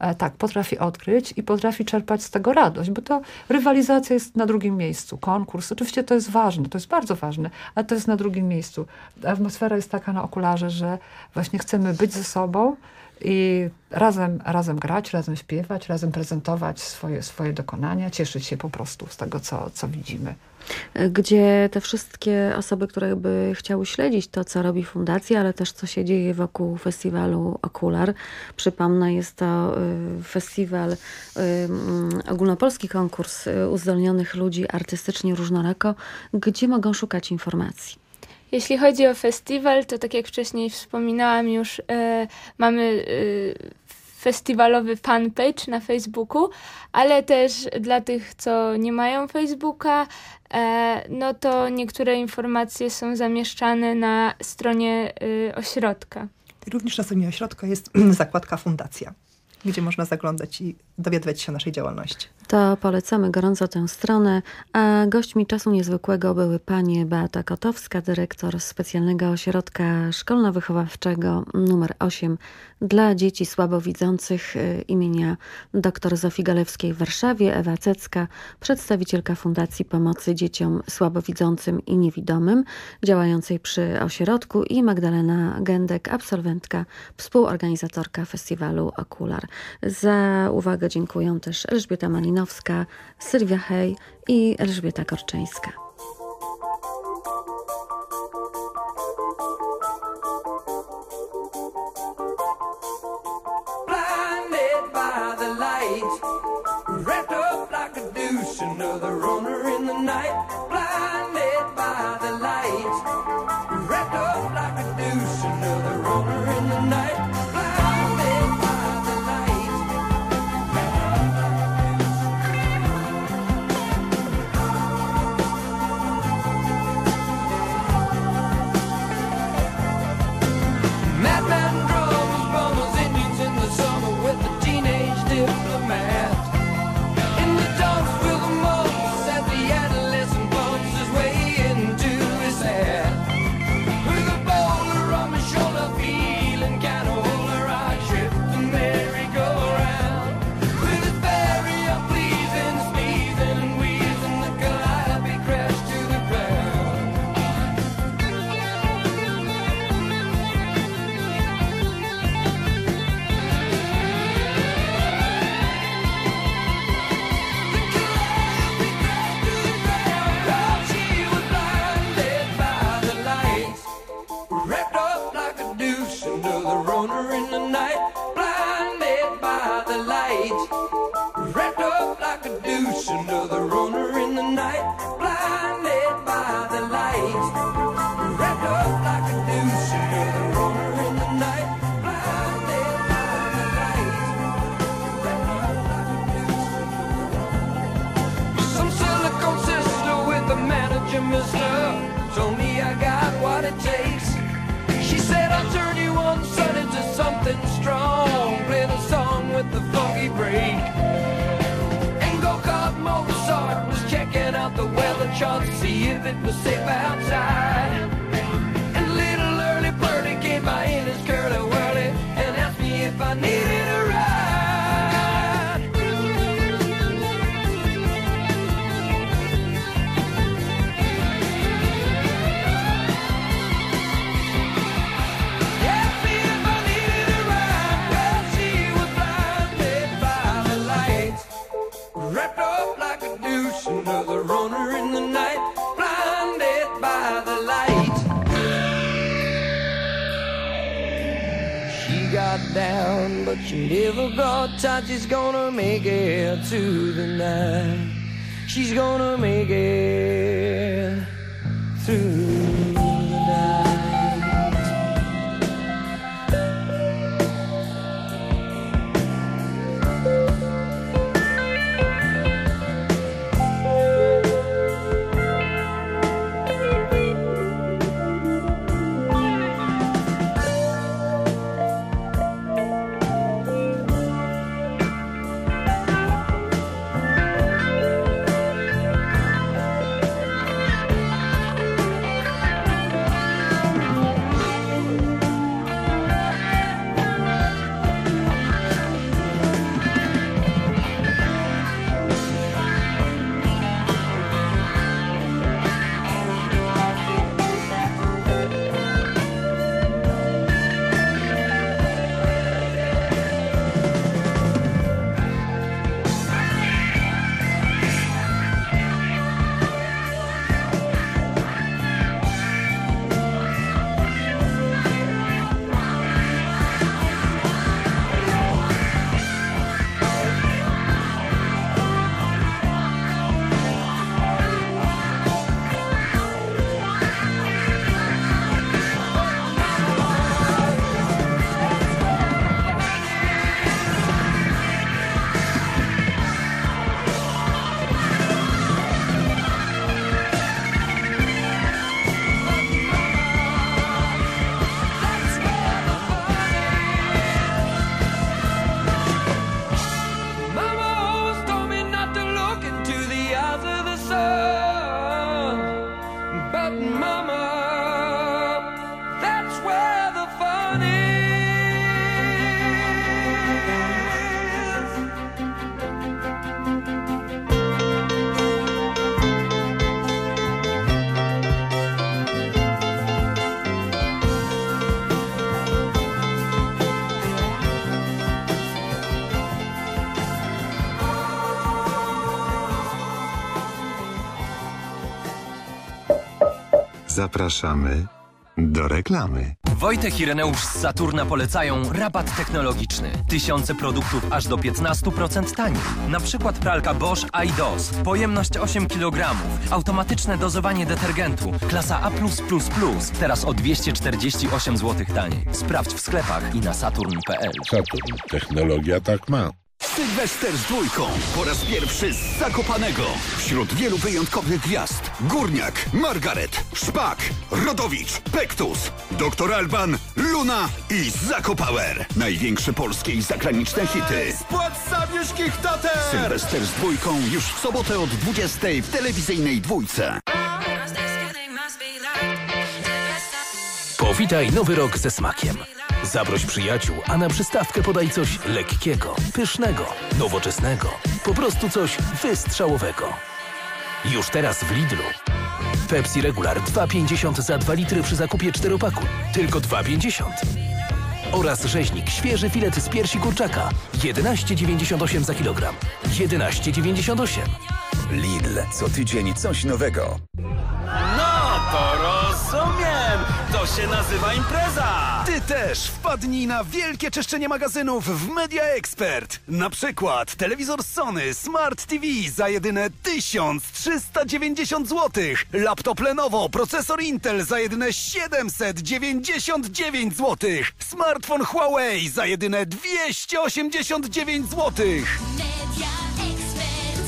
E, tak, potrafi odkryć i potrafi czerpać z tego radość, bo to rywalizacja jest na drugim miejscu. Konkurs, oczywiście to jest ważne, to jest bardzo ważne, ale to jest na drugim miejscu. Atmosfera jest taka na okularze, że właśnie chcemy być ze sobą i razem, razem grać, razem śpiewać, razem prezentować swoje, swoje dokonania, cieszyć się po prostu z tego, co, co widzimy. Gdzie te wszystkie osoby, które by chciały śledzić to, co robi fundacja, ale też co się dzieje wokół festiwalu Okular. Przypomnę, jest to y, festiwal, y, mm, ogólnopolski konkurs y, uzdolnionych ludzi artystycznie różnorako. Gdzie mogą szukać informacji? Jeśli chodzi o festiwal, to tak jak wcześniej wspominałam już, mamy festiwalowy fanpage na Facebooku, ale też dla tych, co nie mają Facebooka, e, no to niektóre informacje są zamieszczane na stronie e, ośrodka. Również na stronie ośrodka jest zakładka Fundacja, gdzie można zaglądać i dowiadywać się o naszej działalności. To polecamy gorąco tę stronę, a gośćmi czasu niezwykłego były panie Beata Kotowska, dyrektor specjalnego ośrodka szkolno-wychowawczego numer 8 dla dzieci słabowidzących y, imienia dr Zofii Galewskiej w Warszawie, Ewa Cecka, przedstawicielka Fundacji Pomocy Dzieciom Słabowidzącym i Niewidomym, działającej przy ośrodku i Magdalena Gędek, absolwentka, współorganizatorka festiwalu Okular. Za uwagę dziękuję też Elżbieta Malinowska, Sylwia Hej i Elżbieta Korczyńska. It was safe outside. Down, but she never got tight. She's gonna make it to the night. She's gonna make it through Zapraszamy do reklamy. Wojtek i Reneusz z Saturna polecają rabat technologiczny. Tysiące produktów aż do 15% taniej. Na przykład pralka Bosch iDOS. Pojemność 8 kg. Automatyczne dozowanie detergentu. Klasa A+++. Teraz o 248 zł taniej. Sprawdź w sklepach i na saturn.pl. Saturn. Technologia tak ma. Sylwester z dwójką. Po raz pierwszy z Zakopanego. Wśród wielu wyjątkowych gwiazd. Górniak, Margaret, Szpak, Rodowicz, Pektus, Doktor Alban, Luna i Zakopower. Największe polskie i zagraniczne hity. Spłat zawieszkich tater! Sylwester z dwójką już w sobotę od 20 w telewizyjnej dwójce. Powitaj nowy rok ze smakiem. Zaproś przyjaciół, a na przystawkę podaj coś lekkiego, pysznego, nowoczesnego. Po prostu coś wystrzałowego. Już teraz w Lidlu. Pepsi Regular 2,50 za 2 litry przy zakupie 4 paku. Tylko 2,50. Oraz rzeźnik świeży filet z piersi kurczaka 11,98 za kilogram. 11,98. Lidl. Co tydzień coś nowego. No to rozumiem! To się nazywa impreza! Ty też wpadnij na wielkie czyszczenie magazynów w Media Expert. Na przykład telewizor Sony Smart TV za jedyne 1390 zł. Laptop Lenovo, procesor Intel za jedyne 799 zł. Smartfon Huawei za jedyne 289 zł. Media Expert.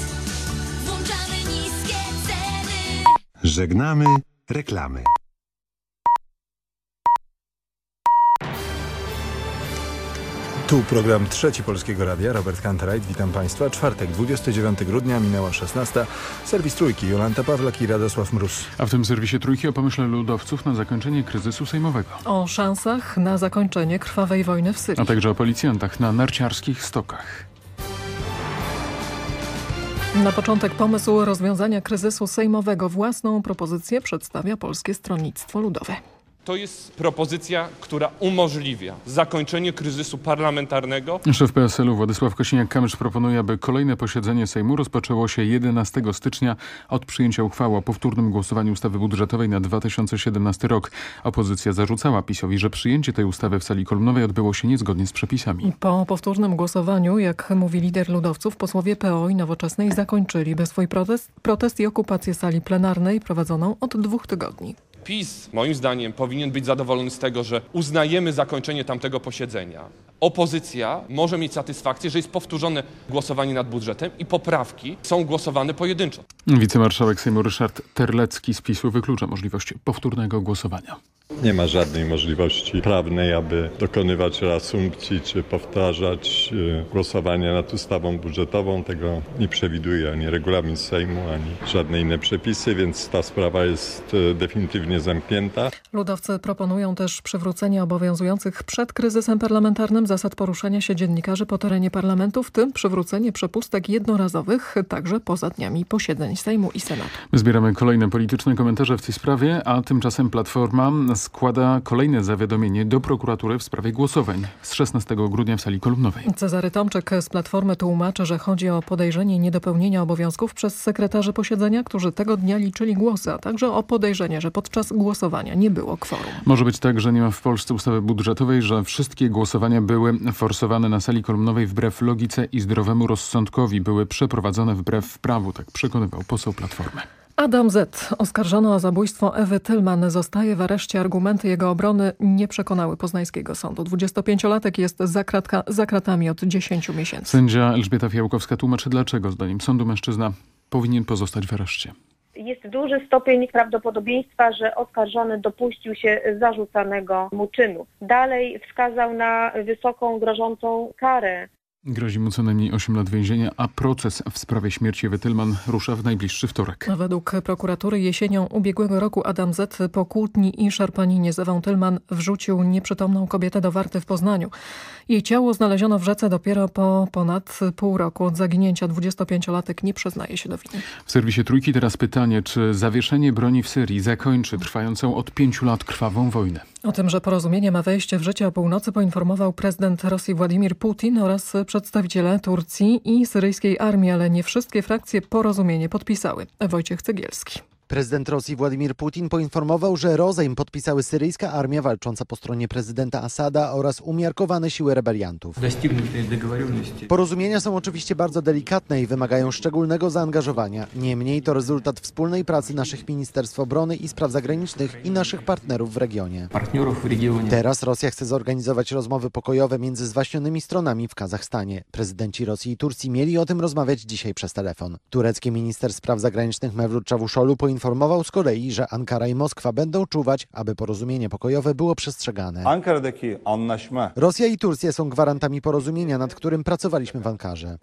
Włączamy niskie ceny. Żegnamy reklamy. Tu program Trzeci Polskiego Radia, Robert Kantarajt, witam Państwa. Czwartek, 29 grudnia, minęła 16. Serwis Trójki, Jolanta Pawlak i Radosław Mróz. A w tym serwisie Trójki o pomyśle ludowców na zakończenie kryzysu sejmowego. O szansach na zakończenie krwawej wojny w Syrii. A także o policjantach na narciarskich stokach. Na początek pomysł rozwiązania kryzysu sejmowego. Własną propozycję przedstawia Polskie Stronnictwo Ludowe. To jest propozycja, która umożliwia zakończenie kryzysu parlamentarnego. Szef PSL-u Władysław Kosiniak-Kamysz proponuje, aby kolejne posiedzenie Sejmu rozpoczęło się 11 stycznia od przyjęcia uchwały o powtórnym głosowaniu ustawy budżetowej na 2017 rok. Opozycja zarzucała PiSowi, że przyjęcie tej ustawy w sali kolumnowej odbyło się niezgodnie z przepisami. Po powtórnym głosowaniu, jak mówi lider ludowców, posłowie PO i Nowoczesnej zakończyliby swój protest, protest i okupację sali plenarnej prowadzoną od dwóch tygodni. PiS, moim zdaniem, powinien być zadowolony z tego, że uznajemy zakończenie tamtego posiedzenia. Opozycja może mieć satysfakcję, że jest powtórzone głosowanie nad budżetem i poprawki są głosowane pojedynczo. Wicemarszałek Sejmu Ryszard Terlecki z PiSu wyklucza możliwość powtórnego głosowania. Nie ma żadnej możliwości prawnej, aby dokonywać reasumpcji czy powtarzać y, głosowania nad ustawą budżetową. Tego nie przewiduje ani regulamin Sejmu, ani żadne inne przepisy, więc ta sprawa jest y, definitywnie zamknięta. Ludowcy proponują też przywrócenie obowiązujących przed kryzysem parlamentarnym zasad poruszania się dziennikarzy po terenie parlamentu, w tym przywrócenie przepustek jednorazowych także poza dniami posiedzeń Sejmu i Senatu. My zbieramy kolejne polityczne komentarze w tej sprawie, a tymczasem Platforma składa kolejne zawiadomienie do prokuratury w sprawie głosowań z 16 grudnia w sali kolumnowej. Cezary Tomczyk z Platformy tłumaczy, że chodzi o podejrzenie niedopełnienia obowiązków przez sekretarzy posiedzenia, którzy tego dnia liczyli głosy, a także o podejrzenie, że podczas głosowania nie było kworum. Może być tak, że nie ma w Polsce ustawy budżetowej, że wszystkie głosowania były forsowane na sali kolumnowej wbrew logice i zdrowemu rozsądkowi, były przeprowadzone wbrew prawu, tak przekonywał poseł Platformy. Adam Z. oskarżony o zabójstwo Ewy Tylman zostaje w areszcie. Argumenty jego obrony nie przekonały poznańskiego sądu. 25-latek jest za, kratka, za kratami od 10 miesięcy. Sędzia Elżbieta Fiałkowska tłumaczy, dlaczego zdaniem sądu mężczyzna powinien pozostać w areszcie. Jest duży stopień prawdopodobieństwa, że oskarżony dopuścił się zarzucanego mu czynu. Dalej wskazał na wysoką grożącą karę Grozi mu co najmniej 8 lat więzienia, a proces w sprawie śmierci Ewy Tylman rusza w najbliższy wtorek. A według prokuratury jesienią ubiegłego roku Adam Z. po kłótni i szarpaninie z Ewą Tylman wrzucił nieprzytomną kobietę do warty w Poznaniu. Jej ciało znaleziono w rzece dopiero po ponad pół roku od zaginięcia. 25-latek nie przyznaje się do winy. W serwisie Trójki teraz pytanie, czy zawieszenie broni w Syrii zakończy trwającą od pięciu lat krwawą wojnę? O tym, że porozumienie ma wejście w życie o północy poinformował prezydent Rosji Władimir Putin oraz przedstawiciele Turcji i syryjskiej armii, ale nie wszystkie frakcje porozumienie podpisały. Wojciech Cegielski. Prezydent Rosji Władimir Putin poinformował, że rozejm podpisały syryjska armia walcząca po stronie prezydenta Asada oraz umiarkowane siły rebeliantów. Porozumienia są oczywiście bardzo delikatne i wymagają szczególnego zaangażowania. Niemniej to rezultat wspólnej pracy naszych Ministerstw Obrony i Spraw Zagranicznych i naszych partnerów w regionie. Teraz Rosja chce zorganizować rozmowy pokojowe między zwaśnionymi stronami w Kazachstanie. Prezydenci Rosji i Turcji mieli o tym rozmawiać dzisiaj przez telefon. Turecki minister spraw zagranicznych Mevlut Cavusoglu poinformował z kolei, że Ankara i Moskwa będą czuwać, aby porozumienie pokojowe było przestrzegane. Rosja i Turcja są gwarantami porozumienia, nad którym pracowaliśmy w Ankarze.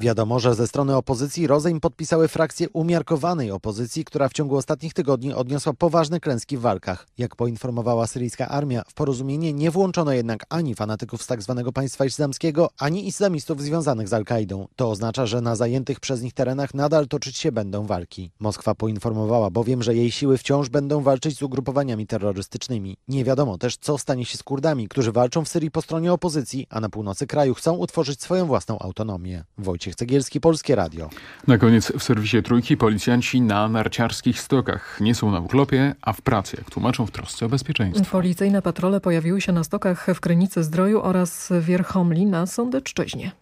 Wiadomo, że ze strony opozycji rozejm podpisały frakcje umiarkowanej opozycji, która w ciągu ostatnich tygodni odniosła poważne klęski w walkach. Jak poinformowała syryjska armia, w porozumienie nie włączono jednak ani fanatyków z tzw. Tak państwa islamskiego, ani islamistów związanych z Al-Kaidą. To oznacza, że na zajętych przez nich terenach nadal toczyć się będą walki. Moskwa poinformowała bowiem, że jej siły wciąż będą walczyć z ugrupowaniami terrorystycznymi. Nie wiadomo też, co stanie się z Kurdami, którzy walczą w Syrii po stronie opozycji, a na północy kraju chcą utworzyć swoją własną autonomię. Wojciech Cegielski, Polskie Radio. Na koniec w serwisie Trójki policjanci na narciarskich stokach nie są na urlopie, a w pracy, jak tłumaczą w trosce o bezpieczeństwo. Policyjne patrole pojawiły się na stokach w Krynicy Zdroju oraz Wierchomli na Sądeczczyźnie.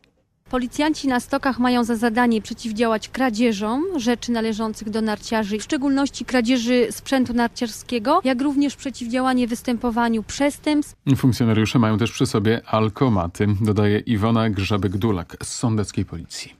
Policjanci na stokach mają za zadanie przeciwdziałać kradzieżom rzeczy należących do narciarzy, w szczególności kradzieży sprzętu narciarskiego, jak również przeciwdziałanie występowaniu przestępstw. Funkcjonariusze mają też przy sobie alkomaty, dodaje Iwona Grzebek-Dulak z sądeckiej policji.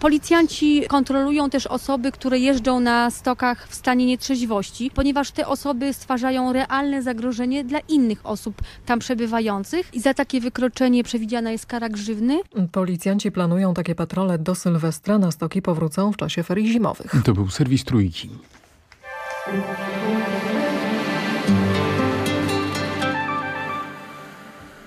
Policjanci kontrolują też osoby, które jeżdżą na stokach w stanie nietrzeźwości, ponieważ te osoby stwarzają realne zagrożenie dla innych osób tam przebywających i za takie wykroczenie przewidziana jest kara grzywny. Policjanci planują takie patrole do Sylwestra. Na stoki powrócą w czasie ferii zimowych. To był serwis Trójki.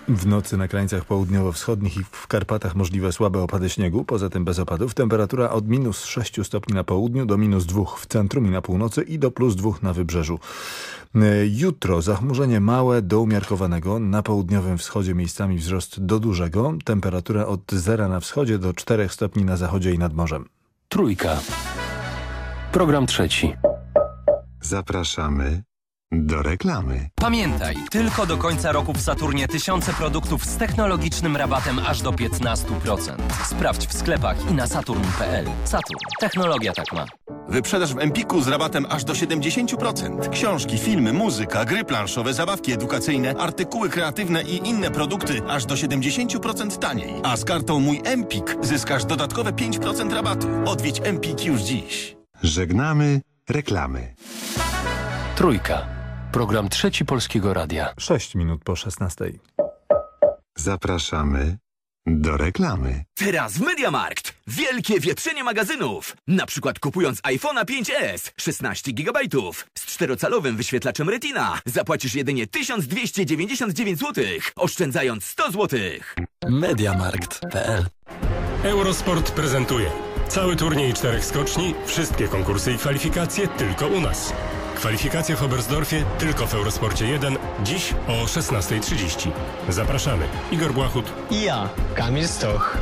W nocy na krańcach południowo-wschodnich i w Karpatach możliwe słabe opady śniegu, poza tym bez opadów. Temperatura od minus 6 stopni na południu do minus 2 w centrum i na północy i do plus 2 na wybrzeżu. Jutro zachmurzenie małe do umiarkowanego, na południowym wschodzie miejscami wzrost do dużego, temperatura od zera na wschodzie do 4 stopni na zachodzie i nad morzem. Trójka. Program trzeci. Zapraszamy do reklamy. Pamiętaj, tylko do końca roku w Saturnie tysiące produktów z technologicznym rabatem aż do 15%. Sprawdź w sklepach i na saturn.pl. Saturn. Technologia tak ma. Wyprzedaż w Empiku z rabatem aż do 70%. Książki, filmy, muzyka, gry planszowe, zabawki edukacyjne, artykuły kreatywne i inne produkty aż do 70% taniej. A z kartą Mój Empik zyskasz dodatkowe 5% rabatu. Odwiedź Empik już dziś. Żegnamy reklamy. Trójka. Program trzeci Polskiego Radia. 6 minut po 16. Zapraszamy do reklamy. Teraz w Mediamarkt. Wielkie wietrzenie magazynów. Na przykład kupując iPhone'a 5S 16 GB z czterocalowym wyświetlaczem Retina zapłacisz jedynie 1299 zł, oszczędzając 100 zł. Mediamarkt.pl Eurosport prezentuje cały turniej czterech skoczni, wszystkie konkursy i kwalifikacje tylko u nas. Kwalifikacje w Oberstdorfie tylko w Eurosporcie 1, dziś o 16.30. Zapraszamy. Igor Błachut i ja, Kamil Stoch.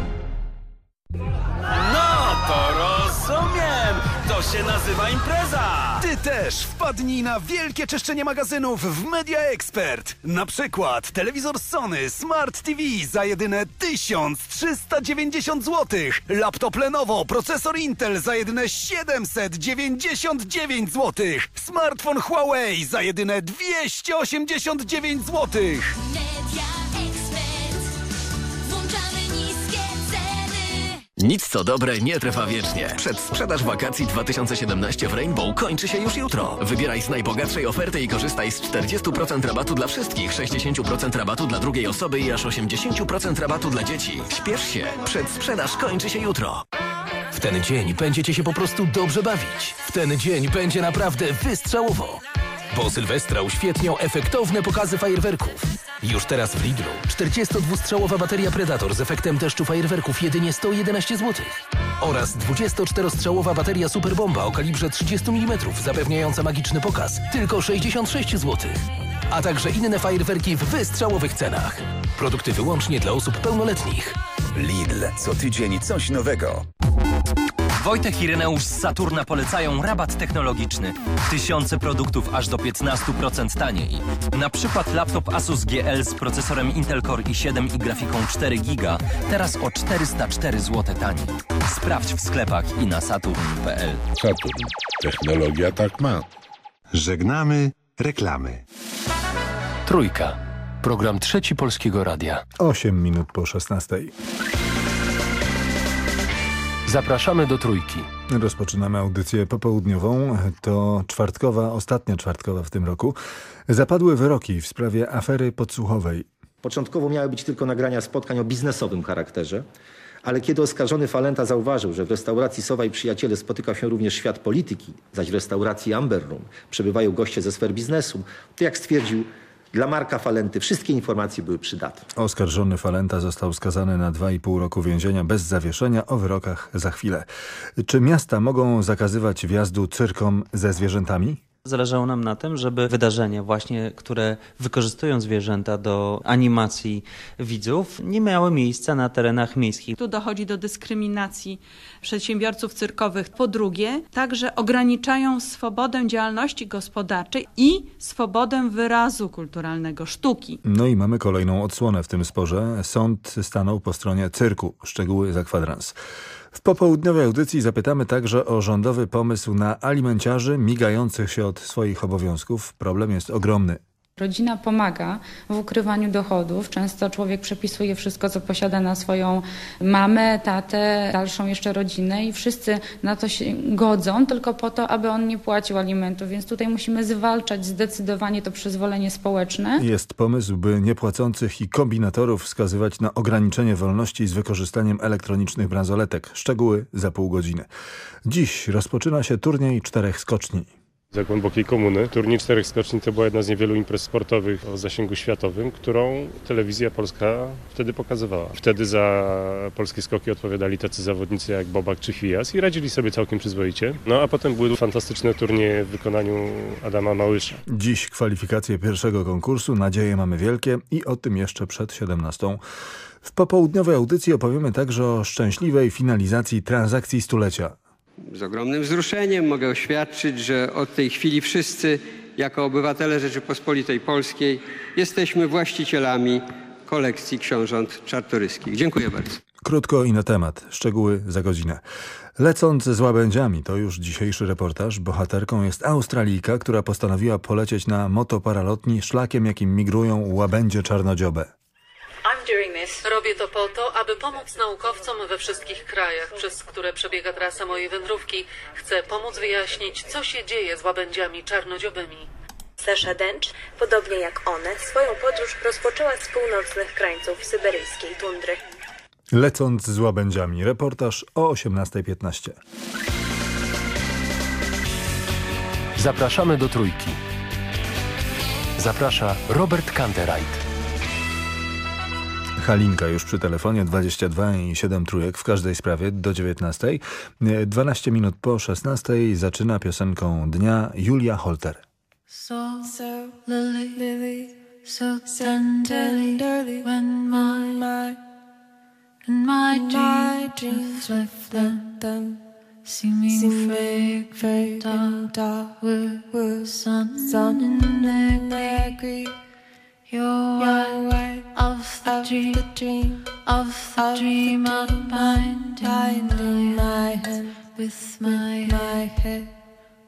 No to rozumiem! To się nazywa impreza! Ty też wpadnij na wielkie czyszczenie magazynów w Media Expert. Na przykład telewizor Sony Smart TV za jedyne 1390 zł. Laptop Lenovo, procesor Intel za jedyne 799 zł. Smartfon Huawei za jedyne 289 zł. Media Nic co dobre nie trwa wiecznie. Przedsprzedaż wakacji 2017 w Rainbow kończy się już jutro. Wybieraj z najbogatszej oferty i korzystaj z 40% rabatu dla wszystkich, 60% rabatu dla drugiej osoby i aż 80% rabatu dla dzieci. Śpiesz się, przedsprzedaż kończy się jutro. W ten dzień będziecie się po prostu dobrze bawić. W ten dzień będzie naprawdę wystrzałowo. Bo Sylwestra uświetnią efektowne pokazy fajerwerków. Już teraz w Lidlu 42-strzałowa bateria Predator z efektem deszczu fajerwerków jedynie 111 zł. Oraz 24-strzałowa bateria Superbomba o kalibrze 30 mm zapewniająca magiczny pokaz tylko 66 zł. A także inne fajerwerki w wystrzałowych cenach. Produkty wyłącznie dla osób pełnoletnich. Lidl. Co tydzień coś nowego. Wojtek i Reneusz z Saturna polecają rabat technologiczny. Tysiące produktów aż do 15% taniej. Na przykład laptop Asus GL z procesorem Intel Core i7 i grafiką 4 GB teraz o 404 zł taniej. Sprawdź w sklepach i na saturn.pl. Saturn. Technologia tak ma. Żegnamy reklamy. Trójka. Program trzeci Polskiego Radia. 8 minut po 16. Zapraszamy do Trójki. Rozpoczynamy audycję popołudniową. To czwartkowa, ostatnia czwartkowa w tym roku. Zapadły wyroki w sprawie afery podsłuchowej. Początkowo miały być tylko nagrania spotkań o biznesowym charakterze, ale kiedy oskarżony Falenta zauważył, że w restauracji Sowa i Przyjaciele spotyka się również świat polityki, zaś w restauracji Amber Room przebywają goście ze sfer biznesu, to jak stwierdził, dla Marka Falenty wszystkie informacje były przydatne. Oskarżony Falenta został skazany na 2,5 roku więzienia bez zawieszenia. O wyrokach za chwilę. Czy miasta mogą zakazywać wjazdu cyrkom ze zwierzętami? Zależało nam na tym, żeby wydarzenia właśnie, które wykorzystują zwierzęta do animacji widzów, nie miały miejsca na terenach miejskich. Tu dochodzi do dyskryminacji przedsiębiorców cyrkowych. Po drugie, także ograniczają swobodę działalności gospodarczej i swobodę wyrazu kulturalnego, sztuki. No i mamy kolejną odsłonę w tym sporze. Sąd stanął po stronie cyrku. Szczegóły za kwadrans. W popołudniowej audycji zapytamy także o rządowy pomysł na alimenciarzy migających się od swoich obowiązków. Problem jest ogromny. Rodzina pomaga w ukrywaniu dochodów. Często człowiek przepisuje wszystko, co posiada na swoją mamę, tatę, dalszą jeszcze rodzinę i wszyscy na to się godzą tylko po to, aby on nie płacił alimentów. Więc tutaj musimy zwalczać zdecydowanie to przyzwolenie społeczne. Jest pomysł, by niepłacących i kombinatorów wskazywać na ograniczenie wolności z wykorzystaniem elektronicznych bransoletek. Szczegóły za pół godziny. Dziś rozpoczyna się turniej czterech skoczni. Za głębokiej komuny. Turniej czterech skoczni to była jedna z niewielu imprez sportowych o zasięgu światowym, którą telewizja polska wtedy pokazywała. Wtedy za polskie skoki odpowiadali tacy zawodnicy jak Bobak czy Chwijas i radzili sobie całkiem przyzwoicie. No a potem były fantastyczne turnieje w wykonaniu Adama Małysza. Dziś kwalifikacje pierwszego konkursu. Nadzieje mamy wielkie i o tym jeszcze przed 17. W popołudniowej audycji opowiemy także o szczęśliwej finalizacji transakcji stulecia. Z ogromnym wzruszeniem mogę oświadczyć, że od tej chwili wszyscy, jako obywatele Rzeczypospolitej Polskiej, jesteśmy właścicielami kolekcji książąt czartoryskich. Dziękuję bardzo. Krótko i na temat. Szczegóły za godzinę. Lecąc z łabędziami, to już dzisiejszy reportaż. Bohaterką jest Australijka, która postanowiła polecieć na motoparalotni szlakiem, jakim migrują łabędzie czarnodziobe. Robię to po to, aby pomóc naukowcom we wszystkich krajach, przez które przebiega trasa mojej wędrówki. Chcę pomóc wyjaśnić, co się dzieje z łabędziami czarnodziobymi. Sasha Dench, podobnie jak one, swoją podróż rozpoczęła z północnych krańców syberyjskiej tundry. Lecąc z łabędziami, reportaż o 18.15. Zapraszamy do Trójki. Zaprasza Robert Kantereit. Halinka już przy telefonie 22 i 7 trójek w każdej sprawie do 19. 12 minut po 16 zaczyna piosenką dnia Julia Holter. So, so lily, lily, so tenderly, when my, my, and my dreams reflect them, seeming fragrant, dark, were sun, sun in the green. You're right of the dream, the dream of the dream I'm binding my hand with my my head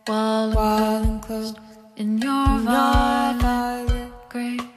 while enclosed in your violet grace.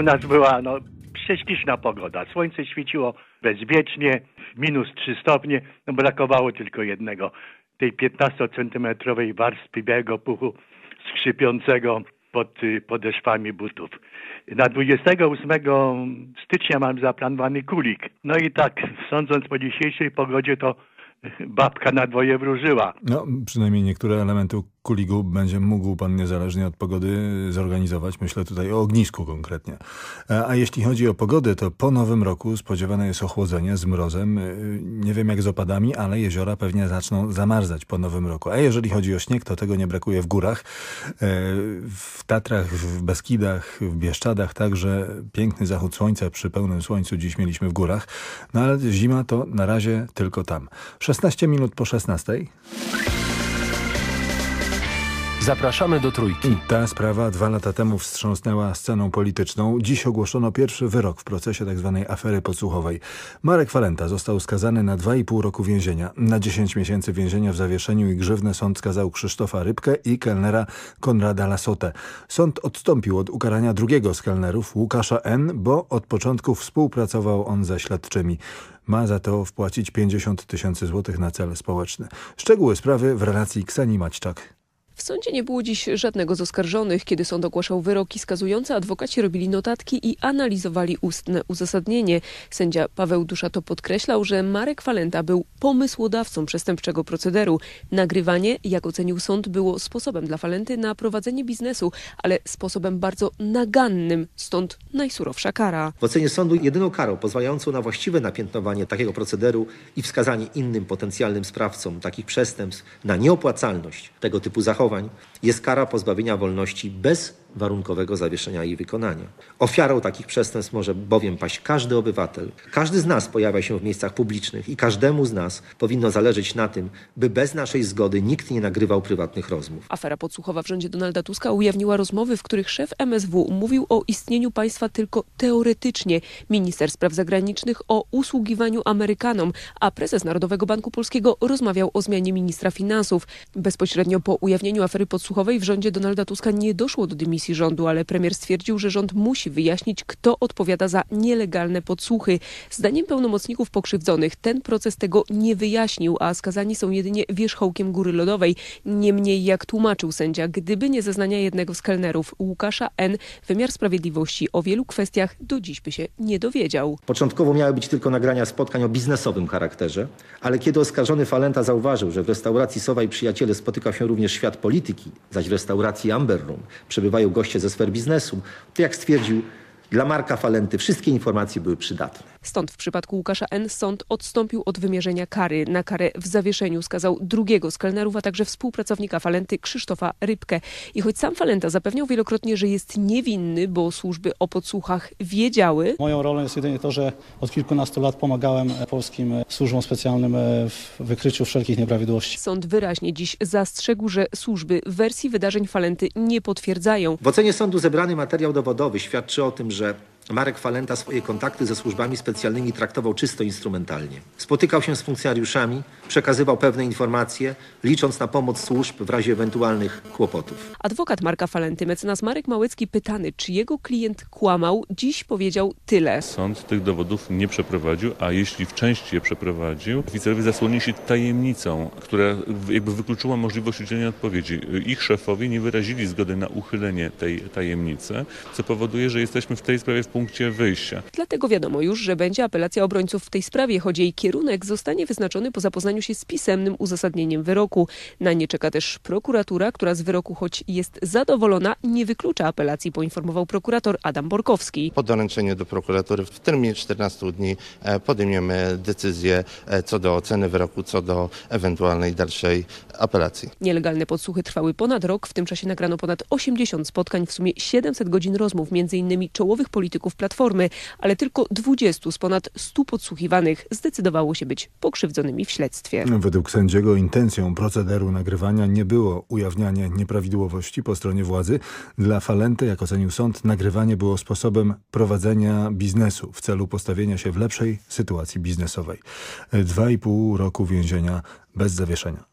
U nas była no, prześliczna pogoda. Słońce świeciło bezwiecznie, minus 3 stopnie, no brakowało tylko jednego, tej 15-centymetrowej warstwy białego puchu skrzypiącego pod y, podeszwami butów. Na 28 stycznia mam zaplanowany kulik. No i tak, sądząc po dzisiejszej pogodzie, to babka na dwoje wróżyła. No, przynajmniej niektóre elementy kuligu będzie mógł pan niezależnie od pogody zorganizować. Myślę tutaj o ognisku konkretnie. A, a jeśli chodzi o pogodę, to po nowym roku spodziewane jest ochłodzenie z mrozem. Y, Nie wiem jak z opadami, ale jeziora pewnie zaczną zamarzać po nowym roku. A jeżeli chodzi o śnieg, to tego nie brakuje w górach. E, W Tatrach, w Beskidach, w Bieszczadach także piękny zachód słońca przy pełnym słońcu dziś mieliśmy w górach. No ale zima to na razie tylko tam. 16 minut po 16. Zapraszamy do Trójki. Ta sprawa dwa lata temu wstrząsnęła sceną polityczną. Dziś ogłoszono pierwszy wyrok w procesie tzw. afery podsłuchowej. Marek Falenta został skazany na 2,5 roku więzienia. Na 10 miesięcy więzienia w zawieszeniu i grzywne sąd skazał Krzysztofa Rybkę i kelnera Konrada Lasotę. Sąd odstąpił od ukarania drugiego z kelnerów, Łukasza N., bo od początku współpracował on ze śledczymi. Ma za to wpłacić 50 tysięcy złotych na cel społeczny. Szczegóły sprawy w relacji Kseni Maćczak. W sądzie nie było dziś żadnego z oskarżonych. Kiedy sąd ogłaszał wyroki skazujące, adwokaci robili notatki i analizowali ustne uzasadnienie. Sędzia Paweł Duszato podkreślał, że Marek Falenta był pomysłodawcą przestępczego procederu. Nagrywanie, jak ocenił sąd, było sposobem dla Falenty na prowadzenie biznesu, ale sposobem bardzo nagannym, stąd najsurowsza kara. W ocenie sądu jedyną karą pozwalającą na właściwe napiętnowanie takiego procederu i wskazanie innym potencjalnym sprawcom takich przestępstw na nieopłacalność tego typu zachowań jest kara pozbawienia wolności bez warunkowego zawieszenia jej wykonania. Ofiarą takich przestępstw może bowiem paść każdy obywatel. Każdy z nas pojawia się w miejscach publicznych i każdemu z nas powinno zależeć na tym, by bez naszej zgody nikt nie nagrywał prywatnych rozmów. Afera podsłuchowa w rządzie Donalda Tuska ujawniła rozmowy, w których szef MSW mówił o istnieniu państwa tylko teoretycznie, minister spraw zagranicznych o usługiwaniu Amerykanom, a prezes Narodowego Banku Polskiego rozmawiał o zmianie ministra finansów. Bezpośrednio po ujawnieniu afery podsłuchowej w rządzie Donalda Tuska nie doszło do dymisji rządu, ale premier stwierdził, że rząd musi wyjaśnić, kto odpowiada za nielegalne podsłuchy. Zdaniem pełnomocników pokrzywdzonych ten proces tego nie wyjaśnił, a skazani są jedynie wierzchołkiem góry lodowej. Niemniej, jak tłumaczył sędzia, gdyby nie zeznania jednego z kelnerów, Łukasza N., wymiar sprawiedliwości o wielu kwestiach do dziś by się nie dowiedział. Początkowo miały być tylko nagrania spotkań o biznesowym charakterze, ale kiedy oskarżony Falenta zauważył, że w restauracji Sowa i Przyjaciele spotyka się również świat polityki, zaś w restauracji Amber Room przebywają goście ze sfer biznesu, to jak stwierdził, dla Marka Falenty wszystkie informacje były przydatne. Stąd w przypadku Łukasza N. sąd odstąpił od wymierzenia kary. Na karę w zawieszeniu skazał drugiego z kelnerów, a także współpracownika Falenty Krzysztofa Rybkę. I choć sam Falenta zapewniał wielokrotnie, że jest niewinny, bo służby o podsłuchach wiedziały, Moją rolą jest jedynie to, że od kilkunastu lat pomagałem polskim służbom specjalnym w wykryciu wszelkich nieprawidłowości. sąd wyraźnie dziś zastrzegł, że służby wersji wydarzeń Falenty nie potwierdzają. W ocenie sądu zebrany materiał dowodowy świadczy o tym, że że Marek Falenta swoje kontakty ze służbami specjalnymi traktował czysto instrumentalnie. Spotykał się z funkcjonariuszami, przekazywał pewne informacje, licząc na pomoc służb w razie ewentualnych kłopotów. Adwokat Marka Falenty, mecenas Marek Małecki, pytany, czy jego klient kłamał, dziś powiedział tyle. Sąd tych dowodów nie przeprowadził, a jeśli w części je przeprowadził, oficerowie zasłonili się tajemnicą, która jakby wykluczyła możliwość udzielenia odpowiedzi. Ich szefowie nie wyrazili zgody na uchylenie tej tajemnicy, co powoduje, że jesteśmy w tej sprawie w punkcie wyjścia. Dlatego wiadomo już, że będzie apelacja obrońców w tej sprawie, choć jej kierunek zostanie wyznaczony po zapoznaniu się z pisemnym uzasadnieniem wyroku. Na nie czeka też prokuratura, która z wyroku, choć jest zadowolona, nie wyklucza apelacji, poinformował prokurator Adam Borkowski. Po doręczeniu do prokuratury w terminie 14 dni e, podejmiemy decyzję e, co do oceny wyroku, co do ewentualnej dalszej apelacji. Nielegalne podsłuchy trwały ponad rok, w tym czasie nagrano ponad 80 spotkań, w sumie 700 godzin rozmów, m.in. czołowych polityków Platformy, ale tylko 20 z ponad 100 podsłuchiwanych zdecydowało się być pokrzywdzonymi w śledztwie. Według sędziego intencją procederu nagrywania nie było ujawnianie nieprawidłowości po stronie władzy. Dla Falenty, jak ocenił sąd, nagrywanie było sposobem prowadzenia biznesu w celu postawienia się w lepszej sytuacji biznesowej. Dwa i pół roku więzienia bez zawieszenia.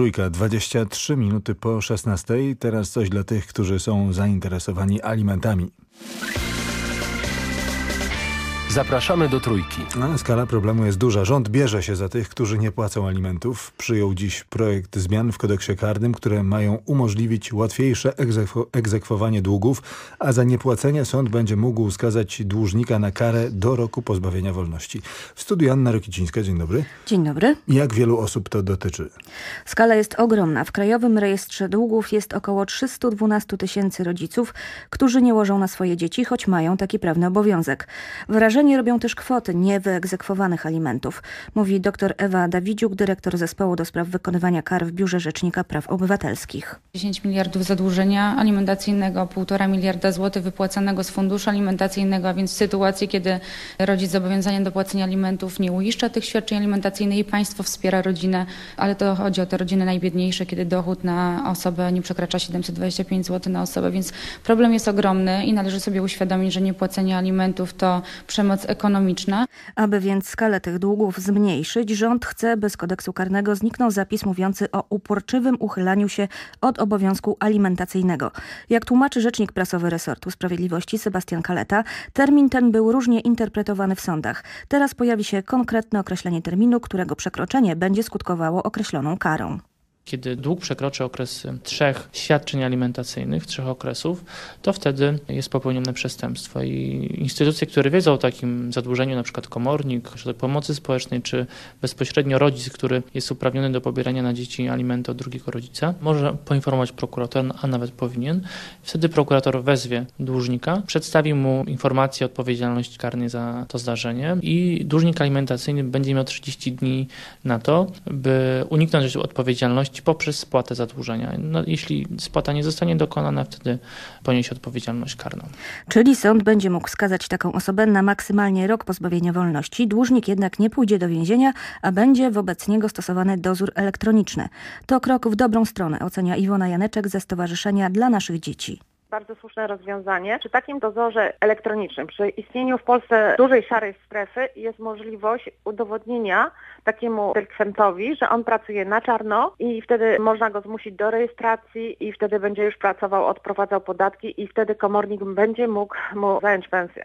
Trójka, 23 minuty po 16. Teraz coś dla tych, którzy są zainteresowani alimentami. Zapraszamy do trójki. A skala problemu jest duża. Rząd bierze się za tych, którzy nie płacą alimentów. Przyjął dziś projekt zmian w kodeksie karnym, które mają umożliwić łatwiejsze egzekwo egzekwowanie długów, a za niepłacenie sąd będzie mógł skazać dłużnika na karę do roku pozbawienia wolności. W studiu Anna Rokicińska, dzień dobry. Dzień dobry. Jak wielu osób to dotyczy? Skala jest ogromna. W Krajowym Rejestrze Długów jest około 312 tysięcy rodziców, którzy nie łożą na swoje dzieci, choć mają taki prawny obowiązek. Wrażenie robią też kwoty niewyegzekwowanych alimentów, mówi dr Ewa Dawidziuk, dyrektor zespołu do spraw wykonywania kar w Biurze Rzecznika Praw Obywatelskich. 10 miliardów zadłużenia alimentacyjnego, 1,5 miliarda złotych wypłacanego z funduszu alimentacyjnego, a więc w sytuacji, kiedy rodzic zobowiązany do płacenia alimentów nie uiszcza tych świadczeń alimentacyjnych i państwo wspiera rodzinę, ale to chodzi o te rodziny najbiedniejsze, kiedy dochód na osobę nie przekracza 725 zł na osobę, więc problem jest ogromny i należy sobie uświadomić, że niepłacenie alimentów to przemoc ekonomiczna. Aby więc skalę tych długów zmniejszyć, rząd chce, by z kodeksu karnego zniknął zapis mówiący o uporczywym uchylaniu się od obowiązku alimentacyjnego. Jak tłumaczy rzecznik prasowy resortu sprawiedliwości Sebastian Kaleta, termin ten był różnie interpretowany w sądach. Teraz pojawi się konkretne określenie terminu, którego przekroczenie będzie skutkowało określoną karą. Kiedy dług przekroczy okres trzech świadczeń alimentacyjnych, trzech okresów, to wtedy jest popełnione przestępstwo. I instytucje, które wiedzą o takim zadłużeniu, na przykład komornik, ośrodek pomocy społecznej, czy bezpośrednio rodzic, który jest uprawniony do pobierania na dzieci alimentu od drugiego rodzica, może poinformować prokuratora, a nawet powinien. Wtedy prokurator wezwie dłużnika, przedstawi mu informację o odpowiedzialności karnej za to zdarzenie i dłużnik alimentacyjny będzie miał 30 dni na to, by uniknąć odpowiedzialności poprzez spłatę zadłużenia. No, jeśli spłata nie zostanie dokonana, wtedy poniesie odpowiedzialność karną. Czyli sąd będzie mógł skazać taką osobę na maksymalnie rok pozbawienia wolności. Dłużnik jednak nie pójdzie do więzienia, a będzie wobec niego stosowany dozór elektroniczny. To krok w dobrą stronę, ocenia Iwona Janeczek ze Stowarzyszenia dla naszych dzieci bardzo słuszne rozwiązanie. Przy takim dozorze elektronicznym, przy istnieniu w Polsce dużej szarej strefy jest możliwość udowodnienia takiemu delikwentowi, że on pracuje na czarno i wtedy można go zmusić do rejestracji i wtedy będzie już pracował, odprowadzał podatki i wtedy komornik będzie mógł mu zająć pensję.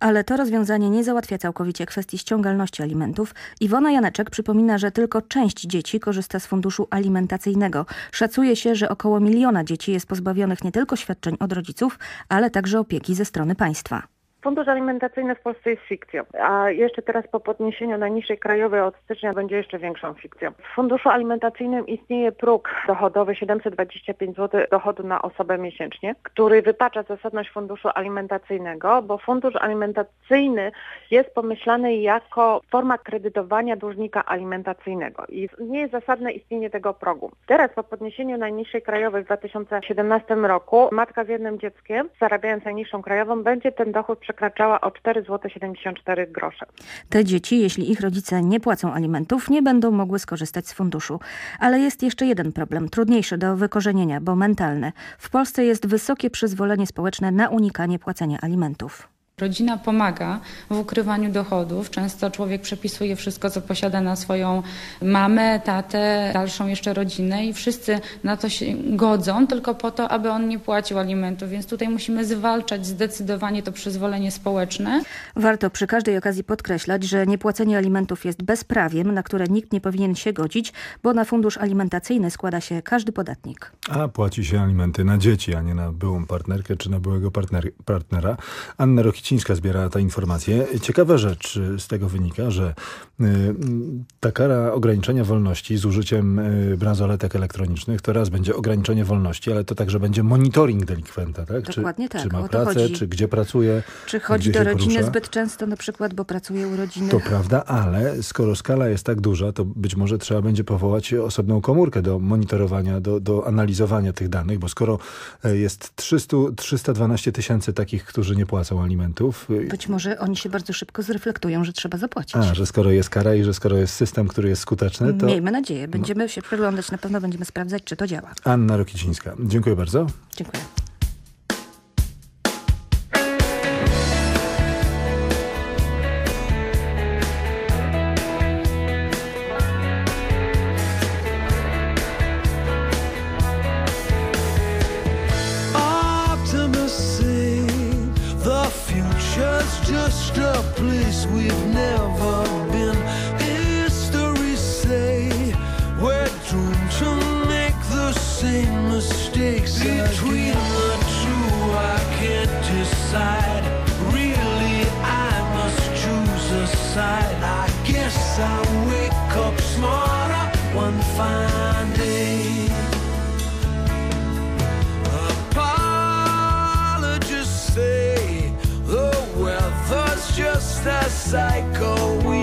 Ale to rozwiązanie nie załatwia całkowicie kwestii ściągalności alimentów. Iwona Janeczek przypomina, że tylko część dzieci korzysta z funduszu alimentacyjnego. Szacuje się, że około miliona dzieci jest pozbawionych nie tylko świadczeń od rodziców, ale także opieki ze strony państwa. Fundusz alimentacyjny w Polsce jest fikcją, a jeszcze teraz po podniesieniu najniższej krajowej od stycznia będzie jeszcze większą fikcją. W funduszu alimentacyjnym istnieje próg dochodowy 725 zł dochodu na osobę miesięcznie, który wypacza zasadność funduszu alimentacyjnego, bo fundusz alimentacyjny jest pomyślany jako forma kredytowania dłużnika alimentacyjnego i nie jest zasadne istnienie tego progu. Teraz po podniesieniu najniższej krajowej w 2017 roku matka z jednym dzieckiem zarabiając najniższą krajową będzie ten dochód przekraczała o 4,74 zł. Te dzieci, jeśli ich rodzice nie płacą alimentów, nie będą mogły skorzystać z funduszu. Ale jest jeszcze jeden problem, trudniejszy do wykorzenienia, bo mentalny. W Polsce jest wysokie przyzwolenie społeczne na unikanie płacenia alimentów. Rodzina pomaga w ukrywaniu dochodów. Często człowiek przepisuje wszystko, co posiada na swoją mamę, tatę, dalszą jeszcze rodzinę i wszyscy na to się godzą tylko po to, aby on nie płacił alimentów. Więc tutaj musimy zwalczać zdecydowanie to przyzwolenie społeczne. Warto przy każdej okazji podkreślać, że niepłacenie alimentów jest bezprawiem, na które nikt nie powinien się godzić, bo na fundusz alimentacyjny składa się każdy podatnik. A płaci się alimenty na dzieci, a nie na byłą partnerkę czy na byłego partner, partnera. Anna Rokicina zbiera te informacje. Ciekawa rzecz z tego wynika, że y, ta kara ograniczenia wolności z użyciem y, bransoletek elektronicznych to raz będzie ograniczenie wolności, ale to także będzie monitoring delikwenta, tak? Dokładnie czy, tak. Czy ma pracę, chodzi. czy gdzie pracuje, Czy chodzi do rodziny porusza. zbyt często na przykład, bo pracuje u rodziny? To prawda, ale skoro skala jest tak duża, to być może trzeba będzie powołać osobną komórkę do monitorowania, do, do analizowania tych danych, bo skoro e, jest 300, 312 tysięcy takich, którzy nie płacą alimentów, y, Być może oni się bardzo szybko zreflektują, że trzeba zapłacić. a, że skoro jest kara i że skoro jest system, który jest skuteczny, to Miejmy nadzieję. Będziemy się przyglądać, na pewno będziemy sprawdzać, czy to działa. Anna Rokicińska. Dziękuję bardzo. Dziękuję. the cycle.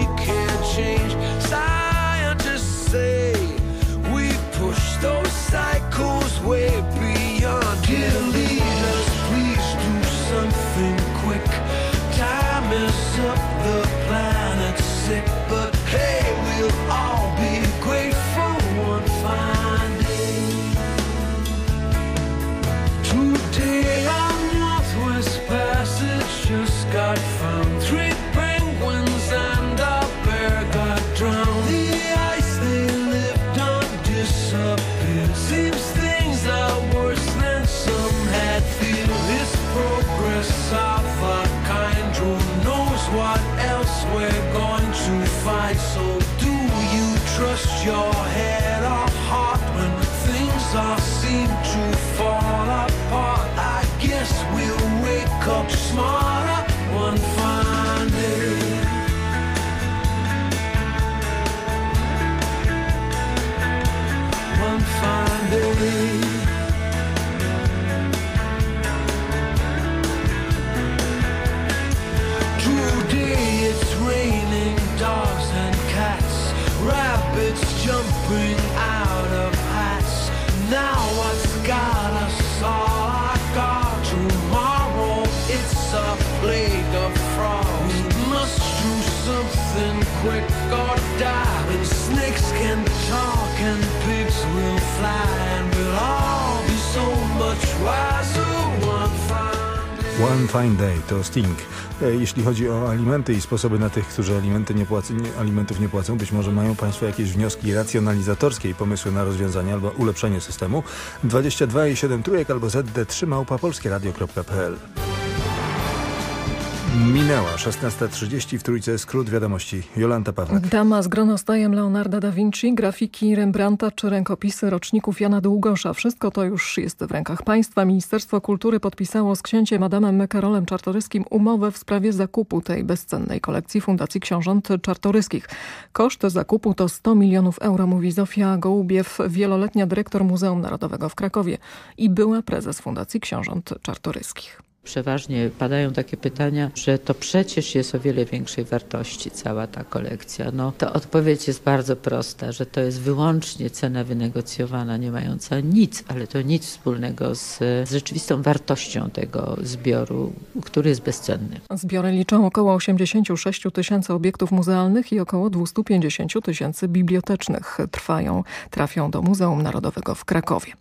Fine Day to Sting. E, Jeśli chodzi o alimenty i sposoby na tych, którzy alimenty nie płacą, alimentów nie płacą, być może mają Państwo jakieś wnioski racjonalizatorskie i pomysły na rozwiązanie albo ulepszenie systemu. 22 i 7 trójek albo ZD3 małpa polskieradio.pl Minęła 16.30 w Trójce Skrót Wiadomości. Jolanta Pawlak. Dama z gronostajem Leonarda da Vinci, grafiki Rembrandta czy rękopisy roczników Jana Długosza. Wszystko to już jest w rękach państwa. Ministerstwo Kultury podpisało z księciem Adamem Karolem Czartoryskim umowę w sprawie zakupu tej bezcennej kolekcji Fundacji Książąt Czartoryskich. Koszt zakupu to 100 milionów euro, mówi Zofia Gołubiew, wieloletnia dyrektor Muzeum Narodowego w Krakowie i była prezes Fundacji Książąt Czartoryskich. Przeważnie padają takie pytania, że to przecież jest o wiele większej wartości cała ta kolekcja. No to odpowiedź jest bardzo prosta, że to jest wyłącznie cena wynegocjowana, nie mająca nic, ale to nic wspólnego z, z rzeczywistą wartością tego zbioru, który jest bezcenny. Zbiory liczą około 86 tysięcy obiektów muzealnych i około 250 tysięcy bibliotecznych. Trwają, trafią do Muzeum Narodowego w Krakowie.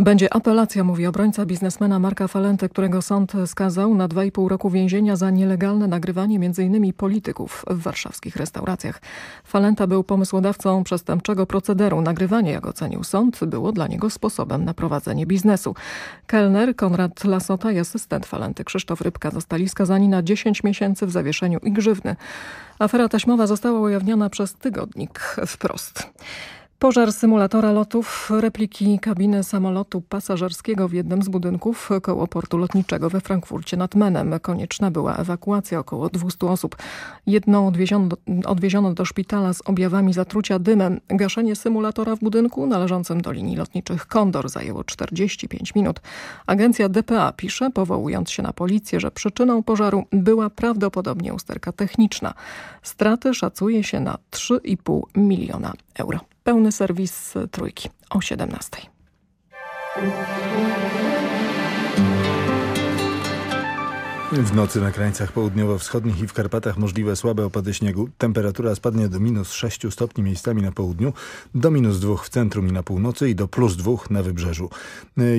Będzie apelacja, mówi obrońca biznesmena Marka Falenty, którego sąd skazał na 2,5 roku więzienia za nielegalne nagrywanie m.in. polityków w warszawskich restauracjach. Falenta był pomysłodawcą przestępczego procederu. Nagrywanie, jak ocenił sąd, było dla niego sposobem na prowadzenie biznesu. Kelner Konrad Lasota i asystent Falenty Krzysztof Rybka zostali skazani na 10 miesięcy w zawieszeniu i grzywny. Afera taśmowa została ujawniona przez tygodnik wprost. Pożar symulatora lotów, repliki kabiny samolotu pasażerskiego w jednym z budynków koło portu lotniczego we Frankfurcie nad Menem. Konieczna była ewakuacja około 200 osób. Jedną odwieziono odwieziono do szpitala z objawami zatrucia dymem. Gaszenie symulatora w budynku należącym do linii lotniczych Kondor zajęło 45 minut. Agencja DPA pisze, powołując się na policję, że przyczyną pożaru była prawdopodobnie usterka techniczna. Straty szacuje się na 3,5 miliona euro. Pełny serwis Trójki o 17. W nocy na krańcach południowo-wschodnich i w Karpatach możliwe słabe opady śniegu. Temperatura spadnie do minus 6 stopni miejscami na południu, do minus 2 w centrum i na północy i do plus 2 na wybrzeżu.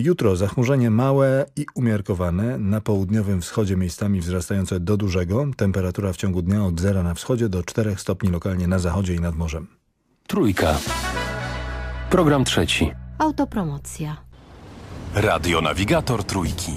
Jutro zachmurzenie małe i umiarkowane, na południowym wschodzie miejscami wzrastające do dużego. Temperatura w ciągu dnia od zera na wschodzie do 4 stopni lokalnie na zachodzie i nad morzem. Trójka. Program trzeci. Autopromocja. Radionawigator Trójki.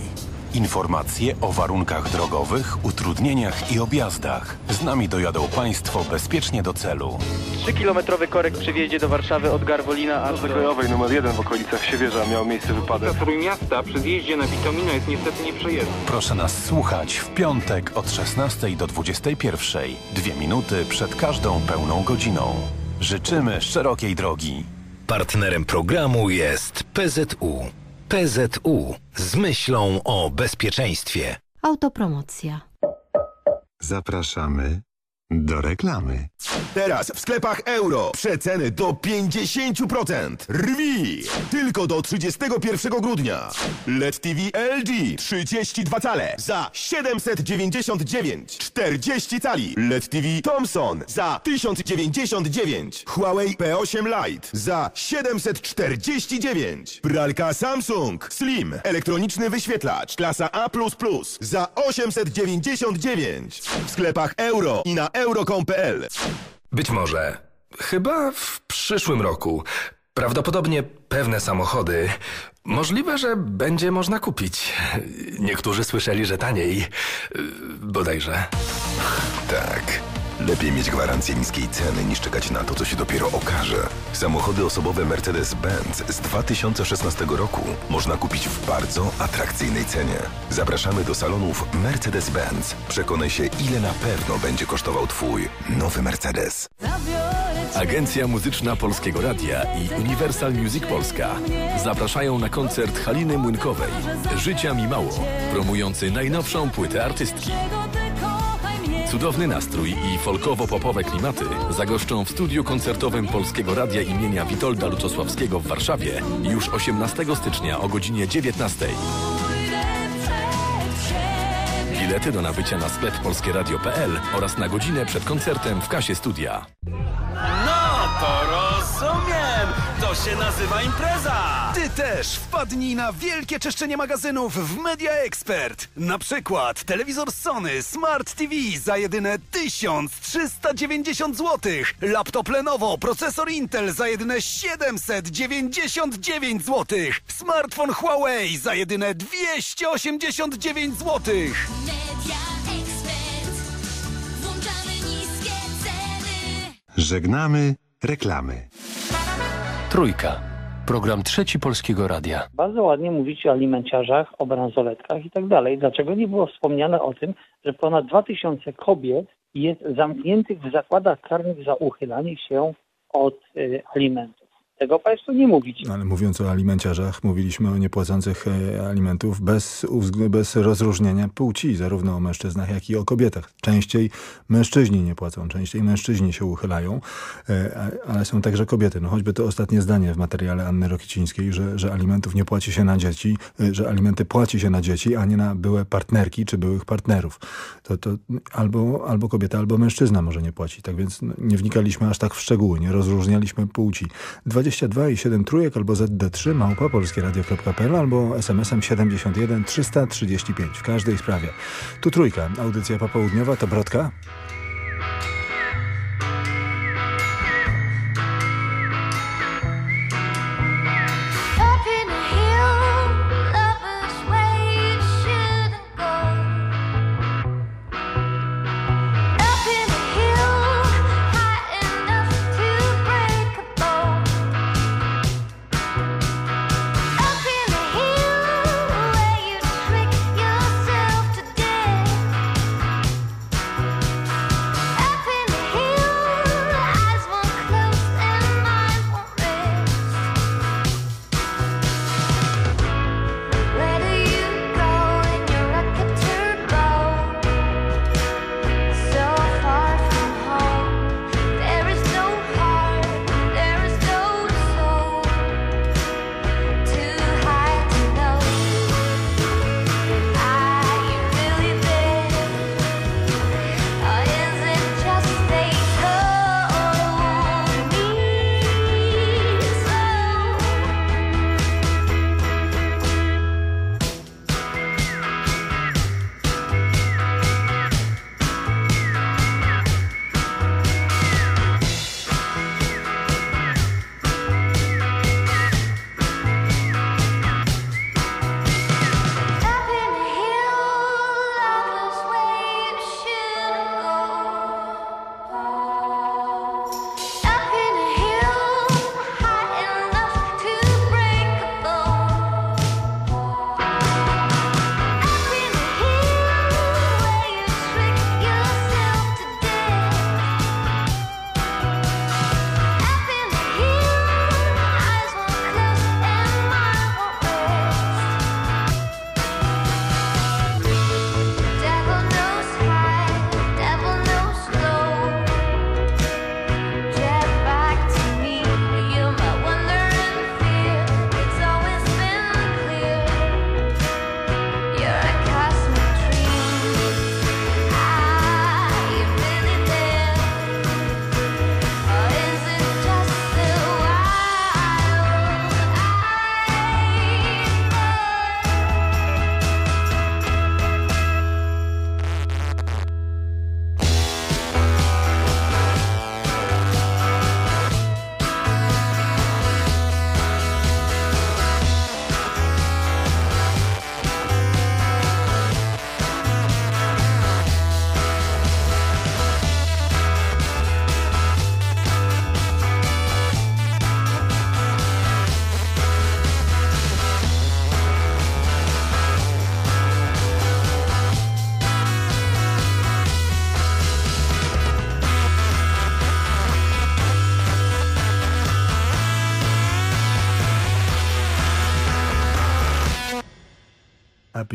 Informacje o warunkach drogowych, utrudnieniach i objazdach. Z nami dojadą Państwo bezpiecznie do celu. 3-kilometrowy korek przy wjeździe do Warszawy od Garwolina aż do... Kolejowej numer 1 w okolicach Siewierza miał miejsce wypadek. Na Trójmiasta przy zjeździe na Witomina jest niestety nieprzejezdny. Proszę nas słuchać w piątek od 16 do 21. Dwie minuty przed każdą pełną godziną. Życzymy szerokiej drogi. Partnerem programu jest PZU. PZU z myślą o bezpieczeństwie. Autopromocja. Zapraszamy do reklamy. Teraz w sklepach euro przeceny do 50%. Rwi! Tylko do 31 grudnia. LED TV LG 32 cale za 799. 40 cali. LED TV Thomson za 1099. Huawei P8 Lite za 749. Pralka Samsung Slim. Elektroniczny wyświetlacz klasa A++ za 899. W sklepach euro i na euro.com.pl Być może. Chyba w przyszłym roku. Prawdopodobnie pewne samochody. Możliwe, że będzie można kupić. Niektórzy słyszeli, że taniej. Bodajże. Tak. Lepiej mieć gwarancję niskiej ceny niż czekać na to, co się dopiero okaże. Samochody osobowe Mercedes-Benz z 2016 roku można kupić w bardzo atrakcyjnej cenie. Zapraszamy do salonów Mercedes-Benz. Przekonaj się, ile na pewno będzie kosztował Twój nowy Mercedes. Agencja Muzyczna Polskiego Radia i Universal Music Polska zapraszają na koncert Haliny Młynkowej Życia mi mało, promujący najnowszą płytę artystki. Cudowny nastrój i folkowo-popowe klimaty zagoszczą w studiu koncertowym Polskiego Radia imienia Witolda Lutosławskiego w Warszawie już 18 stycznia o godzinie 19. Bilety do nabycia na sklep polskieradio.pl oraz na godzinę przed koncertem w kasie studia. No to rozumiem! To się nazywa impreza! Ty też wpadnij na wielkie czyszczenie magazynów w Media Expert. Na przykład telewizor Sony Smart TV za jedyne 1390 zł. Laptop Lenovo, procesor Intel za jedyne 799 zł. Smartfon Huawei za jedyne 289 zł. Media Expert. Włączamy niskie ceny. Żegnamy reklamy. Trójka. Program Trzeci Polskiego Radia. Bardzo ładnie mówicie o alimenciarzach, o bransoletkach i tak dalej. Dlaczego nie było wspomniane o tym, że ponad 2000 kobiet jest zamkniętych w zakładach karnych za uchylanie się od y, alimentów? Tego Państwo nie mówicie. Ale mówiąc o alimenciarzach, mówiliśmy o niepłacących e, alimentów bez, bez rozróżnienia płci, zarówno o mężczyznach, jak i o kobietach. Częściej mężczyźni nie płacą, częściej mężczyźni się uchylają, e, ale są także kobiety. No choćby to ostatnie zdanie w materiale Anny Rokicińskiej, że, że alimentów nie płaci się na dzieci, e, że alimenty płaci się na dzieci, a nie na byłe partnerki czy byłych partnerów. To, to albo, albo kobieta, albo mężczyzna może nie płaci. Tak więc no, nie wnikaliśmy aż tak w szczegóły, nie rozróżnialiśmy płci. 22 i 7 trójek albo ZD3 małpa polskieradio.pl albo SMS-em 71 335 w każdej sprawie. Tu trójka, audycja popołudniowa to Brodka.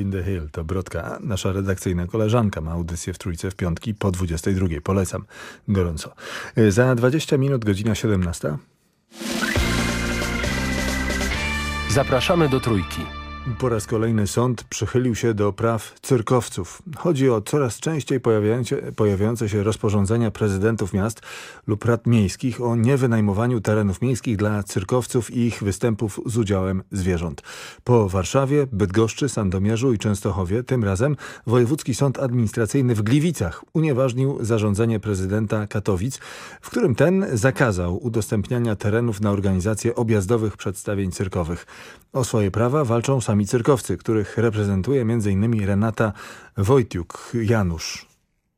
In the Hill to Brodka, nasza redakcyjna koleżanka ma audycję w Trójce w piątki po 22. Polecam gorąco. Y, Za 20 minut godzina 17. Zapraszamy do Trójki. Po raz kolejny sąd przychylił się do praw cyrkowców. Chodzi o coraz częściej pojawiające, się rozporządzenia prezydentów miast lub rad miejskich o niewynajmowaniu terenów miejskich dla cyrkowców i ich występów z udziałem zwierząt. Po Warszawie, Bydgoszczy, Sandomierzu i Częstochowie tym razem Wojewódzki Sąd Administracyjny w Gliwicach unieważnił zarządzenie prezydenta Katowic, w którym ten zakazał udostępniania terenów na organizację objazdowych przedstawień cyrkowych. O swoje prawa walczą sami cyrkowcy, których reprezentuje m.in. Renata Wojtiuk-Janusz.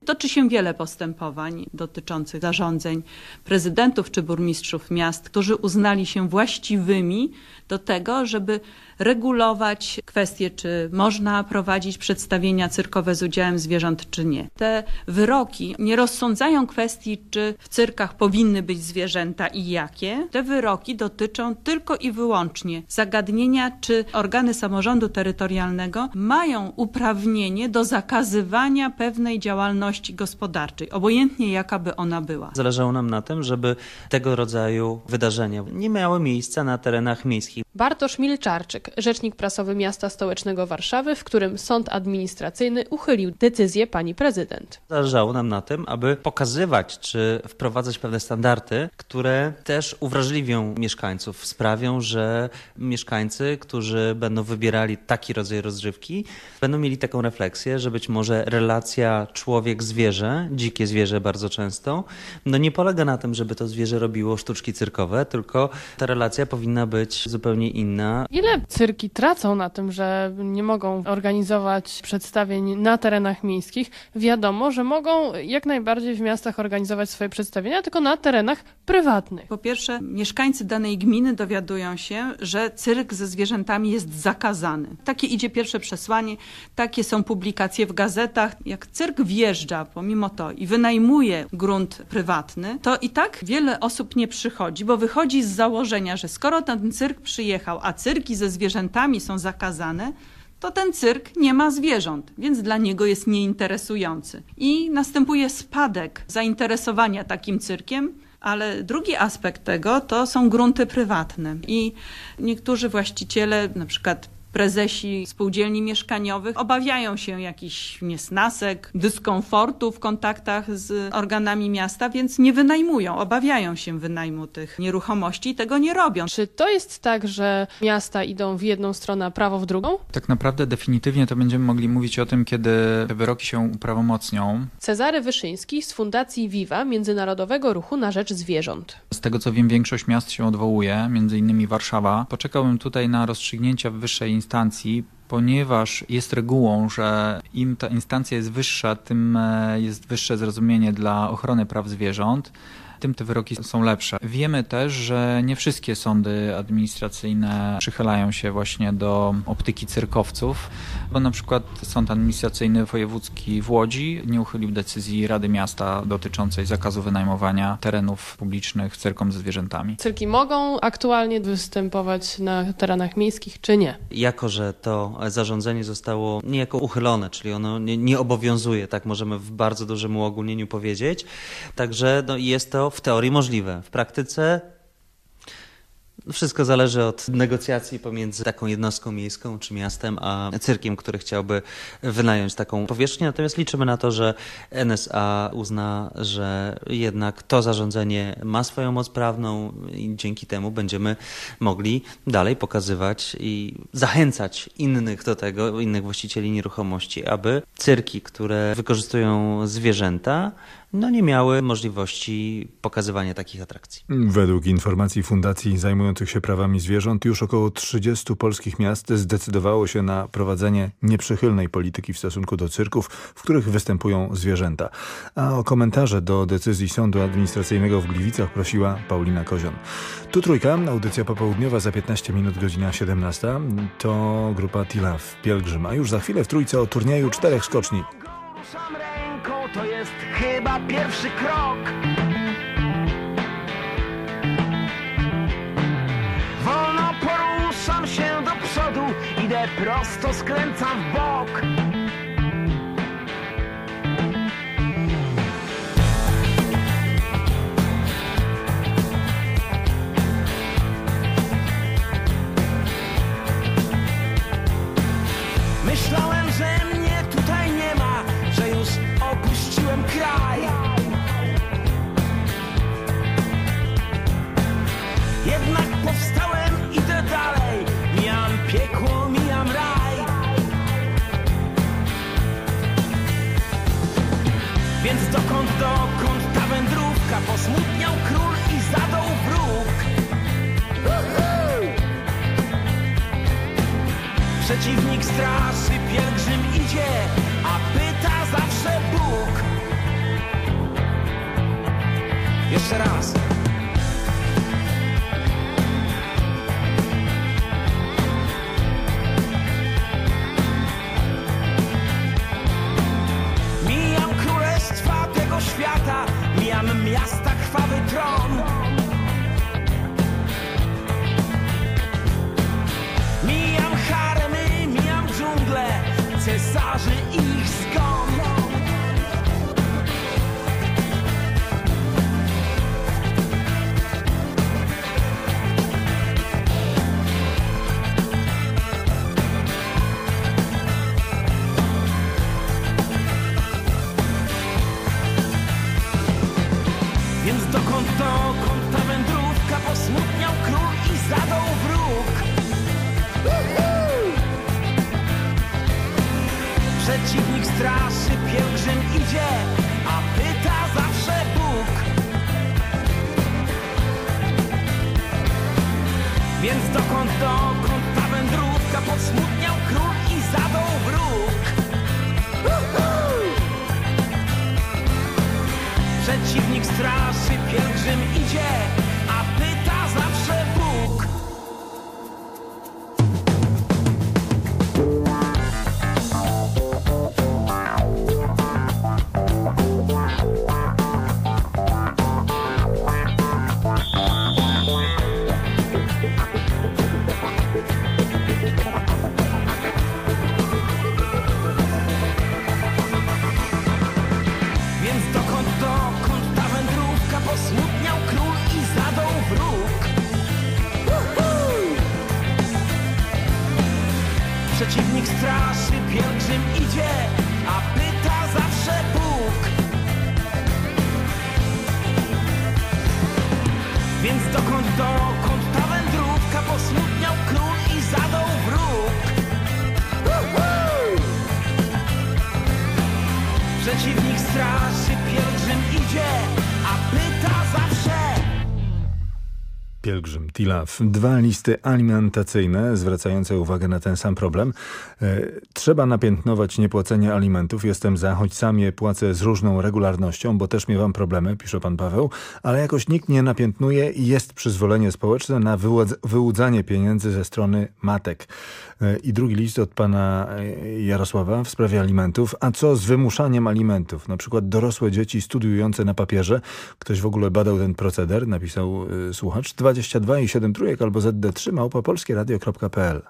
Toczy się wiele postępowań dotyczących zarządzeń prezydentów czy burmistrzów miast, którzy uznali się właściwymi do tego, żeby regulować kwestie, czy można prowadzić przedstawienia cyrkowe z udziałem zwierząt, czy nie. Te wyroki nie rozsądzają kwestii, czy w cyrkach powinny być zwierzęta i jakie. Te wyroki dotyczą tylko i wyłącznie zagadnienia, czy organy samorządu terytorialnego mają uprawnienie do zakazywania pewnej działalności gospodarczej, obojętnie jaka by ona była. Zależało nam na tym, żeby tego rodzaju wydarzenia nie miały miejsca na terenach miejskich. Bartosz Milczarczyk, rzecznik prasowy miasta stołecznego Warszawy, w którym sąd administracyjny uchylił decyzję pani prezydent. Zależało nam na tym, aby pokazywać czy wprowadzać pewne standardy, które też uwrażliwią mieszkańców, sprawią, że mieszkańcy, którzy będą wybierali taki rodzaj rozrywki, będą mieli taką refleksję, że być może relacja człowiek-zwierzę, dzikie zwierzę bardzo często, no nie polega na tym, żeby to zwierzę robiło sztuczki cyrkowe, tylko ta relacja powinna być zupełnie inna. Ile cyrki tracą na tym, że nie mogą organizować przedstawień na terenach miejskich? Wiadomo, że mogą jak najbardziej w miastach organizować swoje przedstawienia, tylko na terenach prywatnych. Po pierwsze, mieszkańcy danej gminy dowiadują się, że cyrk ze zwierzętami jest zakazany. Takie idzie pierwsze przesłanie, takie są publikacje w gazetach. Jak cyrk wjeżdża pomimo to i wynajmuje grunt prywatny, to i tak wiele osób nie przychodzi, bo wychodzi z założenia, że skoro ten cyrk przyjechał, a cyrki ze zwierzętami są zakazane, to ten cyrk nie ma zwierząt, więc dla niego jest nieinteresujący. I następuje spadek zainteresowania takim cyrkiem, ale drugi aspekt tego to są grunty prywatne. I niektórzy właściciele, na przykład prezesi spółdzielni mieszkaniowych obawiają się jakichś niesnasek, dyskomfortu w kontaktach z organami miasta, więc nie wynajmują, obawiają się wynajmu tych nieruchomości i tego nie robią. Czy to jest tak, że miasta idą w jedną stronę, a prawo w drugą? Tak naprawdę definitywnie to będziemy mogli mówić o tym, kiedy te wyroki się uprawomocnią. Cezary Wyszyński z Fundacji Viva Międzynarodowego Ruchu na Rzecz Zwierząt. Z tego co wiem, większość miast się odwołuje, między innymi Warszawa. Poczekałbym tutaj na rozstrzygnięcia w wyższej instancji, ponieważ jest regułą, że im ta instancja jest wyższa, tym e, jest wyższe zrozumienie dla ochrony praw zwierząt tym te wyroki są lepsze. Wiemy też, że nie wszystkie sądy administracyjne przychylają się właśnie do optyki cyrkowców, bo na przykład Sąd Administracyjny Wojewódzki w Łodzi nie uchylił decyzji Rady Miasta dotyczącej zakazu wynajmowania terenów publicznych cyrkom ze zwierzętami. Cyrki mogą aktualnie występować na terenach miejskich, czy nie? Jako, że to zarządzenie zostało niejako uchylone, czyli ono nie, nie obowiązuje, tak możemy w bardzo dużym uogólnieniu powiedzieć, także no, jest to w teorii możliwe. W praktyce wszystko zależy od negocjacji pomiędzy taką jednostką miejską czy miastem, a cyrkiem, który chciałby wynająć taką powierzchnię. Natomiast liczymy na to, że NSA uzna, że jednak to zarządzenie ma swoją moc prawną i dzięki temu będziemy mogli dalej pokazywać i zachęcać innych do tego, innych właścicieli nieruchomości, aby cyrki, które wykorzystują zwierzęta, no nie miały możliwości pokazywania takich atrakcji. Według informacji fundacji zajmujących się prawami zwierząt już około 30 polskich miast zdecydowało się na prowadzenie nieprzychylnej polityki w stosunku do cyrków, w których występują zwierzęta. A o komentarze do decyzji Sądu Administracyjnego w Gliwicach prosiła Paulina Kozion. Tu trójka, audycja popołudniowa za 15 minut, godzina 17. To grupa Tilaf, Pielgrzym, a już za chwilę w trójce o turnieju czterech skoczni. to jest chyba pierwszy krok. Wolno poruszam się do przodu, idę prosto, skręcam w bok. dokąd ta wędrówka Posmutniał król i zadał wróg. Przeciwnik straszy, pielgrzym idzie A pyta zawsze Bóg. Jeszcze raz. świata Mijam miasta krwawy tron. Mijam haremy, mijam dżunglę Cesarzy i ich zgon. Przeciwnik straszy, pielgrzym idzie, a pyta zawsze Bóg. Więc dokąd, dokąd ta wędrówka posmutniał król i zadał wróg. Przeciwnik straszy, pielgrzym idzie, a pyta zawsze Więc dokąd, ta wędrówka posmutniał król i zadał wróg. Przeciwnik straszy, pielgrzym idzie, Pielgrzym Tilaf. Dwa listy alimentacyjne zwracające uwagę na ten sam problem. E, Trzeba napiętnować niepłacenie alimentów. Jestem za, choć sam je płacę z różną regularnością, bo też miewam problemy, pisze pan Paweł, ale jakoś nikt nie napiętnuje i jest przyzwolenie społeczne na wyłudzanie pieniędzy ze strony matek. E, I drugi list od pana e, Jarosława w sprawie alimentów. A co z wymuszaniem alimentów? Na przykład dorosłe dzieci studiujące na papierze. Ktoś w ogóle badał ten proceder, napisał y, słuchacz. 22 i 7 trójek albo ZD3 małpa polskieradio.pl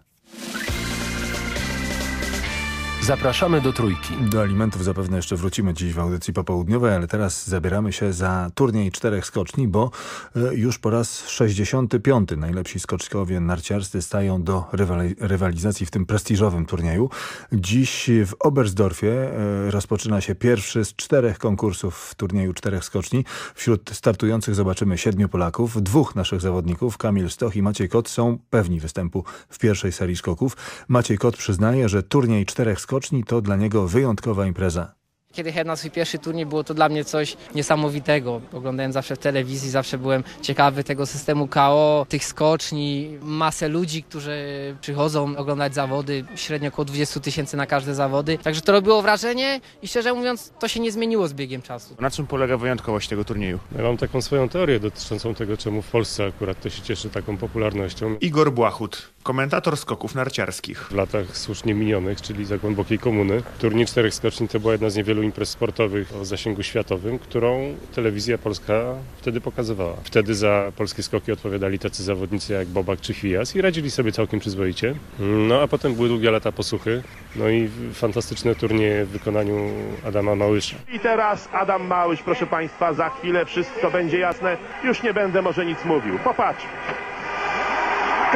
Zapraszamy do Trójki. Do alimentów zapewne jeszcze wrócimy dziś w audycji popołudniowej, ale teraz zabieramy się za turniej czterech skoczni, bo y, już po raz 65. najlepsi skoczkowie narciarscy stają do rywali rywalizacji w tym prestiżowym turnieju. Dziś w Oberstdorfie y, rozpoczyna się pierwszy z czterech konkursów w turnieju czterech skoczni. Wśród startujących zobaczymy siedmiu Polaków. Dwóch naszych zawodników, Kamil Stoch i Maciej Kot, są pewni występu w pierwszej serii skoków. Maciej Kot przyznaje, że turniej czterech skoczni to dla niego wyjątkowa impreza. Kiedy jechałem na swój pierwszy turniej, było to dla mnie coś niesamowitego. Oglądałem zawsze w telewizji, zawsze byłem ciekawy tego systemu KO, tych skoczni, masę ludzi, którzy przychodzą oglądać zawody, średnio około 20 tysięcy na każde zawody. Także to robiło wrażenie i szczerze mówiąc, to się nie zmieniło z biegiem czasu. Na czym polega wyjątkowość tego turnieju? Ja mam taką swoją teorię dotyczącą tego, czemu w Polsce akurat to się cieszy taką popularnością. Igor Błachut, komentator skoków narciarskich. W latach słusznie minionych, czyli za głębokiej komuny, turniej czterech skoczni to była jedna z niewielu imprez sportowych o zasięgu światowym, którą telewizja polska wtedy pokazywała. Wtedy za polskie skoki odpowiadali tacy zawodnicy jak Bobak czy Fijas i radzili sobie całkiem przyzwoicie. No a potem były długie lata posuchy, no i fantastyczne turnieje w wykonaniu Adama Małysza. I teraz Adam Małysz, proszę Państwa, za chwilę wszystko będzie jasne. Już nie będę może nic mówił. Popatrz.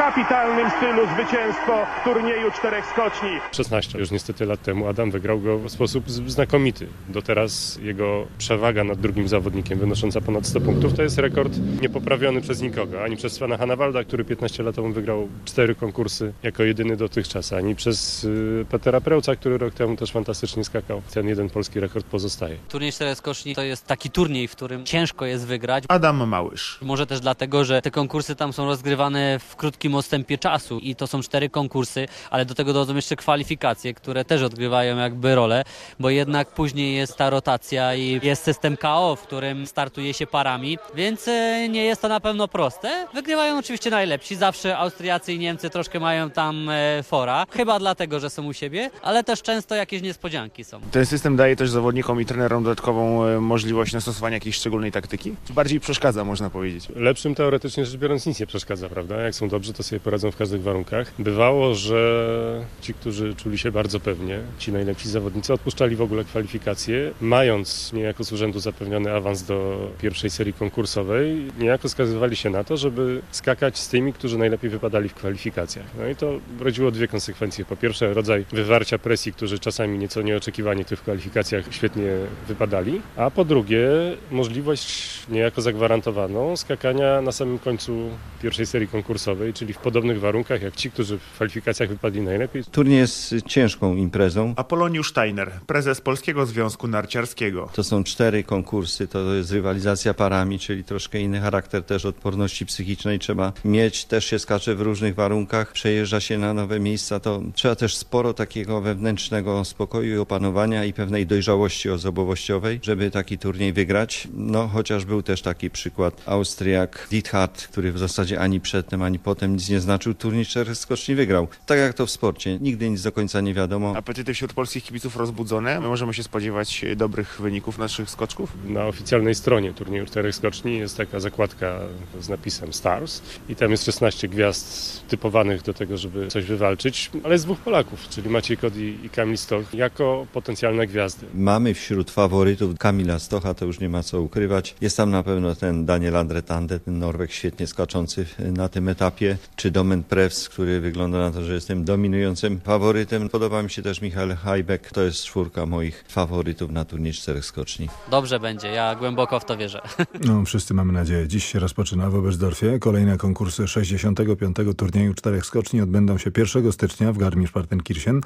W kapitalnym stylu zwycięstwo w turnieju czterech skoczni. 16 już niestety lat temu Adam wygrał go w sposób znakomity. Do teraz jego przewaga nad drugim zawodnikiem wynosząca ponad 100 punktów to jest rekord niepoprawiony przez nikogo. Ani przez Svena Hanawalda, który 15 lat temu wygrał cztery konkursy jako jedyny dotychczas, ani przez y, Petera Prełca, który rok temu też fantastycznie skakał. Ten jeden polski rekord pozostaje. Turniej czterech skoczni to jest taki turniej, w którym ciężko jest wygrać. Adam Małysz. Może też dlatego, że te konkursy tam są rozgrywane w krótkim odstępie czasu i to są cztery konkursy, ale do tego dochodzą jeszcze kwalifikacje, które też odgrywają jakby rolę, bo jednak później jest ta rotacja i jest system KO, w którym startuje się parami, więc e, nie jest to na pewno proste. Wygrywają oczywiście najlepsi, zawsze Austriacy i Niemcy troszkę mają tam e, fora, chyba dlatego, że są u siebie, ale też często jakieś niespodzianki są. Ten system daje też zawodnikom i trenerom dodatkową e, możliwość nastosowania jakiejś szczególnej taktyki? Czy bardziej przeszkadza, można powiedzieć? Lepszym teoretycznie rzecz biorąc nic nie przeszkadza, prawda? Jak są dobrzy, to sobie poradzą w każdych warunkach. Bywało, że ci, którzy czuli się bardzo pewnie, ci najlepsi zawodnicy, odpuszczali w ogóle kwalifikacje, mając niejako z urzędu zapewniony awans do pierwszej serii konkursowej, niejako skazywali się na to, żeby skakać z tymi, którzy najlepiej wypadali w kwalifikacjach. No i to rodziło dwie konsekwencje. Po pierwsze, rodzaj wywarcia presji, którzy czasami nieco nieoczekiwanie tych kwalifikacjach świetnie wypadali, a po drugie, możliwość niejako zagwarantowaną skakania na samym końcu pierwszej serii konkursowej, czyli w podobnych warunkach jak ci, którzy w kwalifikacjach wypadli najlepiej. Turniej jest ciężką imprezą. Apoloniusz Steiner, prezes Polskiego Związku Narciarskiego. To są cztery konkursy, to jest rywalizacja parami, czyli troszkę inny charakter też odporności psychicznej trzeba mieć. Też się skacze w różnych warunkach, przejeżdża się na nowe miejsca, to trzeba też sporo takiego wewnętrznego spokoju i opanowania i pewnej dojrzałości osobowościowej, żeby taki turniej wygrać. No chociaż był też taki przykład Austriak Diethard, który w zasadzie ani przedtem, ani potem nic nie znaczył, turniej czterech skoczni wygrał. Tak jak to w sporcie, nigdy nic do końca nie wiadomo. Apetyty wśród polskich kibiców rozbudzone. My możemy się spodziewać dobrych wyników naszych skoczków. Na oficjalnej stronie turnieju czterech skoczni jest taka zakładka z napisem Stars i tam jest 16 gwiazd typowanych do tego, żeby coś wywalczyć, ale jest dwóch Polaków, czyli Maciej Kod i Kamil Stoch jako potencjalne gwiazdy. Mamy wśród faworytów Kamila Stocha, to już nie ma co ukrywać. Jest tam na pewno ten Daniel Andretande, ten Norweg świetnie skaczący na tym etapie, czy Domen Prevs, który wygląda na to, że jest tym dominującym faworytem. Podoba mi się też Michał Hajbek, to jest czwórka moich faworytów na turniej czterech skoczni. Dobrze będzie, ja głęboko w to wierzę. No, wszyscy mamy nadzieję. Dziś się rozpoczyna w Oberstdorfie. Kolejne konkursy 65. turnieju czterech skoczni odbędą się 1 stycznia w Garmisch-Partenkirchen,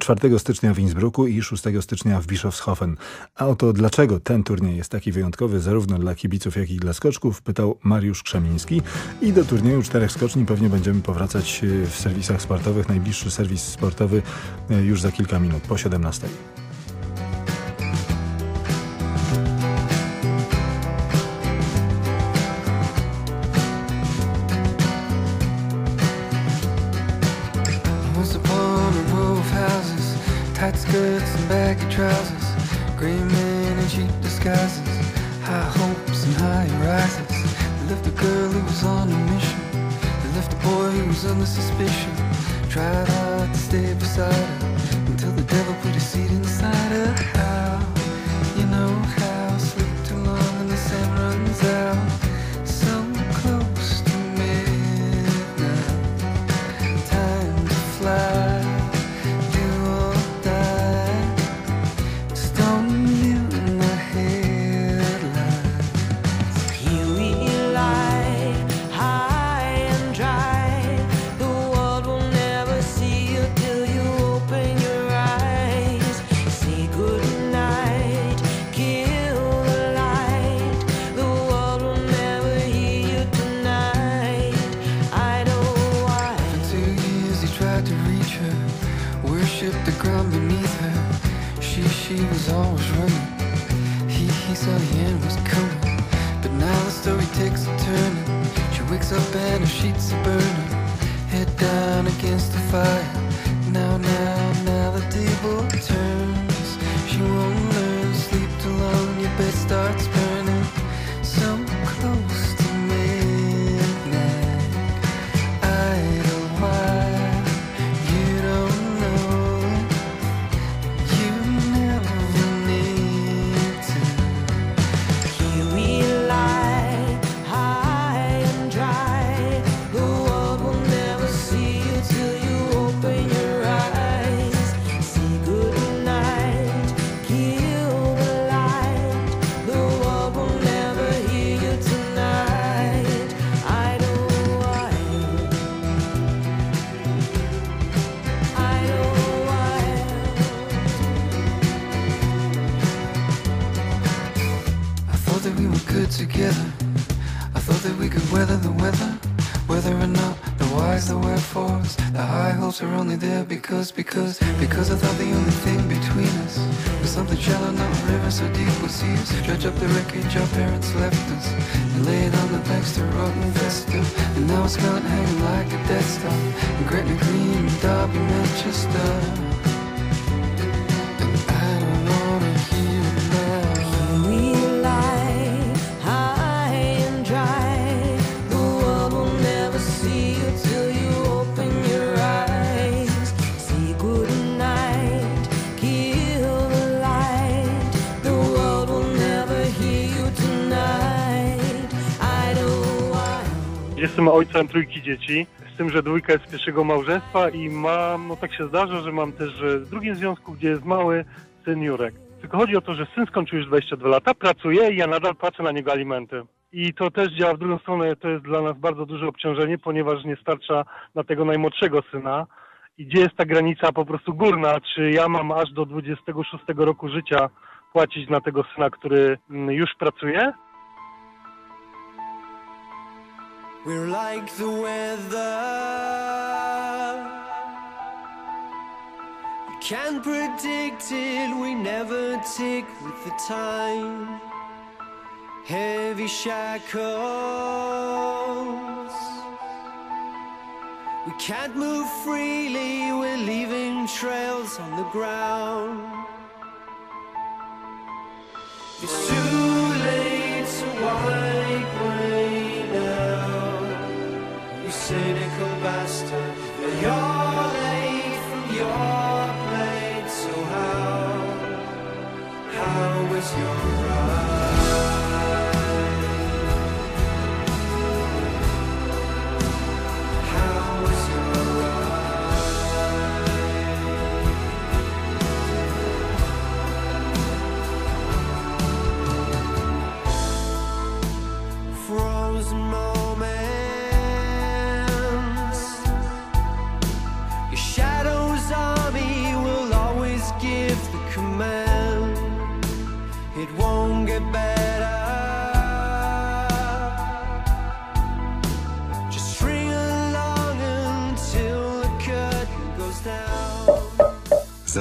4 stycznia w Innsbrucku i 6 stycznia w Bischofshofen. A oto dlaczego ten turniej jest taki wyjątkowy zarówno dla kibiców, jak i dla skoczków, pytał Mariusz Krzemiński. I do turnieju czterech skoczni pewnie będziemy powracać e, w serwisach sportowych. Najbliższy serwis sportowy e, już za kilka minut, po 17. ojcem trójki dzieci, z tym, że dwójka jest z pierwszego małżeństwa i mam, no tak się zdarza, że mam też w drugim związku, gdzie jest mały syn Jurek. Tylko chodzi o to, że syn skończył już 22 lata, pracuje i ja nadal płacę na niego alimenty. I to też działa w drugą stronę, to jest dla nas bardzo duże obciążenie, ponieważ nie starcza na tego najmłodszego syna. I gdzie jest ta granica po prostu górna? Czy ja mam aż do 26 roku życia płacić na tego syna, który mm, już pracuje? We're like the weather. You can't predict it, we never tick with the time. Heavy shackles. We can't move freely, we're leaving trails on the ground. You.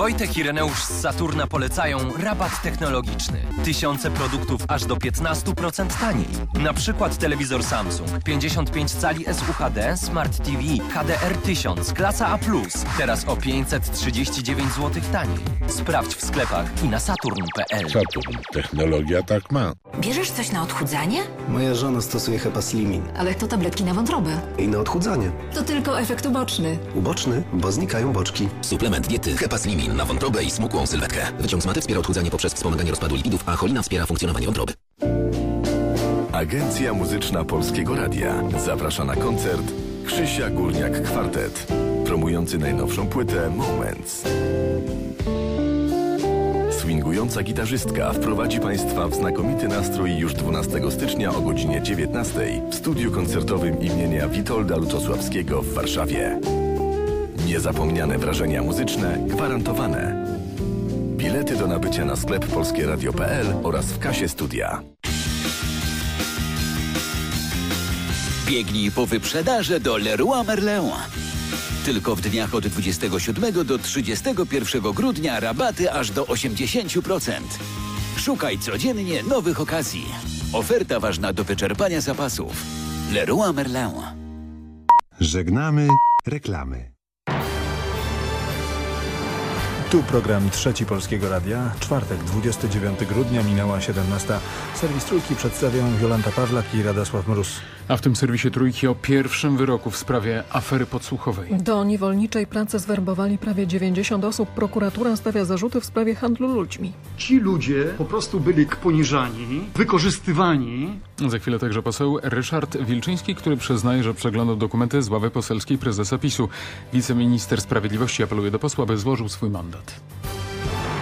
Wojtek i Reneusz z Saturna polecają rabat technologiczny. Tysiące produktów aż do 15% taniej. Na przykład telewizor Samsung 55 cali SUHD Smart TV HDR 1000 klasa A+. Teraz o 539 zł taniej. Sprawdź w sklepach i na saturn.pl. Saturn. Technologia tak ma. Bierzesz coś na odchudzanie? Moja żona stosuje Hepaslimin. Ale to tabletki na wątrobę. I na odchudzanie. To tylko efekt uboczny. Uboczny, bo znikają boczki. Suplement diety Na wątrobę i smukłą sylwetkę. Wyciąg z maty wspiera odchudzanie poprzez wspomaganie rozpadu lipidów, a cholina wspiera funkcjonowanie wątroby. Agencja Muzyczna Polskiego Radia zaprasza na koncert Krzysia Górniak Kwartet, promujący najnowszą płytę Moments. Swingująca gitarzystka wprowadzi Państwa w znakomity nastrój już 12 stycznia o godzinie 19 w studiu koncertowym imienia Witolda Lutosławskiego w Warszawie. Niezapomniane wrażenia muzyczne gwarantowane. Bilety do nabycia na sklep polskieradio.pl oraz w kasie studia. Biegnij po wyprzedaże do Leroy Merlin. Tylko w dniach od 27 do 31 grudnia rabaty aż do 80%. Szukaj codziennie nowych okazji. Oferta ważna do wyczerpania zapasów. Leroy Merlin. Żegnamy reklamy. Tu program Trzeci Polskiego Radia. Czwartek, 29 grudnia, minęła 17. Serwis Trójki przedstawią Jolanta Pawlak i Radosław Mróz. A w tym serwisie Trójki o pierwszym wyroku w sprawie afery podsłuchowej. Do niewolniczej pracy zwerbowali prawie 90 osób. Prokuratura stawia zarzuty w sprawie handlu ludźmi. Ci ludzie po prostu byli poniżani, wykorzystywani. Za chwilę także poseł Ryszard Wilczyński, który przyznaje, że przeglądał dokumenty z ławy poselskiej prezesa PiSu. Wiceminister Sprawiedliwości apeluje do posła, by złożył swój mandat. wird.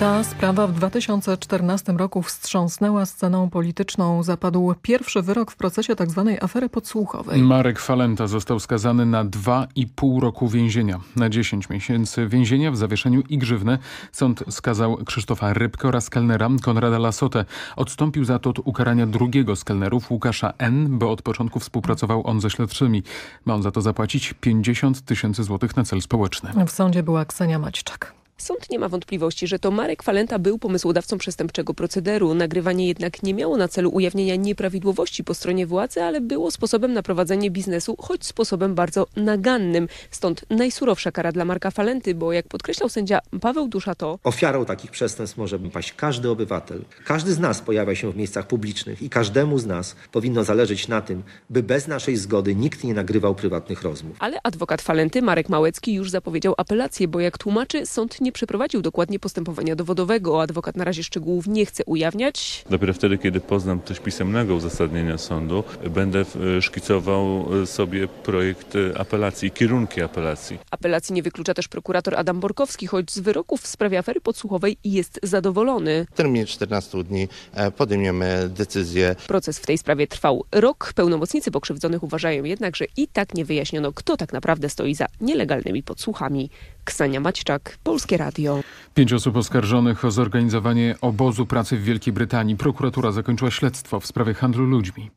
Ta sprawa w 2014 roku wstrząsnęła sceną polityczną. Zapadł pierwszy wyrok w procesie tzw. afery podsłuchowej. Marek Falenta został skazany na 2,5 roku więzienia. Na 10 miesięcy więzienia w zawieszeniu i grzywny sąd skazał Krzysztofa Rybkę oraz kelnera Konrada Lasotę. Odstąpił za to od ukarania drugiego z kelnerów, Łukasza N., bo od początku współpracował on ze śledczymi. Ma on za to zapłacić 50 tysięcy złotych na cel społeczny. W sądzie była Ksenia Maćczak. Sąd nie ma wątpliwości, że to Marek Falenta był pomysłodawcą przestępczego procederu. Nagrywanie jednak nie miało na celu ujawnienia nieprawidłowości po stronie władzy, ale było sposobem na prowadzenie biznesu, choć sposobem bardzo nagannym. Stąd najsurowsza kara dla Marka Falenty, bo jak podkreślał sędzia Paweł Dusza to... Ofiarą takich przestępstw może paść każdy obywatel. Każdy z nas pojawia się w miejscach publicznych i każdemu z nas powinno zależeć na tym, by bez naszej zgody nikt nie nagrywał prywatnych rozmów. Ale adwokat Falenty, Marek Małecki, już zapowiedział apelację, bo jak tłumaczy, sąd nie nie przeprowadził dokładnie postępowania dowodowego. Adwokat na razie szczegółów nie chce ujawniać. Dopiero wtedy, kiedy poznam też pisemnego uzasadnienia sądu, będę e, szkicował e, sobie projekt e, apelacji i kierunki apelacji. Apelacji nie wyklucza też prokurator Adam Borkowski, choć z wyroków w sprawie afery podsłuchowej jest zadowolony. W terminie 14 dni podejmiemy decyzję. Proces w tej sprawie trwał rok. Pełnomocnicy pokrzywdzonych uważają jednak, że i tak nie wyjaśniono, kto tak naprawdę stoi za nielegalnymi podsłuchami. Ksenia Maćczak, Polskie Radio. Pięć osób oskarżonych o zorganizowanie obozu pracy w Wielkiej Brytanii. Prokuratura zakończyła śledztwo w sprawie handlu ludźmi.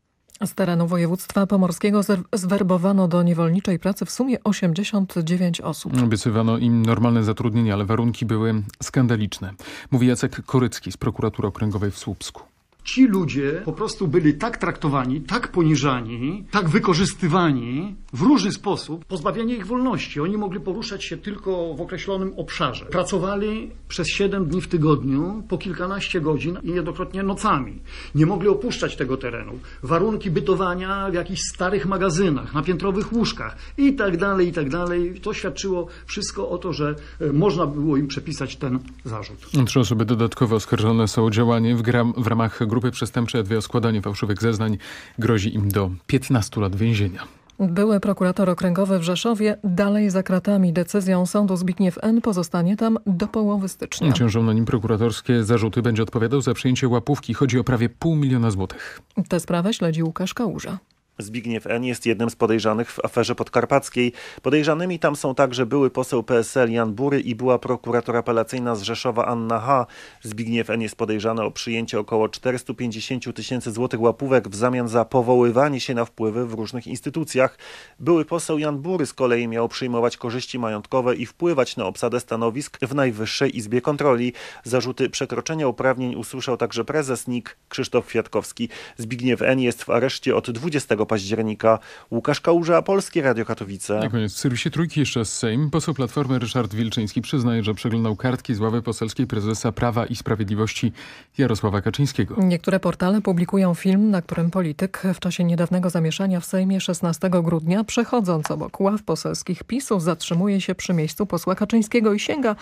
Z terenu województwa pomorskiego zwerbowano do niewolniczej pracy w sumie 89 osób. Obiecywano im normalne zatrudnienie, ale warunki były skandaliczne. Mówi Jacek Korycki z prokuratury okręgowej w Słupsku. Ci ludzie po prostu byli tak traktowani, tak poniżani, tak wykorzystywani w różny sposób, pozbawianie ich wolności. Oni mogli poruszać się tylko w określonym obszarze. Pracowali przez 7 dni w tygodniu, po kilkanaście godzin i niejednokrotnie nocami. Nie mogli opuszczać tego terenu. Warunki bytowania w jakichś starych magazynach, na piętrowych łóżkach i tak dalej, i tak dalej. To świadczyło wszystko o to, że e, można było im przepisać ten zarzut. Trzy osoby dodatkowo oskarżone są o działanie w, gram, w ramach grupy przestępczej, a dwie o składanie fałszywych zeznań. Grozi im do 15 lat więzienia. Były prokurator okręgowy w Rzeszowie dalej za kratami. Decyzją sądu Zbigniew N. pozostanie tam do połowy stycznia. Ciążą na nim prokuratorskie zarzuty. Będzie odpowiadał za przyjęcie łapówki. Chodzi o prawie pół miliona złotych. Tę sprawę śledzi Łukasz Kałuża. Zbigniew N. jest jednym z podejrzanych w aferze podkarpackiej. Podejrzanymi tam są także były poseł PSL Jan Bury i była prokurator apelacyjna z Rzeszowa Anna H. Zbigniew N. jest podejrzany o przyjęcie około 450 tysięcy złotych łapówek w zamian za powoływanie się na wpływy w różnych instytucjach. Były poseł Jan Bury z kolei miał przyjmować korzyści majątkowe i wpływać na obsadę stanowisk w Najwyższej Izbie Kontroli. Zarzuty przekroczenia uprawnień usłyszał także prezes NIK Krzysztof Kwiatkowski. Zbigniew N. jest w areszcie od 20 października. Łukasz Kałuża, Polskie Radio Katowice. Na koniec w serwisie Trójki jeszcze z Sejm. Poseł Platformy Ryszard Wilczyński przyznaje, że przeglądał kartki z ławy poselskiej prezesa Prawa i Sprawiedliwości Jarosława Kaczyńskiego. Niektóre portale publikują film, na którym polityk w czasie niedawnego zamieszania w Sejmie 16 grudnia, przechodząc obok ław poselskich PiSu, zatrzymuje się przy miejscu posła Kaczyńskiego i sięga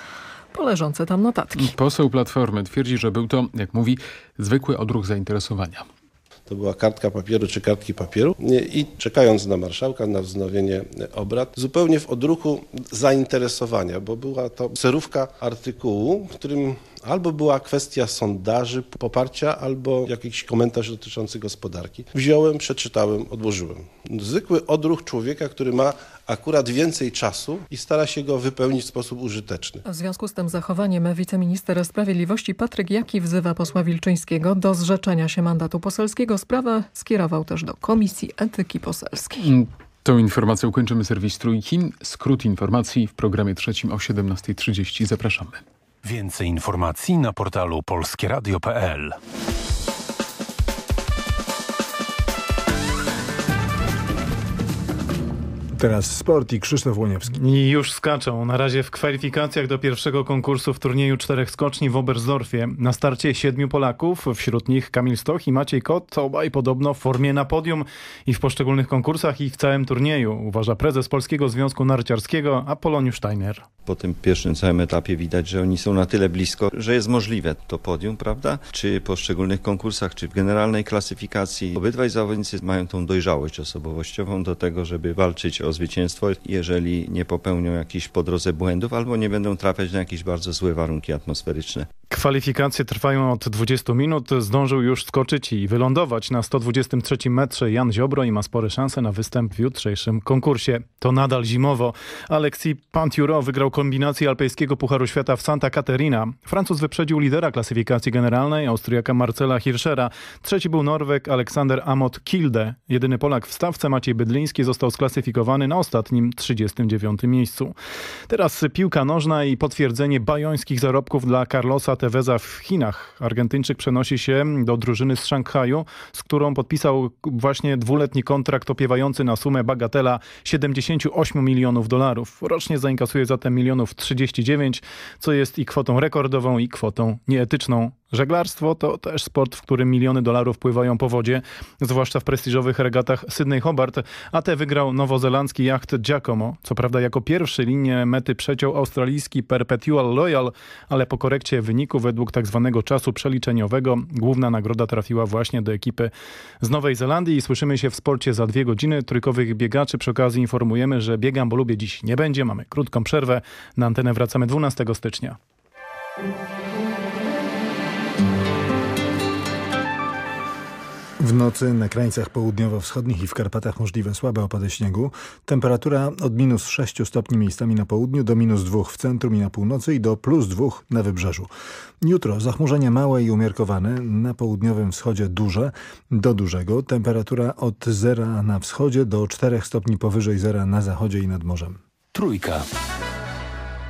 po leżące tam notatki. Poseł Platformy twierdzi, że był to, jak mówi, zwykły odruch zainteresowania. To była kartka papieru czy kartki papieru? I czekając na marszałka, na wznowienie obrad, zupełnie w odruchu zainteresowania, bo była to serówka artykułu, w którym albo była kwestia sondaży, poparcia, albo jakiś komentarz dotyczący gospodarki. Wziąłem, przeczytałem, odłożyłem. Zwykły odruch człowieka, który ma akurat więcej czasu i stara się go wypełnić w sposób użyteczny. W związku z tym zachowaniem wiceminister sprawiedliwości Patryk Jaki wzywa posła Wilczyńskiego do zrzeczenia się mandatu poselskiego. Sprawę skierował też do Komisji Etyki Poselskiej. Tą informacją kończymy serwis Trójki. Skrót informacji w programie trzecim o 17.30. Zapraszamy. Więcej informacji na portalu polskieradio.pl. Teraz sport i Krzysztof Łoniewski. I już skaczą. Na razie w kwalifikacjach do pierwszego konkursu w turnieju czterech skoczni w Oberstdorfie. Na starcie siedmiu Polaków, wśród nich Kamil Stoch i Maciej Kot, obaj podobno w formie na podium i w poszczególnych konkursach i w całym turnieju, uważa prezes Polskiego Związku Narciarskiego Apoloniusz Steiner. Po tym pierwszym całym etapie widać, że oni są na tyle blisko, że jest możliwe to podium, prawda? Czy w poszczególnych konkursach, czy w generalnej klasyfikacji. Obydwaj zawodnicy mają tą dojrzałość osobowościową do tego, żeby walczyć o zwycięstwo, jeżeli nie popełnią jakichś po drodze błędów albo nie będą trafiać na jakieś bardzo złe warunki atmosferyczne. Kwalifikacje trwają od 20 minut. Zdążył już skoczyć i wylądować na 123 metrze Jan Ziobro i ma spore szanse na występ w jutrzejszym konkursie. To nadal zimowo. Alexis Panturo wygrał kombinację alpejskiego Pucharu Świata w Santa Caterina. Francuz wyprzedził lidera klasyfikacji generalnej, Austriaka Marcela Hirschera. Trzeci był Norweg Aleksander Amot Kilde. Jedyny Polak w stawce Maciej Bydliński został sklasyfikowany na ostatnim 39 miejscu. Teraz piłka nożna i potwierdzenie bajońskich zarobków dla Carlosa Teveza w Chinach. Argentyńczyk przenosi się do drużyny z Szanghaju, z którą podpisał właśnie dwuletni kontrakt opiewający na sumę bagatela 78 milionów dolarów. Rocznie zainkasuje zatem milionów 39, co jest i kwotą rekordową, i kwotą nieetyczną. Żeglarstwo to też sport, w którym miliony dolarów pływają po wodzie, zwłaszcza w prestiżowych regatach Sydney Hobart, a te wygrał nowozelandzki jacht Giacomo. Co prawda jako pierwszy linię mety przeciął australijski Perpetual Loyal, ale po korekcie wyniku według tak zwanego czasu przeliczeniowego główna nagroda trafiła właśnie do ekipy z Nowej Zelandii i słyszymy się w sporcie za dwie godziny. Trójkowych biegaczy przy okazji informujemy, że biegam, bo lubię dziś nie będzie. Mamy krótką przerwę. Na antenę wracamy 12 stycznia. W nocy na krańcach południowo-wschodnich i w Karpatach możliwe słabe opady śniegu. Temperatura od minus 6 stopni miejscami na południu do minus 2 w centrum i na północy i do plus 2 na wybrzeżu. Jutro zachmurzenie małe i umiarkowane, na południowym wschodzie duże do dużego. Temperatura od zera na wschodzie do 4 stopni powyżej zera na zachodzie i nad morzem. Trójka.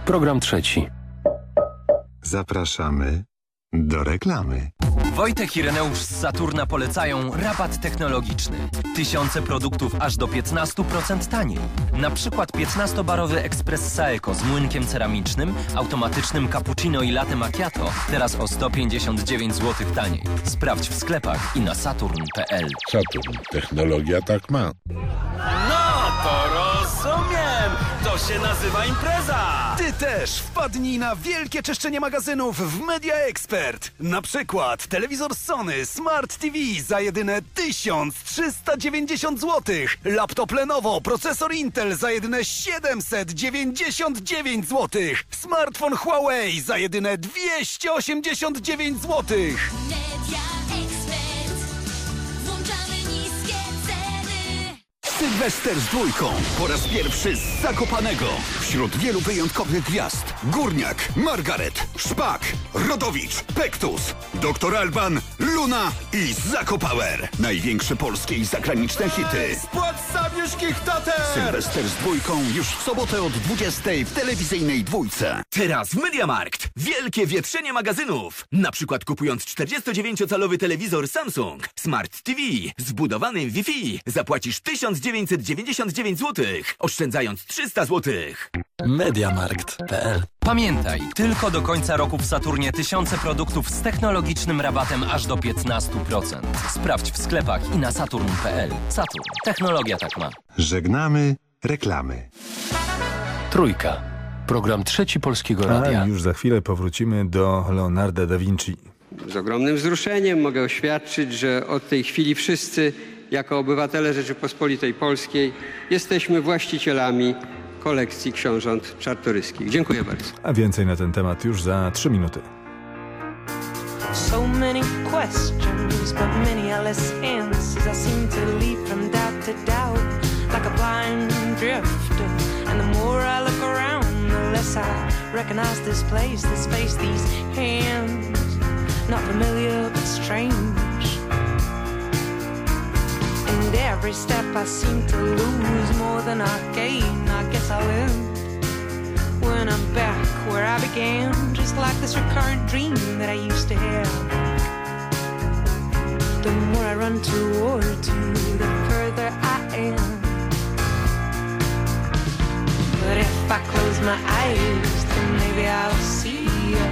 Program trzeci. Zapraszamy do reklamy. Wojtek i Reneusz z Saturna polecają rabat technologiczny. Tysiące produktów aż do 15% taniej. Na przykład 15-barowy ekspres Saeco z młynkiem ceramicznym, automatycznym cappuccino i latte macchiato teraz o 159 zł taniej. Sprawdź w sklepach i na saturn.pl. Saturn. Technologia tak ma. No to rozumiem! To się nazywa impreza! Ty też wpadnij na wielkie czyszczenie magazynów w Media Expert. Na przykład telewizor Sony Smart TV za jedyne 1390 zł. Laptop Lenovo, procesor Intel za jedyne 799 zł. Smartfon Huawei za jedyne 289 zł. Media Sylwester z dwójką. Po raz pierwszy z Zakopanego. Wśród wielu wyjątkowych gwiazd. Górniak, Margaret, Szpak, Rodowicz, Pektus, Doktor Alban, Luna i Zakopower. Największe polskie i zagraniczne hity. Spłat sabiuszkich tater! Sylwester z dwójką już w sobotę od 20 w telewizyjnej dwójce. Teraz w Mediamarkt. Wielkie wietrzenie magazynów. Na przykład kupując 49-calowy telewizor Samsung Smart TV z wbudowanym Wi-Fi zapłacisz 1999 zł, oszczędzając 300 zł. Mediamarkt.pl Pamiętaj, tylko do końca roku w Saturnie tysiące produktów z technologicznym rabatem aż do 15%. Sprawdź w sklepach i na saturn.pl. Saturn. Technologia tak ma. Żegnamy reklamy. Trójka. Program trzeci Polskiego Radia. A już za chwilę powrócimy do Leonarda da Vinci. Z ogromnym wzruszeniem mogę oświadczyć, że od tej chwili wszyscy, jako obywatele Rzeczypospolitej Polskiej, jesteśmy właścicielami kolekcji książąt czartoryskich. Dziękuję bardzo. A więcej na ten temat już za 3 minuty. So many questions, but many are less answers. I seem to leap from doubt to doubt, like a blind drifter. And the more I look around, the less I recognize this place, this face, these hands. Not familiar, but strange. And every step I seem to lose more than I gain. I guess I'll end when I'm back where I began, just like this recurrent dream that I used to have. The more I run towards you, the further I am. But if I close my eyes, then maybe I'll see you.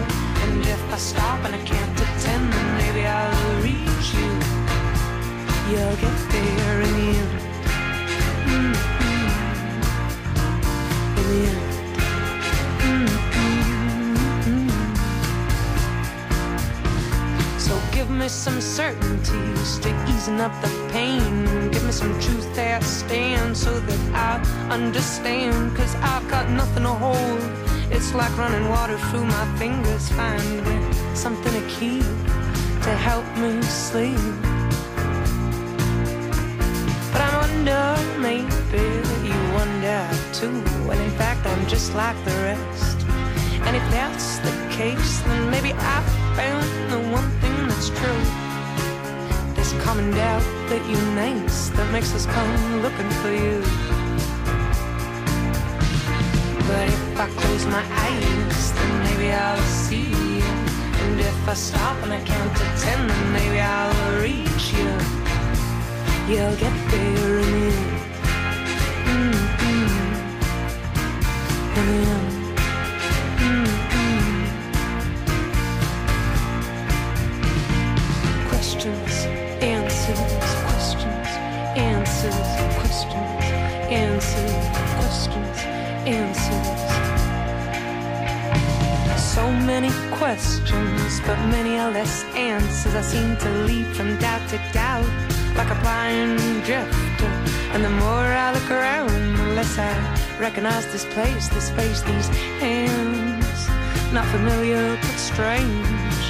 And if I stop and I can't ten, then maybe I'll. You'll get there in the end. So give me some certainties to easing up the pain. Give me some truth that stands so that I understand. Cause I've got nothing to hold. It's like running water through my fingers. Find me something to keep to help me sleep. Wonder, maybe you wonder too. Well, in fact, I'm just like the rest. And if that's the case, then maybe I found the one thing that's true. This common doubt that unites, that makes us come looking for you. But if I close my eyes, then maybe I'll see you. And if I stop and I count to ten, then maybe I'll you. You'll get there in the end. Mm Questions, answers, questions, answers, questions, answers, questions, answers. So many questions, but many are less answers. I seem to leap from doubt to doubt like a blind drifter. And the more I look around, the less I recognize this place, this face, these hands. Not familiar, but strange.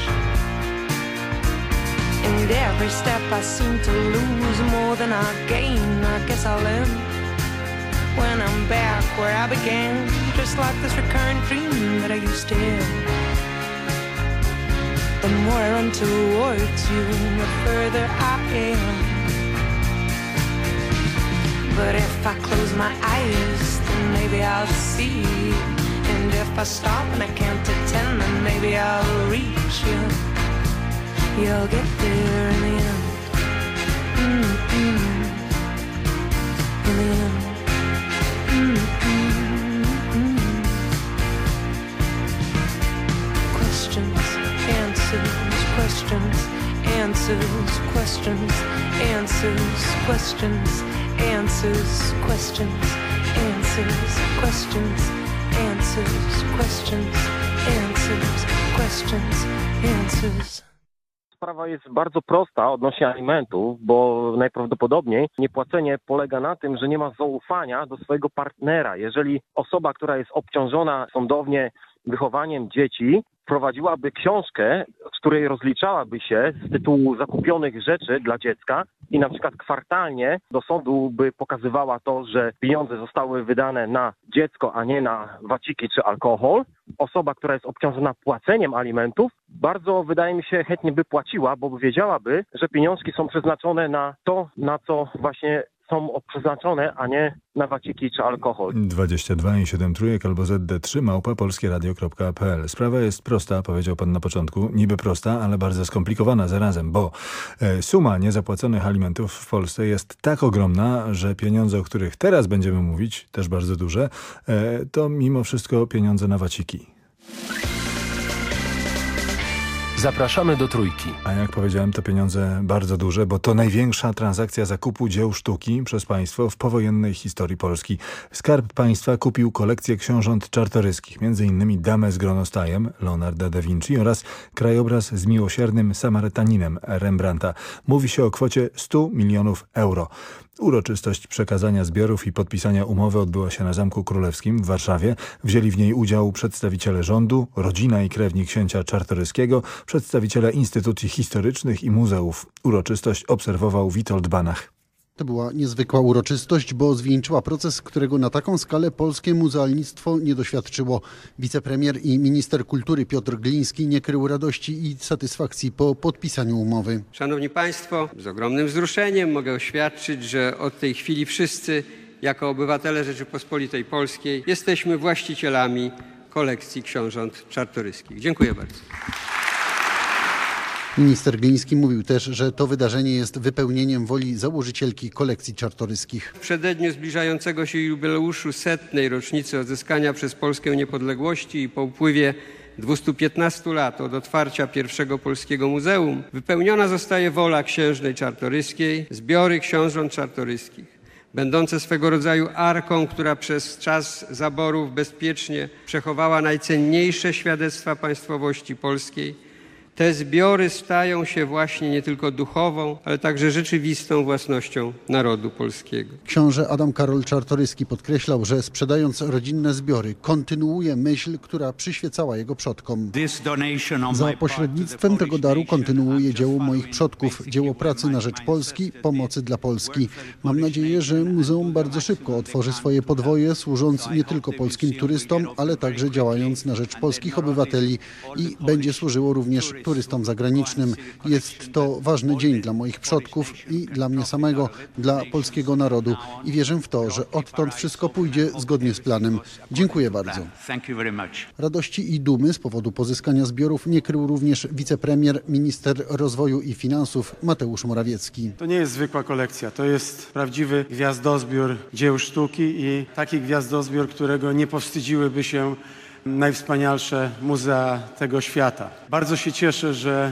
And every step I seem to lose more than I gain. I guess I'll end when I'm back where I began, just like this recurrent dream that I used to have. The more I run towards you, the further I am. But if I close my eyes, then maybe I'll see. And if I stop and I to ten, then maybe I'll reach you. You'll get there in the end. Mm-mm. In the end. Mm-hmm. Questions, answers, questions, answers, questions, answers, questions, answers, questions, answers, questions, answers, questions, answers, questions, answers. Sprawa jest bardzo prosta odnośnie alimentów, bo najprawdopodobniej niepłacenie polega na tym, że nie ma zaufania do swojego partnera. Jeżeli osoba, która jest obciążona sądownie wychowaniem dzieci, prowadziłaby książkę, z której rozliczałaby się z tytułu zakupionych rzeczy dla dziecka i na przykład kwartalnie do sądu by pokazywała to, że pieniądze zostały wydane na dziecko, a nie na waciki czy alkohol, osoba, która jest obciążona płaceniem alimentów, bardzo wydaje mi się chętnie by płaciła, bo wiedziałaby, że pieniążki są przeznaczone na to, na co właśnie są przeznaczone, a nie na waciki czy alkohol. 22 i 7 trójek albo ZD3 małpa polskieradio.pl. Sprawa jest prosta, powiedział pan na początku. Niby prosta, ale bardzo skomplikowana zarazem, bo e, suma niezapłaconych alimentów w Polsce jest tak ogromna, że pieniądze, o których teraz będziemy mówić, też bardzo duże, e, to mimo wszystko pieniądze na waciki. Zapraszamy do Trójki. A jak powiedziałem, to pieniądze bardzo duże, bo to największa transakcja zakupu dzieł sztuki przez państwo w powojennej historii Polski. Skarb Państwa kupił kolekcję książąt czartoryskich, m.in. Damę z gronostajem Leonarda da Vinci oraz krajobraz z miłosiernym Samarytaninem Rembrandta. Mówi się o kwocie 100 milionów euro. Uroczystość przekazania zbiorów i podpisania umowy odbyła się na Zamku Królewskim w Warszawie. Wzięli w niej udział przedstawiciele rządu, rodzina i krewni księcia Czartoryskiego, przedstawiciele instytucji historycznych i muzeów. Uroczystość obserwował Witold Banach. To była niezwykła uroczystość, bo zwieńczyła proces, którego na taką skalę polskie muzealnictwo nie doświadczyło. Wicepremier i minister kultury Piotr Gliński nie krył radości i satysfakcji po podpisaniu umowy. Szanowni Państwo, z ogromnym wzruszeniem mogę oświadczyć, że od tej chwili wszyscy, jako obywatele Rzeczypospolitej Polskiej, jesteśmy właścicielami kolekcji książąt czartoryskich. Dziękuję bardzo. Minister Gliński mówił też, że to wydarzenie jest wypełnieniem woli założycielki kolekcji czartoryskich. W przededniu zbliżającego się jubileuszu setnej rocznicy odzyskania przez Polskę niepodległości i po upływie 215 lat od otwarcia pierwszego polskiego muzeum wypełniona zostaje wola księżnej czartoryskiej, zbiory książąt czartoryskich będące swego rodzaju arką, która przez czas zaborów bezpiecznie przechowała najcenniejsze świadectwa państwowości polskiej. Te zbiory stają się właśnie nie tylko duchową, ale także rzeczywistą własnością narodu polskiego. Książę Adam Karol Czartoryski podkreślał, że sprzedając rodzinne zbiory, kontynuuje myśl, która przyświecała jego przodkom. Za pośrednictwem tego daru kontynuuje dzieło moich przodków, dzieło pracy na rzecz Polski, pomocy dla Polski. Mam nadzieję, że muzeum bardzo szybko otworzy swoje podwoje, służąc nie tylko polskim turystom, ale także działając na rzecz polskich obywateli i będzie służyło również turystom zagranicznym. Jest to ważny dzień dla moich przodków i dla mnie samego, dla polskiego narodu i wierzę w to, że odtąd wszystko pójdzie zgodnie z planem. Dziękuję bardzo. Radości i dumy z powodu pozyskania zbiorów nie krył również wicepremier, minister rozwoju i finansów Mateusz Morawiecki. To nie jest zwykła kolekcja, to jest prawdziwy gwiazdozbiór dzieł sztuki i taki gwiazdozbiór, którego nie powstydziłyby się najwspanialsze muzea tego świata. Bardzo się cieszę, że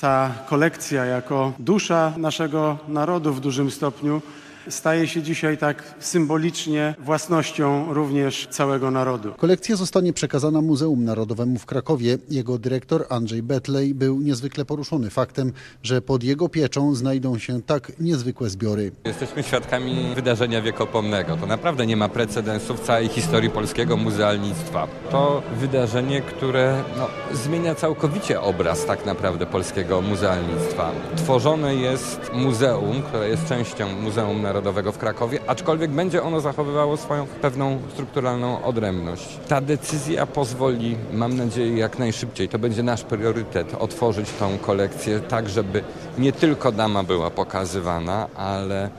ta kolekcja jako dusza naszego narodu w dużym stopniu staje się dzisiaj tak symbolicznie własnością również całego narodu. Kolekcja zostanie przekazana Muzeum Narodowemu w Krakowie. Jego dyrektor Andrzej Betlej był niezwykle poruszony faktem, że pod jego pieczą znajdą się tak niezwykłe zbiory. Jesteśmy świadkami wydarzenia wiekopomnego. To naprawdę nie ma precedensu w całej historii polskiego muzealnictwa. To wydarzenie, które no, zmienia całkowicie obraz tak naprawdę polskiego muzealnictwa. Tworzone jest muzeum, które jest częścią Muzeum Narodowego w Krakowie, aczkolwiek będzie ono zachowywało swoją pewną strukturalną odrębność. Ta decyzja pozwoli, mam nadzieję, jak najszybciej, to będzie nasz priorytet, otworzyć tą kolekcję tak, żeby nie tylko dama była pokazywana, ale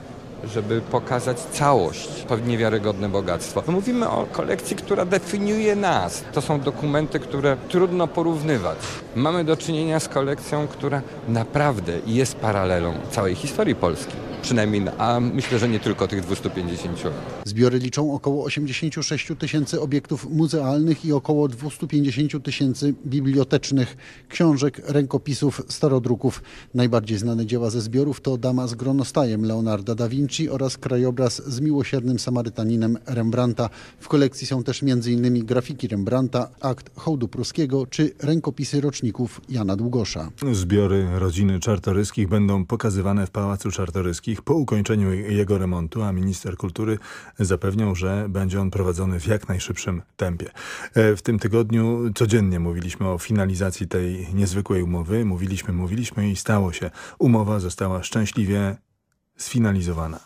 żeby pokazać całość, pewnie wiarygodne bogactwo. My mówimy o kolekcji, która definiuje nas. To są dokumenty, które trudno porównywać. Mamy do czynienia z kolekcją, która naprawdę jest paralelą całej historii Polski. Przynajmniej, a myślę, że nie tylko tych 250 lat. Zbiory liczą około 86 tysięcy obiektów muzealnych i około 250 tysięcy bibliotecznych książek, rękopisów, starodruków. Najbardziej znane dzieła ze zbiorów to Dama z gronostajem Leonarda da Vinci oraz krajobraz z miłosiernym Samarytaninem Rembrandta. W kolekcji są też m.in. grafiki Rembrandta, akt hołdu pruskiego czy rękopisy roczników Jana Długosza. Zbiory rodziny Czartoryskich będą pokazywane w Pałacu Czartoryskich po ukończeniu jego remontu, a minister kultury zapewniał, że będzie on prowadzony w jak najszybszym tempie. E, W tym tygodniu codziennie mówiliśmy o finalizacji tej niezwykłej umowy. Mówiliśmy, mówiliśmy i stało się. Umowa została szczęśliwie sfinalizowana.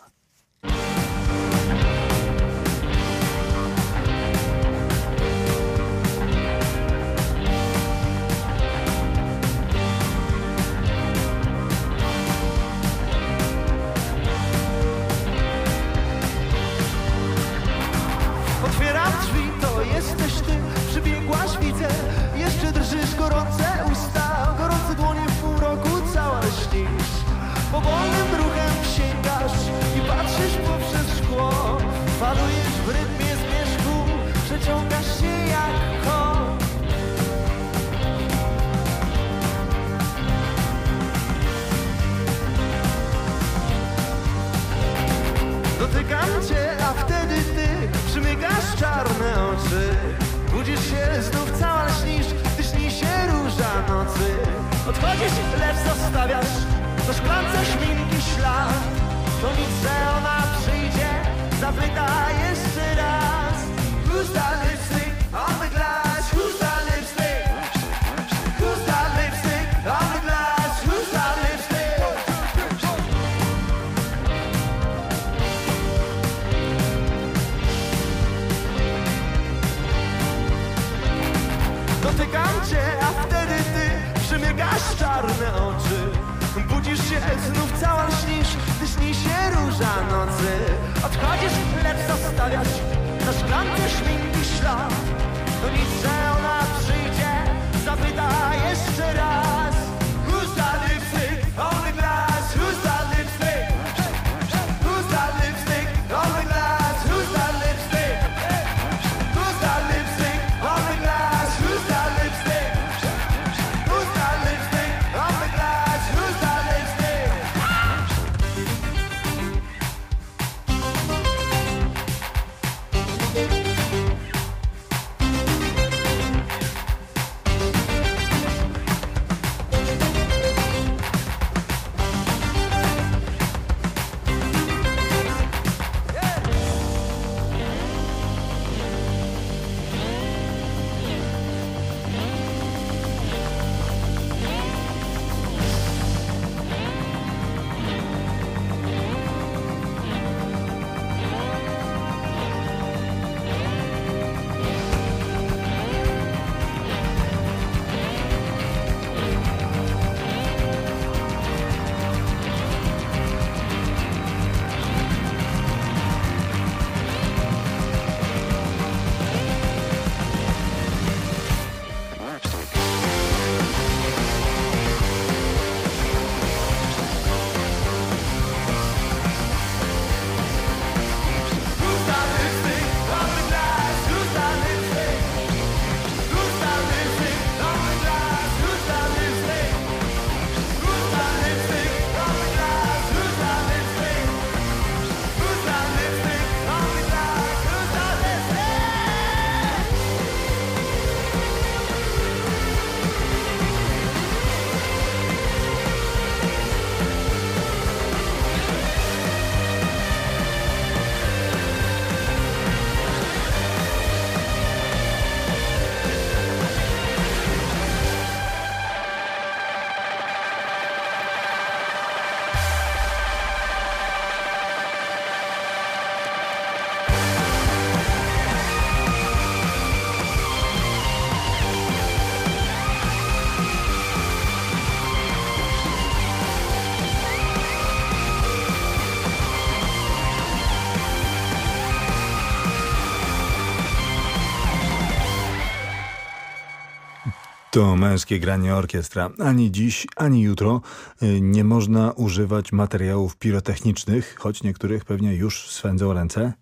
To męskie granie orkiestra. Ani dziś, ani jutro y, nie można używać materiałów pirotechnicznych, choć niektórych pewnie już swędzą ręce.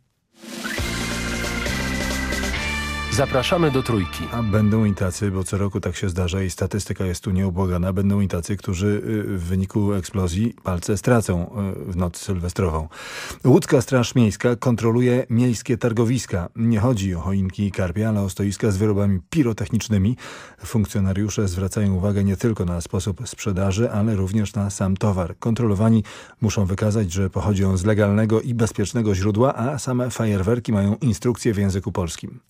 Zapraszamy do Trójki. A będą i tacy, bo co roku tak się zdarza i statystyka jest tu nieubłagana, będą i tacy, którzy y, w wyniku eksplozji palce stracą y, w noc sylwestrową. Łódzka Straż Miejska kontroluje miejskie targowiska. Nie chodzi o choinki i karpie, ale o stoiska z wyrobami pirotechnicznymi. Funkcjonariusze zwracają uwagę nie tylko na sposób sprzedaży, ale również na sam towar. Kontrolowani muszą wykazać, że pochodzi on z legalnego i bezpiecznego źródła, a same fajerwerki mają instrukcje w języku polskim.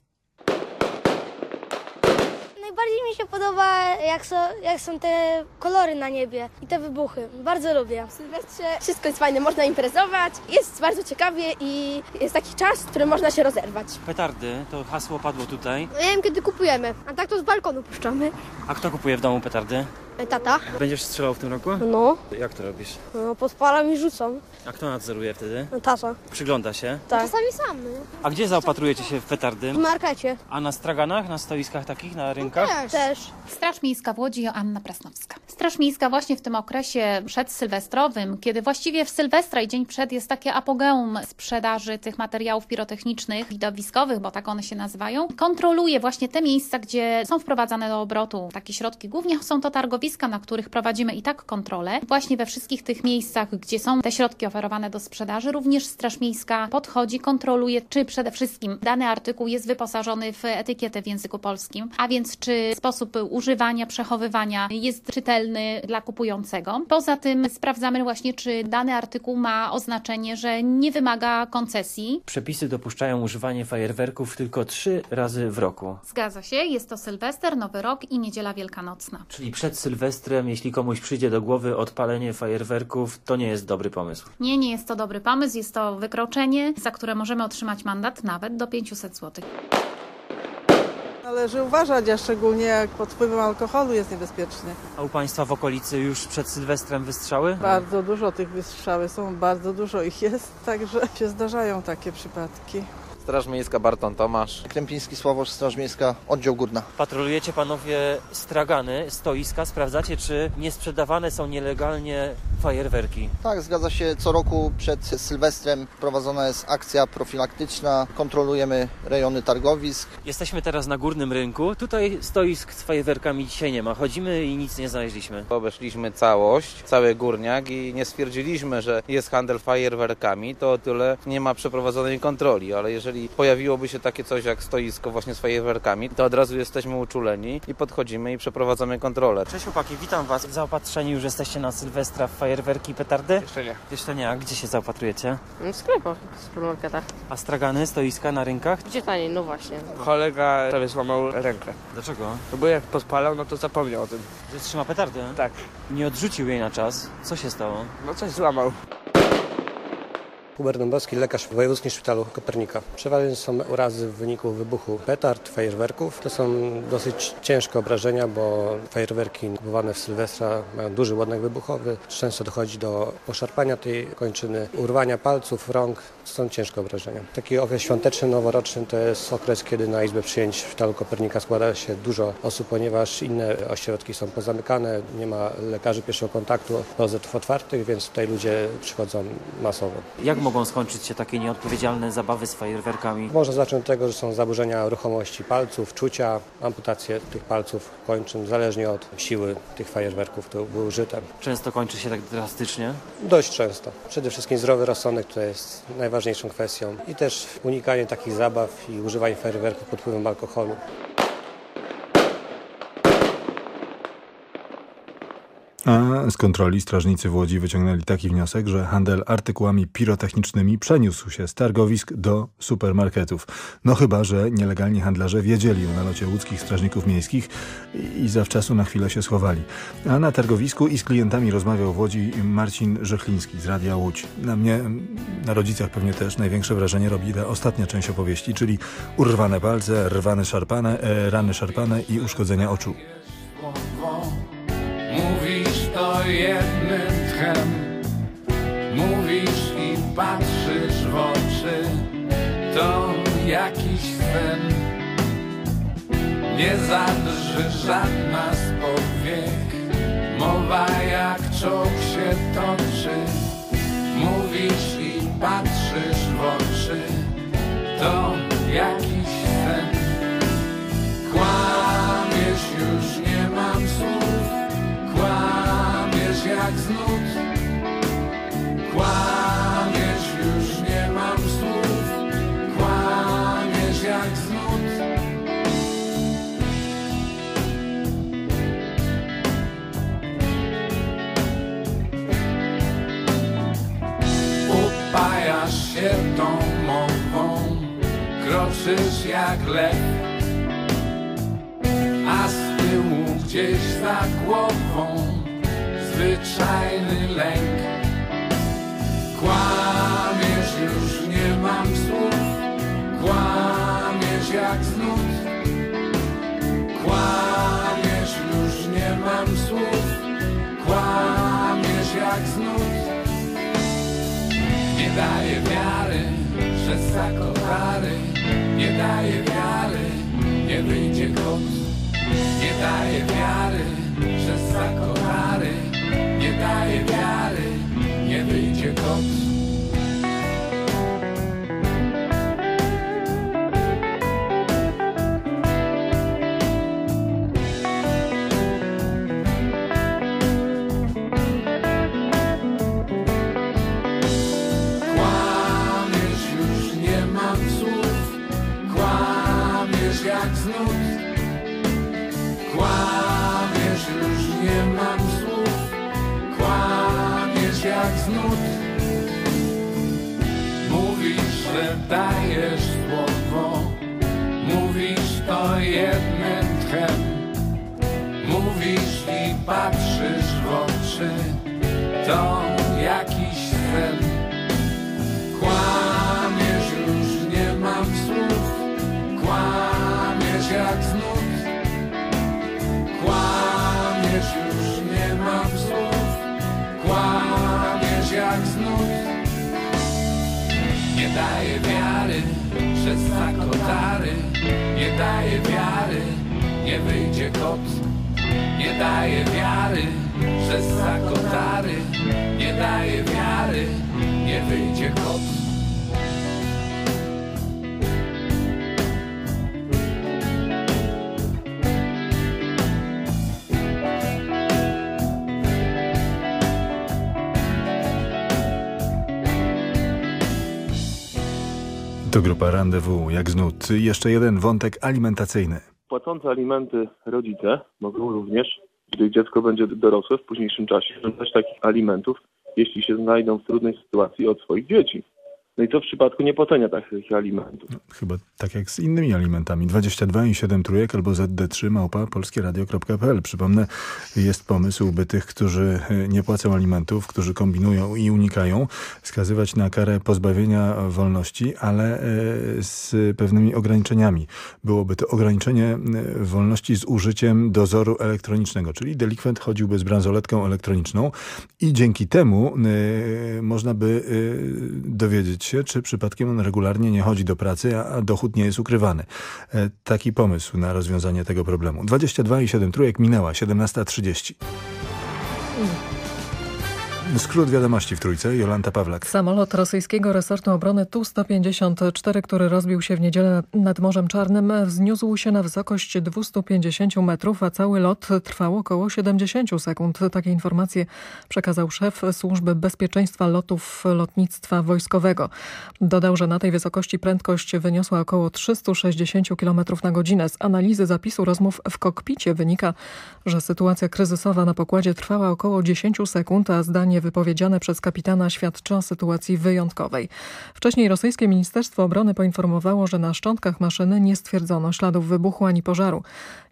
Najbardziej mi się podoba, jak są, jak są te kolory na niebie i te wybuchy. Bardzo lubię. W Sylwestrze wszystko jest fajne, można imprezować, jest bardzo ciekawie i jest taki czas, w którym można się rozerwać. Petardy, to hasło padło tutaj. No, nie wiem kiedy kupujemy, a tak to z balkonu puszczamy. A kto kupuje w domu petardy? Tata? Będziesz strzelał w tym roku? No, Jak to robisz? no podpalam i rzucam. A kto nadzoruje wtedy? No, tata. Przygląda się. Tak. Czasami sam. no. A gdzie zaopatrujecie się w petardy? W markecie. A na straganach, na stoiskach takich, na rynkach? Też. Też. Straż Miejska w Łodzi, Joanna Prasnowska. Straż Miejska właśnie w tym okresie przedsylwestrowym, kiedy właściwie w Sylwestra i dzień przed jest takie apogeum sprzedaży tych materiałów pirotechnicznych, widowiskowych, bo tak one się nazywają, kontroluje właśnie te miejsca, gdzie są wprowadzane do obrotu takie środki. Głównie są to targowiska, na których prowadzimy i tak kontrolę. Właśnie we wszystkich tych miejscach, gdzie są te środki oferowane do sprzedaży, również Straż Miejska podchodzi, kontroluje, czy przede wszystkim dany artykuł jest wyposażony w etykietę w języku polskim, a więc czy sposób używania, przechowywania jest czytelny dla kupującego. Poza tym sprawdzamy właśnie, czy dany artykuł ma oznaczenie, że nie wymaga koncesji. Przepisy dopuszczają używanie fajerwerków tylko trzy razy w roku. Zgadza się, jest to Sylwester, Nowy Rok i Niedziela Wielkanocna. Czyli przed Sylwestrem, jeśli komuś przyjdzie do głowy odpalenie fajerwerków, to nie jest dobry pomysł. Nie, nie jest to dobry pomysł, jest to wykroczenie, za które możemy otrzymać mandat nawet do 500 zł. Należy uważać, a szczególnie jak pod wpływem alkoholu jest niebezpiecznie. A u Państwa w okolicy już przed Sylwestrem wystrzały? Bardzo dużo tych wystrzały są, bardzo dużo ich jest, także się zdarzają takie przypadki. Straż Miejska Barton Tomasz. Krępiński Sławosz, Straż Miejska, oddział Górna. Patrolujecie panowie stragany, stoiska, sprawdzacie czy nie sprzedawane są nielegalnie fajerwerki. Tak, zgadza się. Co roku przed Sylwestrem prowadzona jest akcja profilaktyczna. Kontrolujemy rejony targowisk. Jesteśmy teraz na górnym rynku. Tutaj stoisk z fajerwerkami dzisiaj nie ma. Chodzimy i nic nie znaleźliśmy. Obeszliśmy całość, cały górniak i nie stwierdziliśmy, że jest handel fajerwerkami, to o tyle nie ma przeprowadzonej kontroli, ale jeżeli pojawiłoby się takie coś jak stoisko właśnie z fajerwerkami, to od razu jesteśmy uczuleni i podchodzimy i przeprowadzamy kontrolę. Cześć chłopaki, witam was. Zaopatrzeni już jesteście na Sylwestra w fajerwerki i petardy? Jeszcze nie. Jeszcze nie, a gdzie się zaopatrujecie? W sklepach, w supermarketach. A stragany, stoiska na rynkach? Gdzie taniej? No właśnie. Kolega prawie złamał rękę. Dlaczego? No bo jak podpalał, no to zapomniał o tym. Że trzyma petardę? Tak. Nie odrzucił jej na czas. Co się stało? No coś złamał. Hubert Dąbrowski, lekarz w Wojewódzkim Szpitalu Kopernika. Przeważnie są urazy w wyniku wybuchu petard, fajerwerków. To są dosyć ciężkie obrażenia, bo fajerwerki kupowane w Sylwestra mają duży ładunek wybuchowy. Często dochodzi do poszarpania tej kończyny, urwania palców, rąk. To są ciężkie obrażenia. Taki okres świąteczny, noworoczny to jest okres, kiedy na Izbę Przyjęć w Szpitalu Kopernika składa się dużo osób, ponieważ inne ośrodki są pozamykane, nie ma lekarzy pierwszego kontaktu, pozytów otwartych, więc tutaj ludzie przychodzą masowo. Jak mogą skończyć się takie nieodpowiedzialne zabawy z fajerwerkami? Można zacząć od tego, że są zaburzenia ruchomości palców, czucia, amputacje tych palców, kończyn, zależnie od siły tych fajerwerków, które były użyte. Często kończy się tak drastycznie? Dość często. Przede wszystkim zdrowy rozsądek to jest najważniejszą kwestią i też unikanie takich zabaw i używanie fajerwerków pod wpływem alkoholu. A z kontroli strażnicy w Łodzi wyciągnęli taki wniosek, że handel artykułami pirotechnicznymi przeniósł się z targowisk do supermarketów. No chyba, że nielegalni handlarze wiedzieli o nalocie łódzkich strażników miejskich i zawczasu na chwilę się schowali. A na targowisku i z klientami rozmawiał w Łodzi Marcin Rzechliński z Radia Łódź. Na mnie, na rodzicach pewnie też największe wrażenie robi ta ostatnia część opowieści, czyli urwane palce, rwane szarpane, e, rany szarpane i uszkodzenia oczu. To jednym tchem. Mówisz i patrzysz w oczy To jakiś sen. Nie zadrży żadna z powiek Mowa jak czołg się toczy. Mówisz i patrzysz w oczy To jakiś sen. Kłamiesz, się tą mową. Kroczysz jak lew A z tyłu gdzieś za głową Zwyczajny lęk. Kłamiesz, już nie mam słów Kłamiesz jak znud Kłamiesz, już nie mam słów Kłamiesz jak znud Daje wiary, że zakowary Nie daje wiary, nie wyjdzie kot Nie daje wiary, że zakowary Nie daje wiary, nie wyjdzie kot dajesz słowo Mówisz to jednym tchem. Mówisz i patrzysz w oczy To jakiś sen. Kłamiesz, już nie mam słów Kłamiesz jak znud Kłamiesz, już nie mam słów Kłamiesz jak znud Nie daje wiary, że za kotary Nie daje wiary, nie wyjdzie kot. Nie daje wiary, że za kotary Nie daje wiary, nie wyjdzie kot To grupa Rendezvous, jak znud. Jeszcze jeden wątek alimentacyjny. Płacące alimenty rodzice mogą również, gdy dziecko będzie dorosłe w późniejszym czasie, żądać takich alimentów, jeśli się znajdą w trudnej sytuacji od swoich dzieci. No i to w przypadku niepłacenia takich alimentów. Chyba tak jak z innymi alimentami. 22 i 7 trójek albo ZD3 małpa polskieradio.pl. Przypomnę, jest pomysł, by tych, którzy e, nie płacą alimentów, którzy kombinują i unikają, skazywać na karę pozbawienia wolności, ale e, z pewnymi ograniczeniami. Byłoby to ograniczenie e, wolności z użyciem dozoru elektronicznego, czyli delikwent chodziłby z bransoletką elektroniczną i dzięki temu można by dowiedzieć się, czy przypadkiem on regularnie nie chodzi do pracy, a, dochód nie jest ukrywany. E, taki pomysł na rozwiązanie tego problemu. 22 i 7 trójek minęła, 17.30. Skrót wiadomości w trójce, Jolanta Pawlak. Samolot rosyjskiego resortu obrony Tu-154, który rozbił się w niedzielę nad Morzem Czarnym, wzniósł się na wysokość 250 metrów, a cały lot trwał około 70 sekund. Takie informacje przekazał szef Służby Bezpieczeństwa Lotów Lotnictwa Wojskowego. Dodał, że na tej wysokości prędkość wyniosła około 360 km na godzinę. Z analizy zapisu rozmów w kokpicie wynika, że sytuacja kryzysowa na pokładzie trwała około 10 sekund, a zdanie wypowiedziane przez kapitana świadczy o sytuacji wyjątkowej. Wcześniej rosyjskie Ministerstwo Obrony poinformowało, że na szczątkach maszyny nie stwierdzono śladów wybuchu ani pożaru.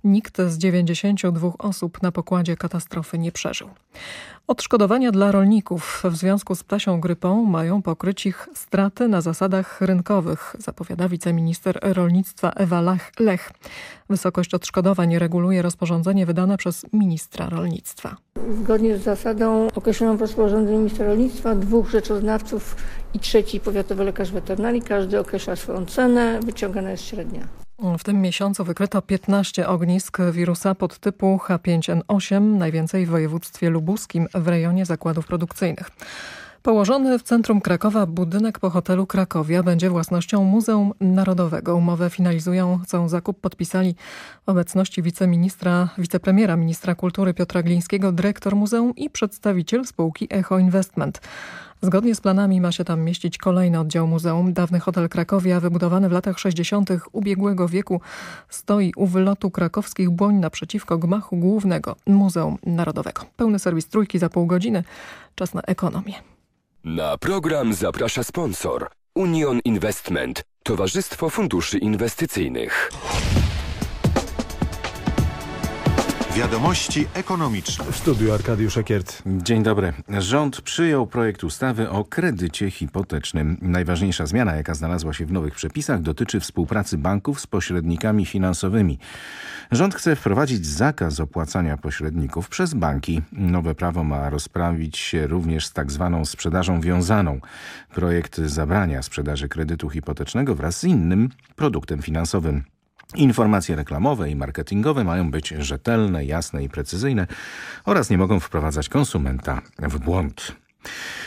Nikt z 92 osób na pokładzie katastrofy nie przeżył. Odszkodowania dla rolników w związku z ptasią grypą mają pokryć ich straty na zasadach rynkowych, zapowiada wiceminister rolnictwa Ewa Lech. Wysokość odszkodowań reguluje rozporządzenie wydane przez ministra rolnictwa. Zgodnie z zasadą określoną w rozporządzeniu ministra rolnictwa dwóch rzeczoznawców i trzeci powiatowy lekarz weterynarii, każdy określa swoją cenę, wyciągana jest średnia. W tym miesiącu wykryto 15 ognisk wirusa podtypu H5N8, najwięcej w województwie lubuskim w rejonie zakładów produkcyjnych. Położony w centrum Krakowa budynek po hotelu Krakowia będzie własnością Muzeum Narodowego. Umowę finalizującą zakup podpisali w obecności wiceministra, wicepremiera ministra kultury Piotra Glińskiego, dyrektor muzeum i przedstawiciel spółki Echo Investment. Zgodnie z planami ma się tam mieścić kolejny oddział muzeum. Dawny hotel Krakowia, wybudowany w latach 60. ubiegłego wieku, stoi u wylotu krakowskich błoń naprzeciwko gmachu głównego Muzeum Narodowego. Pełny serwis trójki za pół godziny. Czas na ekonomię. Na program zaprasza sponsor Union Investment, Towarzystwo Funduszy Inwestycyjnych. Wiadomości ekonomiczne. W studiu Arkadiusz Ekiert. Dzień dobry. Rząd przyjął projekt ustawy o kredycie hipotecznym. Najważniejsza zmiana, jaka znalazła się w nowych przepisach, dotyczy współpracy banków z pośrednikami finansowymi. Rząd chce wprowadzić zakaz opłacania pośredników przez banki. Nowe prawo ma rozprawić się również z tak zwaną sprzedażą wiązaną. Projekt zabrania sprzedaży kredytu hipotecznego wraz z innym produktem finansowym. Informacje reklamowe i marketingowe mają być rzetelne, jasne i precyzyjne oraz nie mogą wprowadzać konsumenta w błąd.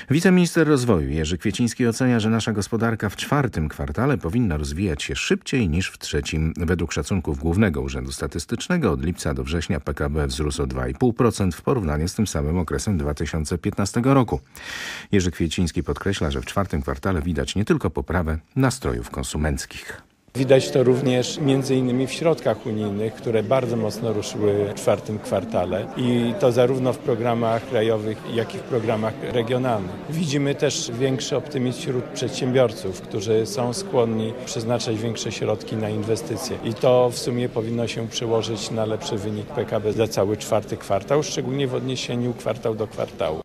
Wiceminister rozwoju Jerzy Kwieciński ocenia, że nasza gospodarka w czwartym kwartale powinna rozwijać się szybciej niż w trzecim. Według szacunków Głównego Urzędu Statystycznego od lipca do września PKB wzrósł o 2,5% w porównaniu z tym samym okresem 2015 roku. Jerzy Kwieciński podkreśla, że w czwartym kwartale widać nie tylko poprawę nastrojów konsumenckich. Widać to również między innymi w środkach unijnych, które bardzo mocno ruszyły w czwartym kwartale i to zarówno w programach krajowych, jak i w programach regionalnych. Widzimy też większy optymizm wśród przedsiębiorców, którzy są skłonni przeznaczać większe środki na inwestycje i to w sumie powinno się przełożyć na lepszy wynik PKB za cały czwarty kwartał, szczególnie w odniesieniu kwartał do kwartału.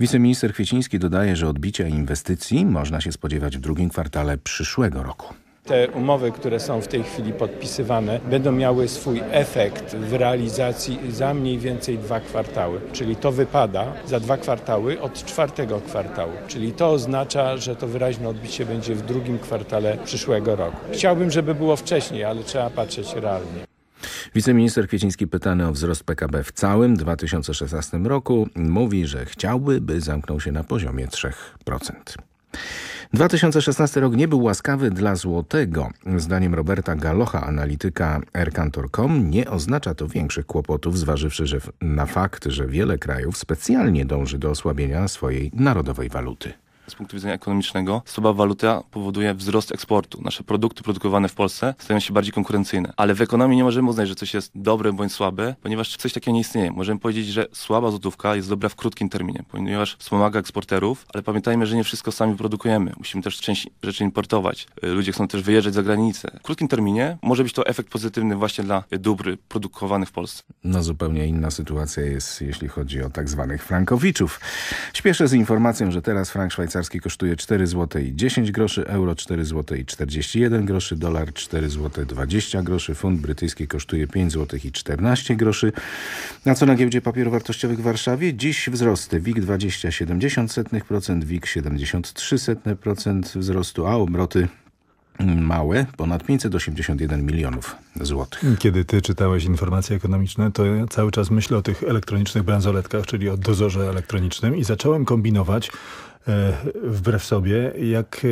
Wiceminister Kwieciński dodaje, że odbicia inwestycji można się spodziewać w drugim kwartale przyszłego roku. Te umowy, które są w tej chwili podpisywane, będą miały swój efekt w realizacji za mniej więcej dwa kwartały. Czyli to wypada za dwa kwartały od czwartego kwartału. Czyli to oznacza, że to wyraźne odbicie będzie w drugim kwartale przyszłego roku. Chciałbym, żeby było wcześniej, ale trzeba patrzeć realnie. Wiceminister Kwieciński pytany o wzrost PKB w całym 2016 roku mówi, że chciałby, by zamknął się na poziomie 3%. 2016 rok nie był łaskawy dla złotego. Zdaniem Roberta Galocha, analityka Erkantor.com, nie oznacza to większych kłopotów, zważywszy że na fakt, że wiele krajów specjalnie dąży do osłabienia swojej narodowej waluty z punktu widzenia ekonomicznego słaba waluta powoduje wzrost eksportu. Nasze produkty produkowane w Polsce stają się bardziej konkurencyjne. Ale w ekonomii nie możemy uznać, że coś jest dobre bądź słabe, ponieważ coś takiego nie istnieje. Możemy powiedzieć, że słaba złotówka jest dobra w krótkim terminie, ponieważ wspomaga eksporterów, ale pamiętajmy, że nie wszystko sami produkujemy. Musimy też część rzeczy importować. Ludzie chcą też wyjeżdżać za granicę. W krótkim terminie może być to efekt pozytywny właśnie dla dóbr produkowanych w Polsce. No zupełnie inna sytuacja jest, jeśli chodzi o tak zwanych frankowiczów. Śpieszę z informacją, że teraz frank szwajcarski szwajcarski kosztuje 4 zł i 10 groszy, euro 4 zł i 41 groszy, dolar 4 zł 20 groszy, funt brytyjski kosztuje 5 zł i 14 groszy. A co na giełdzie papierów wartościowych w Warszawie? Dziś wzrosty WIG 20,70%, WIG 73% wzrostu, a obroty małe, ponad 581 milionów złotych. Kiedy ty czytałeś informacje ekonomiczne, to ja cały czas myślę o tych elektronicznych bransoletkach, czyli o dozorze elektronicznym i zacząłem kombinować wbrew sobie, jak e,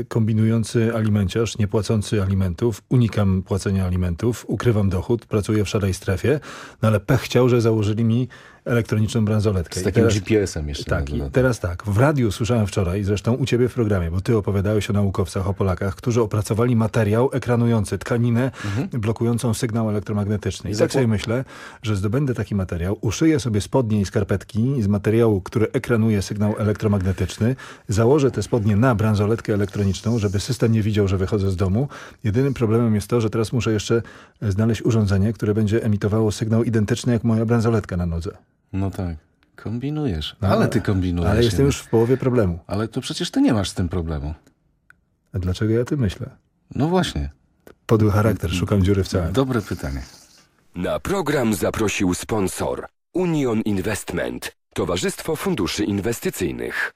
e, kombinujący alimenciarz, nie płacący alimentów, unikam płacenia alimentów, ukrywam dochód, pracuję w szarej strefie, no ale pech chciał, że założyli mi elektroniczną bransoletkę. Z takim GPS-em jeszcze. Tak, i teraz tak. W radiu słyszałem wczoraj, zresztą u ciebie w programie, bo ty opowiadałeś o naukowcach, o Polakach, którzy opracowali materiał ekranujący tkaninę mhm. blokującą sygnał elektromagnetyczny. I tak sobie myślę, że zdobędę taki materiał, uszyję sobie spodnie i skarpetki z materiału, który ekranuje sygnał elektromagnetyczny, założę te spodnie na bransoletkę elektroniczną, żeby system nie widział, że wychodzę z domu. Jedynym problemem jest to, że teraz muszę jeszcze znaleźć urządzenie, które będzie emitowało sygnał identyczny jak moja bransoletka na nodze. No tak. Kombinujesz. No, ale ty kombinujesz. Ale jestem już w połowie problemu. Ale to przecież ty nie masz z tym problemu. A dlaczego ja ty myślę? No właśnie. Podły charakter, szukam dziury w całym. Dobre pytanie. Na program zaprosił sponsor Union Investment, Towarzystwo Funduszy Inwestycyjnych.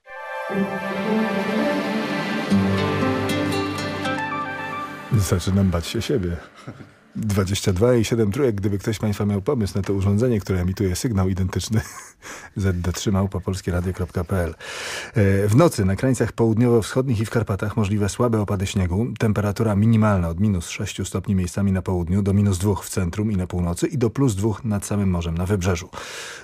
Zaczynam bać się siebie. 22 i 7 trójek, gdyby ktoś z Państwa miał pomysł na to urządzenie, które emituje sygnał identyczny ZD3 małpopolskieradio.pl E, W nocy na krańcach południowo-wschodnich i w Karpatach możliwe słabe opady śniegu. Temperatura minimalna od minus 6 stopni miejscami na południu do minus 2 w centrum i na północy i do plus 2 nad samym morzem na wybrzeżu.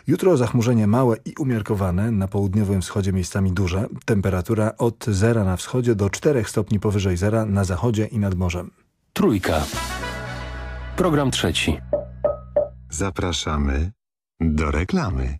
Jutro zachmurzenie małe i umiarkowane, na południowym wschodzie miejscami duże. Temperatura od zera na wschodzie do 4 stopni powyżej zera na zachodzie i nad morzem. Trójka. Program trzeci. Zapraszamy do reklamy.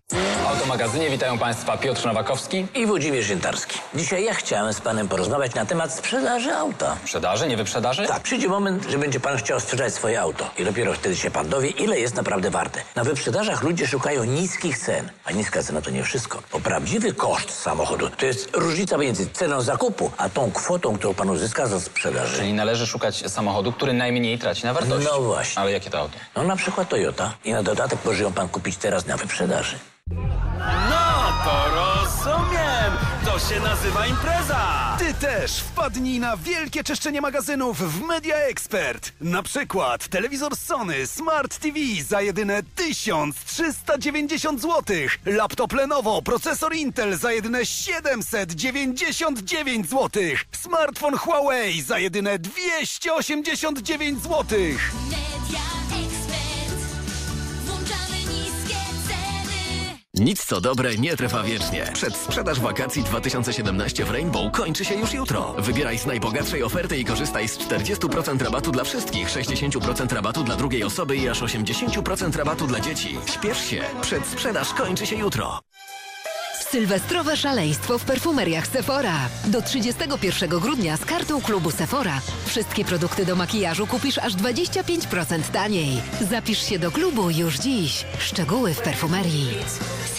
Automagazynie witają Państwa Piotr Nowakowski i Włodzimierz Jętarski. Dzisiaj ja chciałem z panem porozmawiać na temat sprzedaży auta. Sprzedaży, nie wyprzedaży? Tak, przyjdzie moment, że będzie pan chciał sprzedać swoje auto i dopiero wtedy się pan dowie, ile jest naprawdę warte. Na wyprzedażach ludzie szukają niskich cen, a niska cena to nie wszystko. Bo prawdziwy koszt samochodu to jest różnica między ceną zakupu, a tą kwotą, którą pan uzyska za sprzedaży. Czyli należy szukać samochodu, który najmniej traci na wartości. No właśnie. Ale jakie to auto? No na przykład Toyota i na dodatek może ją pan kupić teraz na wyprzedaży. To rozumiem! To się nazywa impreza! Ty też wpadnij na wielkie czyszczenie magazynów w Media Expert. Na przykład telewizor Sony Smart TV za jedyne 1390 zł. Laptop Lenovo, procesor Intel za jedyne 799 zł. Smartfon Huawei za jedyne 289 zł. Nic co dobre nie trwa wiecznie. Przedsprzedaż wakacji 2017 w Rainbow kończy się już jutro. Wybieraj z najbogatszej oferty i korzystaj z 40% rabatu dla wszystkich, 60% rabatu dla drugiej osoby i aż 80% rabatu dla dzieci. Śpiesz się, przedsprzedaż kończy się jutro. Sylwestrowe szaleństwo w perfumeriach Sephora. Do 31 grudnia z kartą klubu Sephora wszystkie produkty do makijażu kupisz aż 25% taniej. Zapisz się do klubu już dziś. Szczegóły w perfumerii.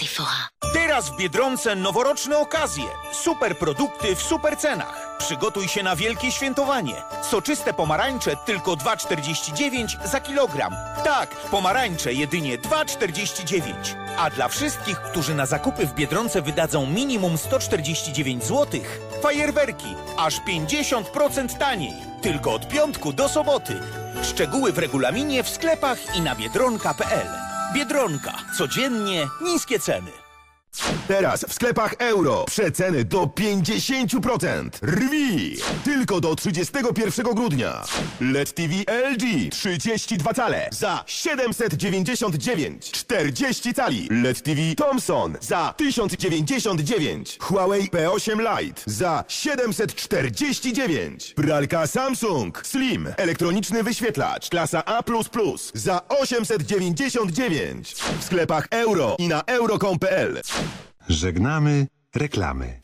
Sephora. Teraz w Biedronce noworoczne okazje. Super produkty w super cenach. Przygotuj się na wielkie świętowanie. Soczyste pomarańcze tylko 2,49 za kilogram. Tak, pomarańcze jedynie 2,49. A dla wszystkich, którzy na zakupy w Biedronce wydadzą minimum 149 zł, fajerwerki aż 50% taniej. Tylko od piątku do soboty. Szczegóły w regulaminie w sklepach i na biedronka.pl. Biedronka. Codziennie niskie ceny. Teraz w sklepach euro przeceny do 50%. Rwi! Tylko do 31 grudnia. LED TV LG 32 cale za 799. 40 cali. LED TV Thomson za 1099. Huawei P8 Lite za 749. Pralka Samsung Slim. Elektroniczny wyświetlacz klasa A++ za 899. W sklepach euro i na euro.com.pl. Żegnamy reklamy.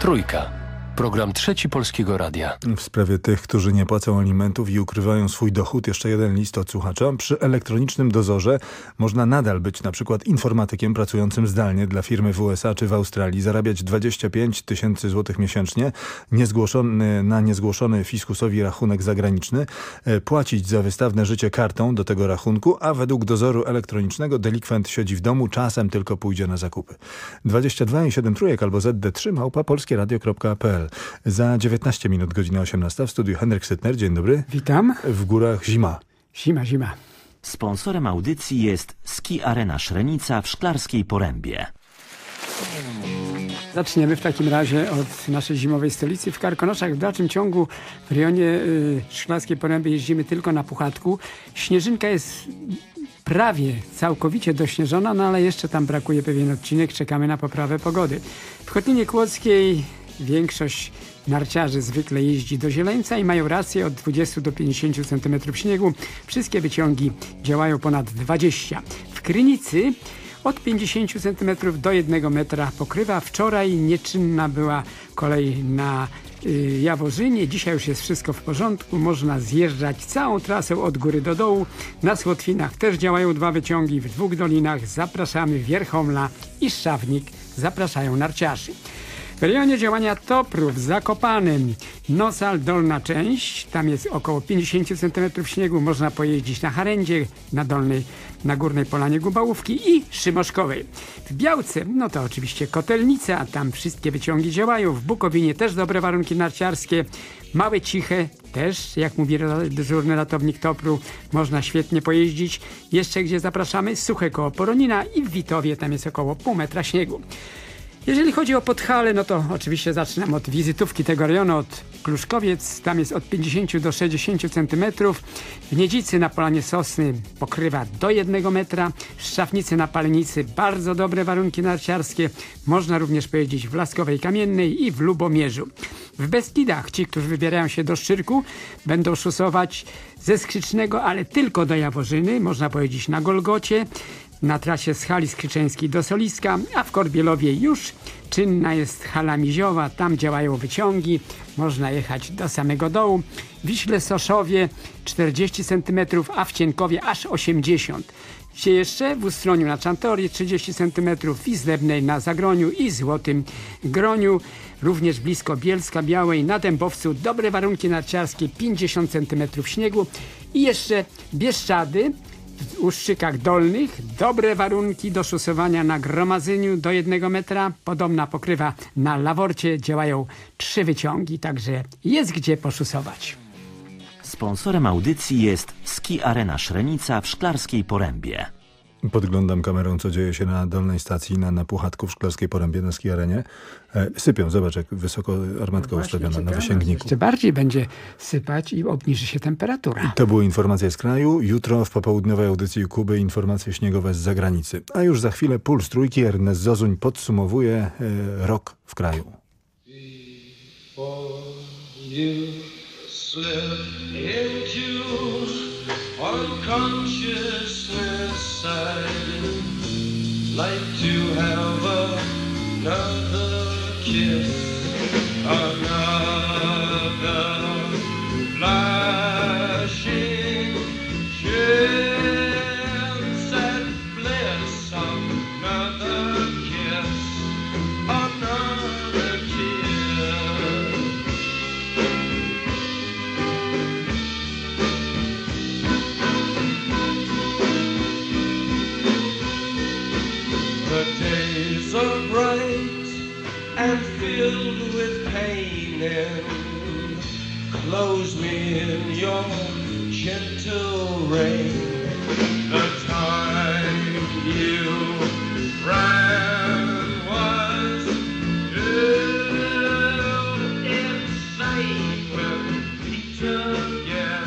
Trójka. Program trzeci Polskiego Radia. W sprawie tych, którzy nie płacą alimentów i ukrywają swój dochód, jeszcze jeden list od słuchacza. Przy elektronicznym dozorze można nadal być na przykład informatykiem pracującym zdalnie dla firmy w USA czy w Australii, zarabiać 25 tysięcy złotych miesięcznie, niezgłoszony, na niezgłoszony fiskusowi rachunek zagraniczny, e, płacić za wystawne życie kartą do tego rachunku, a według dozoru elektronicznego delikwent siedzi w domu, czasem tylko pójdzie na zakupy. 22 i 7 trójek albo ZD3 małpa polskieradio.pl za 19 minut, godzina 18 w studiu Henryk Sytner. Dzień dobry. Witam. W górach zima. Zima, zima. Sponsorem audycji jest Ski Arena Szrenica w Szklarskiej Porębie. Zaczniemy w takim razie od naszej zimowej stolicy. W Karkonoszach w dalszym ciągu w rejonie y, Szklarskiej Poręby jeździmy tylko na Puchatku. Śnieżynka jest prawie całkowicie dośnieżona, no ale jeszcze tam brakuje pewien odcinek. Czekamy na poprawę pogody. W Kotlinie Kłodzkiej większość narciarzy zwykle jeździ do Zieleńca i mają rację od 20 do 50 cm śniegu. Wszystkie wyciągi działają ponad 20. W Krynicy od 50 cm do 1 metra pokrywa. Wczoraj nieczynna była kolej na y, Jaworzynie. Dzisiaj już jest wszystko w porządku. Można zjeżdżać całą trasę od góry do dołu. Na Słotwinach też działają dwa wyciągi. W dwóch dolinach zapraszamy Wierchomla i Szczawnik. Zapraszają narciarzy. W rejonie działania Toprów w Zakopanym Nosal dolna część, tam jest około 50 cm śniegu, można pojeździć na Harendzie, na dolnej, na górnej Polanie Gubałówki i Szymoszkowej. W Białce, no to oczywiście Kotelnica, tam wszystkie wyciągi działają, w Bukowinie też dobre warunki narciarskie, Małe Ciche też, jak mówi dyżurny ratownik Topru, można świetnie pojeździć. Jeszcze gdzie zapraszamy, Suche koło Poronina i w Witowie, tam jest około pół metra śniegu. Jeżeli chodzi o Podhale, no to oczywiście zaczynam od wizytówki tego rejonu, od Kluszkowiec, tam jest od 50 do 60 cm. W Niedzicy na Polanie Sosny pokrywa do 1 metra. W Szczawnicy na Palenicy bardzo dobre warunki narciarskie. Można również pojeździć w Laskowej Kamiennej i w Lubomierzu. W Beskidach ci, którzy wybierają się do Szczyrku, będą szusować ze Skrzycznego, ale tylko do Jaworzyny. Można pojeździć na Golgocie, na trasie z hali Skryczeńskiej do Soliska, a w Korbielowie już czynna jest hala Miziowa, tam działają wyciągi, można jechać do samego dołu. Wiśle Soszowie 40 cm, a w Cienkowie aż 80 Gdzie jeszcze? W Ustroniu na Czantorii 30 cm, w Izdebnej na Zagroniu i Złotym Groniu. Również blisko Bielska Białej na Dębowcu dobre warunki narciarskie 50 cm śniegu i jeszcze Bieszczady w Uszczykach Dolnych dobre warunki do szusowania na Gromadzeniu do jednego metra. Podobna pokrywa na Laworcie. Działają trzy wyciągi, także jest gdzie poszusować. Sponsorem audycji jest Ski Arena Szrenica w Szklarskiej Porębie. Podglądam kamerą, co dzieje się na dolnej stacji na, na Puchatku w Szklarskiej Porębie na ski arenie. E, sypią, zobacz jak wysoko armatka no ustawiona na wysięgniku. Jeszcze bardziej będzie sypać i obniży się temperatura. To były informacje z kraju. Jutro w popołudniowej audycji Kuby informacje śniegowe z zagranicy. A już za chwilę Puls Trójki Ernest Zozuń podsumowuje e, rok w kraju. unconsciousness I'd like to have another kiss your gentle rain. The time you ran was ill insane with Peter Pan.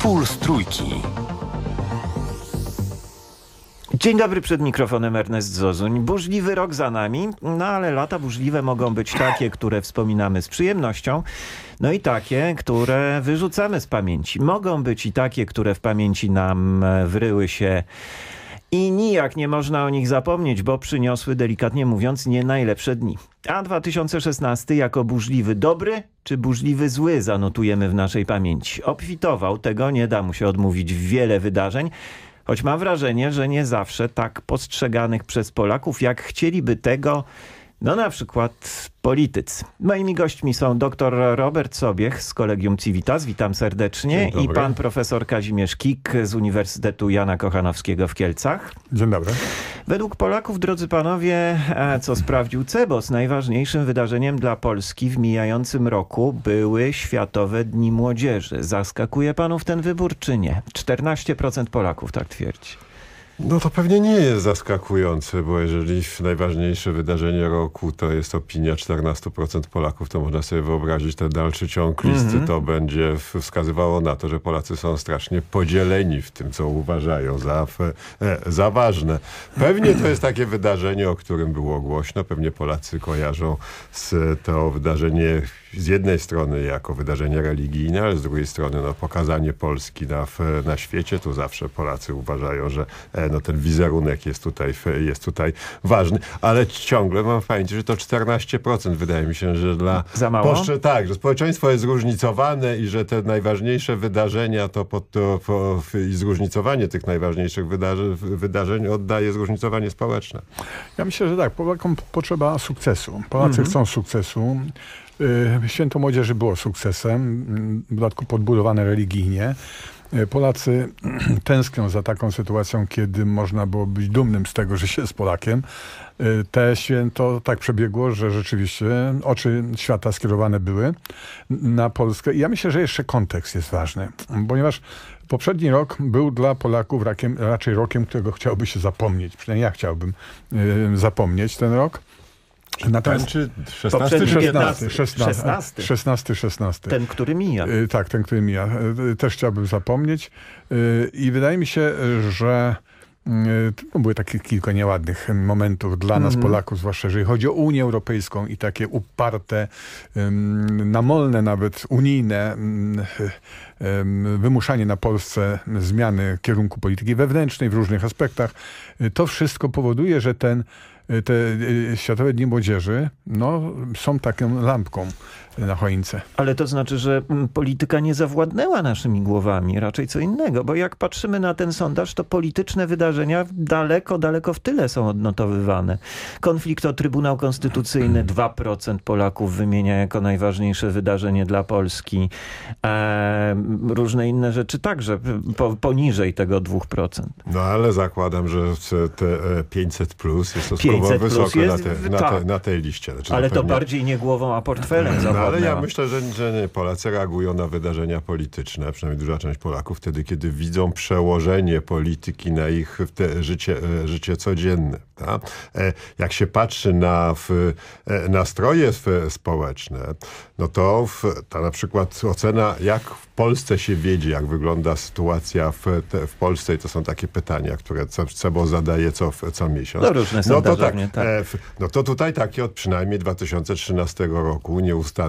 Puls Trójki. Dzień dobry, przed mikrofonem Ernest Zozuń. Burzliwy rok za nami, no ale lata burzliwe mogą być takie, które wspominamy z przyjemnością, no i takie, które wyrzucamy z pamięci. Mogą być i takie, które w pamięci nam e, wryły się i nijak nie można o nich zapomnieć, bo przyniosły, delikatnie mówiąc, nie najlepsze dni. A 2016 jako burzliwy dobry czy burzliwy zły zanotujemy w naszej pamięci. Obfitował, tego nie da mu się odmówić wiele wydarzeń, choć mam wrażenie, że nie zawsze tak postrzeganych przez Polaków, jak chcieliby tego, no na przykład politycy. Moimi gośćmi są dr Robert Sobiech z Kolegium Civitas, witam serdecznie, i pan profesor Kazimierz Kik z Uniwersytetu Jana Kochanowskiego w Kielcach. Dzień dobry. Według Polaków, drodzy panowie, e, co sprawdził CEBOS, najważniejszym wydarzeniem dla Polski w mijającym roku były Światowe Dni Młodzieży. Zaskakuje panów ten wybór, czy nie? 14% Polaków tak twierdzi. No to pewnie nie jest zaskakujące, bo jeżeli najważniejsze wydarzenie roku to jest opinia 14% Polaków, to można sobie wyobrazić ten dalszy ciąg listy. Mhm. To będzie wskazywało na to, że Polacy są strasznie podzieleni w tym, co uważają za, e, za ważne. Pewnie to jest takie wydarzenie, o którym było głośno. Pewnie Polacy kojarzą z to wydarzenie z jednej strony jako wydarzenie religijne, ale z drugiej strony no, pokazanie Polski na, na świecie. Tu zawsze Polacy uważają, że e, no, ten wizerunek jest tutaj, jest tutaj ważny, ale ciągle mam pamięci, że to 14% wydaje mi się, że dla... Za mało? tak, że społeczeństwo jest zróżnicowane i że te najważniejsze wydarzenia to, po, to po, i zróżnicowanie tych najważniejszych wydarzeń, wydarzeń oddaje zróżnicowanie społeczne. Ja myślę, że tak, Polakom potrzeba sukcesu. Polacy Mhm. chcą sukcesu. Y, Święto Młodzieży było sukcesem, w dodatku podbudowane religijnie. Y, Polacy tęsknią za taką sytuacją, kiedy można było być dumnym z tego, że się jest Polakiem. Y, Te święto tak przebiegło, że rzeczywiście oczy świata skierowane były na Polskę. I ja myślę, że jeszcze kontekst jest ważny, ponieważ poprzedni rok był dla Polaków rakiem, raczej rokiem, którego chciałby się zapomnieć. Przynajmniej ja chciałbym zapomnieć ten rok. Ten czy 16? Poprzedni 15. 16, 16. 16, 16. Ten, który mija. Y, Tak, ten, który mija. Y, Też chciałbym zapomnieć. Y, I wydaje mi się, że to były takie kilka nieładnych momentów dla nas, Mhm. Polaków, zwłaszcza jeżeli chodzi o Unię Europejską i takie uparte, namolne nawet, unijne ym, ym, wymuszanie na Polsce zmiany kierunku polityki wewnętrznej w różnych aspektach. To wszystko powoduje, że ten te y, Światowe Dni Młodzieży no, są taką lampką na choince. Ale to znaczy, że mm, polityka nie zawładnęła naszymi głowami, raczej co innego, bo jak patrzymy na ten sondaż, to polityczne wydarzenia daleko, daleko w tyle są odnotowywane. Konflikt o Trybunał Konstytucyjny 2% Polaków wymienia jako najważniejsze wydarzenie dla Polski. E, różne inne rzeczy także po, poniżej tego 2%. No ale zakładam, że te e, 500 plus jest to 500 plus wysoko jest- na, te, na, tak. te, na tej liście. Znaczy, Ale to pewnie- bardziej nie głową, a portfelem No, ale ja myślę, że, że nie. Polacy reagują na wydarzenia polityczne, przynajmniej duża część Polaków, wtedy, kiedy widzą przełożenie polityki na ich życie, e, życie codzienne. Ta? E, Jak się patrzy na w, e, nastroje społeczne, no to w, ta na przykład ocena, jak w Polsce się wiedzie, jak wygląda sytuacja w, te, w Polsce i to są takie pytania, które Cebo zadaje co, co miesiąc. No różne no to tak, tak. w- no to tutaj taki od przynajmniej 2013 roku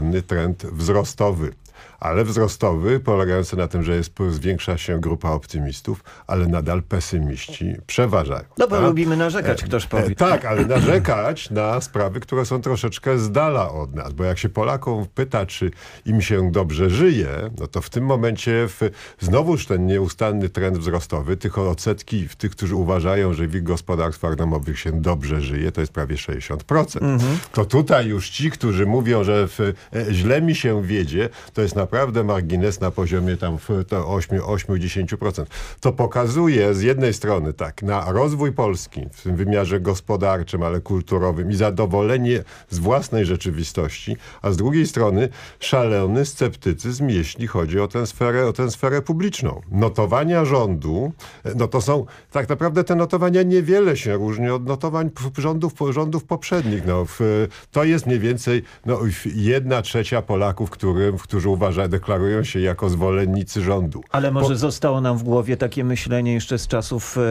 nieustanny trend wzrostowy. Ale wzrostowy, polegający na tym, że jest, zwiększa się grupa optymistów, ale nadal pesymiści przeważają. No bo tak? lubimy narzekać, E, ktoś e, powie. Tak, ale narzekać na sprawy, które są troszeczkę z dala od nas. Bo jak się Polakom pyta, czy im się dobrze żyje, no to w tym momencie w, znowuż ten nieustanny trend wzrostowy, tych odsetki, w tych, którzy uważają, że w ich gospodarstwach domowych się dobrze żyje, to jest prawie 60%. Mhm. To tutaj już ci, którzy mówią, że w, e, źle mi się wiedzie, to jest naprawdę margines na poziomie tam w, to 8, 8-10%. To pokazuje z jednej strony tak, na rozwój Polski w tym wymiarze gospodarczym, ale kulturowym i zadowolenie z własnej rzeczywistości, a z drugiej strony szalony sceptycyzm, jeśli chodzi o tę sferę, o tę sferę publiczną. Notowania rządu, e, no to są tak naprawdę te notowania niewiele się różnią od notowań rządów, rządów poprzednich. No, w, to jest mniej więcej no, jedna trzecia Polaków, którym, którzy uważają, deklarują się jako zwolennicy rządu. Ale może zostało nam w głowie takie myślenie jeszcze z czasów e,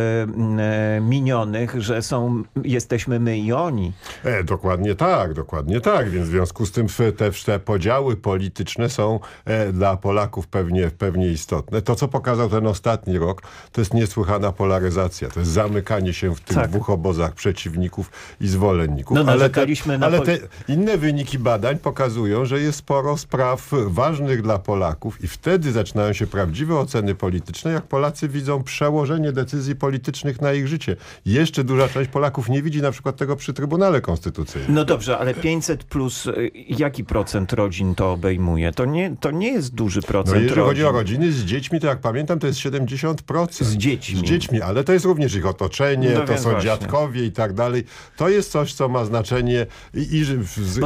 e, minionych, że są, jesteśmy my i oni. E, dokładnie tak, dokładnie tak. Więc w związku z tym te, te podziały polityczne są e, dla Polaków pewnie, pewnie istotne. To, co pokazał ten ostatni rok, to jest niesłychana polaryzacja. To jest zamykanie się w tych Tak. dwóch obozach przeciwników i zwolenników. No, ale te, ale te inne wyniki badań pokazują, że jest sporo spraw ważnych dla Polaków i wtedy zaczynają się prawdziwe oceny polityczne, jak Polacy widzą przełożenie decyzji politycznych na ich życie. Jeszcze duża część Polaków nie widzi na przykład tego przy Trybunale Konstytucyjnym. No dobrze, ale 500 plus, e, jaki procent rodzin to obejmuje? To nie, to nie jest duży No procent jeżeli rodzin. chodzi o rodziny z dziećmi, to jak pamiętam, to jest 70%. Z dziećmi. Z dziećmi, ale to jest również ich otoczenie, No to są właśnie. dziadkowie i tak dalej. To jest coś, co ma znaczenie i... i,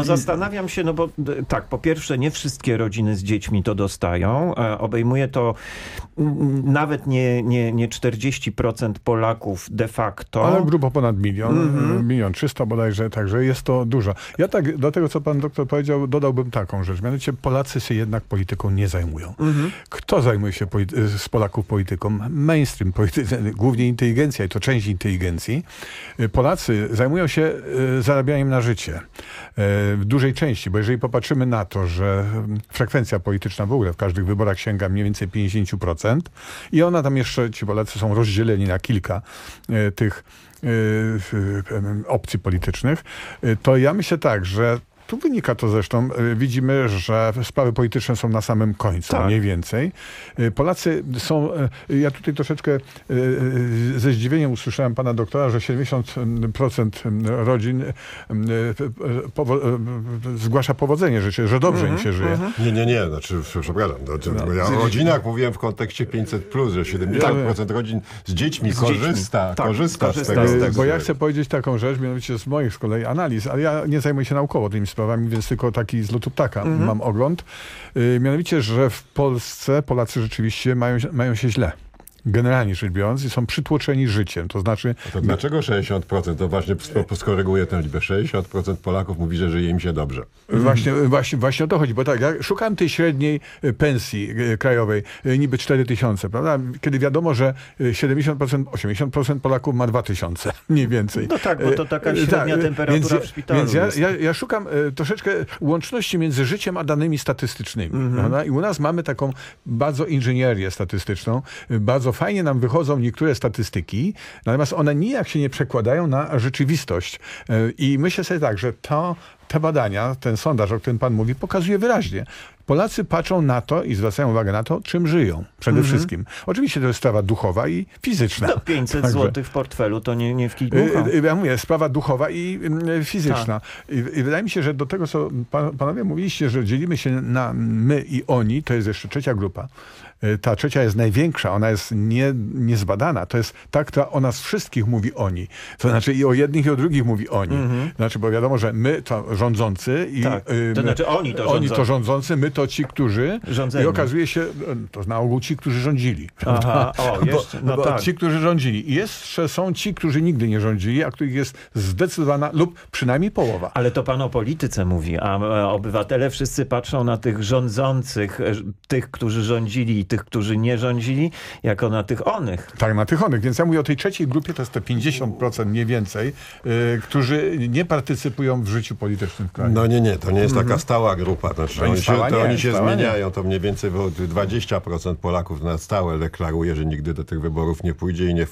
i zastanawiam się, no bo tak, po pierwsze nie wszystkie rodziny z dziećmi to dostają. E, obejmuje to mm, nawet nie, nie, nie 40% Polaków de facto. Ale grubo ponad milion, Mhm. milion trzysta bodajże, także jest to dużo. Ja tak do tego, co pan doktor powiedział, dodałbym taką rzecz. Mianowicie Polacy się jednak polityką nie zajmują. Mhm. Kto zajmuje się z Polaków polityką? Mainstream, polity- głównie inteligencja i to część inteligencji. Y, Polacy zajmują się y, zarabianiem na życie. W dużej części, bo jeżeli popatrzymy na to, że mm, frekwencja polityczna w ogóle. W każdych wyborach sięga mniej więcej 50% i ona tam jeszcze, ci Polacy są rozdzieleni na kilka y, tych y, opcji politycznych, y, to ja myślę tak, że tu wynika to zresztą, y, widzimy, że sprawy polityczne są na samym końcu, Tak. mniej więcej. Y, Polacy są, y, ja tutaj troszeczkę ze zdziwieniem usłyszałem pana doktora, że 70% rodzin powo- zgłasza powodzenie życie, że dobrze im się żyje. Nie, nie, nie, znaczy, przepraszam, no, to, ja o rodzinach mówiłem w kontekście 500+, plus, że 70% rodzin z dziećmi Z dziećmi. korzysta, Tak, korzysta, z korzysta tego. z tego. Bo ja chcę powiedzieć taką rzecz, mianowicie z moich z kolei analiz, ale ja nie zajmuję się naukowo tymi sprawami, więc tylko taki z lotu ptaka Mhm. mam ogląd. Y, mianowicie, że w Polsce Polacy rzeczywiście mają, mają się źle. Generalnie rzecz biorąc, i są przytłoczeni życiem. To znaczy. To dlaczego 60%? To właśnie sk- skoryguję tę liczbę. 60% Polaków mówi, że żyje im się dobrze. Właśnie, właśnie, właśnie o to chodzi, bo tak, ja szukałem tej średniej y, pensji y, krajowej, y, niby 4 tysiące, prawda? Kiedy wiadomo, że y, 70%, 80% Polaków ma 2 tysiące, mniej więcej. No tak, bo to taka średnia y, temperatura więc, w szpitalu Więc ja, ja, ja szukam troszeczkę łączności między życiem a danymi statystycznymi. Mhm. I u nas mamy taką bardzo inżynierię statystyczną. Bardzo fajnie nam wychodzą niektóre statystyki, natomiast one nijak się nie przekładają na rzeczywistość. Y, I myślę sobie tak, że to, te badania, ten sondaż, o którym pan mówi, pokazuje wyraźnie. Polacy patrzą na to i zwracają uwagę na to, czym żyją. Przede Mhm. wszystkim. Oczywiście to jest sprawa duchowa i fizyczna. No 500 Także- zł w portfelu to nie, nie w kij Y, dmucha. y, Ja mówię, sprawa duchowa i y, fizyczna. Tak. I, I wydaje mi się, że do tego, co pan, panowie mówiliście, że dzielimy się na my i oni, to jest jeszcze trzecia grupa. Y, Ta trzecia jest największa, ona jest nie, niezbadana. To jest ta, która o nas wszystkich mówi oni. To znaczy i o jednych, i o drugich mówi oni. Mhm. Znaczy, bo wiadomo, że my to rządzący i Tak. y, To my- znaczy oni to oni to rządzący, my to ci, którzy Rządzeni. i okazuje się, y, to na ogół ci, którzy rządzili. Aha, o, Bo- jeszcze, no bo tak. Ci, którzy rządzili. I jeszcze są ci, którzy nigdy nie rządzili, a których jest zdecydowana lub przynajmniej połowa. Ale to pan o polityce mówi, a e, obywatele wszyscy patrzą na tych rządzących, e, tych, którzy rządzili tych, którzy nie rządzili, jako na tych onych. Tak, na tych onych. Więc ja mówię o tej trzeciej grupie, to jest te 50% mniej więcej, y, którzy nie partycypują w życiu politycznym w kraju. No nie, nie, to nie jest Mhm. taka stała grupa. Znaczy, oni się, to nie, oni się stała nie. zmieniają, to mniej więcej bo 20% Polaków na stałe deklaruje, że nigdy do tych wyborów nie pójdzie i nie,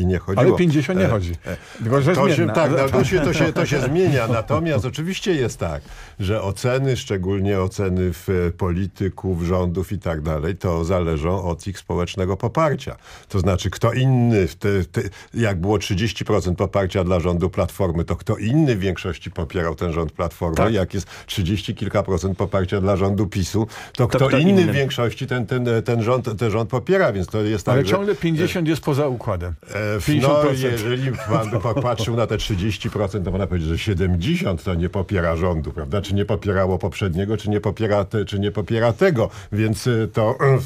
i nie chodziło. Ale 50 nie E, chodzi. e, Tylko, że to się, tak, no, to, się, to, się, to się zmienia. Natomiast oczywiście jest tak, że oceny, szczególnie oceny w e, polityków, rządów i tak dalej, to zależą od ich społecznego poparcia. To znaczy, kto inny, w te, te, jak było 30% poparcia dla rządu Platformy, to kto inny w większości popierał ten rząd Platformy. Tak. Jak jest 30 kilka procent poparcia dla rządu PiSu, to, To kto, kto inny, inny? w większości ten, ten, ten, rząd, ten rząd popiera, więc to jest tak, Ale ciągle 50 jest poza układem. E, w- 50%. No, jeżeli pan by popatrzył na te 30%, to można powiedzieć, że 70% to nie popiera rządu, prawda? Czy nie popierało poprzedniego, czy nie popiera, te, czy nie popiera tego. Więc e, to, e,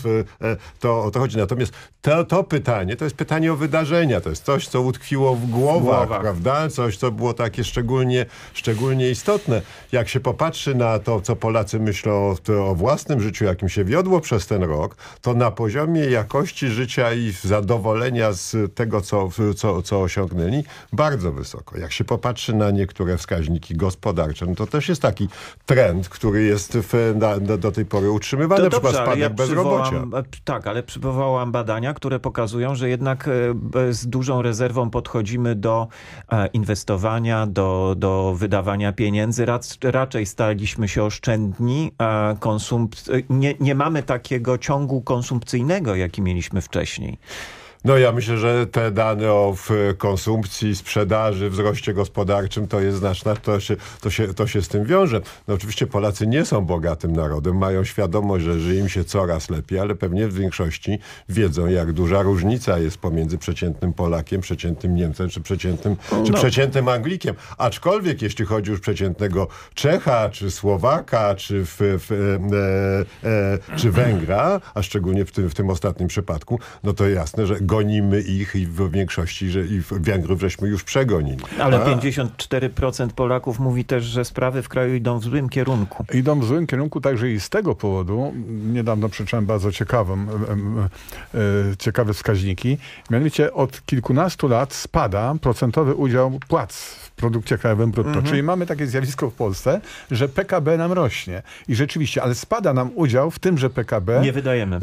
to o to chodzi. Natomiast to, to pytanie, to jest pytanie o wydarzenia. To jest coś, co utkwiło w głowach, głowach. prawda? Coś, co było takie szczególnie, szczególnie istotne. Jak się popatrzy na to, co Polacy myślą o, to, o własnym życiu, jakim się wiodło przez ten rok, to na poziomie jakości życia i zadowolenia z tego, co, co, co osiągnęli, bardzo wysoko. Jak się popatrzy na niektóre wskaźniki gospodarcze, no to też jest taki trend, który jest w, na, do, tej pory utrzymywany, na przykład spadek bezrobocia. E, Tak, ale przywołałam badania, które pokazują, że jednak e, z dużą rezerwą podchodzimy do e, inwestowania, do, do wydawania pieniędzy. Rac, raczej staliśmy się oszczędni. Konsump... Nie, nie mamy takiego ciągu konsumpcyjnego, jaki mieliśmy wcześniej. No ja myślę, że te dane o konsumpcji, sprzedaży, wzroście gospodarczym to jest znaczna, to się, to, się, to się z tym wiąże. No oczywiście Polacy nie są bogatym narodem, mają świadomość, że żyje im się coraz lepiej, ale pewnie w większości wiedzą, jak duża różnica jest pomiędzy przeciętnym Polakiem, przeciętnym Niemcem, czy przeciętnym, czy No. przeciętnym Anglikiem. Aczkolwiek jeśli chodzi już przeciętnego Czecha, czy Słowaka, czy, w, w, e, e, czy Węgra, a szczególnie w tym, w tym ostatnim przypadku, no to jasne, że gonimy ich i w większości, że i Węgrów żeśmy już przegonili. Ale A- 54% Polaków mówi też, że sprawy w kraju idą w złym kierunku. Idą w złym kierunku także i z tego powodu. Niedawno przeczytałem bardzo ciekawą, e, ciekawe wskaźniki. Mianowicie od kilkunastu lat spada procentowy udział płac produkcie krajowym brutto. Mhm. Czyli mamy takie zjawisko w Polsce, że PKB nam rośnie. I rzeczywiście, ale spada nam udział w tymże PKB. Nie wydajemy.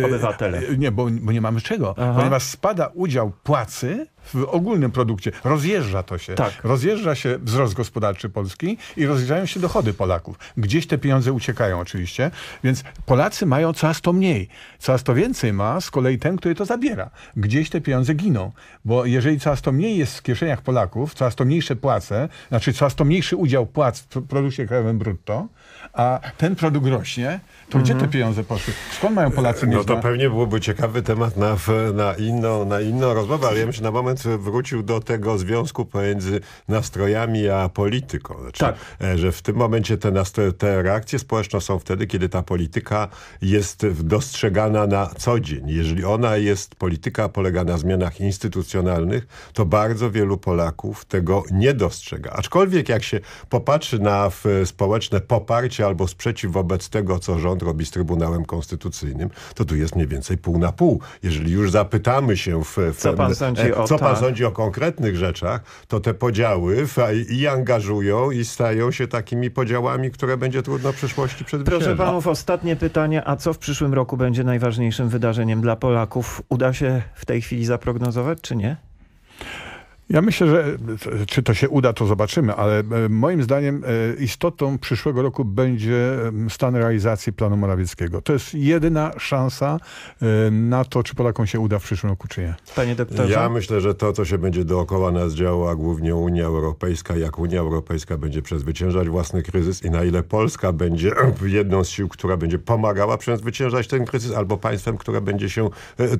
Yy, Obywatele. Nie, bo, bo nie mamy czego. Aha. Ponieważ spada udział płacy w ogólnym produkcie. Rozjeżdża to się. Tak. Rozjeżdża się wzrost gospodarczy Polski i rozjeżdżają się dochody Polaków. Gdzieś te pieniądze uciekają oczywiście, więc Polacy mają coraz to mniej. Coraz to więcej ma z kolei ten, który to zabiera. Gdzieś te pieniądze giną. Bo jeżeli coraz to mniej jest w kieszeniach Polaków, coraz to mniejsze płace, znaczy coraz to mniejszy udział płac w produkcie krajowym brutto, a ten produkt rośnie, to gdzie te pieniądze poszły? Skąd mają Polacy mieć No to pewnie byłoby ciekawy temat na, na, inną, na inną rozmowę, ale ja się na moment wrócił do tego związku pomiędzy nastrojami a polityką. Znaczy, Tak. e, Że w tym momencie te, nastro- te reakcje społeczne są wtedy, kiedy ta polityka jest dostrzegana na co dzień. Jeżeli ona jest, polityka polega na zmianach instytucjonalnych, to bardzo wielu Polaków tego nie dostrzega. Aczkolwiek jak się popatrzy na w, społeczne poparcie albo sprzeciw wobec tego, co rząd robi z Trybunałem Konstytucyjnym, to tu jest mniej więcej pół na pół. Jeżeli już zapytamy się w, w Co pan sądzi e, o co pan tak? sądzi o konkretnych rzeczach, to te podziały i angażują i stają się takimi podziałami, które będzie trudno w przyszłości przezwyciężyć. Proszę panów, ostatnie pytanie. A co w przyszłym roku będzie najważniejszym wydarzeniem dla Polaków? Uda się w tej chwili zaprognozować, czy nie? Ja myślę, że czy to się uda, to zobaczymy, ale e, moim zdaniem e, istotą przyszłego roku będzie stan realizacji planu Morawieckiego. To jest jedyna szansa e, na to, czy Polakom się uda w przyszłym roku, czy nie. Panie doktorze? Ja myślę, że to, co się będzie dookoła nas działo, a głównie Unia Europejska, jak Unia Europejska będzie przezwyciężać własny kryzys i na ile Polska będzie jedną z sił, która będzie pomagała przezwyciężać ten kryzys, albo państwem, które będzie się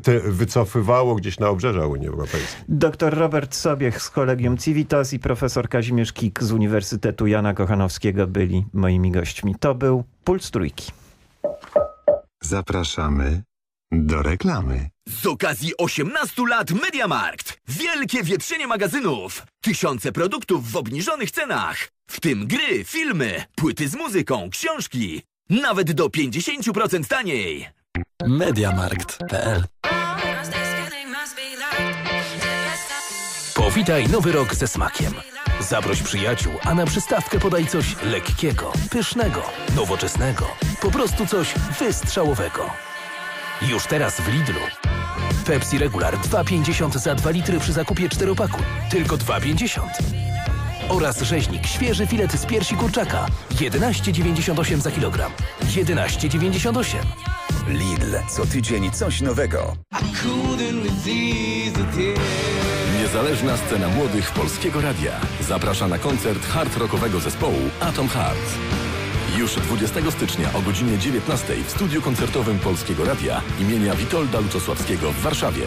te wycofywało gdzieś na obrzeża Unii Europejskiej. Dr Robert Sobiech z Kolegium Civitas i profesor Kazimierz Kik z Uniwersytetu Jana Kochanowskiego byli moimi gośćmi. To był Puls Trójki. Zapraszamy do reklamy. Z okazji 18 lat Mediamarkt. Wielkie wietrzenie magazynów. Tysiące produktów w obniżonych cenach. W tym gry, filmy, płyty z muzyką, książki. Nawet do 50% taniej. Mediamarkt.pl Powitaj nowy rok ze smakiem. Zaproś przyjaciół, a na przystawkę podaj coś lekkiego, pysznego, nowoczesnego. Po prostu coś wystrzałowego. Już teraz w Lidlu. Pepsi Regular 2,50 za 2 litry przy zakupie 4 paku. Tylko 2,50. Oraz rzeźnik świeży filet z piersi kurczaka 11,98 za kilogram. 11,98. Lidl, co tydzień coś nowego. Niezależna scena młodych Polskiego Radia zaprasza na koncert hard rockowego zespołu Atom Heart. Już 20 stycznia o godzinie 19 w studiu koncertowym Polskiego Radia imienia Witolda Luczosławskiego w Warszawie.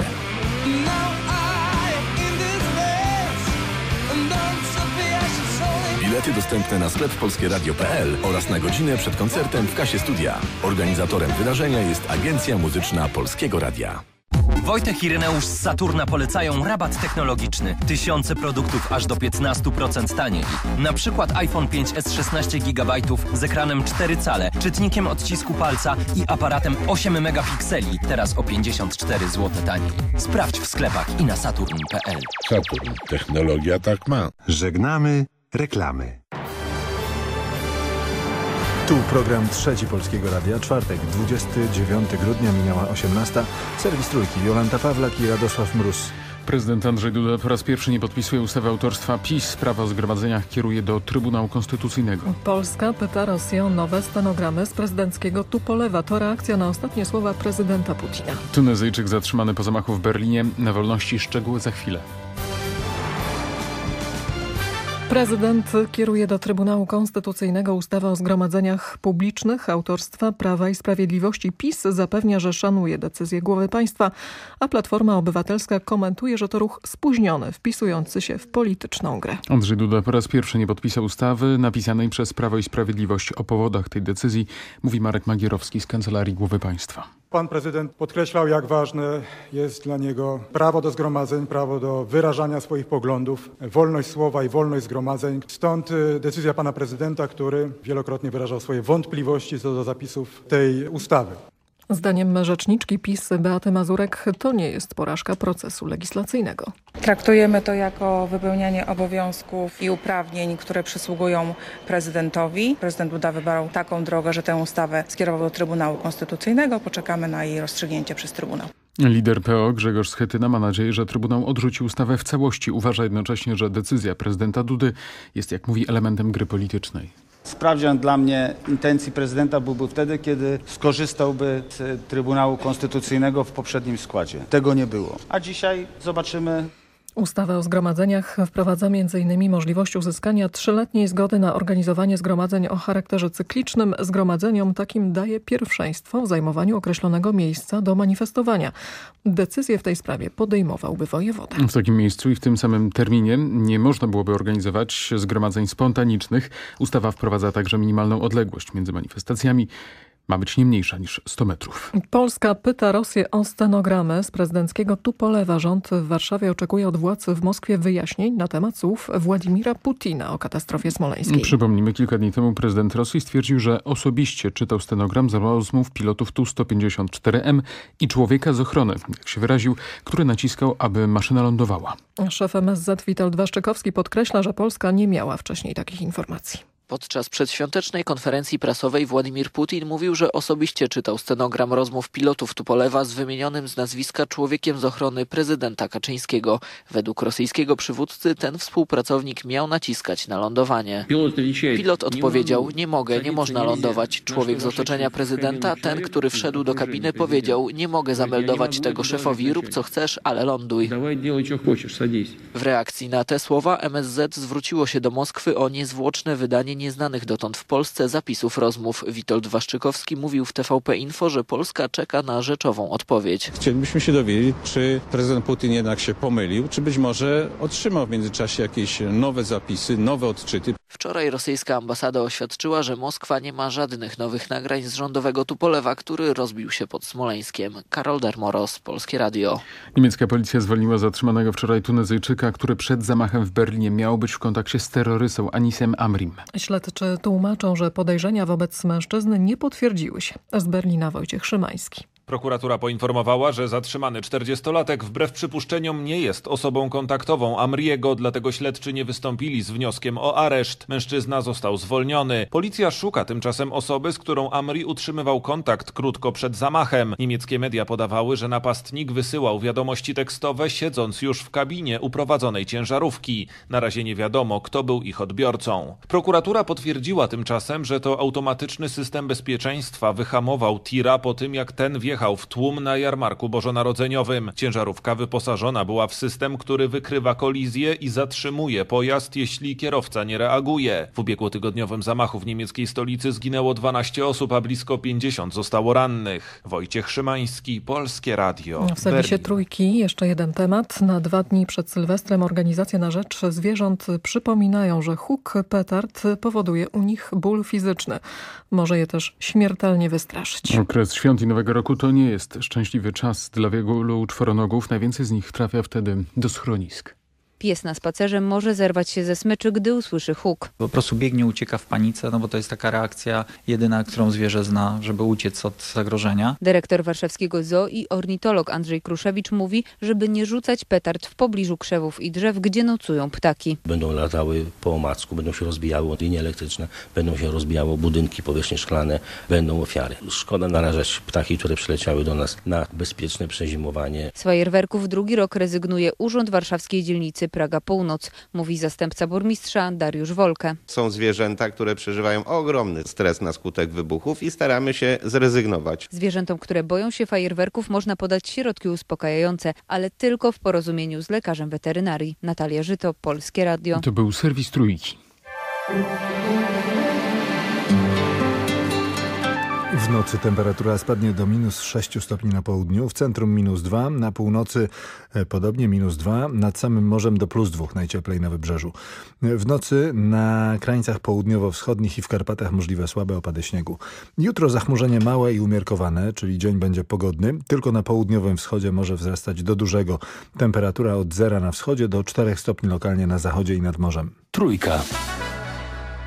Bilety dostępne na sklep polskieradio.pl oraz na godzinę przed koncertem w kasie studia. Organizatorem wydarzenia jest Agencja Muzyczna Polskiego Radia. Wojtek i Reneusz z Saturna polecają rabat technologiczny. Tysiące produktów aż do 15% taniej. Na przykład iPhone 5s 16 GB z ekranem 4 cale, czytnikiem odcisku palca i aparatem 8 megapikseli. Teraz o 54 zł taniej. Sprawdź w sklepach i na saturn.pl. Saturn. Technologia tak ma. Żegnamy reklamy. Tu program Trzeci Polskiego Radia, czwartek, 29 grudnia, minęła 18. Serwis Trójki, Jolanta Pawlak i Radosław Mróz. Prezydent Andrzej Duda po raz pierwszy nie podpisuje ustawy autorstwa PiS. Sprawa o zgromadzeniach kieruje do Trybunału Konstytucyjnego. Polska pyta Rosję o nowe stenogramy z prezydenckiego Tupolewa. To reakcja na ostatnie słowa prezydenta Putina. Tunezyjczyk zatrzymany po zamachu w Berlinie. Na wolności szczegóły za chwilę. Prezydent kieruje do Trybunału Konstytucyjnego ustawę o zgromadzeniach publicznych autorstwa Prawa i Sprawiedliwości. PiS zapewnia, że szanuje decyzję głowy państwa, a Platforma Obywatelska komentuje, że to ruch spóźniony, wpisujący się w polityczną grę. Andrzej Duda po raz pierwszy nie podpisał ustawy napisanej przez Prawo i Sprawiedliwość o powodach tej decyzji, mówi Marek Magierowski z Kancelarii Głowy Państwa. Pan prezydent podkreślał, jak ważne jest dla niego prawo do zgromadzeń, prawo do wyrażania swoich poglądów, wolność słowa i wolność zgromadzeń. Stąd y, decyzja pana prezydenta, który wielokrotnie wyrażał swoje wątpliwości co do zapisów tej ustawy. Zdaniem rzeczniczki PiS Beaty Mazurek to nie jest porażka procesu legislacyjnego. Traktujemy to jako wypełnianie obowiązków i uprawnień, które przysługują prezydentowi. Prezydent Duda wybrał taką drogę, że tę ustawę skierował do Trybunału Konstytucyjnego. Poczekamy na jej rozstrzygnięcie przez Trybunał. Lider PO Grzegorz Schetyna ma nadzieję, że Trybunał odrzuci ustawę w całości. Uważa jednocześnie, że decyzja prezydenta Dudy jest, jak mówi, elementem gry politycznej. Sprawdzian dla mnie intencji prezydenta byłby wtedy, kiedy skorzystałby z Trybunału Konstytucyjnego w poprzednim składzie. Tego nie było. A dzisiaj zobaczymy, Ustawa o zgromadzeniach wprowadza m.in. możliwość uzyskania trzyletniej zgody na organizowanie zgromadzeń o charakterze cyklicznym. Zgromadzeniom takim daje pierwszeństwo w zajmowaniu określonego miejsca do manifestowania. Decyzję w tej sprawie podejmowałby wojewoda. W takim miejscu i w tym samym terminie nie można byłoby organizować zgromadzeń spontanicznych. Ustawa wprowadza także minimalną odległość między manifestacjami ma być nie mniejsza niż 100 metrów. Polska pyta Rosję o stenogramę z prezydenckiego Tupolewa. Rząd w Warszawie oczekuje od władz w Moskwie wyjaśnień na temat słów Władimira Putina o katastrofie smoleńskiej. Przypomnijmy, kilka dni temu prezydent Rosji stwierdził, że osobiście czytał stenogram z rozmów pilotów Tu-154M i człowieka z ochrony, jak się wyraził, który naciskał, aby maszyna lądowała. Szef MSZ Witold Waszczykowski podkreśla, że Polska nie miała wcześniej takich informacji. Podczas przedświątecznej konferencji prasowej Władimir Putin mówił, że osobiście czytał stenogram rozmów pilotów Tupolewa z wymienionym z nazwiska człowiekiem z ochrony prezydenta Kaczyńskiego. Według rosyjskiego przywódcy ten współpracownik miał naciskać na lądowanie. Pilot odpowiedział, nie mogę, nie można lądować. Człowiek z otoczenia prezydenta, ten, który wszedł do kabiny, powiedział, nie mogę zameldować tego szefowi, rób co chcesz, ale ląduj. W reakcji na te słowa MSZ zwróciło się do Moskwy o niezwłoczne wydanie nieznanych dotąd w Polsce zapisów rozmów. Witold Waszczykowski mówił w TVP Info, że Polska czeka na rzeczową odpowiedź. Chcielibyśmy się dowiedzieć, czy prezydent Putin jednak się pomylił, czy być może otrzymał w międzyczasie jakieś nowe zapisy, nowe odczyty. Wczoraj rosyjska ambasada oświadczyła, że Moskwa nie ma żadnych nowych nagrań z rządowego Tupolewa, który rozbił się pod Smoleńskiem. Karol Dermoros, Polskie Radio. Niemiecka policja zwolniła zatrzymanego wczoraj Tunezyjczyka, który przed zamachem w Berlinie miał być w kontakcie z terrorystą Anisem Amrim. Śledczy tłumaczą, że podejrzenia wobec mężczyzny nie potwierdziły się. Z Berlina Wojciech Szymański. Prokuratura poinformowała, że zatrzymany 40-latek wbrew przypuszczeniom nie jest osobą kontaktową Amriego, dlatego śledczy nie wystąpili z wnioskiem o areszt. Mężczyzna został zwolniony. Policja szuka tymczasem osoby, z którą Amri utrzymywał kontakt krótko przed zamachem. Niemieckie media podawały, że napastnik wysyłał wiadomości tekstowe siedząc już w kabinie uprowadzonej ciężarówki. Na razie nie wiadomo, kto był ich odbiorcą. Prokuratura potwierdziła tymczasem, że to automatyczny system bezpieczeństwa wyhamował tira po tym, jak ten wjechał w tłum na jarmarku bożonarodzeniowym. Ciężarówka wyposażona była w system, który wykrywa kolizję i zatrzymuje pojazd, jeśli kierowca nie reaguje. W ubiegłotygodniowym zamachu w niemieckiej stolicy zginęło 12 osób, a blisko 50 zostało rannych. Wojciech Szymański, Polskie Radio. W serwisie Berlin. Trójki jeszcze jeden temat. Na dwa dni przed Sylwestrem Organizacje na Rzecz Zwierząt przypominają, że huk petard powoduje u nich ból fizyczny. Może je też śmiertelnie wystraszyć. Okres świąt i Nowego Roku to nie jest szczęśliwy czas dla wielu czworonogów. Najwięcej z nich trafia wtedy do schronisk. Pies na spacerze może zerwać się ze smyczy, gdy usłyszy huk. Po prostu biegnie, ucieka w panice, no bo to jest taka reakcja jedyna, którą zwierzę zna, żeby uciec od zagrożenia. Dyrektor warszawskiego zoo i ornitolog Andrzej Kruszewicz mówi, żeby nie rzucać petard w pobliżu krzewów i drzew, gdzie nocują ptaki. Będą latały po omacku, będą się rozbijały linie elektryczne, będą się rozbijały budynki, powierzchnie szklane, będą ofiary. Szkoda narażać ptaki, które przyleciały do nas na bezpieczne przezimowanie. Z fajerwerków drugi rok rezygnuje Urząd Warszawskiej Dzielnicy Praga Północ, mówi zastępca burmistrza Dariusz Wolke. Są zwierzęta, które przeżywają ogromny stres na skutek wybuchów i staramy się zrezygnować. Zwierzętom, które boją się fajerwerków można podać środki uspokajające, ale tylko w porozumieniu z lekarzem weterynarii. Natalia Żyto, Polskie Radio. To był serwis Trójki. W nocy temperatura spadnie do minus 6 stopni na południu, w centrum minus 2, na północy e, podobnie minus 2, nad samym morzem do plus 2, najcieplej na wybrzeżu. W nocy na krańcach południowo-wschodnich i w Karpatach możliwe słabe opady śniegu. Jutro zachmurzenie małe i umiarkowane, czyli dzień będzie pogodny, tylko na południowym wschodzie może wzrastać do dużego. Temperatura od zera na wschodzie do 4 stopni lokalnie na zachodzie i nad morzem. Trójka.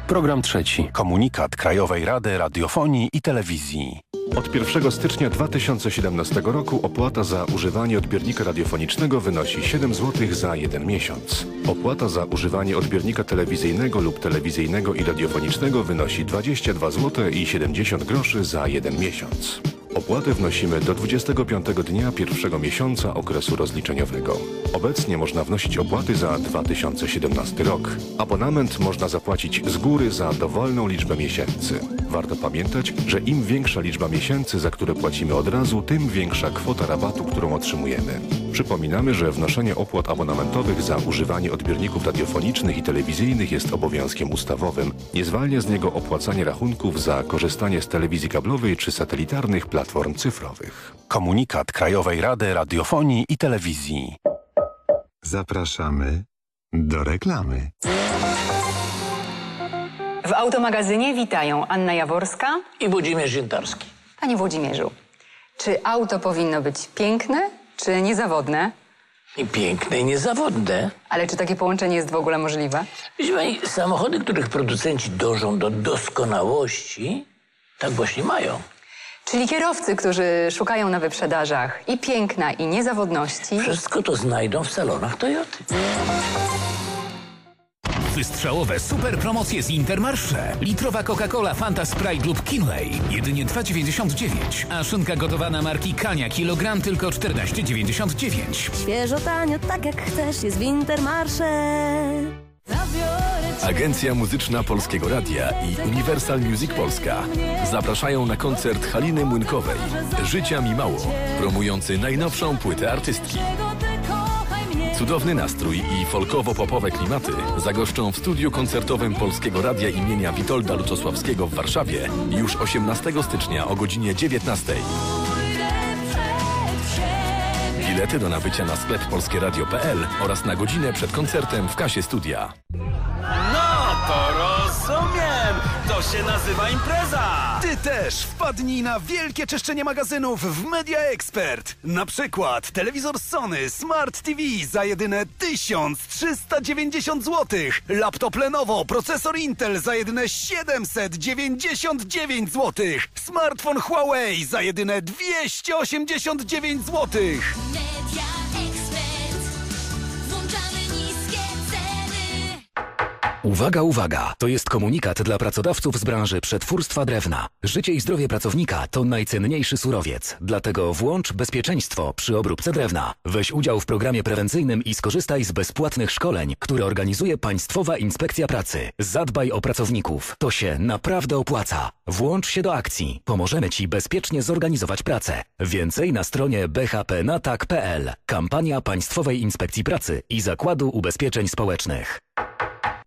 Program trzeci. Komunikat Krajowej Rady Radiofonii i Telewizji. Od 1 stycznia 2017 roku opłata za używanie odbiornika radiofonicznego wynosi 7 zł za jeden miesiąc. Opłata za używanie odbiornika telewizyjnego lub telewizyjnego i radiofonicznego wynosi 22 zł i 70 groszy za jeden miesiąc. Opłatę wnosimy do 25 dnia pierwszego miesiąca okresu rozliczeniowego. Obecnie można wnosić opłaty za 2017 rok. Abonament można zapłacić z góry za dowolną liczbę miesięcy. Warto pamiętać, że im większa liczba miesięcy, za które płacimy od razu, tym większa kwota rabatu, którą otrzymujemy. Przypominamy, że wnoszenie opłat abonamentowych za używanie odbiorników radiofonicznych i telewizyjnych jest obowiązkiem ustawowym. Nie zwalnia z niego opłacanie rachunków za korzystanie z telewizji kablowej czy satelitarnych platform cyfrowych. Komunikat Krajowej Rady Radiofonii i Telewizji. Zapraszamy do reklamy. W automagazynie witają Anna Jaworska i Włodzimierz Ziętarski. Panie Włodzimierzu, czy auto powinno być piękne czy niezawodne? I piękne i niezawodne. Ale czy takie połączenie jest w ogóle możliwe? Widzi pani, samochody, których producenci dążą do doskonałości, tak właśnie mają. Czyli kierowcy, którzy szukają na wyprzedażach i piękna, i niezawodności. Wszystko to znajdą w salonach Toyoty. Wystrzałowe super promocje z Intermarsze. Litrowa Coca-Cola Fanta Sprite lub Kinley. Jedynie 2,99. A szynka gotowana marki Kania kilogram tylko 14,99. Świeżo, tanio, tak jak chcesz, jest w Intermarsze. Agencja Muzyczna Polskiego Radia i Universal Music Polska zapraszają na koncert Haliny Młynkowej Życia mi mało, promujący najnowszą płytę artystki. Cudowny nastrój i folkowo-popowe klimaty zagoszczą w studiu koncertowym Polskiego Radia imienia Witolda Lutosławskiego w Warszawie już 18 stycznia o godzinie 19. Bilety do nabycia na sklep polskieradio.pl oraz na godzinę przed koncertem w kasie studia. No to rozumiem! To się nazywa impreza! Ty też wpadnij na wielkie czyszczenie magazynów w Media Expert. Na przykład telewizor Sony Smart TV za jedyne 1390 zł. Laptop Lenovo, procesor Intel za jedyne 799 zł. Smartfon Huawei za jedyne 289 zł. Włączamy Uwaga, uwaga! To jest komunikat dla pracodawców z branży przetwórstwa drewna. Życie i zdrowie pracownika to najcenniejszy surowiec. Dlatego włącz bezpieczeństwo przy obróbce drewna. Weź udział w programie prewencyjnym i skorzystaj z bezpłatnych szkoleń, które organizuje Państwowa Inspekcja Pracy. Zadbaj o pracowników. To się naprawdę opłaca. Włącz się do akcji. Pomożemy Ci bezpiecznie zorganizować pracę. Więcej na stronie bhpnatak.pl. Kampania Państwowej Inspekcji Pracy i Zakładu Ubezpieczeń Społecznych.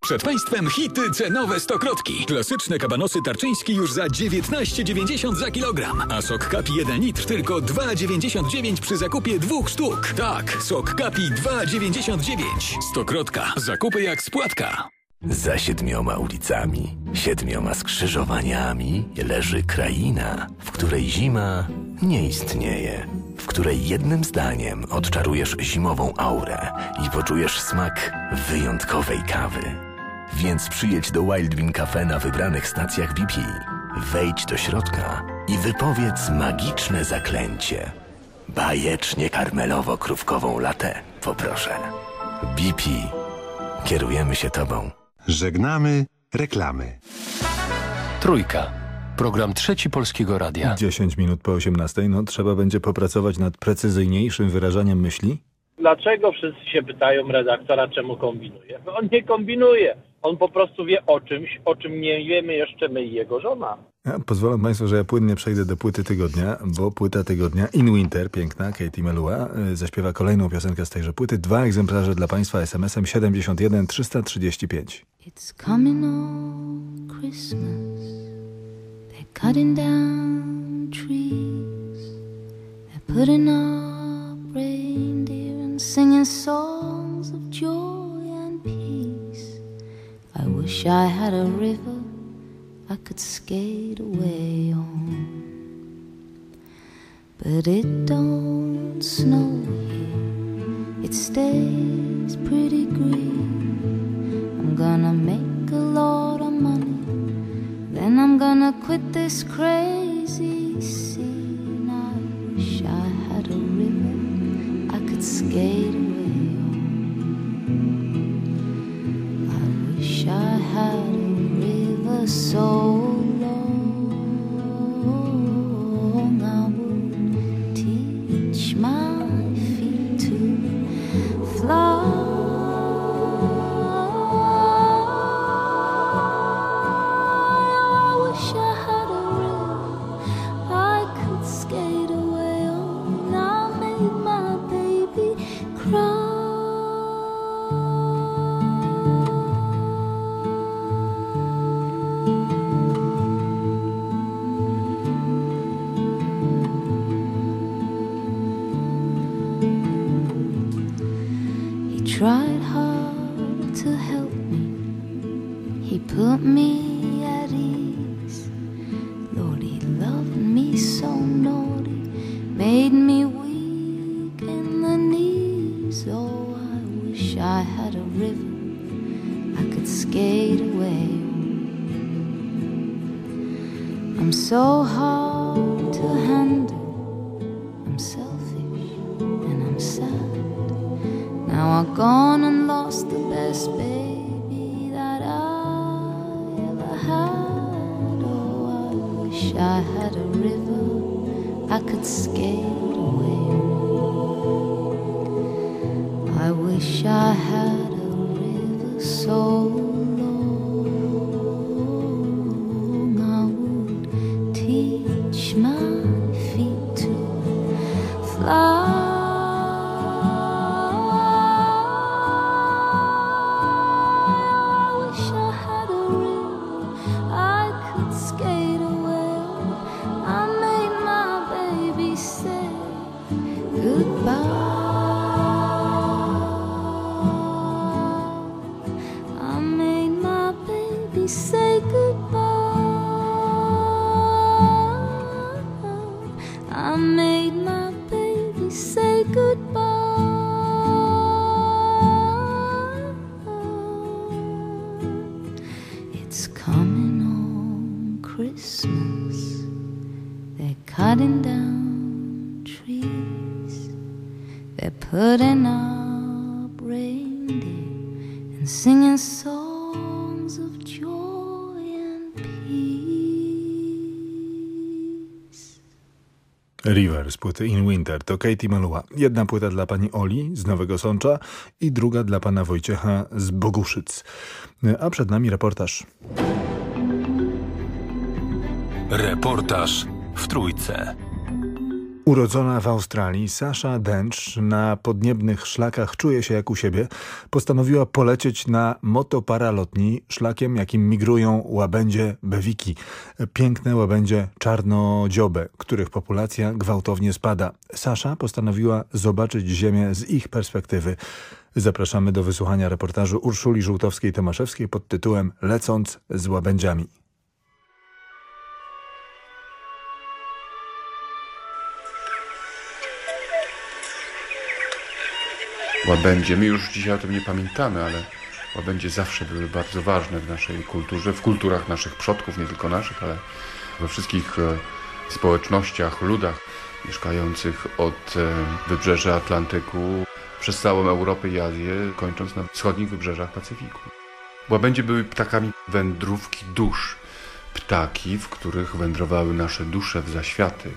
Przed Państwem hity cenowe stokrotki. Klasyczne kabanosy tarczyński już za 19,90 za kilogram, a sok kapi 1 litr tylko 2,99 przy zakupie dwóch sztuk. Tak, sok kapi 2,99. Stokrotka. Zakupy jak spłatka. Za siedmioma ulicami, siedmioma skrzyżowaniami leży kraina, w której zima nie istnieje. w której jednym zdaniem odczarujesz zimową aurę i poczujesz smak wyjątkowej kawy. Więc przyjedź do Wild Bean Cafe na wybranych stacjach BP. Wejdź do środka i wypowiedz magiczne zaklęcie. Bajecznie karmelowo-krówkową latę, poproszę. BP. Kierujemy się tobą. Żegnamy reklamy. Trójka. Program trzeci Polskiego Radia. 10 minut po 18. No trzeba będzie popracować nad precyzyjniejszym wyrażaniem myśli? Dlaczego wszyscy się pytają redaktora, czemu kombinuje? No on nie kombinuje. On po prostu wie o czymś, o czym nie wiemy jeszcze my i jego żona. Ja pozwolę Państwu, że ja płynnie przejdę do płyty tygodnia, bo płyta tygodnia In Winter, piękna, Katie Melua, y, zaśpiewa kolejną piosenkę z tejże płyty. Dwa egzemplarze dla Państwa SMS-em 71 335. It's coming on Christmas. They're cutting down trees. They're putting up reindeer and singing songs of joy wish I had a river I could skate away on. But it don't snow here. It stays pretty green. I'm gonna make a lot of money. Then I'm gonna quit this crazy scene. I wish I had a river I could skate away on. I had a river so long Z płyty In Winter to Katie Melua. Jedna płyta dla pani Oli z Nowego Sącza i druga dla pana Wojciecha z Boguszyc. A przed nami reportaż. Reportaż w Trójce. Urodzona w Australii, Sasha Dench na podniebnych szlakach czuje się jak u siebie. Postanowiła polecieć na motoparalotni szlakiem, jakim migrują łabędzie bewiki. Piękne łabędzie czarnodziobę, których populacja gwałtownie spada. Sasha postanowiła zobaczyć Ziemię z ich perspektywy. Zapraszamy do wysłuchania reportażu Urszuli Żółtowskiej-Tomaszewskiej pod tytułem Lecąc z łabędziami. Łabędzie. My już dzisiaj o tym nie pamiętamy, ale łabędzie zawsze były bardzo ważne w naszej kulturze, w kulturach naszych przodków, nie tylko naszych, ale we wszystkich e, społecznościach, ludach mieszkających od e, wybrzeża Atlantyku przez całą Europę i Azję, kończąc na wschodnich wybrzeżach Pacyfiku. Łabędzie były ptakami wędrówki dusz, ptaki, w których wędrowały nasze dusze w zaświaty.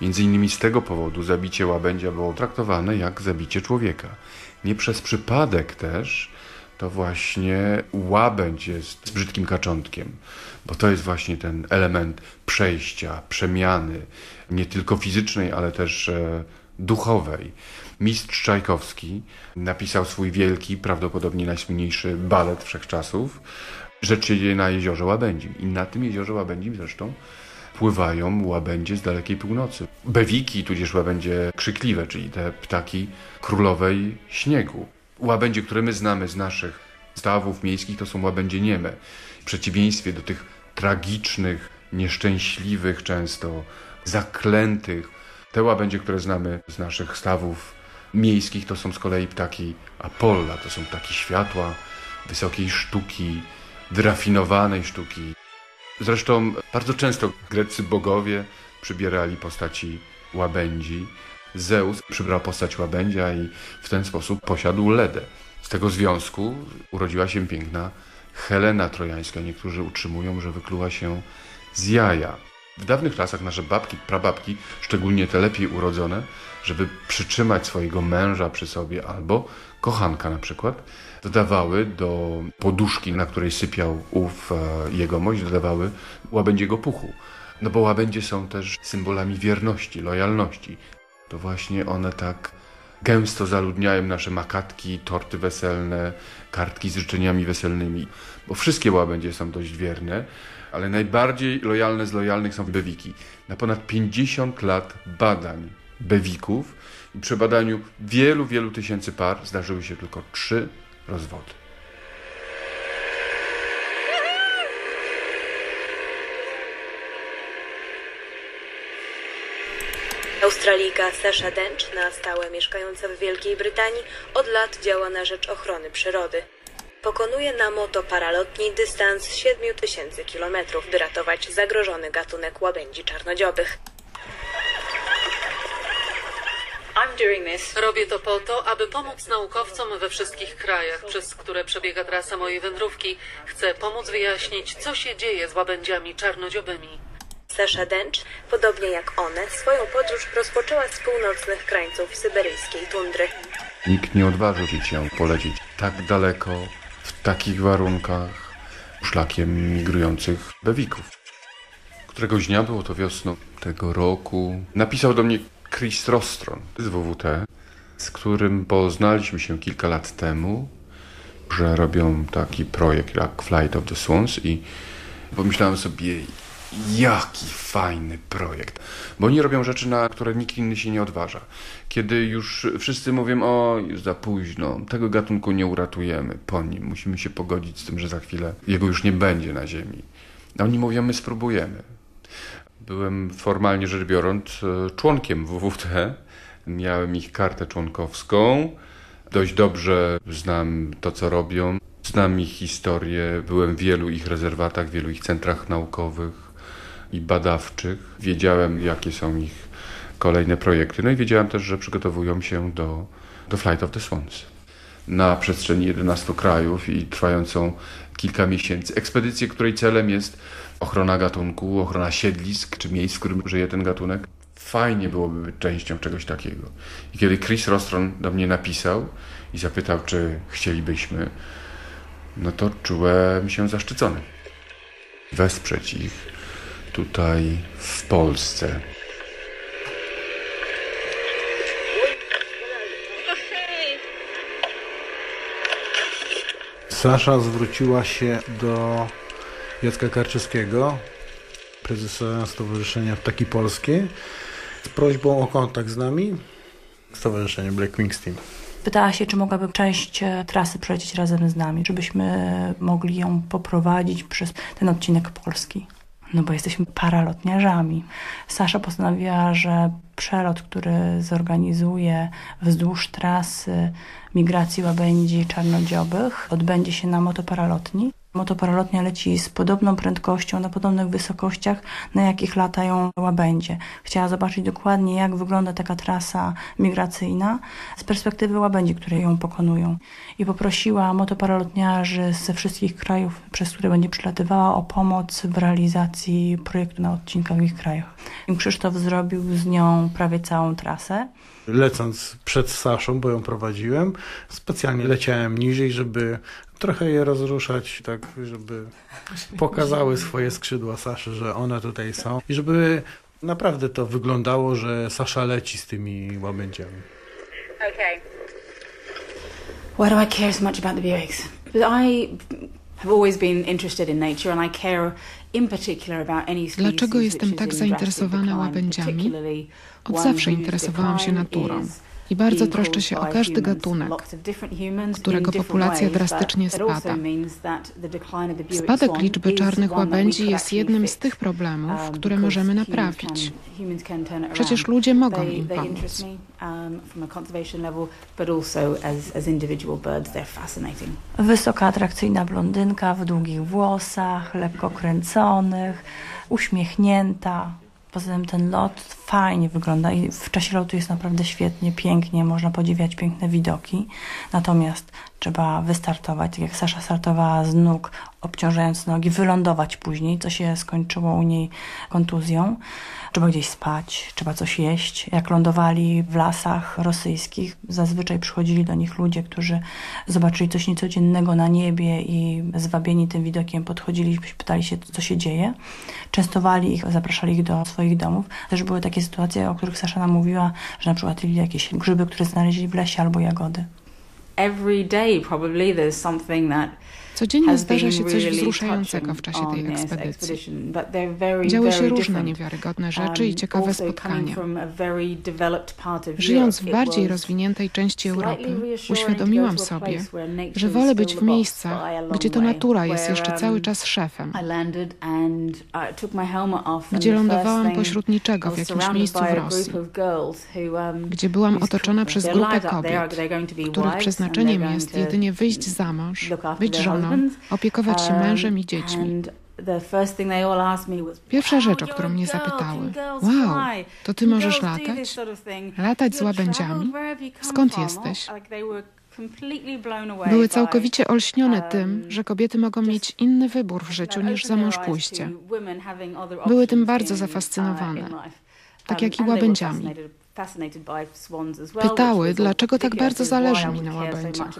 Między innymi z tego powodu zabicie łabędzia było traktowane jak zabicie człowieka. Nie przez przypadek też to właśnie łabędź jest brzydkim kaczątkiem, bo to jest właśnie ten element przejścia, przemiany, nie tylko fizycznej, ale też e, duchowej. Mistrz Czajkowski napisał swój wielki, prawdopodobnie najsłynniejszy balet wszechczasów. Rzecz się dzieje na jeziorze Łabędzim. I na tym jeziorze Łabędzim zresztą pływają łabędzie z dalekiej północy. Bewiki, tudzież łabędzie krzykliwe, czyli te ptaki królowej śniegu. Łabędzie, które my znamy z naszych stawów miejskich, to są łabędzie nieme. W przeciwieństwie do tych tragicznych, nieszczęśliwych często, zaklętych. Te łabędzie, które znamy z naszych stawów miejskich, to są z kolei ptaki Apolla, to są ptaki światła, wysokiej sztuki, wyrafinowanej sztuki. Zresztą bardzo często greccy bogowie przybierali postaci łabędzi. Zeus przybrał postać łabędzia i w ten sposób posiadł Ledę. Z tego związku urodziła się piękna Helena Trojańska. Niektórzy utrzymują, że wykluła się z jaja. W dawnych czasach nasze babki, prababki, szczególnie te lepiej urodzone, żeby przytrzymać swojego męża przy sobie albo kochanka na przykład, dodawały do poduszki, na której sypiał ów e, jegomość, dodawały łabędziego puchu. No bo łabędzie są też symbolami wierności, lojalności. To właśnie one tak gęsto zaludniają nasze makatki, torty weselne, kartki z życzeniami weselnymi, bo wszystkie łabędzie są dość wierne, ale najbardziej lojalne z lojalnych są bewiki. Na ponad 50 lat badań bewików i przy badaniu wielu, wielu tysięcy par zdarzyły się tylko trzy rozwody. Australijka Sasha Dench, na stałe mieszkająca w Wielkiej Brytanii, od lat działa na rzecz ochrony przyrody. Pokonuje na moto paralotni dystans 7000 km, by ratować zagrożony gatunek łabędzi czarnodziobych. Robię to po to, aby pomóc naukowcom we wszystkich krajach, przez które przebiega trasa mojej wędrówki. Chcę pomóc wyjaśnić, co się dzieje z łabędziami czarnodziobymi. Sasha Dench, podobnie jak one, swoją podróż rozpoczęła z północnych krańców syberyjskiej tundry. Nikt nie odważył się polecieć tak daleko, w takich warunkach, szlakiem migrujących bewików. Któregoś dnia, było to wiosną tego roku, napisał do mnie Chris Rostron z WWT, z którym poznaliśmy się kilka lat temu, że robią taki projekt jak Flight of the Swans i pomyślałem sobie, jaki fajny projekt. Bo oni robią rzeczy, na które nikt inny się nie odważa. Kiedy już wszyscy mówią, o, już za późno, tego gatunku nie uratujemy, po nim, musimy się pogodzić z tym, że za chwilę jego już nie będzie na Ziemi. A oni mówią, my spróbujemy. Byłem formalnie rzecz biorąc e, członkiem WWT. Miałem ich kartę członkowską. Dość dobrze znam to, co robią. Znam ich historię. Byłem w wielu ich rezerwatach, w wielu ich centrach naukowych i badawczych. Wiedziałem, jakie są ich kolejne projekty. No i wiedziałem też, że przygotowują się do, do Flight of the Swans na przestrzeni 11 krajów i trwającą kilka miesięcy. Ekspedycję, której celem jest ochrona gatunku, ochrona siedlisk czy miejsc, w którym żyje ten gatunek. Fajnie byłoby być częścią czegoś takiego. I kiedy Chris Rostron do mnie napisał i zapytał, czy chcielibyśmy, no to czułem się zaszczycony. Wesprzeć ich tutaj w Polsce. Sasza zwróciła się do Jacka Karczewskiego, prezesa Stowarzyszenia Ptaki Polskie, z prośbą o kontakt z nami, Stowarzyszenie Black Wings Team. Pytała się, czy mogłaby część e, trasy przelecieć razem z nami, żebyśmy mogli ją poprowadzić przez ten odcinek polski. no bo jesteśmy paralotniarzami. Sasza postanowiła, że przelot, który zorganizuje wzdłuż trasy migracji łabędzi czarnodziobych odbędzie się na motoparalotni. Motoparalotnia leci z podobną prędkością, na podobnych wysokościach, na jakich latają łabędzie. Chciała zobaczyć dokładnie, jak wygląda taka trasa migracyjna z perspektywy łabędzi, które ją pokonują. I poprosiła motoparalotniarzy ze wszystkich krajów, przez które będzie przylatywała, o pomoc w realizacji projektu na odcinkach w ich krajach. I Krzysztof zrobił z nią prawie całą trasę. Lecąc przed Saszą, bo ją prowadziłem, specjalnie leciałem niżej, żeby trochę je rozruszać, tak, żeby pokazały swoje skrzydła Saszy, że one tutaj są i żeby naprawdę to wyglądało, że Sasza leci z tymi łabędziami. Okay. Why do I care so much about the Buicks? I have always been interested in nature and I care in particular about any species Dlaczego jestem tak zainteresowana łabędziami? Od zawsze interesowałam się naturą is i bardzo being troszczę się o każdy gatunek, którego populacja drastycznie spada. Spadek liczby czarnych łabędzi jest jednym z tych problemów, um, które możemy naprawić. Przecież ludzie mogą im pomóc. um. Wysoka, atrakcyjna blondynka w długich włosach, lekko kręconych, uśmiechnięta. Poza tym ten lot fajnie wygląda i w czasie lotu jest naprawdę świetnie, pięknie, można podziwiać piękne widoki. Natomiast trzeba wystartować, tak jak Sasza startowała z nóg, obciążając nogi, wylądować później, co się skończyło u niej kontuzją. Trzeba gdzieś spać, trzeba coś jeść. Jak lądowali w lasach rosyjskich, zazwyczaj przychodzili do nich ludzie, którzy zobaczyli coś niecodziennego na niebie i zwabieni tym widokiem podchodzili, pytali się, co się dzieje. Częstowali ich, zapraszali ich do swoich domów. Też były takie sytuacje, o których Sasza mówiła, że na przykład jedli jakieś grzyby, które znaleźli w lesie albo jagody. Every day probably there's something that Codziennie zdarza się coś wzruszającego w czasie tej ekspedycji. Działy się różne niewiarygodne rzeczy i Um, ciekawe spotkania. Żyjąc w bardziej rozwiniętej części Europy, uświadomiłam sobie, że wolę być w miejscach, gdzie to natura jest jeszcze um, cały czas szefem, gdzie lądowałam pośród niczego w jakimś miejscu w Rosji, um, gdzie byłam otoczona przez grupę kobiet, których przeznaczeniem jest jedynie wyjść za mąż, być żoną. Opiekować się Um, mężem i dziećmi. Pierwsza rzecz, o "Wow, którą mnie zapytały, wow, to ty możesz latać? Latać z łabędziami? Skąd from?" jesteś? Były by, całkowicie olśnione um, tym, że kobiety mogą mieć inny wybór w życiu niż za mąż pójście. Były tym bardzo uh, zafascynowane, tak Um, jak i łabędziami. Pytały, dlaczego tak bardzo zależy mi na łabędziach.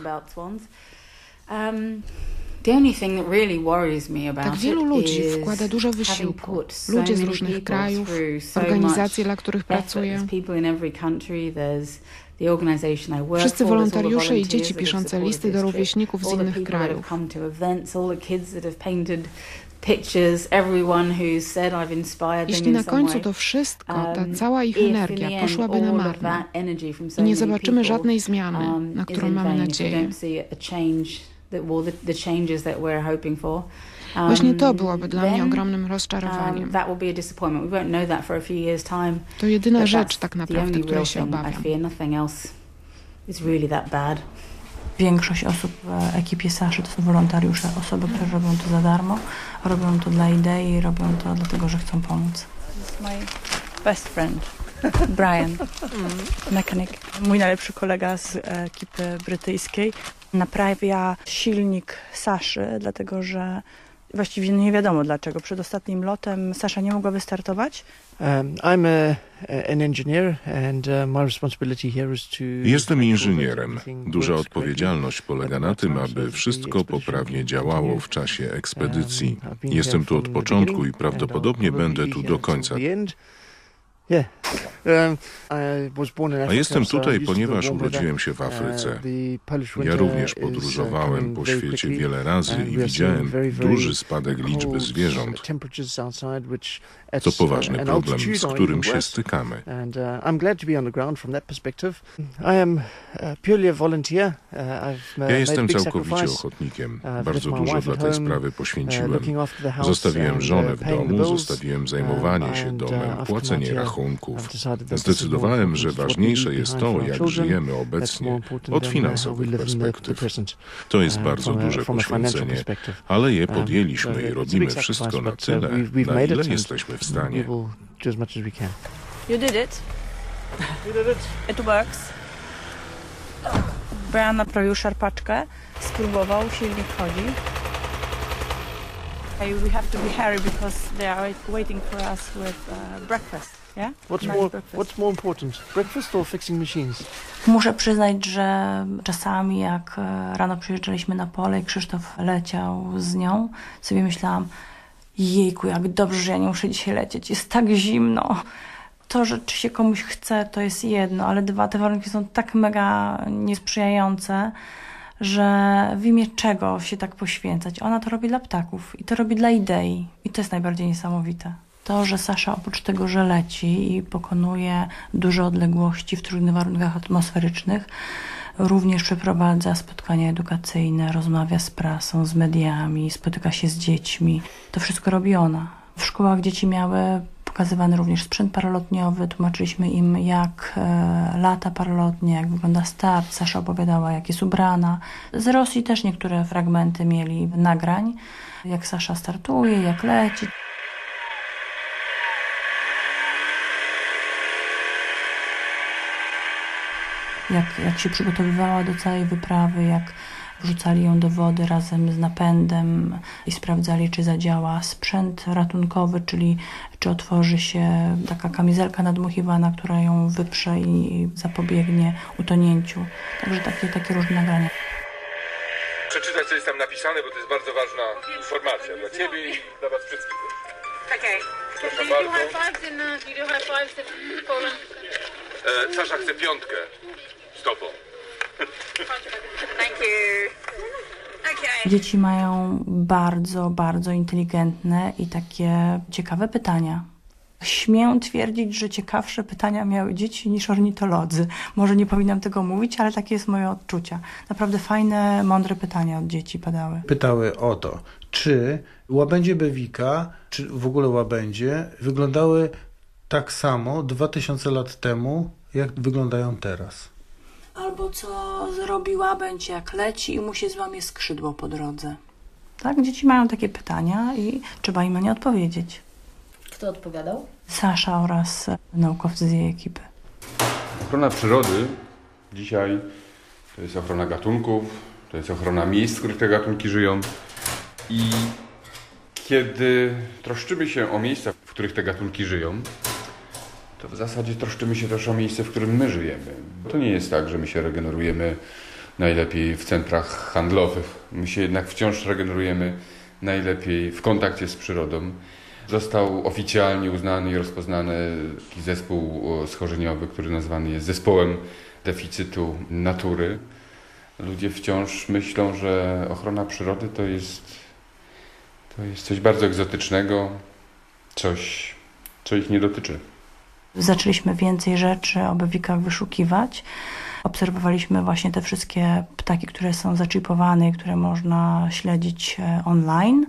Tak wielu ludzi wkłada dużo wysiłku. Ludzie z różnych krajów, organizacje, dla których pracuję. Wszyscy wolontariusze i dzieci piszące listy do rówieśników z innych krajów. Jeśli na końcu to wszystko, ta Um, cała ich energia poszłaby na marne i nie zobaczymy żadnej zmiany, um, na którą mamy nadzieję. Don't see a change that, well, the, the changes that we're hoping for. Właśnie to Um, byłoby dla mnie then, ogromnym um, rozczarowaniem. that will be a disappointment. We won't know that for a few years' time. To jedyna rzecz tak the naprawdę, only której real się thing I obawiam. fear. Nothing else is really that bad. Większość osób w ekipie Saszy to są wolontariusze, osoby, które robią to za darmo, robią to dla idei, robią to dlatego, że chcą pomóc. my best friend, Brian, mechanic. Mój najlepszy kolega z ekipy brytyjskiej naprawia silnik Saszy, dlatego że właściwie nie wiadomo dlaczego. Przed ostatnim lotem Sasza nie mogła wystartować. I'm a, a- an engineer and my responsibility here is to Jestem inżynierem. Duża odpowiedzialność polega na tym, aby wszystko poprawnie działało w czasie ekspedycji. Jestem tu od początku i prawdopodobnie będę tu do końca. Yeah, A jestem tutaj, ponieważ urodziłem się w Afryce. Ja również podróżowałem po świecie wiele razy i widziałem duży spadek liczby zwierząt. To poważny problem, z którym się stykamy. Ja jestem całkowicie ochotnikiem. Bardzo dużo dla tej sprawy poświęciłem. Zostawiłem żonę w domu, zostawiłem zajmowanie się domem, płacenie rachunków. Zdecydowałem, że ważniejsze jest to, jak żyjemy obecnie od finansowych perspektyw. To jest bardzo duże poświęcenie, ale je podjęliśmy i robimy wszystko na tyle, na ile jesteśmy w stanie. You did it. You did it. It works. Brian naprawił szarpaczkę, spróbował, silnik chodzi. We have to be hurry because they are waiting for us with uh, breakfast. Yeah? What's Nice more breakfast. What's more important, breakfast or fixing machines? Muszę przyznać, że czasami jak e, rano przyjeżdżaliśmy na pole i Krzysztof leciał z nią, sobie myślałam, jejku, jak dobrze, że ja nie muszę dzisiaj lecieć. Jest tak zimno. To, że czy się komuś chce, to jest jedno, ale dwa, te warunki są tak mega niesprzyjające, że w imię czego się tak poświęcać? Ona to robi dla ptaków i to robi dla idei. I to jest najbardziej niesamowite. To, że Sasza oprócz tego, że leci i pokonuje duże odległości w trudnych warunkach atmosferycznych, również przeprowadza spotkania edukacyjne, rozmawia z prasą, z mediami, spotyka się z dziećmi. To wszystko robi ona. W szkołach dzieci miały pokazywany również sprzęt paralotniowy, tłumaczyliśmy im jak e, lata paralotnie, jak wygląda start. Sasza opowiadała jak jest ubrana. Z Rosji też niektóre fragmenty mieli nagrań, jak Sasza startuje, jak leci. Jak, jak się przygotowywała do całej wyprawy, jak wrzucali ją do wody razem z napędem i sprawdzali, czy zadziała sprzęt ratunkowy, czyli czy otworzy się taka kamizelka nadmuchiwana, która ją wyprze i zapobiegnie utonięciu. Także takie, takie różne nagrania. Przeczytać, co jest tam napisane, bo to jest bardzo ważna informacja dla Ciebie i dla Was wszystkich. Okay. Proszę bardzo. E, Sasza chce piątkę z Tobą. Thank you. Okay. Dzieci mają bardzo, bardzo inteligentne i takie ciekawe pytania. Śmiem twierdzić, że ciekawsze pytania miały dzieci niż ornitolodzy. Może nie powinnam tego mówić, ale takie jest moje odczucia. Naprawdę fajne, mądre pytania od dzieci padały. Pytały o to, czy łabędzie bewika, czy w ogóle łabędzie wyglądały tak samo 2000 lat temu, jak wyglądają teraz. Albo co zrobi łabędź, jak leci i mu się złamie skrzydło po drodze. Tak, dzieci mają takie pytania i trzeba im na nie odpowiedzieć. Kto odpowiadał? Sasza oraz naukowcy z jej ekipy. Ochrona przyrody dzisiaj to jest ochrona gatunków, to jest ochrona miejsc, w których te gatunki żyją. I kiedy troszczymy się o miejsca, w których te gatunki żyją, to w zasadzie troszczymy się też o miejsce, w którym my żyjemy. To nie jest tak, że my się regenerujemy najlepiej w centrach handlowych. My się jednak wciąż regenerujemy najlepiej w kontakcie z przyrodą. Został oficjalnie uznany i rozpoznany taki zespół schorzeniowy, który nazwany jest zespołem deficytu natury. Ludzie wciąż myślą, że ochrona przyrody to jest, to jest coś bardzo egzotycznego, coś, co ich nie dotyczy. Zaczęliśmy więcej rzeczy o bewikach wyszukiwać. Obserwowaliśmy właśnie te wszystkie ptaki, które są zaczipowane i które można śledzić e, online.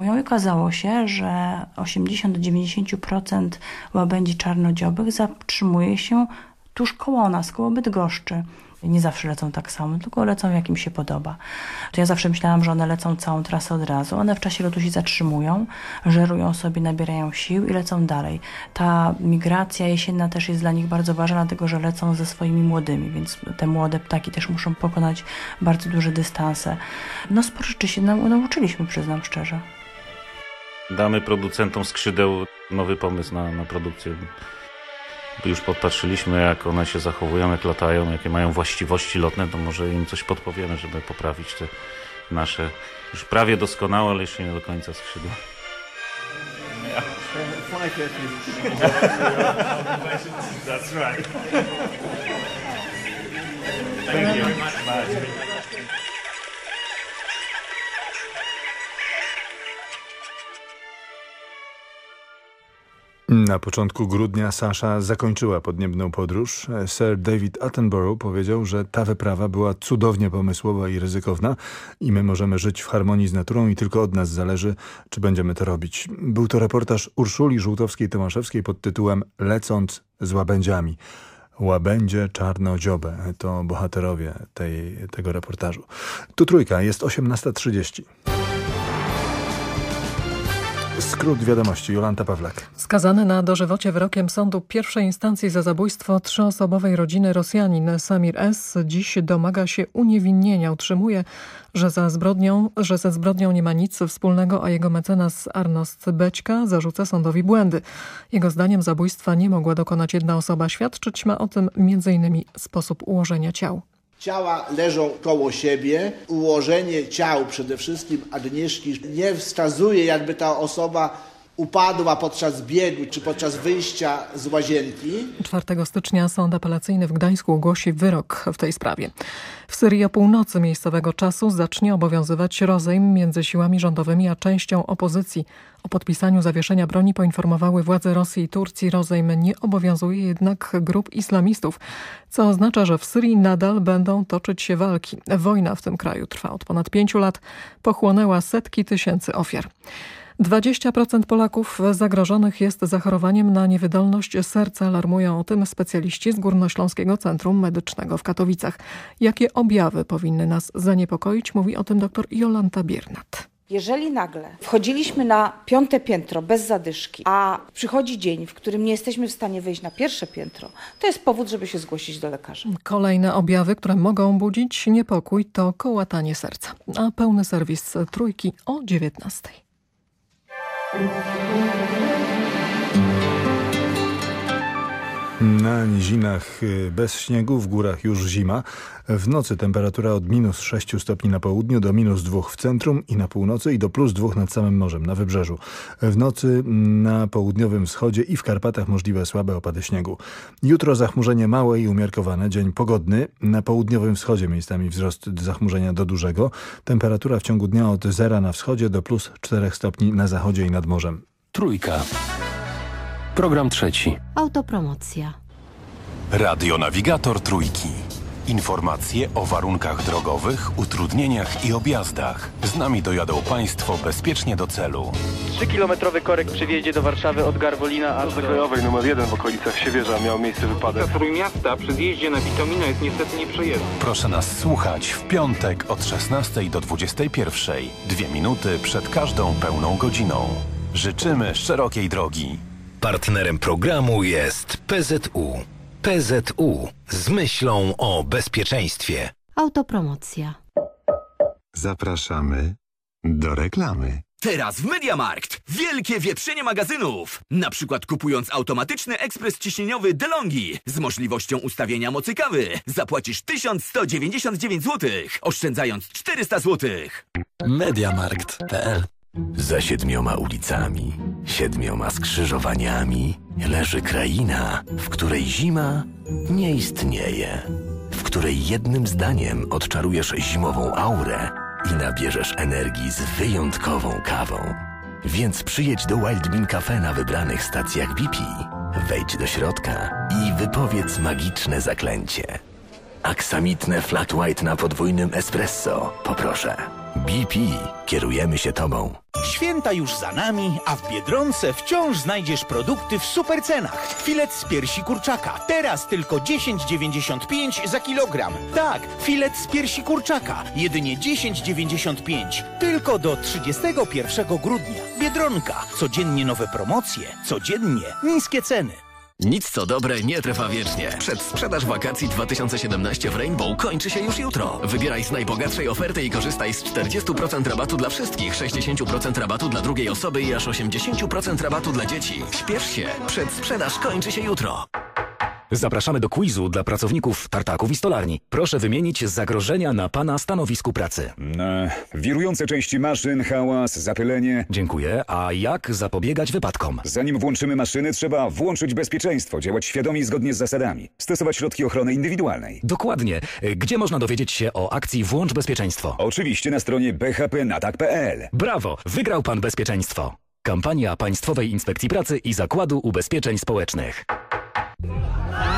No i okazało się, że 80-90% łabędzi czarnodziobych zatrzymuje się tuż koło nas, koło Bydgoszczy. Nie zawsze lecą tak samo, tylko lecą jak im się podoba. To ja zawsze myślałam, że one lecą całą trasę od razu. One w czasie lotu się zatrzymują, żerują sobie, nabierają sił i lecą dalej. Ta migracja jesienna też jest dla nich bardzo ważna, dlatego że lecą ze swoimi młodymi, więc te młode ptaki też muszą pokonać bardzo duże dystanse. No sporo rzeczy się nau- nauczyliśmy, przyznam szczerze. Damy producentom skrzydeł nowy pomysł na, na produkcję. Już podpatrzyliśmy, jak one się zachowują, jak latają, jakie mają właściwości lotne, to może im coś podpowiemy, żeby poprawić te nasze już prawie doskonałe, ale jeszcze nie do końca skrzydła. That's right. Na początku grudnia Sasha zakończyła podniebną podróż. Sir David Attenborough powiedział, że ta wyprawa była cudownie pomysłowa i ryzykowna i my możemy żyć w harmonii z naturą i tylko od nas zależy, czy będziemy to robić. Był to reportaż Urszuli Żółtowskiej-Tomaszewskiej pod tytułem Lecąc z łabędziami. Łabędzie czarnodziobę to bohaterowie tej, tego reportażu. Tu trójka, jest 18.30. Skrót wiadomości, Jolanta Pawlak. Skazany na dożywocie wyrokiem sądu pierwszej instancji za zabójstwo trzyosobowej rodziny Rosjanin Samir S. dziś domaga się uniewinnienia. Utrzymuje, że, za zbrodnią, że ze zbrodnią nie ma nic wspólnego, a jego mecenas Arnost Bećka zarzuca sądowi błędy. Jego zdaniem zabójstwa nie mogła dokonać jedna osoba. Świadczyć ma o tym m.in. sposób ułożenia ciał. Ciała leżą koło siebie. Ułożenie ciał przede wszystkim Agnieszki nie wskazuje, jakby ta osoba upadła podczas biegu czy podczas wyjścia z łazienki. 4 stycznia sąd apelacyjny w Gdańsku ogłosi wyrok w tej sprawie. W Syrii o północy miejscowego czasu zacznie obowiązywać rozejm między siłami rządowymi a częścią opozycji. O podpisaniu zawieszenia broni poinformowały władze Rosji i Turcji. Rozejm nie obowiązuje jednak grup islamistów, co oznacza, że w Syrii nadal będą toczyć się walki. Wojna w tym kraju trwa od ponad pięciu lat, pochłonęła setki tysięcy ofiar. 20% Polaków zagrożonych jest zachorowaniem na niewydolność serca, alarmują o tym specjaliści z Górnośląskiego Centrum Medycznego w Katowicach. Jakie objawy powinny nas zaniepokoić, mówi o tym dr Jolanta Biernat. Jeżeli nagle wchodziliśmy na piąte piętro bez zadyszki, a przychodzi dzień, w którym nie jesteśmy w stanie wejść na pierwsze piętro, to jest powód, żeby się zgłosić do lekarza. Kolejne objawy, które mogą budzić niepokój, to kołatanie serca. A pełny serwis trójki o 19. Thank you. Na nizinach y, bez śniegu, w górach już zima. W nocy temperatura od minus 6 stopni na południu do minus 2 w centrum i na północy i do plus 2 nad samym morzem, na wybrzeżu. W nocy na południowym wschodzie i w Karpatach możliwe słabe opady śniegu. Jutro zachmurzenie małe i umiarkowane, dzień pogodny. Na południowym wschodzie miejscami wzrost zachmurzenia do dużego. Temperatura w ciągu dnia od zera na wschodzie do plus 4 stopni na zachodzie i nad morzem. Trójka. Program trzeci. Autopromocja. Radionawigator trójki. Informacje o warunkach drogowych, utrudnieniach i objazdach. Z nami dojadą Państwo bezpiecznie do celu. 3-kilometrowy korek przy wjeździe do Warszawy od Garwolina aż do... Krajowej numer 1 w okolicach Siewierza miał miejsce wypadek. Trójmiasta przy zjeździe na Witomina jest niestety nieprzejezdny. Proszę nas słuchać w piątek od 16 do 21. Dwie minuty przed każdą pełną godziną. Życzymy szerokiej drogi. Partnerem programu jest PZU. PZU z myślą o bezpieczeństwie. Autopromocja. Zapraszamy do reklamy. Teraz w Mediamarkt wielkie wietrzenie magazynów. Na przykład kupując automatyczny ekspres ciśnieniowy DeLonghi z możliwością ustawienia mocy kawy zapłacisz 1199 zł, oszczędzając 400 zł. Mediamarkt.pl za siedmioma ulicami, siedmioma skrzyżowaniami leży kraina, w której zima nie istnieje, w której jednym zdaniem odczarujesz zimową aurę i nabierzesz energii z wyjątkową kawą. Więc przyjedź do Wild Bean Cafe na wybranych stacjach BP, wejdź do środka i wypowiedz magiczne zaklęcie. Aksamitne flat white na podwójnym espresso, poproszę. BP. Kierujemy się Tobą. Święta już za nami, a w Biedronce wciąż znajdziesz produkty w super cenach. Filet z piersi kurczaka. Teraz tylko 10,95 za kilogram. Tak, filet z piersi kurczaka. Jedynie 10,95. Tylko do 31 grudnia. Biedronka. Codziennie nowe promocje. Codziennie niskie ceny. Nic co dobre nie trwa wiecznie. Przedsprzedaż wakacji 2017 w Rainbow kończy się już jutro. Wybieraj z najbogatszej oferty i korzystaj z 40% rabatu dla wszystkich, 60% rabatu dla drugiej osoby i aż 80% rabatu dla dzieci. Śpiesz się, przedsprzedaż kończy się jutro. Zapraszamy do quizu dla pracowników tartaków i stolarni. Proszę wymienić zagrożenia na pana stanowisku pracy. E, wirujące części maszyn, hałas, zapylenie. Dziękuję. A jak zapobiegać wypadkom? Zanim włączymy maszyny, trzeba włączyć bezpieczeństwo, działać świadomie i zgodnie z zasadami, stosować środki ochrony indywidualnej. Dokładnie. Gdzie można dowiedzieć się o akcji Włącz Bezpieczeństwo? Oczywiście na stronie bhpnatak.pl. Brawo! Wygrał pan bezpieczeństwo. Kampania Państwowej Inspekcji Pracy i Zakładu Ubezpieczeń Społecznych.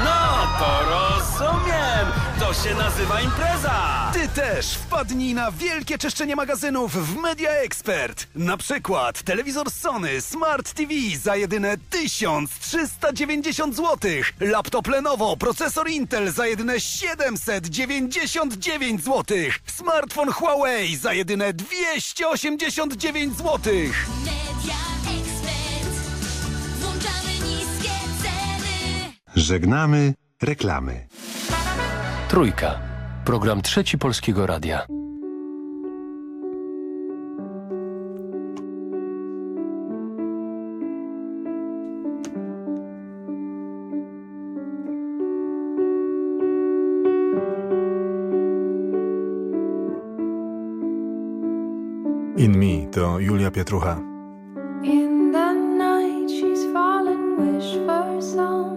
No to rozumiem! To się nazywa impreza! Ty też wpadnij na wielkie czyszczenie magazynów w Media Expert. Na przykład telewizor Sony Smart TV za jedyne 1390 zł. Laptop Lenovo, procesor Intel za jedyne 799 zł. Smartfon Huawei za jedyne 289 zł. Media Expert. Żegnamy reklamy. Trójka. Program Trzeci Polskiego Radia. In Me to Julia Pietrucha. In the night she's fallen, wish for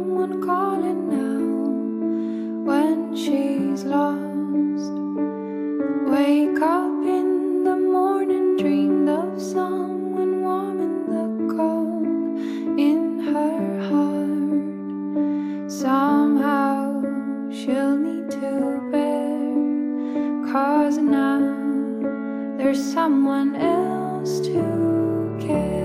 someone calling now. When she's lost, wake up in the morning, dreamed of someone warm in the cold in her heart. Somehow she'll need to bear, cause now there's someone else to care.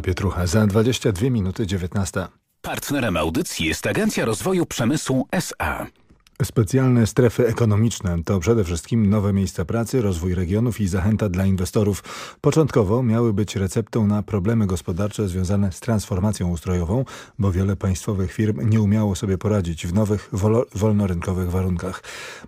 Pietrucha za 22 minuty 19. Partnerem audycji jest Agencja Rozwoju Przemysłu SA. Specjalne strefy ekonomiczne to przede wszystkim nowe miejsca pracy, rozwój regionów i zachęta dla inwestorów. Początkowo miały być receptą na problemy gospodarcze związane z transformacją ustrojową, bo wiele państwowych firm nie umiało sobie poradzić w nowych, wolnorynkowych warunkach.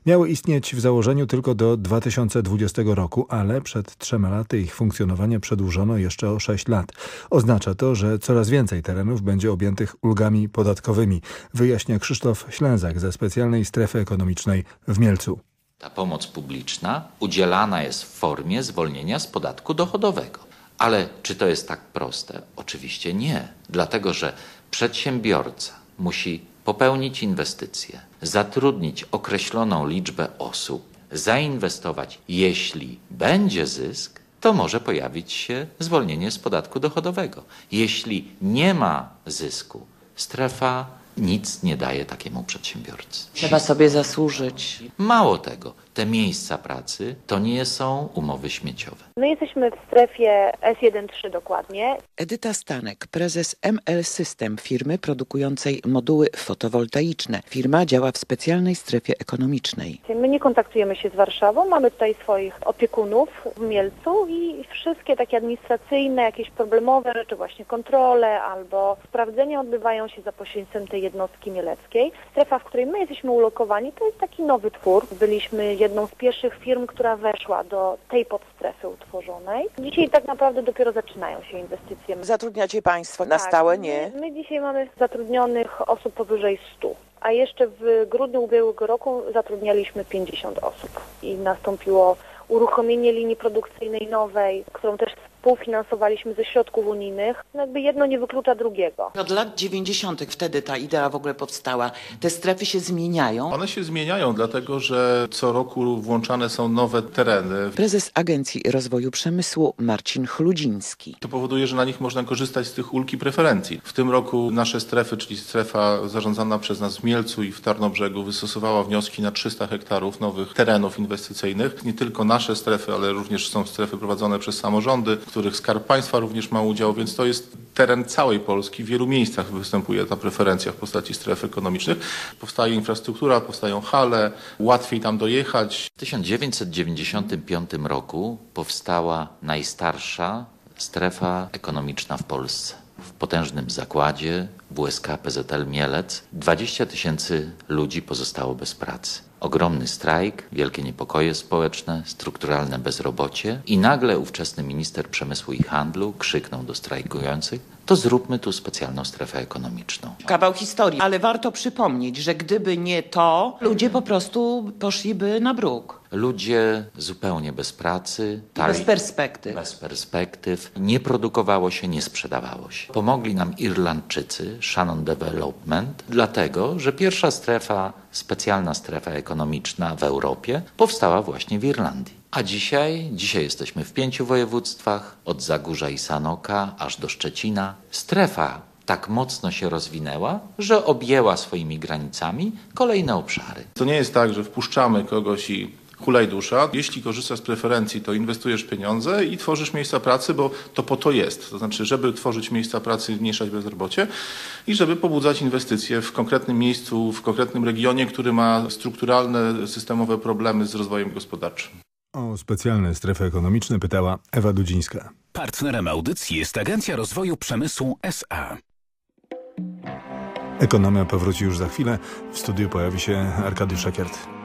Miały istnieć w założeniu tylko do 2020 roku, ale przed trzema laty ich funkcjonowanie przedłużono jeszcze o 6 lat. Oznacza to, że coraz więcej terenów będzie objętych ulgami podatkowymi, wyjaśnia Krzysztof Ślęzak ze specjalnej strefy ekonomicznej w Mielcu. Ta pomoc publiczna udzielana jest w formie zwolnienia z podatku dochodowego. Ale czy to jest tak proste? Oczywiście nie, dlatego że przedsiębiorca musi popełnić inwestycje, zatrudnić określoną liczbę osób, zainwestować. Jeśli będzie zysk, to może pojawić się zwolnienie z podatku dochodowego. Jeśli nie ma zysku, strefa nic nie daje takiemu przedsiębiorcy. Trzeba sobie zasłużyć. Mało tego, te miejsca pracy to nie są umowy śmieciowe. My jesteśmy w strefie S13 dokładnie. Edyta Stanek, prezes ML System, firmy produkującej moduły fotowoltaiczne. Firma działa w specjalnej strefie ekonomicznej. My nie kontaktujemy się z Warszawą, mamy tutaj swoich opiekunów w Mielcu i wszystkie takie administracyjne, jakieś problemowe rzeczy, właśnie kontrole albo sprawdzenia odbywają się za pośrednictwem tej jednostki mieleckiej. Strefa, w której my jesteśmy ulokowani, to jest taki nowy twór. Byliśmy jedną z pierwszych firm, która weszła do tej podstrefy utworzonej. Dzisiaj tak naprawdę dopiero zaczynają się inwestycje. Zatrudniacie Państwo na Tak, stałe? Nie. My, my dzisiaj mamy zatrudnionych osób powyżej 100. A jeszcze w grudniu ubiegłego roku zatrudnialiśmy 50 osób i nastąpiło uruchomienie linii produkcyjnej nowej, którą też współfinansowaliśmy ze środków unijnych. No jakby jedno nie wyklucza drugiego. Od lat 90. wtedy ta idea w ogóle powstała. Te strefy się zmieniają. One się zmieniają, dlatego że co roku włączane są nowe tereny. Prezes Agencji Rozwoju Przemysłu Marcin Chludziński. To powoduje, że na nich można korzystać z tych ulg i preferencji. W tym roku nasze strefy, czyli strefa zarządzana przez nas w Mielcu i w Tarnobrzegu wystosowała wnioski na 300 hektarów nowych terenów inwestycyjnych. Nie tylko nasze strefy, ale również są strefy prowadzone przez samorządy, których Skarb Państwa również ma udział, więc to jest teren całej Polski. W wielu miejscach występuje ta preferencja w postaci stref ekonomicznych. Powstaje infrastruktura, powstają hale, łatwiej tam dojechać. W 1995 roku powstała najstarsza strefa ekonomiczna w Polsce. W potężnym zakładzie WSK PZL Mielec 20 tysięcy ludzi pozostało bez pracy. Ogromny strajk, wielkie niepokoje społeczne, strukturalne bezrobocie i nagle ówczesny minister przemysłu i handlu krzyknął do strajkujących to zróbmy tu specjalną strefę ekonomiczną. Kawał historii, ale warto przypomnieć, że gdyby nie to, ludzie po prostu poszliby na bruk. Ludzie zupełnie bez pracy, Bez perspektyw. bez perspektyw, nie produkowało się, nie sprzedawało się. Pomogli nam Irlandczycy, Shannon Development, dlatego, że pierwsza strefa, specjalna strefa ekonomiczna w Europie powstała właśnie w Irlandii. A dzisiaj, dzisiaj jesteśmy w pięciu województwach, od Zagórza i Sanoka aż do Szczecina. Strefa tak mocno się rozwinęła, że objęła swoimi granicami kolejne obszary. To nie jest tak, że wpuszczamy kogoś i hulaj dusza. Jeśli korzystasz z preferencji, to inwestujesz pieniądze i tworzysz miejsca pracy, bo to po to jest. To znaczy, żeby tworzyć miejsca pracy, zmniejszać bezrobocie i żeby pobudzać inwestycje w konkretnym miejscu, w konkretnym regionie, który ma strukturalne, systemowe problemy z rozwojem gospodarczym. O specjalne strefy ekonomiczne pytała Ewa Dudzińska. Partnerem audycji jest Agencja Rozwoju Przemysłu SA. Ekonomia powróci już za chwilę. W studiu pojawi się Arkadiusz Szakiert.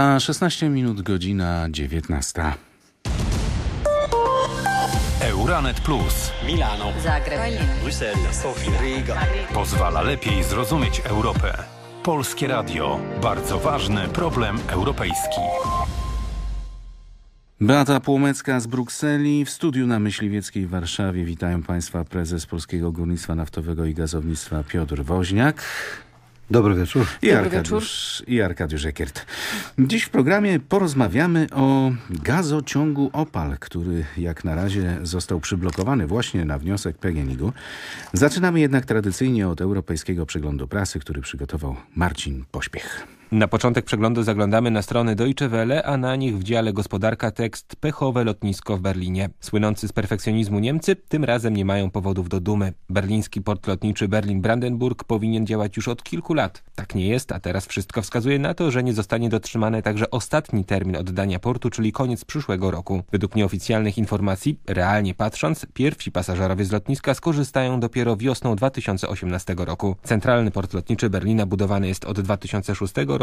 Za 16 minut godzina 19. Euranet Plus Milano, Zagreb, Bruksela, Sofia, Riga. pozwala lepiej zrozumieć Europę. Polskie Radio. Bardzo ważny problem europejski. Beata Płomecka z Brukseli w studiu na Myśliwieckiej w Warszawie. Witają Państwa prezes Polskiego Górnictwa Naftowego i Gazownictwa Piotr Woźniak. Dobry wieczór. I Dobry Arkadiusz, I Arkadiusz Ekiert. Dziś w programie porozmawiamy o gazociągu Opal, który jak na razie został przyblokowany właśnie na wniosek PGNiG-u. Zaczynamy jednak tradycyjnie od Europejskiego Przeglądu Prasy, który przygotował Marcin Pośpiech. Na początek przeglądu zaglądamy na strony Deutsche Welle, a na nich w dziale gospodarka tekst Pechowe lotnisko w Berlinie. Słynący z perfekcjonizmu Niemcy tym razem nie mają powodów do dumy. Berliński port lotniczy Berlin-Brandenburg powinien działać już od kilku lat. Tak nie jest, a teraz wszystko wskazuje na to, że nie zostanie dotrzymany także ostatni termin oddania portu, czyli koniec przyszłego roku. Według nieoficjalnych informacji, realnie patrząc, pierwsi pasażerowie z lotniska skorzystają dopiero wiosną 2018 roku. Centralny port lotniczy Berlina budowany jest od 2006 roku.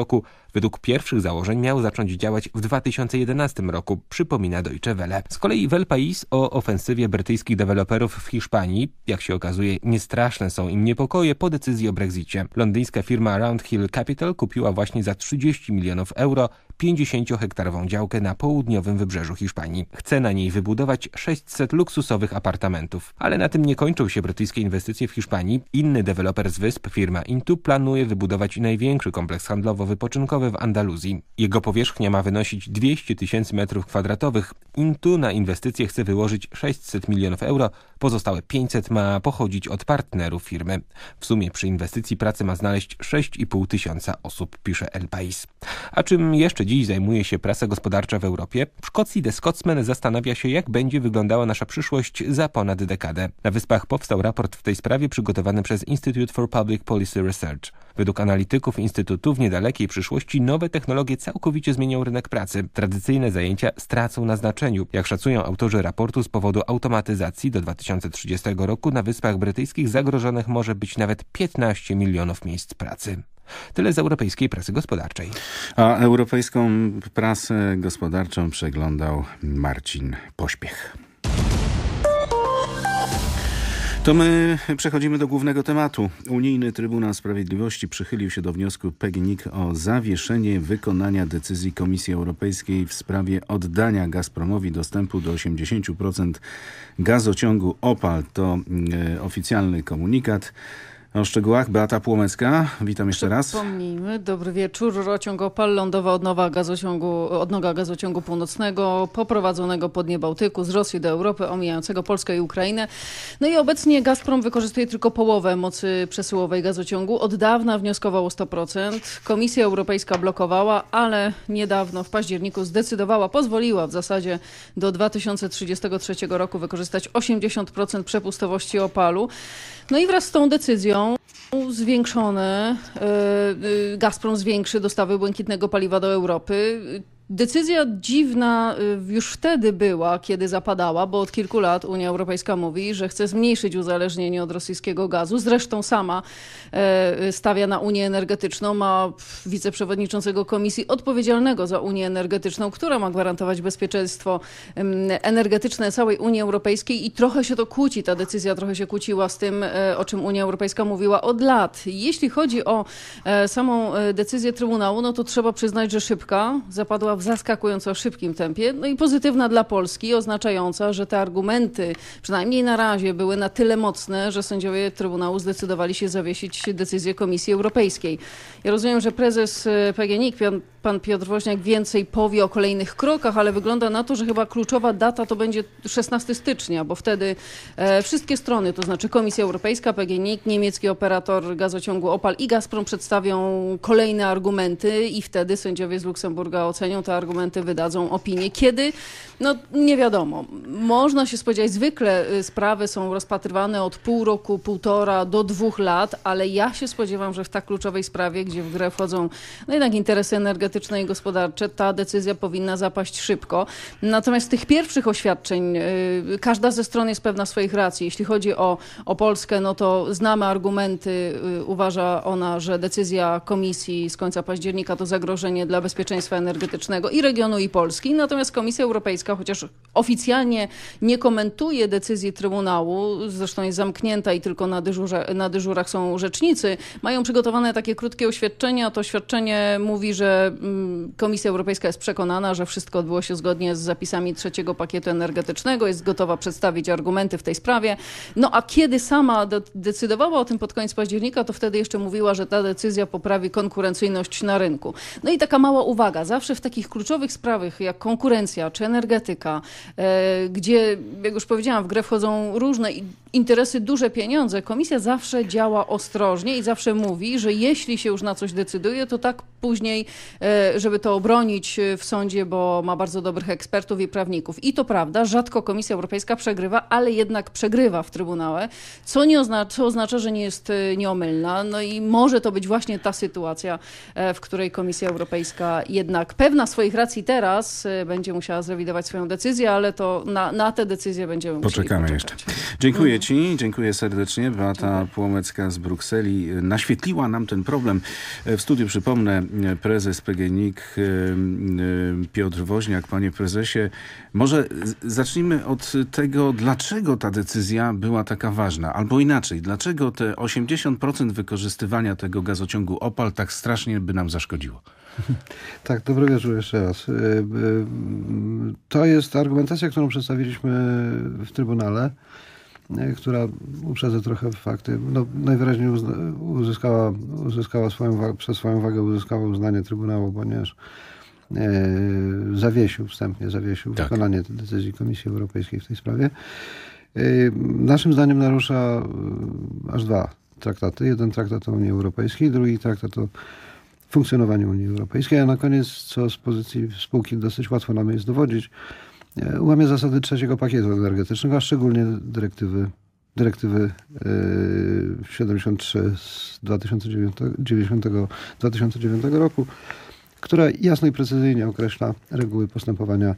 Według pierwszych założeń miał zacząć działać w 2011 roku, przypomina Deutsche Welle. Z kolei Wel Pais o ofensywie brytyjskich deweloperów w Hiszpanii, jak się okazuje, niestraszne są im niepokoje po decyzji o Brexicie. Londyńska firma Roundhill Capital kupiła właśnie za 30 milionów euro 50-hektarową działkę na południowym wybrzeżu Hiszpanii. Chce na niej wybudować 600 luksusowych apartamentów. Ale na tym nie kończą się brytyjskie inwestycje w Hiszpanii. Inny deweloper z wysp, firma Intu, planuje wybudować największy kompleks handlowo-wypoczynkowy w Andaluzji. Jego powierzchnia ma wynosić 200 tysięcy metrów kwadratowych. Intu na inwestycje chce wyłożyć 600 milionów euro, pozostałe 500 ma pochodzić od partnerów firmy. W sumie przy inwestycji pracy ma znaleźć 6,5 tysiąca osób, pisze El País. A czym jeszcze dziś zajmuje się prasa gospodarcza w Europie? W Szkocji The Scotsman zastanawia się, jak będzie wyglądała nasza przyszłość za ponad dekadę. Na Wyspach powstał raport w tej sprawie przygotowany przez Institute for Public Policy Research. Według analityków Instytutu w niedalekiej przyszłości nowe technologie całkowicie zmienią rynek pracy. Tradycyjne zajęcia stracą na znaczeniu. Jak szacują autorzy raportu z powodu automatyzacji do 2030 roku na Wyspach Brytyjskich zagrożonych może być nawet 15 milionów miejsc pracy. Tyle z europejskiej prasy gospodarczej. A europejską prasę gospodarczą przeglądał Marcin Pośpiech. To my przechodzimy do głównego tematu. Unijny Trybunał Sprawiedliwości przychylił się do wniosku PGNiG o zawieszenie wykonania decyzji Komisji Europejskiej w sprawie oddania Gazpromowi dostępu do 80% gazociągu OPAL. To e, oficjalny komunikat. O szczegółach Beata Płomecka. Witam jeszcze raz. Przypomnijmy, dobry wieczór. Rurociąg Opal, lądowa odnowa gazociągu, odnoga gazociągu północnego, poprowadzonego po dnie Bałtyku z Rosji do Europy, omijającego Polskę i Ukrainę. No i obecnie Gazprom wykorzystuje tylko połowę mocy przesyłowej gazociągu. Od dawna wnioskował o 100%. Komisja Europejska blokowała, ale niedawno w październiku zdecydowała, pozwoliła w zasadzie do 2033 roku wykorzystać 80% przepustowości Opalu. No i wraz z tą decyzją zwiększone, yy, Gazprom zwiększy dostawy błękitnego paliwa do Europy. Decyzja dziwna y, już wtedy była, kiedy zapadała, bo od kilku lat Unia Europejska mówi, że chce zmniejszyć uzależnienie od rosyjskiego gazu. Zresztą sama e, stawia na Unię Energetyczną, ma wiceprzewodniczącego komisji odpowiedzialnego za Unię Energetyczną, która ma gwarantować bezpieczeństwo energetyczne całej Unii Europejskiej i trochę się to kłóci, ta decyzja trochę się kłóciła z tym, e, o czym Unia Europejska mówiła od lat. Jeśli chodzi o e, samą decyzję Trybunału, no to trzeba przyznać, że szybka, zapadła w zaskakująco szybkim tempie, no i pozytywna dla Polski, oznaczająca, że te argumenty, przynajmniej na razie, były na tyle mocne, że sędziowie Trybunału zdecydowali się zawiesić decyzję Komisji Europejskiej. Ja rozumiem, że prezes e, PGNiG, pan, pan Piotr Woźniak, więcej powie o kolejnych krokach, ale wygląda na to, że chyba kluczowa data to będzie 16 stycznia, bo wtedy e, wszystkie strony, to znaczy Komisja Europejska, PGNiG, niemiecki operator gazociągu Opal i Gazprom przedstawią kolejne argumenty i wtedy sędziowie z Luksemburga ocenią te argumenty, wydadzą opinię. Kiedy? No nie wiadomo. Można się spodziewać, zwykle y, sprawy są rozpatrywane od pół roku, półtora do dwóch lat, ale ja się spodziewam, że w tak kluczowej sprawie, gdzie w grę wchodzą no jednak interesy energetyczne, i gospodarcze, ta decyzja powinna zapaść szybko. Natomiast tych pierwszych oświadczeń y, każda ze stron jest pewna swoich racji. Jeśli chodzi o, o Polskę, no to znamy argumenty. Y, Uważa ona, że decyzja komisji z końca października to zagrożenie dla bezpieczeństwa energetycznego i regionu, i Polski. Natomiast Komisja Europejska, chociaż oficjalnie nie komentuje decyzji Trybunału, zresztą jest zamknięta i tylko na, dyżurze, na dyżurach są rzecznicy, mają przygotowane takie krótkie oświadczenia. To oświadczenie mówi, że mm, Komisja Europejska jest przekonana, że wszystko odbyło się zgodnie z zapisami trzeciego pakietu energetycznego, jest gotowa przedstawić argumenty w tej sprawie. No a kiedy sama de- decydowała o tym pod koniec października, to wtedy jeszcze mówiła, że ta decyzja poprawi konkurencyjność na rynku. No i taka mała uwaga, zawsze w takich kluczowych sprawach jak konkurencja czy energetyka, e, gdzie, jak już powiedziałam, w grę wchodzą różne interesy, duże pieniądze, komisja zawsze działa ostrożnie i zawsze mówi, że jeśli się już na coś decyduje, to tak później, e, żeby to obronić e, w sądzie, bo ma bardzo dobrych ekspertów i prawników. I to prawda, rzadko Komisja Europejska przegrywa, ale jednak przegrywa w Trybunale, co, nie oznacza, co oznacza, że nie jest e, nieomylna. No i może to być właśnie ta sytuacja, w której Komisja Europejska jednak pewna swoich racji teraz będzie musiała zrewidować swoją decyzję, ale to na, na tę decyzję będziemy Poczekamy jeszcze. Dziękuję Ci, dziękuję serdecznie. Beata Płomecka z Brukseli naświetliła nam ten problem. E, W studiu przypomnę e, prezes PGNiG e, Piotr Woźniak. Panie prezesie, może zacznijmy od tego, dlaczego ta decyzja była taka ważna, albo inaczej, dlaczego te 80% wykorzystywania tego gazociągu OPAL tak strasznie by nam zaszkodziło? Tak, dobry wieczór jeszcze raz. To jest argumentacja, którą przedstawiliśmy w Trybunale, która, uprzedzę trochę fakty, no, najwyraźniej uzyskała, uzyskała swoją, przez swoją wagę uzyskała uznanie Trybunału, ponieważ y, zawiesił, wstępnie zawiesił wykonanie tej decyzji Komisji Europejskiej w tej sprawie. Y, Naszym zdaniem narusza aż dwa traktaty. Jeden traktat o Unii Europejskiej, drugi traktat o funkcjonowaniu Unii Europejskiej, a na koniec, co z pozycji spółki dosyć łatwo nam jest dowodzić, e, łamie zasady trzeciego pakietu energetycznego, a szczególnie dyrektywy, dyrektywy e, 73 z 2009, 90 2009 roku, która jasno i precyzyjnie określa reguły postępowania e,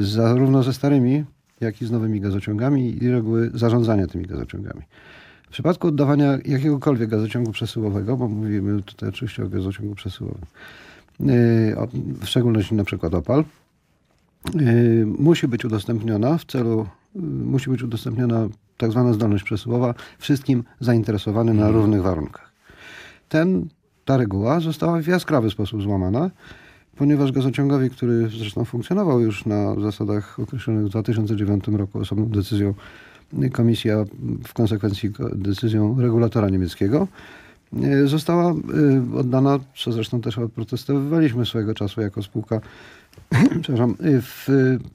zarówno ze starymi, jak i z nowymi gazociągami i reguły zarządzania tymi gazociągami. W przypadku oddawania jakiegokolwiek gazociągu przesyłowego, bo mówimy tutaj oczywiście o gazociągu przesyłowym, w szczególności na przykład OPAL, musi być udostępniona w celu, yy, musi być udostępniona tak zwana zdolność przesyłowa wszystkim zainteresowanym na równych warunkach. Ten, ta reguła została w jaskrawy sposób złamana, ponieważ gazociągowi, który zresztą funkcjonował już na zasadach określonych w 2009 roku osobną decyzją komisja w konsekwencji ko- decyzją regulatora niemieckiego została oddana, co zresztą też protestowaliśmy swojego czasu jako spółka, przepraszam, e, w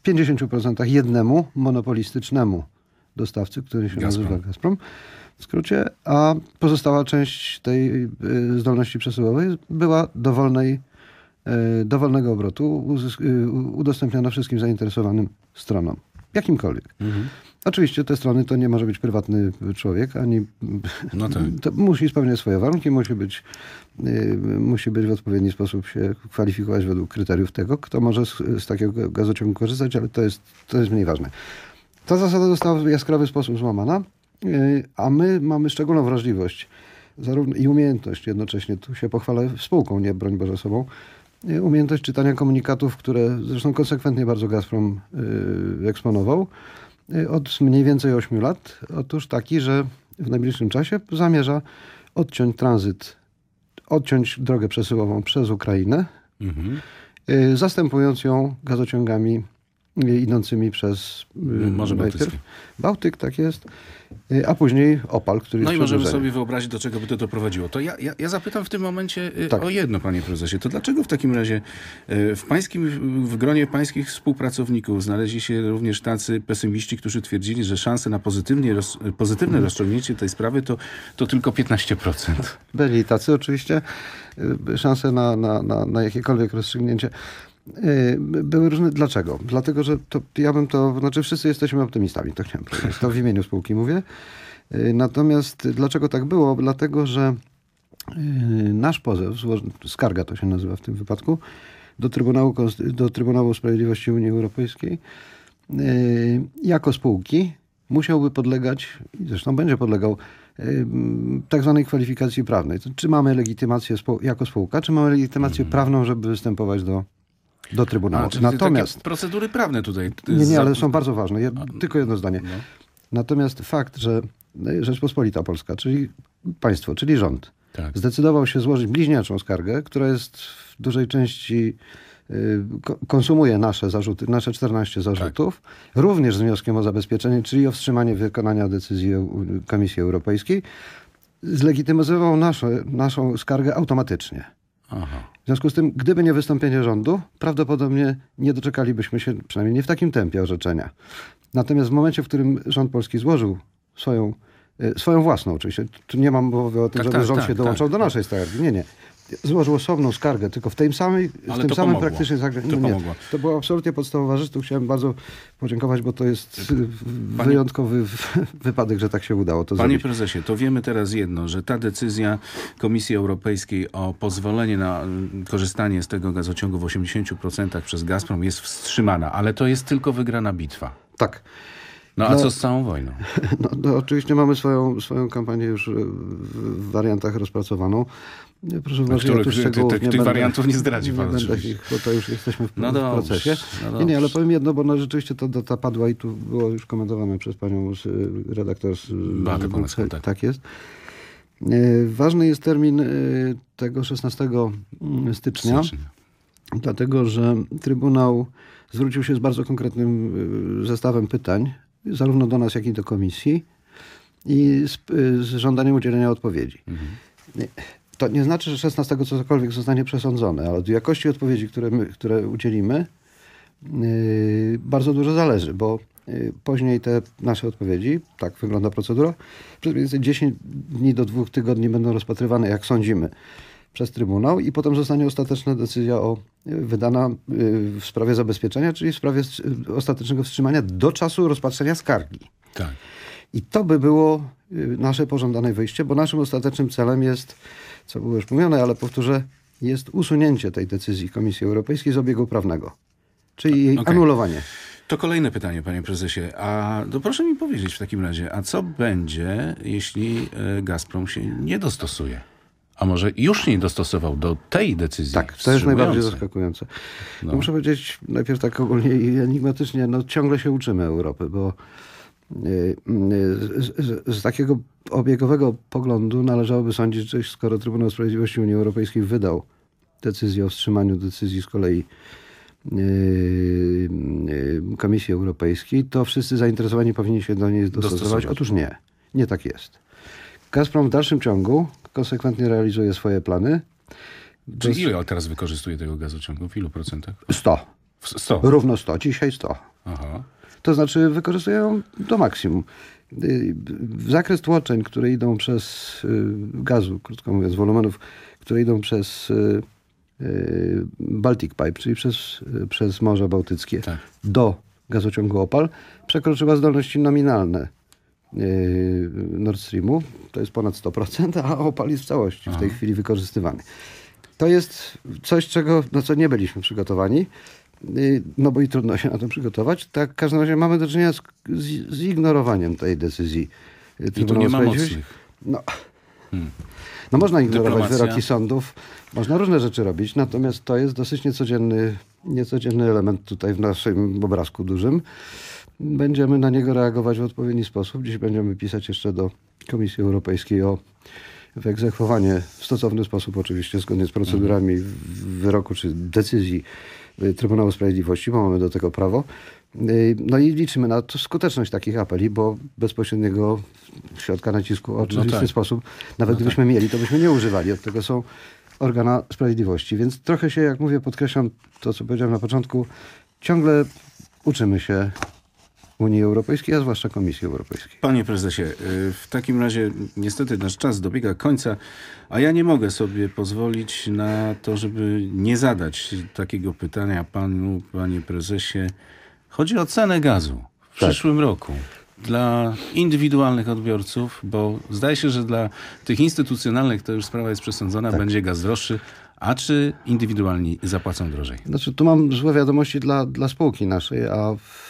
50% jednemu monopolistycznemu dostawcy, który się Gazprom. nazywa Gazprom w skrócie, a pozostała część tej e, zdolności przesyłowej była dowolnej, e, dowolnego obrotu udostępniana wszystkim zainteresowanym stronom, jakimkolwiek. Oczywiście te strony to nie może być prywatny człowiek, ani No tak. to musi spełniać swoje warunki, musi być, y, musi być w odpowiedni sposób się kwalifikować według kryteriów tego, kto może z, z takiego gazociągu korzystać, ale to jest, to jest mniej ważne. Ta zasada została w jaskrawy sposób złamana, y, a my mamy szczególną wrażliwość zarówno i umiejętność jednocześnie, tu się pochwalę spółką, nie broń Boże sobą, y, umiejętność czytania komunikatów, które zresztą konsekwentnie bardzo Gazprom eksponował od mniej więcej 8 lat. Otóż taki, że w najbliższym czasie zamierza odciąć tranzyt, odciąć drogę przesyłową przez Ukrainę, Mhm. y, zastępując ją gazociągami y, idącymi przez y, Morze Bałtyckie. Bałtyk, tak jest, y, a później Opal, który No i możemy sobie wyobrazić, do czego by to doprowadziło. To ja, ja, ja zapytam w tym momencie y, Tak. o jedno, panie prezesie. To dlaczego w takim razie y, w pańskim, w gronie pańskich współpracowników znaleźli się również tacy pesymiści, którzy twierdzili, że szanse na pozytywnie pozytywne rozciągnięcie tej sprawy to, to tylko 15%. Byli tacy oczywiście. Y, Szanse na, na, na, na jakiekolwiek rozstrzygnięcie y, były różne. Dlaczego? Dlatego, że to, ja bym to, znaczy wszyscy jesteśmy optymistami, to chciałem powiedzieć. To w imieniu spółki mówię. Y, Natomiast dlaczego tak było? Dlatego, że Yy, Nasz pozew, skarga to się nazywa w tym wypadku, do Trybunału, do Trybunału Sprawiedliwości Unii Europejskiej jako spółki musiałby podlegać, i zresztą będzie podlegał, tak zwanej kwalifikacji prawnej. Czy mamy legitymację jako spółka, czy mamy legitymację prawną, żeby występować do, do Trybunału. A, Natomiast procedury prawne tutaj. nie, nie, ale są bardzo ważne. Jed, tylko jedno zdanie. No. Natomiast fakt, że Rzeczpospolita Polska, czyli państwo, czyli rząd, Tak. zdecydował się złożyć bliźniaczą skargę, która jest w dużej części y, ko- konsumuje nasze zarzuty, nasze 14 zarzutów, również z wnioskiem o zabezpieczenie, czyli o wstrzymanie wykonania decyzji Komisji Europejskiej, zlegitymizował nasze, naszą skargę automatycznie. Aha. W związku z tym, gdyby nie wystąpienie rządu, prawdopodobnie nie doczekalibyśmy się, przynajmniej nie w takim tempie, orzeczenia. Natomiast w momencie, w którym rząd polski złożył swoją, e, swoją własną oczywiście, tu nie mam mowy o tym, Tak, żeby tak, rząd tak, się dołączał tak, do naszej skargi. Nie, nie. Złożył osobną skargę, tylko w tym samej, w Ale tym to samym pomogło. praktycznie zakresie. To nie, pomogło. to była absolutnie podstawowa rzecz. Tu chciałem bardzo podziękować, bo to jest y, Panie- wyjątkowy wypadek, że tak się udało to Panie zrobić. prezesie, to wiemy teraz jedno, że ta decyzja Komisji Europejskiej o pozwolenie na mm, korzystanie z tego gazociągu w 80% przez Gazprom jest wstrzymana, ale to jest tylko wygrana bitwa. Tak. No a No- co z całą wojną? No, no, oczywiście mamy swoją, swoją kampanię już w w wariantach rozpracowaną. Nie, Proszę uważać, ja tu ty- szczegółów tych- nie tych będę- wariantów nie zdradzi pan będę oczywiście. ich, bo to już jesteśmy w, No w dobrze, procesie. no nie, nie, ale powiem jedno, bo no, rzeczywiście ta data padła i tu było już komentowane przez panią y, redaktor z Beatę tak. tak. jest. E, Ważny jest termin e, tego 16 stycznia, Stycznia. dlatego że Trybunał zwrócił się z bardzo konkretnym y, zestawem pytań, zarówno do nas, jak i do komisji i z, y, z żądaniem udzielenia odpowiedzi. Nie, To nie znaczy, że 16 cokolwiek zostanie przesądzone, ale od jakości odpowiedzi, które, my, które udzielimy, yy, bardzo dużo zależy, bo yy, później te nasze odpowiedzi, tak wygląda procedura, przez mniej więcej 10 dni do dwóch tygodni będą rozpatrywane, jak sądzimy, przez Trybunał i potem zostanie ostateczna decyzja o, yy, wydana yy, w sprawie zabezpieczenia, czyli w sprawie ostatecznego wstrzymania do czasu rozpatrzenia skargi. Tak. I to by było y, nasze pożądane wyjście, bo naszym ostatecznym celem jest, co było już mówione, ale powtórzę, jest usunięcie tej decyzji Komisji Europejskiej z obiegu prawnego, czyli jej Okej. anulowanie. To kolejne pytanie, panie prezesie. A to proszę mi powiedzieć w takim razie, a co będzie, jeśli e, Gazprom się nie dostosuje? A może już nie dostosował do tej decyzji? Tak, to jest najbardziej zaskakujące. No. Muszę powiedzieć najpierw tak ogólnie i enigmatycznie, no ciągle się uczymy Europy, bo z, z, z takiego obiegowego poglądu należałoby sądzić, że skoro Trybunał Sprawiedliwości Unii Europejskiej wydał decyzję o wstrzymaniu decyzji z kolei y, y, Komisji Europejskiej, to wszyscy zainteresowani powinni się do niej dostosować. Dostosować. Otóż nie, nie tak jest. Gazprom w dalszym ciągu konsekwentnie realizuje swoje plany. Czyli ile teraz wykorzystuje tego gazociągu? W ilu procentach? 100. W 100. Równo 100, dzisiaj 100. Aha. To znaczy wykorzystują do maksimum. Y, zakres tłoczeń, które idą przez y, gazu, krótko mówiąc, wolumenów, które idą przez y, Baltic Pipe, czyli przez, przez Morze Bałtyckie do gazociągu Opal, przekroczyła zdolności nominalne Nord Streamu. To jest ponad 100%, a Opal jest w całości w tej chwili wykorzystywany. To jest coś, czego, na co nie byliśmy przygotowani. Y, No bo i trudno się na to przygotować. Tak, w każdym razie mamy do czynienia z, z zignorowaniem tej decyzji. y, tu Trybunału nie ma mocnych. No, no można ignorować Dyplomacja. wyroki sądów, można różne rzeczy robić, natomiast to jest dosyć niecodzienny, niecodzienny element tutaj w naszym obrazku dużym. Będziemy na niego reagować w odpowiedni sposób. Dziś będziemy pisać jeszcze do Komisji Europejskiej o wyegzekwowanie w stosowny sposób, oczywiście zgodnie z procedurami w- wyroku czy decyzji Trybunału Sprawiedliwości, bo mamy do tego prawo. Y, No i liczymy na to skuteczność takich apeli, bo bezpośredniego środka nacisku w oczywisty tak. sposób, nawet gdybyśmy mieli, to byśmy nie używali. Od tego są organa sprawiedliwości. Więc trochę się, jak mówię, podkreślam to, co powiedziałem na początku, ciągle uczymy się Unii Europejskiej, a zwłaszcza Komisji Europejskiej. Panie prezesie, y, w takim razie niestety nasz czas dobiega końca, a ja nie mogę sobie pozwolić na to, żeby nie zadać takiego pytania panu, panie prezesie. Chodzi o cenę gazu w Tak. przyszłym roku. dla indywidualnych odbiorców, bo zdaje się, że dla tych instytucjonalnych to już sprawa jest przesądzona, będzie gaz droższy, a czy indywidualni zapłacą drożej? Znaczy, tu mam złe wiadomości dla, dla spółki naszej, a w-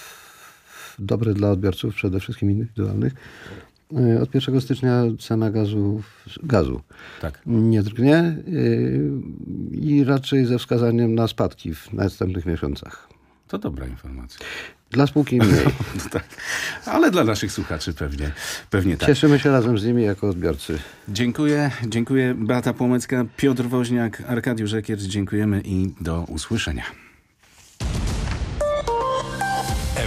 dobre dla odbiorców, przede wszystkim indywidualnych. Y, Od 1 stycznia cena gazu, gazu tak. nie drgnie y, i raczej ze wskazaniem na spadki w następnych miesiącach. To dobra informacja. Dla spółki mniej. tak. Ale dla naszych słuchaczy pewnie, pewnie tak. Cieszymy się razem z nimi jako odbiorcy. Dziękuję, dziękuję Beata Płomecka, Piotr Woźniak, Arkadiusz Ekier, dziękujemy i do usłyszenia.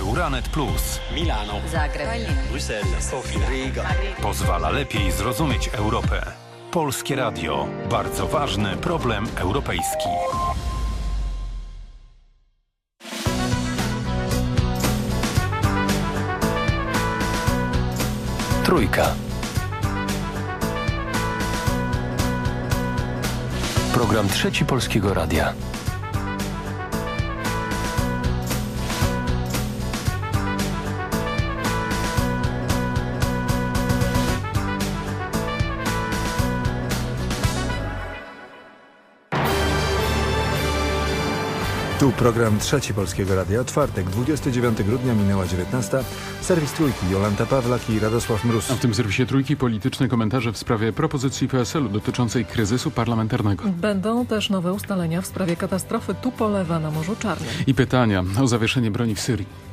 Euranet Plus Milano, Zagreb, Bruxelles, Sofia, Riga. pozwala lepiej zrozumieć Europę. Polskie Radio. Bardzo ważny problem europejski. Trójka. Program Trzeci Polskiego Radia. Tu program Trzeci Polskiego Radia. Czwartek, 29 grudnia, minęła 19. Serwis Trójki, Jolanta Pawlak i Radosław Mróz. A w tym serwisie Trójki polityczne komentarze w sprawie propozycji PSL-u dotyczącej kryzysu parlamentarnego. Będą też nowe ustalenia w sprawie katastrofy Tupolewa na Morzu Czarnym. I pytania o zawieszenie broni w Syrii.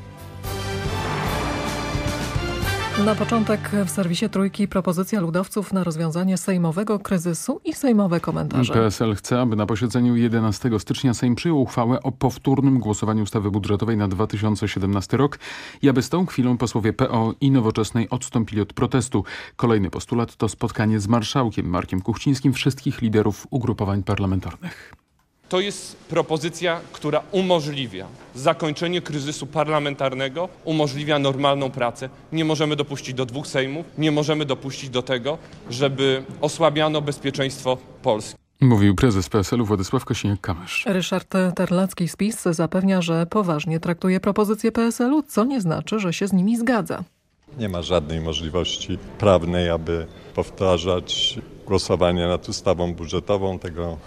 Na początek w serwisie Trójki propozycja ludowców na rozwiązanie sejmowego kryzysu i sejmowe komentarze. PSL chce, aby na posiedzeniu 11 stycznia Sejm przyjął uchwałę o powtórnym głosowaniu ustawy budżetowej na 2017 rok i aby z tą chwilą posłowie PO i Nowoczesnej odstąpili od protestu. Kolejny postulat to spotkanie z marszałkiem Markiem Kuchcińskim wszystkich liderów ugrupowań parlamentarnych. To jest propozycja, która umożliwia zakończenie kryzysu parlamentarnego, umożliwia normalną pracę. Nie możemy dopuścić do dwóch sejmów, nie możemy dopuścić do tego, żeby osłabiano bezpieczeństwo Polski. Mówił prezes PSL-u Władysław Kosiniak-Kamysz. Ryszard Terlecki z PiS zapewnia, że poważnie traktuje propozycje PSL-u, co nie znaczy, że się z nimi zgadza. Nie ma żadnej możliwości prawnej, aby powtarzać głosowanie nad ustawą budżetową. Tego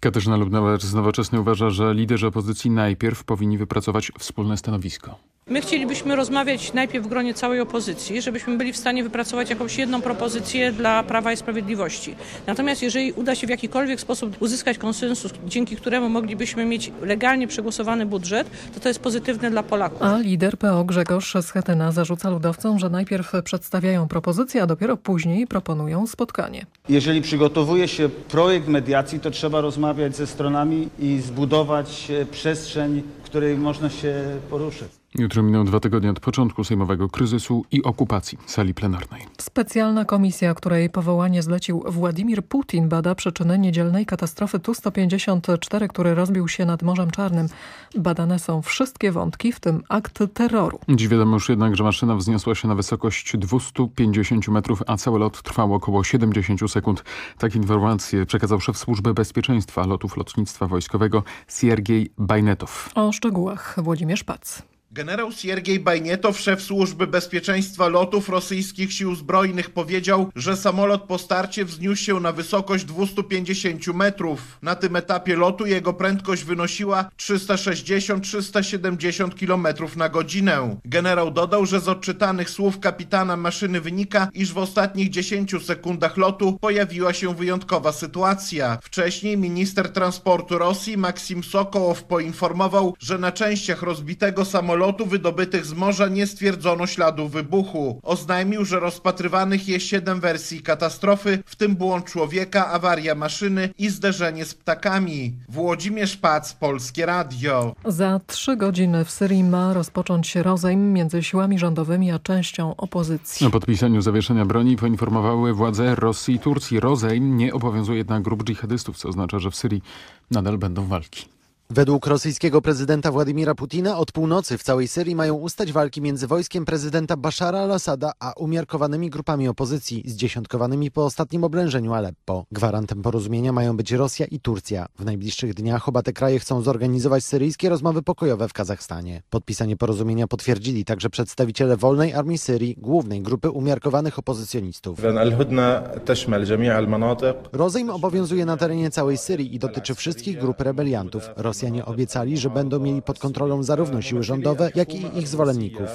Katarzyna Lubnauer z Nowoczesnej uważa, że liderzy opozycji najpierw powinni wypracować wspólne stanowisko. My chcielibyśmy rozmawiać najpierw w gronie całej opozycji, żebyśmy byli w stanie wypracować jakąś jedną propozycję dla Prawa i Sprawiedliwości. Natomiast jeżeli uda się w jakikolwiek sposób uzyskać konsensus, dzięki któremu moglibyśmy mieć legalnie przegłosowany budżet, to to jest pozytywne dla Polaków. A lider PO Grzegorz Schetyna zarzuca ludowcom, że najpierw przedstawiają propozycje, a dopiero później proponują spotkanie. Jeżeli przygotowuje się projekt mediacji, to trzeba rozmawiać ze stronami i zbudować e, przestrzeń, w której można się poruszyć. Jutro miną dwa tygodnie od początku sejmowego kryzysu i okupacji sali plenarnej. Specjalna komisja, której powołanie zlecił Władimir Putin, bada przyczyny niedzielnej katastrofy Tu-154, który rozbił się nad Morzem Czarnym. Badane są wszystkie wątki, w tym akt terroru. Dziś wiadomo już jednak, że maszyna wzniosła się na wysokość 250 metrów, a cały lot trwał około 70 sekund. Takie informacje przekazał szef Służby Bezpieczeństwa Lotów Lotnictwa Wojskowego Siergiej Bajnetow. O szczegółach Włodzimierz Pac. Generał Siergiej Bajnietow, szef Służby Bezpieczeństwa Lotów Rosyjskich Sił Zbrojnych powiedział, że samolot po starcie wzniósł się na wysokość 250 metrów. Na tym etapie lotu jego prędkość wynosiła 360-370 km na godzinę. Generał dodał, że z odczytanych słów kapitana maszyny wynika, iż w ostatnich 10 sekundach lotu pojawiła się wyjątkowa sytuacja. Wcześniej minister transportu Rosji Maksim Sokołow poinformował, że na częściach rozbitego samolotu wydobytych z morza nie stwierdzono śladów wybuchu. Oznajmił, że rozpatrywanych jest siedem wersji katastrofy, w tym błąd człowieka, awaria maszyny i zderzenie z ptakami. Włodzimierz Pac, Polskie Radio. Za trzy godziny w Syrii ma rozpocząć się rozejm między siłami rządowymi a częścią opozycji. O podpisaniu zawieszenia broni poinformowały władze Rosji i Turcji. Rozejm nie obowiązuje jednak grup dżihadystów, co oznacza, że w Syrii nadal będą walki. Według rosyjskiego prezydenta Władimira Putina od północy w całej Syrii mają ustać walki między wojskiem prezydenta Bashara al-Assada a umiarkowanymi grupami opozycji zdziesiątkowanymi po ostatnim oblężeniu Aleppo. Gwarantem porozumienia mają być Rosja i Turcja. W najbliższych dniach oba te kraje chcą zorganizować syryjskie rozmowy pokojowe w Kazachstanie. Podpisanie porozumienia potwierdzili także przedstawiciele Wolnej Armii Syrii, głównej grupy umiarkowanych opozycjonistów. Rozejm obowiązuje na terenie całej Syrii i dotyczy wszystkich grup rebeliantów. Rosjanie obiecali, że będą mieli pod kontrolą zarówno siły rządowe, jak i ich zwolenników.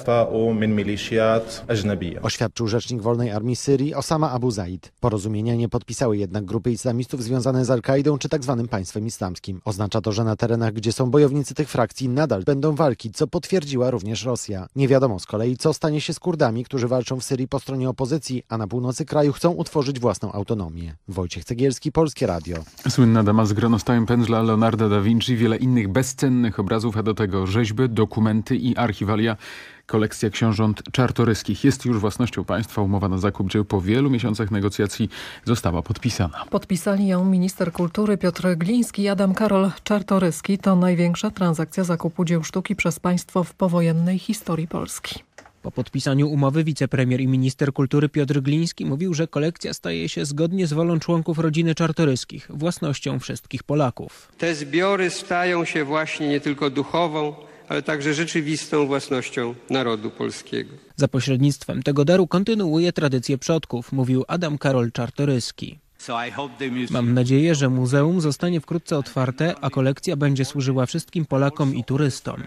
Oświadczył rzecznik Wolnej Armii Syrii Osama Abu Zaid. Porozumienia nie podpisały jednak grupy islamistów związane z Al-Kaidą czy tzw. państwem islamskim. Oznacza to, że na terenach, gdzie są bojownicy tych frakcji, nadal będą walki, co potwierdziła również Rosja. Nie wiadomo z kolei, co stanie się z Kurdami, którzy walczą w Syrii po stronie opozycji, a na północy kraju chcą utworzyć własną autonomię. Wojciech Cegielski, Polskie Radio. Słynna dama z gronostajem pędzla Leonardo da Vinci, wiele innych bezcennych obrazów, a do tego rzeźby, dokumenty i archiwalia. Kolekcja książąt czartoryskich jest już własnością państwa. Umowa na zakup dzieł po wielu miesiącach negocjacji została podpisana. Podpisali ją minister kultury Piotr Gliński i Adam Karol Czartoryski. To największa transakcja zakupu dzieł sztuki przez państwo w powojennej historii Polski. Po podpisaniu umowy wicepremier i minister kultury Piotr Gliński mówił, że kolekcja staje się zgodnie z wolą członków rodziny Czartoryskich własnością wszystkich Polaków. Te zbiory stają się właśnie nie tylko duchową, ale także rzeczywistą własnością narodu polskiego. Za pośrednictwem tego daru kontynuuje tradycję przodków, mówił Adam Karol Czartoryski. Mam nadzieję, że muzeum zostanie wkrótce otwarte, a kolekcja będzie służyła wszystkim Polakom i turystom.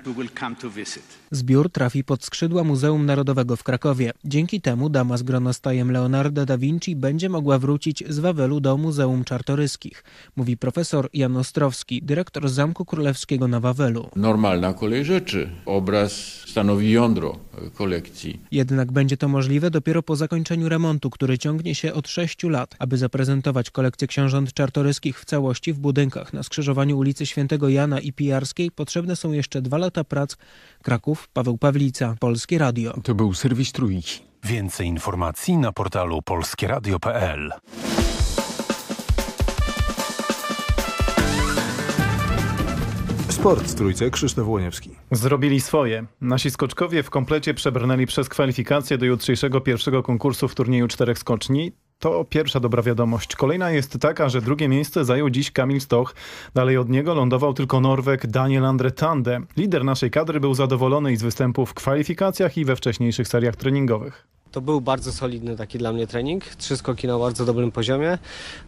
Zbiór trafi pod skrzydła Muzeum Narodowego w Krakowie. Dzięki temu dama z gronostajem Leonardo da Vinci będzie mogła wrócić z Wawelu do Muzeum Czartoryskich, mówi profesor Jan Ostrowski, dyrektor Zamku Królewskiego na Wawelu. Normalna kolej rzeczy. Obraz stanowi jądro kolekcji. Jednak będzie to możliwe dopiero po zakończeniu remontu, który ciągnie się od 6 lat, aby zaprezentować kolekcję książąt czartoryskich w całości w budynkach na skrzyżowaniu ulicy Świętego Jana i Pijarskiej. Potrzebne są jeszcze dwa lata prac. Kraków, Paweł Pawlica, Polskie Radio. To był serwis Trójki. Więcej informacji na portalu polskieradio.pl. Sport w trójce, Krzysztof Łoniewski. Zrobili swoje. Nasi skoczkowie w komplecie przebrnęli przez kwalifikacje do jutrzejszego pierwszego konkursu w turnieju czterech skoczni. To pierwsza dobra wiadomość. Kolejna jest taka, że drugie miejsce zajął dziś Kamil Stoch. Dalej od niego lądował tylko Norweg Daniel Andre Tande. Lider naszej kadry był zadowolony i z występów w kwalifikacjach i we wcześniejszych seriach treningowych. To był bardzo solidny taki dla mnie trening. Trzy skoki na bardzo dobrym poziomie.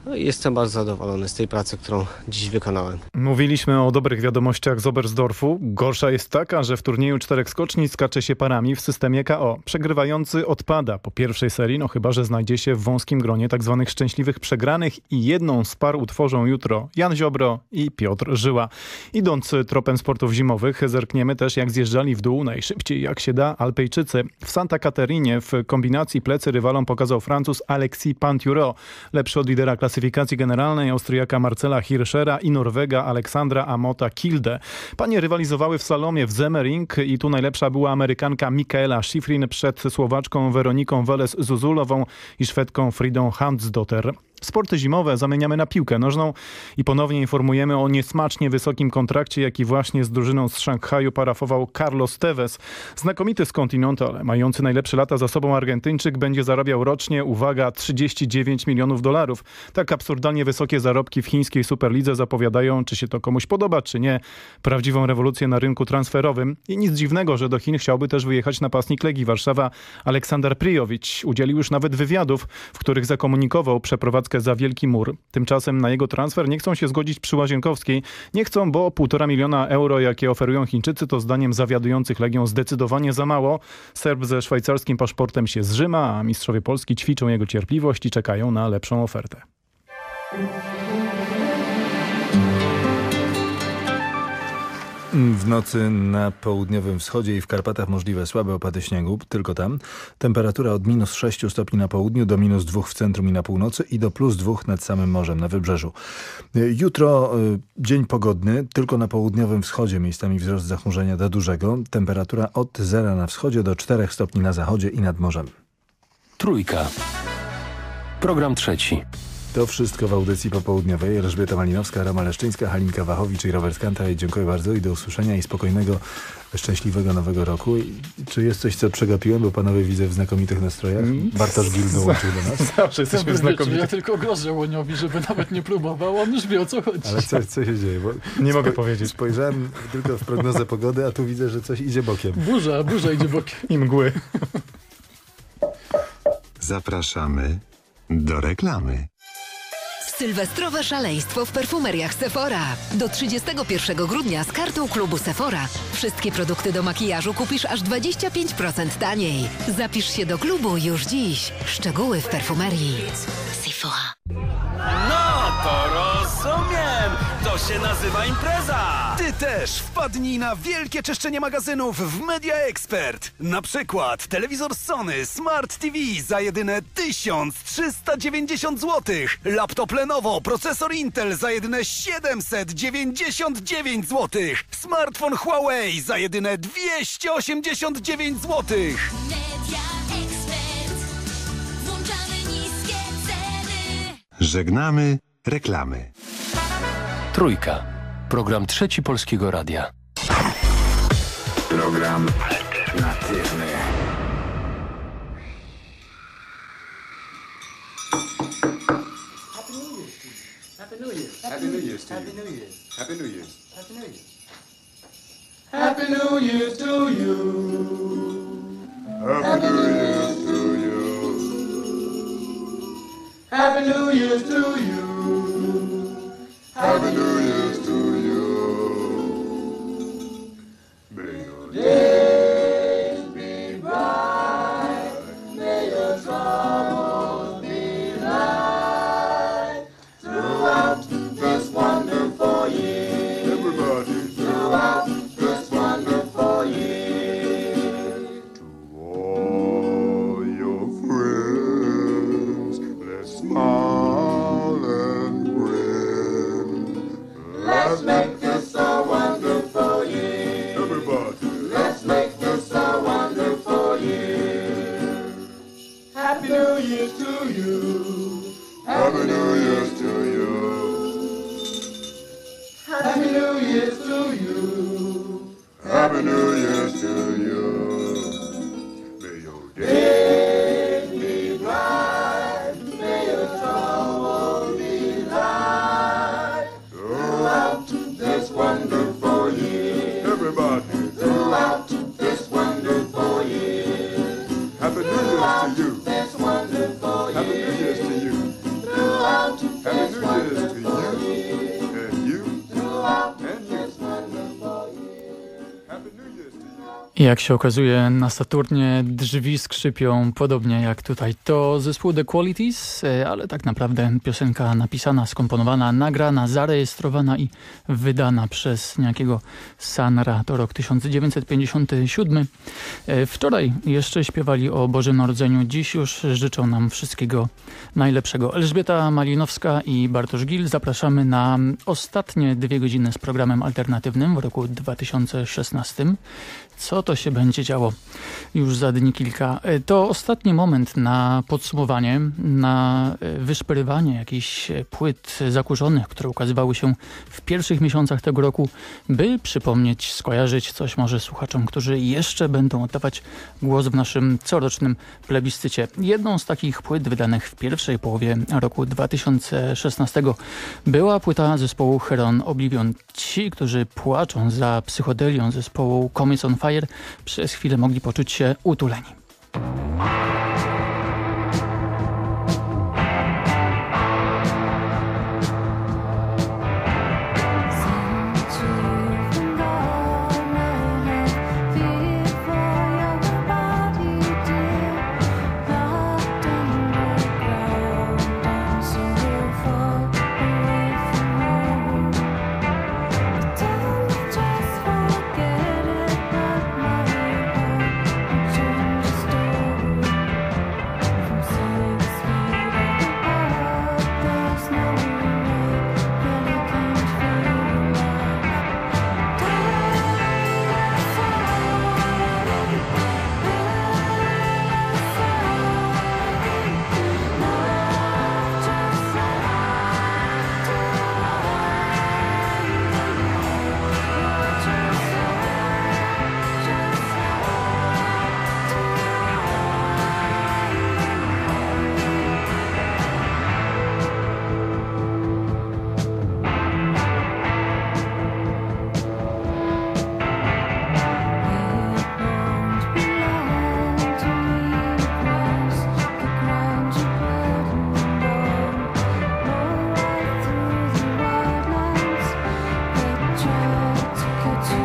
No i jestem bardzo zadowolony z tej pracy, którą dziś wykonałem. Mówiliśmy o dobrych wiadomościach z Oberstdorfu. Gorsza jest taka, że w turnieju czterech skoczni skacze się parami w systemie KO. Przegrywający odpada po pierwszej serii, no chyba, że znajdzie się w wąskim gronie tak zwanych szczęśliwych przegranych i jedną z par utworzą jutro Jan Ziobro i Piotr Żyła. Idąc tropem sportów zimowych, zerkniemy też jak zjeżdżali w dół najszybciej jak się da Alpejczycy. W Santa Caterinie w kombinacji plecy rywalom pokazał Francuz Alexis Pinturo, lepszy od lidera klasyfikacji generalnej Austriaka Marcela Hirschera i Norwega Aleksandra Amota Kilde. Panie rywalizowały w slalomie w Zemmering i tu najlepsza była Amerykanka Michaela Schifrin przed Słowaczką Weroniką Weles-Zuzulową i Szwedką Fridą Hansdotter. Sporty zimowe zamieniamy na piłkę nożną i ponownie informujemy o niesmacznie wysokim kontrakcie, jaki właśnie z drużyną z Szanghaju parafował Carlos Tevez. Znakomity skądinąd, ale mający najlepsze lata za sobą Argentyńczyk będzie zarabiał rocznie, uwaga, 39 milionów dolarów. Tak absurdalnie wysokie zarobki w chińskiej Superlidze zapowiadają, czy się to komuś podoba, czy nie, prawdziwą rewolucję na rynku transferowym. I nic dziwnego, że do Chin chciałby też wyjechać napastnik Legii Warszawa Aleksander Prijowicz. Udzielił już nawet wywiadów, w których zakomunikował za Wielki Mur. Tymczasem na jego transfer nie chcą się zgodzić przy Łazienkowskiej. Nie chcą, bo półtora miliona euro, jakie oferują Chińczycy, to zdaniem zawiadujących Legią zdecydowanie za mało. Serb ze szwajcarskim paszportem się zrzyma, a mistrzowie Polski ćwiczą jego cierpliwość i czekają na lepszą ofertę. W nocy na południowym wschodzie i w Karpatach możliwe słabe opady śniegu, tylko tam. Temperatura od minus 6 stopni na południu do minus 2 w centrum i na północy i do plus 2 nad samym morzem na wybrzeżu. Jutro y, dzień pogodny, tylko na południowym wschodzie miejscami wzrost zachmurzenia do dużego. Temperatura od zera na wschodzie do 4 stopni na zachodzie i nad morzem. Trójka. Program trzeci. To wszystko w audycji popołudniowej. Elżbieta Malinowska, Rama Leszczyńska, Halinka Wachowicz i Robert Kanta. Dziękuję bardzo i do usłyszenia i spokojnego, szczęśliwego nowego roku. I czy jest coś, co przegapiłem, bo panowie widzę w znakomitych nastrojach? Bartosz Gil dołączył do nas. Zawsze jesteśmy znakomici. Ja tylko grożę Łoniowi, żeby nawet nie próbował. On już wie o co chodzi. Ale co, co się dzieje? Bo Nie mogę powiedzieć. Spojrzałem tylko w prognozę pogody, a tu widzę, że coś idzie bokiem. Burza, burza idzie bokiem. I mgły. Zapraszamy do reklamy. Sylwestrowe szaleństwo w perfumeriach Sephora. Do 31 grudnia z kartą klubu Sephora wszystkie produkty do makijażu kupisz aż 25% taniej. Zapisz się do klubu już dziś. Szczegóły w perfumerii. Sephora. No to rozumiem! To się nazywa impreza! Ty też wpadnij na wielkie czyszczenie magazynów w Media Expert. Na przykład telewizor Sony Smart TV za jedyne 1390 zł. Laptop Lenovo, procesor Intel za jedyne 799 zł. Smartfon Huawei za jedyne 289 zł. Media Expert. Włączamy niskie ceny. Żegnamy reklamy. Trójka. Program Trzeci Polskiego Radia. Program alternatywny. Happy New Year. Happy Year's to Happy you. New Year. Happy New Year's. Happy New Year. Happy New Year's to you. Happy New Year's to you. Happy New Year's to you. Happy New Year's to you. May your days Avenue. I Jak się okazuje, na Saturnie drzwi skrzypią podobnie jak tutaj. To zespół The Qualities, e, ale tak naprawdę piosenka napisana, skomponowana, nagrana, zarejestrowana i wydana przez niejakiego Sanra. To rok 1957. E, Wczoraj jeszcze śpiewali o Bożym Narodzeniu, dziś już życzą nam wszystkiego najlepszego. Elżbieta Malinowska i Bartosz Gil zapraszamy na ostatnie dwie godziny z programem alternatywnym w roku 2016. Co to się będzie działo już za dni kilka? E, To ostatni moment na podsumowanie, na e, wyszperywanie jakichś e, płyt zakurzonych, które ukazywały się w pierwszych miesiącach tego roku, by przypomnieć, skojarzyć coś może słuchaczom, którzy jeszcze będą oddawać głos w naszym corocznym plebiscycie. Jedną z takich płyt wydanych w pierwszej połowie roku 2016 była płyta zespołu Heron Oblivion. Ci, którzy płaczą za psychodelią zespołu Comets on Fire przez chwilę mogli poczuć się utuleni.